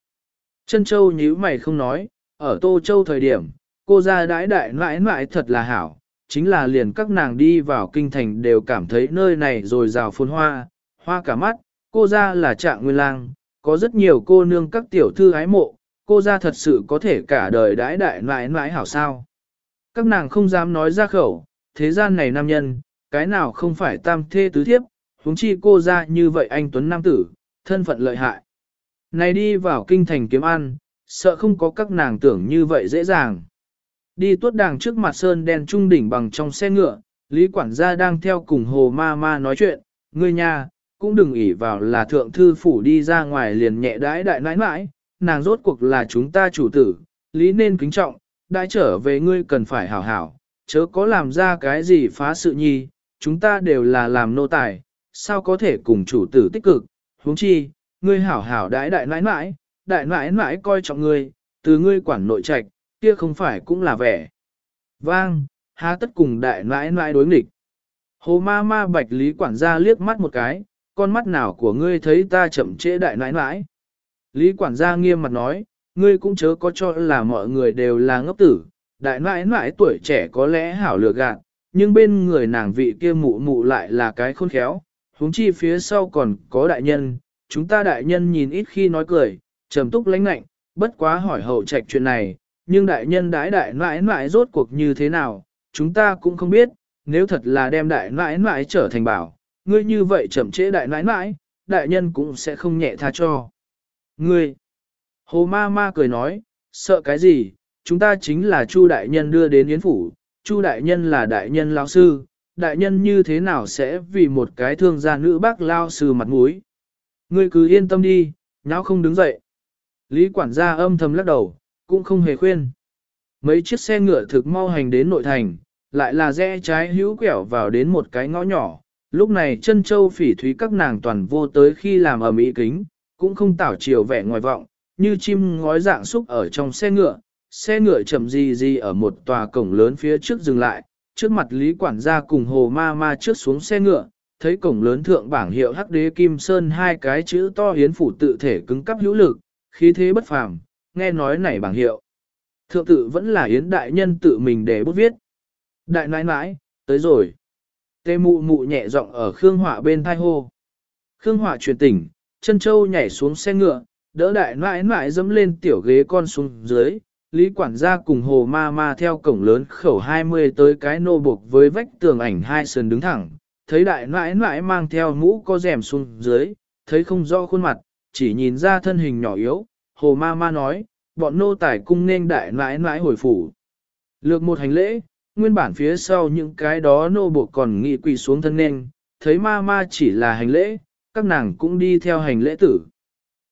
Trân châu nhíu mày không nói, ở Tô Châu thời điểm, cô ra đại đại mãi mãi thật là hảo, chính là liền các nàng đi vào kinh thành đều cảm thấy nơi này rồi rào phun hoa, hoa cả mắt, cô ra là trạng nguyên lang, có rất nhiều cô nương các tiểu thư ái mộ, cô ra thật sự có thể cả đời đãi đại mãi mãi hảo sao. Các nàng không dám nói ra khẩu, thế gian này nam nhân, cái nào không phải tam thê tứ thiếp, huống chi cô ra như vậy anh Tuấn Nam Tử, thân phận lợi hại. Này đi vào kinh thành kiếm ăn, sợ không có các nàng tưởng như vậy dễ dàng. Đi tuốt đàng trước mặt sơn đen trung đỉnh bằng trong xe ngựa, Lý quản gia đang theo cùng hồ ma ma nói chuyện, ngươi nhà, cũng đừng ỉ vào là thượng thư phủ đi ra ngoài liền nhẹ đãi đại nãi nãi, nàng rốt cuộc là chúng ta chủ tử, lý nên kính trọng, đại trở về ngươi cần phải hảo hảo, chớ có làm ra cái gì phá sự nhi, chúng ta đều là làm nô tài, sao có thể cùng chủ tử tích cực, huống chi, ngươi hảo hảo đãi đại nãi nãi, đại nãi nãi coi trọng ngươi, từ ngươi quản nội trạch, kia không phải cũng là vẻ. Vang, há tất cùng đại nãi nãi đối nghịch. Hồ ma ma bạch lý quản gia liếc mắt một cái, con mắt nào của ngươi thấy ta chậm trễ đại nãi nãi. Lý quản gia nghiêm mặt nói, ngươi cũng chớ có cho là mọi người đều là ngốc tử, đại nãi nãi tuổi trẻ có lẽ hảo lừa gạt, nhưng bên người nàng vị kia mụ mụ lại là cái khôn khéo, huống chi phía sau còn có đại nhân, chúng ta đại nhân nhìn ít khi nói cười, trầm túc lãnh lạnh, bất quá hỏi hậu trạch chuyện này, nhưng đại nhân đãi đại nãi nãi rốt cuộc như thế nào, chúng ta cũng không biết, nếu thật là đem đại nãi nãi trở thành bảo, ngươi như vậy chậm trễ đại nãi nãi, đại nhân cũng sẽ không nhẹ tha cho. Ngươi, hồ ma ma cười nói, sợ cái gì, chúng ta chính là Chu đại nhân đưa đến yến phủ, Chu đại nhân là đại nhân lao sư, đại nhân như thế nào sẽ vì một cái thương gia nữ bác lao sư mặt mũi. Ngươi cứ yên tâm đi, nháo không đứng dậy. Lý quản gia âm thầm lắc đầu, cũng không hề khuyên. Mấy chiếc xe ngựa thực mau hành đến nội thành, lại là rẽ trái hữu quẹo vào đến một cái ngõ nhỏ. Lúc này chân châu phỉ thúy các nàng toàn vô tới khi làm ở mỹ kính, cũng không tảo chiều vẻ ngoài vọng, như chim ngói dạng xúc ở trong xe ngựa. Xe ngựa chậm gì gì ở một tòa cổng lớn phía trước dừng lại, trước mặt Lý quản gia cùng hồ ma ma trước xuống xe ngựa, thấy cổng lớn thượng bảng hiệu hắc đế kim sơn hai cái chữ to hiến phủ tự thể cứng cắp hữu lực, khí thế bất phàm, nghe nói này bảng hiệu. Thượng tự vẫn là yến đại nhân tự mình để bút viết. Đại nãi nãi, tới rồi. Tê mụ mụ nhẹ giọng ở Khương Họa bên thai hô. Khương Họa truyền tỉnh, chân châu nhảy xuống xe ngựa, đỡ đại nãi nãi dẫm lên tiểu ghế con xuống dưới. Lý quản gia cùng hồ ma ma theo cổng lớn khẩu 20 tới cái nô buộc với vách tường ảnh hai sườn đứng thẳng. Thấy đại nãi nãi mang theo mũ có rèm xuống dưới, thấy không rõ khuôn mặt, chỉ nhìn ra thân hình nhỏ yếu, hồ ma ma nói, bọn nô tài cung nên đại nãi nãi hồi phủ. Lược một hành lễ, nguyên bản phía sau những cái đó nô buộc còn nghị quỳ xuống thân nên, thấy ma ma chỉ là hành lễ, các nàng cũng đi theo hành lễ tử.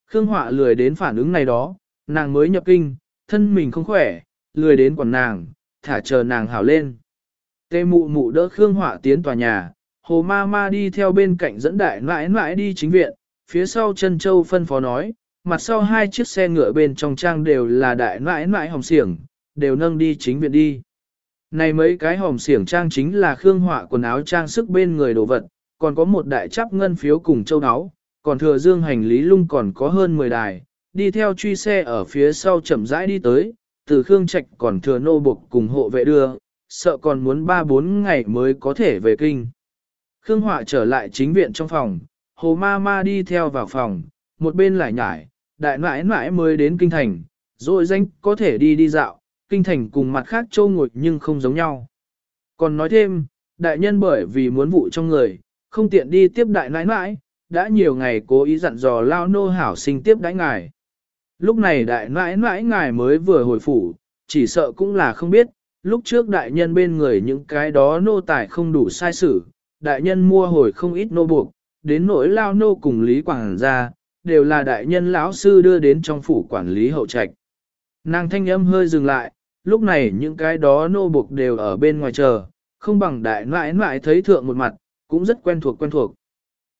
Khương Họa lười đến phản ứng này đó, nàng mới nhập kinh, thân mình không khỏe, lười đến quản nàng, thả chờ nàng hảo lên. Tê mụ mụ đỡ Khương Họa tiến tòa nhà, hồ ma ma đi theo bên cạnh dẫn đại nãi nãi đi chính viện, phía sau chân châu phân phó nói, mặt sau hai chiếc xe ngựa bên trong trang đều là đại nãi nãi hồng xiềng, đều nâng đi chính viện đi. Này mấy cái hồng xiềng trang chính là khương họa quần áo trang sức bên người đồ vật, còn có một đại chắp ngân phiếu cùng châu áo, còn thừa dương hành lý lung còn có hơn 10 đài, đi theo truy xe ở phía sau chậm rãi đi tới, từ khương trạch còn thừa nô buộc cùng hộ vệ đưa, sợ còn muốn 3-4 ngày mới có thể về kinh. Khương họa trở lại chính viện trong phòng, hồ ma ma đi theo vào phòng, một bên lại nhải, đại nãi nãi mới đến kinh thành, rồi danh có thể đi đi dạo, kinh thành cùng mặt khác châu ngồi nhưng không giống nhau. Còn nói thêm, đại nhân bởi vì muốn vụ trong người, không tiện đi tiếp đại nãi nãi, đã nhiều ngày cố ý dặn dò lao nô hảo sinh tiếp đãi ngài. Lúc này đại nãi nãi ngài mới vừa hồi phủ, chỉ sợ cũng là không biết, lúc trước đại nhân bên người những cái đó nô tài không đủ sai sử, đại nhân mua hồi không ít nô buộc, đến nỗi lao nô cùng lý quảng ra, đều là đại nhân lão sư đưa đến trong phủ quản lý hậu trạch. Nàng thanh âm hơi dừng lại, lúc này những cái đó nô buộc đều ở bên ngoài chờ, không bằng đại nãi nãi thấy thượng một mặt, cũng rất quen thuộc quen thuộc.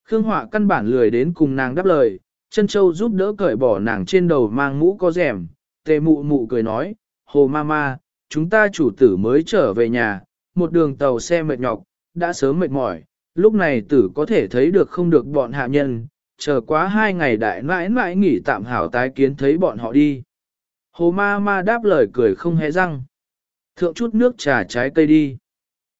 Khương Họa căn bản lười đến cùng nàng đáp lời, chân châu giúp đỡ cởi bỏ nàng trên đầu mang mũ có rèm, tề mụ mụ cười nói, hồ ma ma, chúng ta chủ tử mới trở về nhà, một đường tàu xe mệt nhọc, đã sớm mệt mỏi, lúc này tử có thể thấy được không được bọn hạ nhân, chờ quá hai ngày đại mãi mãi nghỉ tạm hảo tái kiến thấy bọn họ đi. Hồ ma ma đáp lời cười không hé răng. Thượng chút nước trà trái cây đi.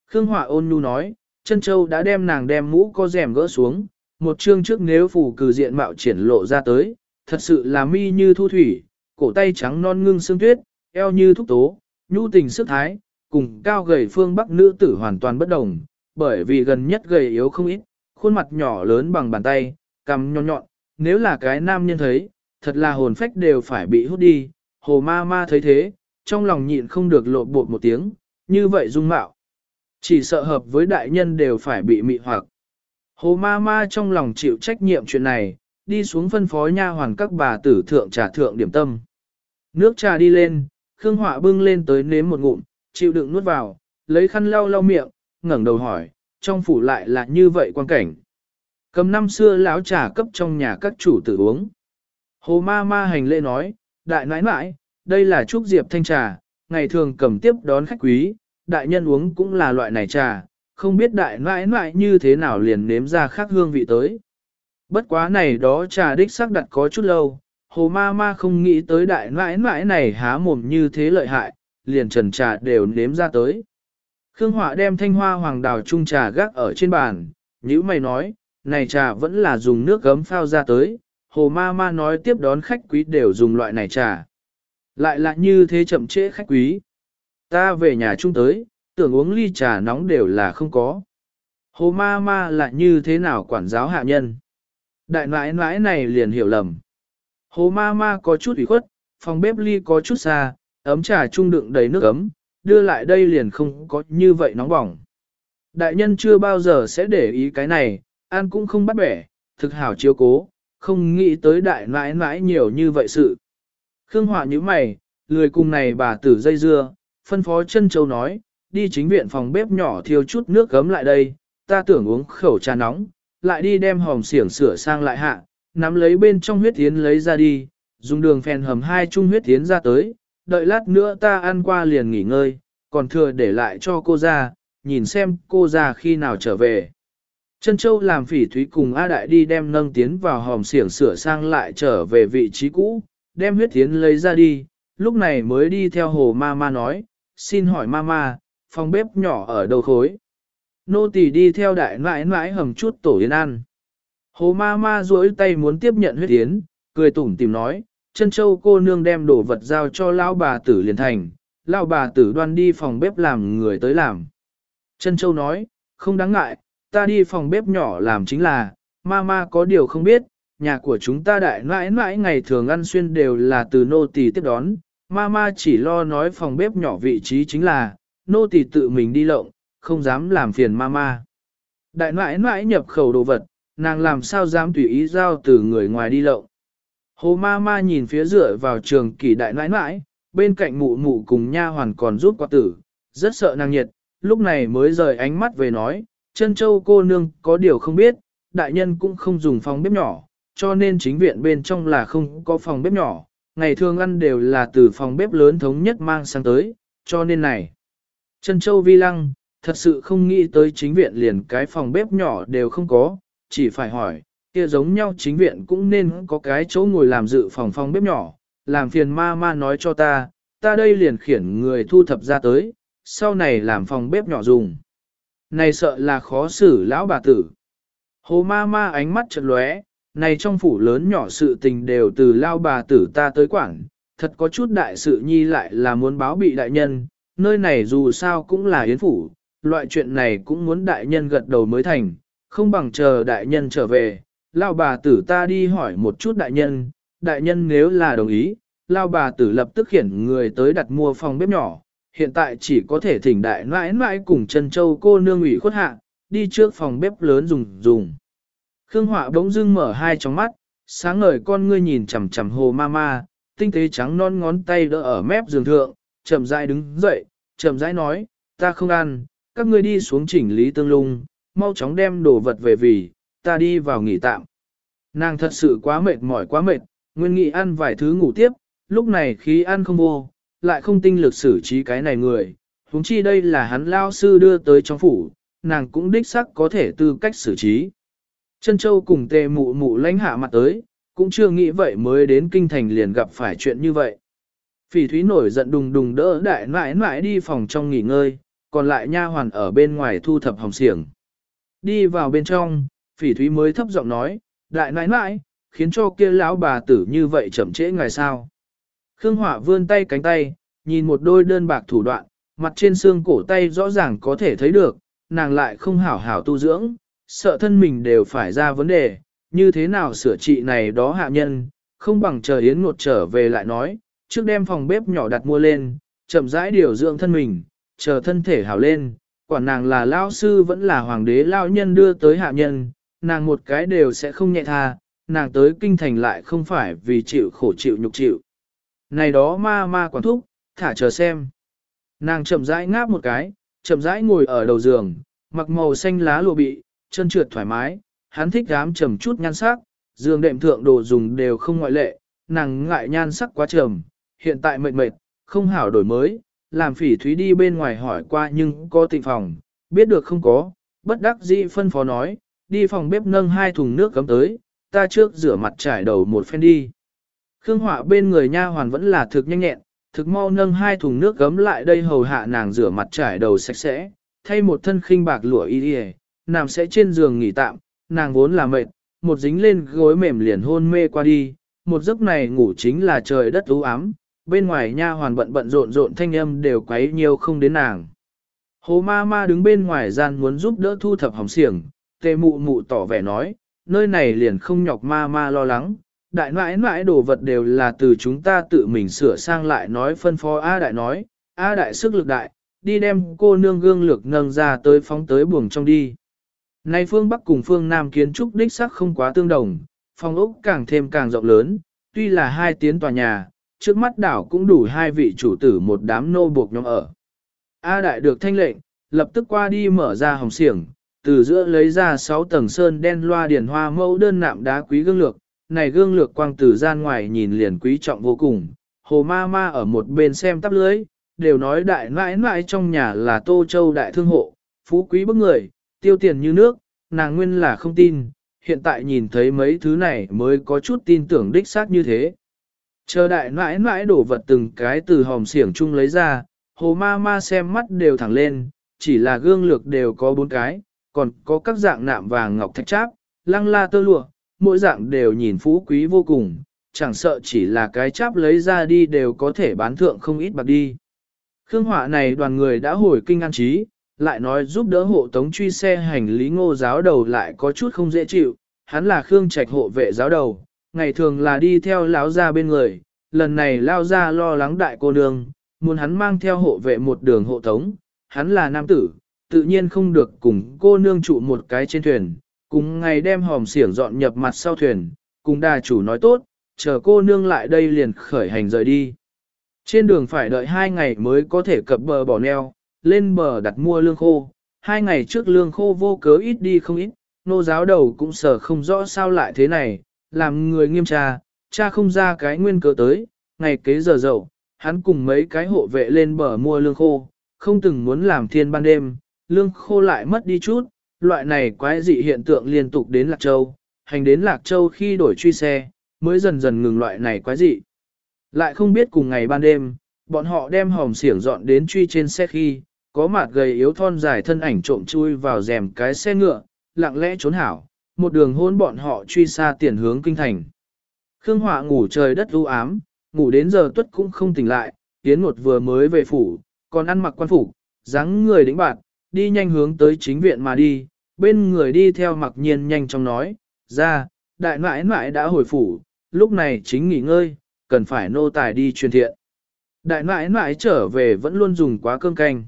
Khương Hỏa ôn nhu nói, chân châu đã đem nàng đem mũ có rèm gỡ xuống, một chương trước nếu phủ cử diện mạo triển lộ ra tới, thật sự là mi như thu thủy, cổ tay trắng non ngưng xương tuyết, eo như thúc tố, nhu tình sức thái, cùng cao gầy phương bắc nữ tử hoàn toàn bất đồng, bởi vì gần nhất gầy yếu không ít, khuôn mặt nhỏ lớn bằng bàn tay, cằm nhọn nhọn, nếu là cái nam nhân thấy, thật là hồn phách đều phải bị hút đi, hồ ma ma thấy thế, trong lòng nhịn không được lộ bột một tiếng, như vậy dung mạo. Chỉ sợ hợp với đại nhân đều phải bị mị hoặc. Hồ ma ma trong lòng chịu trách nhiệm chuyện này, đi xuống phân phó nha hoàn các bà tử thượng trà thượng điểm tâm. Nước trà đi lên, Khương Họa bưng lên tới nếm một ngụm, chịu đựng nuốt vào, lấy khăn lau lau miệng, ngẩng đầu hỏi, trong phủ lại là như vậy quan cảnh. Cầm năm xưa lão trà cấp trong nhà các chủ tử uống. Hồ ma ma hành lễ nói, đại nãi nãi, đây là trúc diệp thanh trà, ngày thường cầm tiếp đón khách quý, đại nhân uống cũng là loại này trà, không biết đại nãi nãi như thế nào liền nếm ra khác hương vị tới. Bất quá này đó trà đích xác đặt có chút lâu, hồ ma ma không nghĩ tới đại nãi nãi này há mồm như thế lợi hại, liền trần trà đều nếm ra tới. Khương Họa đem thanh hoa hoàng đào chung trà gác ở trên bàn, nhữ mày nói, này trà vẫn là dùng nước gấm phao ra tới, hồ ma ma nói tiếp đón khách quý đều dùng loại này trà. Lại là như thế chậm trễ khách quý. Ta về nhà chung tới, tưởng uống ly trà nóng đều là không có. Hồ ma ma là như thế nào quản giáo hạ nhân. Đại nãi nãi này liền hiểu lầm. Hồ ma ma có chút ủy khuất, phòng bếp ly có chút xa, ấm trà trung đựng đầy nước ấm, đưa lại đây liền không có như vậy nóng bỏng. Đại nhân chưa bao giờ sẽ để ý cái này, ăn cũng không bắt bẻ, thực hảo chiếu cố, không nghĩ tới đại nãi nãi nhiều như vậy sự. Khương Họa như mày, lười cùng này bà tử dây dưa, phân phó chân châu nói, đi chính viện phòng bếp nhỏ thiêu chút nước gấm lại đây, ta tưởng uống khẩu trà nóng, lại đi đem hòm xiển sửa sang lại hạ, nắm lấy bên trong huyết tiến lấy ra đi, dùng đường phèn hầm hai chung huyết tiến ra tới, đợi lát nữa ta ăn qua liền nghỉ ngơi, còn thừa để lại cho cô ra, nhìn xem cô ra khi nào trở về. Trân Châu làm phỉ thúy cùng A Đại đi đem nâng tiến vào hòm xiển sửa sang lại trở về vị trí cũ, đem huyết tiến lấy ra đi, lúc này mới đi theo hồ ma ma nói, xin hỏi ma ma, phòng bếp nhỏ ở đầu khối. Nô tỳ đi theo đại nãi nãi hầm chút tổ yến ăn. Hồ ma ma duỗi tay muốn tiếp nhận huyết yến cười tủm tìm nói, chân châu cô nương đem đồ vật giao cho lão bà tử liền thành, lão bà tử đoan đi phòng bếp làm người tới làm. Chân châu nói, không đáng ngại, ta đi phòng bếp nhỏ làm chính là, ma ma có điều không biết, nhà của chúng ta đại nãi nãi ngày thường ăn xuyên đều là từ nô tỳ tiếp đón, ma ma chỉ lo nói phòng bếp nhỏ vị trí chính là, nô tỳ tự mình đi lộng, không dám làm phiền mama. Đại nãi nãi nhập khẩu đồ vật, nàng làm sao dám tùy ý giao từ người ngoài đi lộng. Hồ mama nhìn phía dựa vào trường kỳ đại nãi nãi, bên cạnh mụ mụ cùng nha hoàn còn giúp quạt tử, rất sợ nàng nhiệt, lúc này mới rời ánh mắt về nói, chân châu cô nương có điều không biết, đại nhân cũng không dùng phòng bếp nhỏ, cho nên chính viện bên trong là không có phòng bếp nhỏ, ngày thường ăn đều là từ phòng bếp lớn thống nhất mang sang tới, cho nên này. Trân châu vi lăng, thật sự không nghĩ tới chính viện liền cái phòng bếp nhỏ đều không có, chỉ phải hỏi, kia giống nhau chính viện cũng nên có cái chỗ ngồi làm dự phòng phòng bếp nhỏ, làm phiền ma ma nói cho ta, ta đây liền khiển người thu thập ra tới, sau này làm phòng bếp nhỏ dùng. Này sợ là khó xử lão bà tử. Hồ ma ma ánh mắt chật lóe, này trong phủ lớn nhỏ sự tình đều từ lao bà tử ta tới quảng, thật có chút đại sự nhi lại là muốn báo bị đại nhân, nơi này dù sao cũng là yến phủ, loại chuyện này cũng muốn đại nhân gật đầu mới thành, không bằng chờ đại nhân trở về, lao bà tử ta đi hỏi một chút đại nhân, đại nhân nếu là đồng ý, lao bà tử lập tức khiển người tới đặt mua phòng bếp nhỏ, hiện tại chỉ có thể thỉnh đại nãi nãi cùng chân châu cô nương ủy khuất hạ, đi trước phòng bếp lớn dùng dùng. Khương Họa bỗng dưng mở hai tròng mắt, sáng ngời con ngươi nhìn chằm chằm hồ ma ma, tinh tế trắng non ngón tay đỡ ở mép giường thượng, chậm rãi đứng dậy, chậm rãi nói, ta không ăn, các ngươi đi xuống chỉnh lý tương lung, mau chóng đem đồ vật về vì, ta đi vào nghỉ tạm. Nàng thật sự quá mệt mỏi quá mệt, nguyên nghị ăn vài thứ ngủ tiếp, lúc này khí ăn không vô, lại không tinh lực xử trí cái này người, huống chi đây là hắn lao sư đưa tới trong phủ, nàng cũng đích sắc có thể tư cách xử trí. Chân châu cùng tề mụ mụ lãnh hạ mặt tới, cũng chưa nghĩ vậy mới đến kinh thành liền gặp phải chuyện như vậy. Phỉ thúy nổi giận đùng đùng đỡ đại nãi nãi đi phòng trong nghỉ ngơi, còn lại nha hoàn ở bên ngoài thu thập hồng xiềng. Đi vào bên trong, phỉ thúy mới thấp giọng nói, đại nãi nãi, khiến cho kia lão bà tử như vậy chậm trễ ngày sao. Khương Hỏa vươn tay cánh tay, nhìn một đôi đơn bạc thủ đoạn, mặt trên xương cổ tay rõ ràng có thể thấy được, nàng lại không hảo hảo tu dưỡng, sợ thân mình đều phải ra vấn đề, như thế nào sửa trị này đó hạ nhân, không bằng chờ Yến Ngột trở về lại nói, trước đem phòng bếp nhỏ đặt mua lên, chậm rãi điều dưỡng thân mình, chờ thân thể hảo lên, quả nàng là lao sư vẫn là hoàng đế lao nhân đưa tới hạ nhân, nàng một cái đều sẽ không nhẹ tha, nàng tới kinh thành lại không phải vì chịu khổ chịu nhục chịu. Này đó ma ma quản thúc, thả chờ xem. Nàng chậm rãi ngáp một cái, chậm rãi ngồi ở đầu giường, mặc màu xanh lá lụa bị, chân trượt thoải mái, hắn thích dám trầm chút nhan sắc, giường đệm thượng đồ dùng đều không ngoại lệ, nàng ngại nhan sắc quá trầm, hiện tại mệt mệt, không hảo đổi mới, làm phỉ thúy đi bên ngoài hỏi qua nhưng có tịnh phòng, biết được không có, bất đắc dĩ phân phó nói, đi phòng bếp nâng hai thùng nước cấm tới, ta trước rửa mặt trải đầu một phen đi. Khương Họa bên người nha hoàn vẫn là thực nhanh nhẹn, thực mau nâng hai thùng nước gấm lại đây hầu hạ nàng rửa mặt trải đầu sạch sẽ, thay một thân khinh bạc lụa y đi nằm sẽ trên giường nghỉ tạm, nàng vốn là mệt, một dính lên gối mềm liền hôn mê qua đi, một giấc này ngủ chính là trời đất u ám, bên ngoài nha hoàn bận bận rộn rộn thanh âm đều quấy nhiều không đến nàng. Hồ ma ma đứng bên ngoài gian muốn giúp đỡ thu thập hỏng xiềng, tề mụ mụ tỏ vẻ nói, nơi này liền không nhọc ma ma lo lắng, đại mãi mãi đồ vật đều là từ chúng ta tự mình sửa sang lại nói phân phó A đại nói, A đại sức lực đại, đi đem cô nương gương lược nâng ra tới phóng tới buồng trong đi. Nay phương Bắc cùng phương Nam kiến trúc đích sắc không quá tương đồng, phòng ốc càng thêm càng rộng lớn, tuy là hai tiến tòa nhà, trước mắt đảo cũng đủ hai vị chủ tử một đám nô buộc nhóm ở. A đại được thanh lệnh, lập tức qua đi mở ra hồng xiềng, từ giữa lấy ra sáu tầng sơn đen loa điển hoa mẫu đơn nạm đá quý gương lược, này gương lược quang từ gian ngoài nhìn liền quý trọng vô cùng. Hồ ma ma ở một bên xem tắp lưới, đều nói đại mãi mãi trong nhà là Tô Châu đại thương hộ, phú quý bức người, tiêu tiền như nước, nàng nguyên là không tin, hiện tại nhìn thấy mấy thứ này mới có chút tin tưởng đích xác như thế. Chờ đại mãi mãi đổ vật từng cái từ hòm xiển chung lấy ra, hồ ma ma xem mắt đều thẳng lên, chỉ là gương lược đều có bốn cái, còn có các dạng nạm vàng ngọc thạch tráp, lăng la tơ lụa, mỗi dạng đều nhìn phú quý vô cùng, chẳng sợ chỉ là cái cháp lấy ra đi đều có thể bán thượng không ít bạc đi. Khương họa này đoàn người đã hồi kinh an trí, lại nói giúp đỡ hộ tống truy xe hành lý ngô giáo đầu lại có chút không dễ chịu, hắn là Khương Trạch hộ vệ giáo đầu, ngày thường là đi theo lão gia bên người, lần này lao ra lo lắng đại cô nương, muốn hắn mang theo hộ vệ một đường hộ tống, hắn là nam tử, tự nhiên không được cùng cô nương trụ một cái trên thuyền, cùng ngày đem hòm xiển dọn nhập mặt sau thuyền, cùng đà chủ nói tốt, chờ cô nương lại đây liền khởi hành rời đi. Trên đường phải đợi hai ngày mới có thể cập bờ bỏ neo, lên bờ đặt mua lương khô, hai ngày trước lương khô vô cớ ít đi không ít, nô giáo đầu cũng sợ không rõ sao lại thế này, làm người nghiêm tra, cha không ra cái nguyên cớ tới, ngày kế giờ dậu, hắn cùng mấy cái hộ vệ lên bờ mua lương khô, không từng muốn làm thiên ban đêm, lương khô lại mất đi chút, loại này quái dị hiện tượng liên tục đến Lạc Châu, hành đến Lạc Châu khi đổi truy xe, mới dần dần ngừng loại này quái dị. Lại không biết cùng ngày ban đêm, bọn họ đem hòm xiển dọn đến truy trên xe khi, có mặt gầy yếu thon dài thân ảnh trộm chui vào rèm cái xe ngựa, lặng lẽ trốn hảo, một đường hôn bọn họ truy xa tiền hướng kinh thành. Khương Họa ngủ trời đất u ám, ngủ đến giờ tuất cũng không tỉnh lại, tiến một vừa mới về phủ, còn ăn mặc quan phủ, dáng người đĩnh bạn, đi nhanh hướng tới chính viện mà đi, bên người đi theo mặc nhiên nhanh chóng nói, ra, đại nãi nãi đã hồi phủ, lúc này chính nghỉ ngơi, cần phải nô tài đi truyền thiện. Đại nãi nãi trở về vẫn luôn dùng quá cơm canh.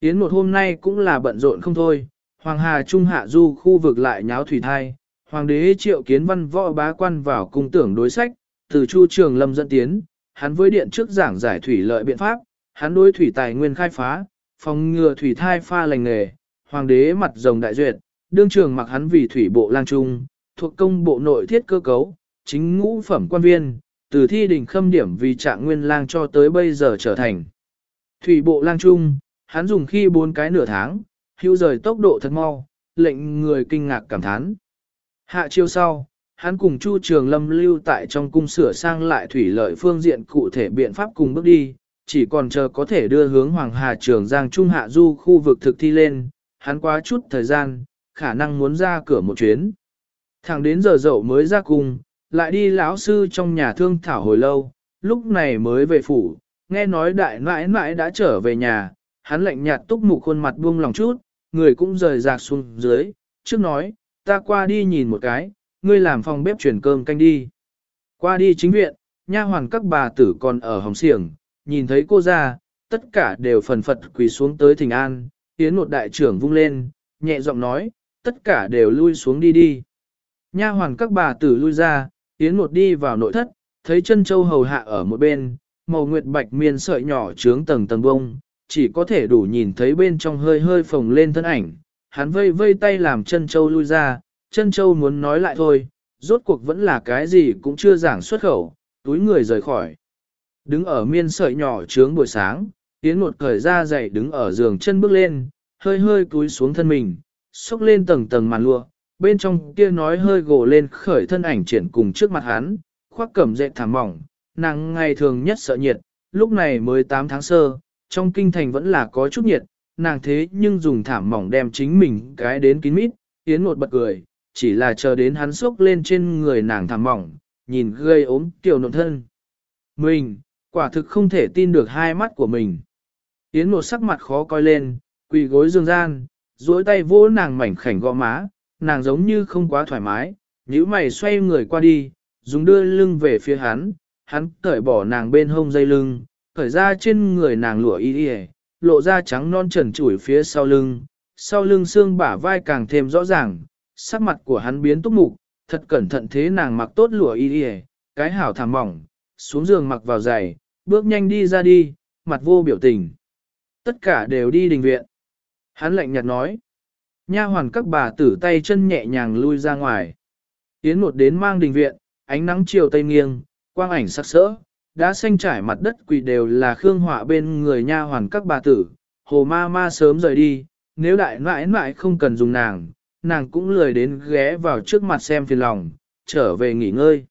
Yến một hôm nay cũng là bận rộn không thôi, Hoàng Hà Trung Hạ Du khu vực lại nháo thủy thai, Hoàng đế triệu kiến văn võ bá quan vào cung tưởng đối sách, từ Chu Trường Lâm dẫn tiến, hắn với điện trước giảng giải thủy lợi biện pháp, hắn đối thủy tài nguyên khai phá, phòng ngừa thủy thai pha lành nghề, hoàng đế mặt rồng đại duyệt, đương trường mặc hắn vì thủy bộ lang trung, thuộc công bộ nội thiết cơ cấu, chính ngũ phẩm quan viên, từ thi đình khâm điểm vì trạng nguyên lang cho tới bây giờ trở thành. Thủy bộ lang trung, hắn dùng khi bốn cái nửa tháng, hữu rời tốc độ thật mau, lệnh người kinh ngạc cảm thán. Hạ chiêu sau, hắn cùng Chu Trường Lâm lưu tại trong cung sửa sang lại thủy lợi phương diện cụ thể biện pháp cùng bước đi, chỉ còn chờ có thể đưa hướng Hoàng Hà Trường Giang Trung Hạ Du khu vực thực thi lên, hắn quá chút thời gian, khả năng muốn ra cửa một chuyến. Thẳng đến giờ dậu mới ra cung, lại đi lão sư trong nhà thương thảo hồi lâu, lúc này mới về phủ, nghe nói đại nãi nãi đã trở về nhà, hắn lạnh nhạt túc mục khuôn mặt buông lòng chút, người cũng rời rạc xuống dưới, trước nói, ta qua đi nhìn một cái, ngươi làm phòng bếp chuyển cơm canh đi. Qua đi chính viện, nha hoàn các bà tử còn ở hồng xiềng, nhìn thấy cô ra, tất cả đều phần phật quỳ xuống tới thỉnh an, tiến một đại trưởng vung lên, nhẹ giọng nói, tất cả đều lui xuống đi đi. Nha hoàn các bà tử lui ra, tiến một đi vào nội thất, thấy chân châu hầu hạ ở một bên, màu nguyệt bạch miên sợi nhỏ trướng tầng tầng bông, chỉ có thể đủ nhìn thấy bên trong hơi hơi phồng lên thân ảnh. Hắn vây vây tay làm chân châu lui ra, chân châu muốn nói lại thôi, rốt cuộc vẫn là cái gì cũng chưa giảng xuất khẩu, túi người rời khỏi. Đứng ở miên sợi nhỏ trướng buổi sáng, Yến một cởi ra dậy đứng ở giường chân bước lên, hơi hơi túi xuống thân mình, xúc lên tầng tầng màn lụa, bên trong kia nói hơi gồ lên khởi thân ảnh triển cùng trước mặt hắn, khoác cẩm dệt thảm mỏng, nàng ngày thường nhất sợ nhiệt, lúc này mới 8 tháng sơ, trong kinh thành vẫn là có chút nhiệt, nàng thế nhưng dùng thảm mỏng đem chính mình cái đến kín mít, Yến một bật cười, chỉ là chờ đến hắn xúc lên trên người nàng thảm mỏng, nhìn gây ốm tiểu nộn thân. Mình, quả thực không thể tin được hai mắt của mình. Yến một sắc mặt khó coi lên, quỳ gối dương gian, duỗi tay vỗ nàng mảnh khảnh gò má, nàng giống như không quá thoải mái, nhíu mày xoay người qua đi, dùng đưa lưng về phía hắn, hắn cởi bỏ nàng bên hông dây lưng, khởi ra trên người nàng lụa y y, lộ ra trắng non trần trụi phía sau lưng, sau lưng xương bả vai càng thêm rõ ràng, sắc mặt của hắn biến túc mục, thật cẩn thận thế nàng mặc tốt lụa y y, cái hảo thảm mỏng, xuống giường mặc vào giày, bước nhanh đi ra đi, mặt vô biểu tình. Tất cả đều đi đình viện. Hắn lạnh nhạt nói. Nha hoàn các bà tử tay chân nhẹ nhàng lui ra ngoài. Yến một đến mang đình viện, ánh nắng chiều tây nghiêng, quang ảnh sắc sỡ, đã xanh trải mặt đất quỳ đều là khương họa bên người nha hoàn các bà tử. Hồ ma ma sớm rời đi, nếu đại mãi mãi không cần dùng nàng, nàng cũng lười đến ghé vào trước mặt xem phiền lòng, trở về nghỉ ngơi.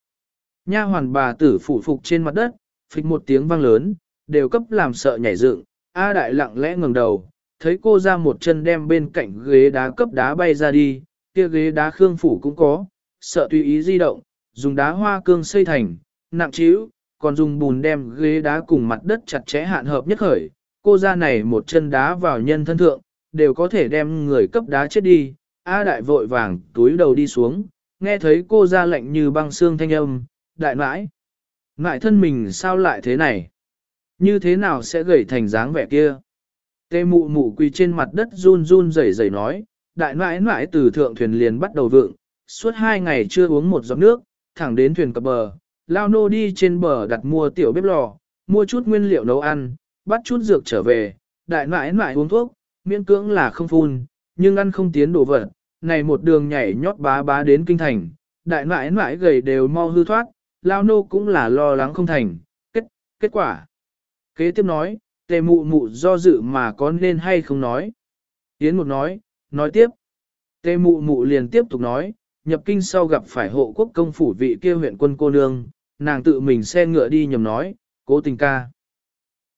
Nha hoàn bà tử phụ phục trên mặt đất, phịch một tiếng vang lớn, đều cấp làm sợ nhảy dựng. A đại lặng lẽ ngẩng đầu, thấy cô ra một chân đem bên cạnh ghế đá cấp đá bay ra đi, kia ghế đá khương phủ cũng có, sợ tùy ý di động, dùng đá hoa cương xây thành, nặng trĩu, còn dùng bùn đem ghế đá cùng mặt đất chặt chẽ hạn hợp nhất khởi. Cô ra này một chân đá vào nhân thân thượng, đều có thể đem người cấp đá chết đi. A đại vội vàng túi đầu đi xuống, nghe thấy cô ra lạnh như băng xương thanh âm, đại mãi. nãi thân mình sao lại thế này? Như thế nào sẽ gầy thành dáng vẻ kia? Tê mụ mụ quỳ trên mặt đất run run rẩy rẩy nói, đại nãi nãi từ thượng thuyền liền bắt đầu vượng, suốt hai ngày chưa uống một giọt nước, thẳng đến thuyền cập bờ, lao nô đi trên bờ đặt mua tiểu bếp lò, mua chút nguyên liệu nấu ăn, bắt chút dược trở về, đại mãi mãi uống thuốc, miễn cưỡng là không phun, nhưng ăn không tiến đồ vật, này một đường nhảy nhót bá bá đến kinh thành, đại mãi mãi gầy đều mau hư thoát, lao nô cũng là lo lắng không thành, kết, kết quả. Kế tiếp nói, tề mụ mụ do dự mà có nên hay không nói. Yến một nói, nói tiếp. Tề mụ mụ liền tiếp tục nói, nhập kinh sau gặp phải hộ quốc công phủ vị kia huyện quân cô nương, nàng tự mình xe ngựa đi nhầm nói, cố tình ca.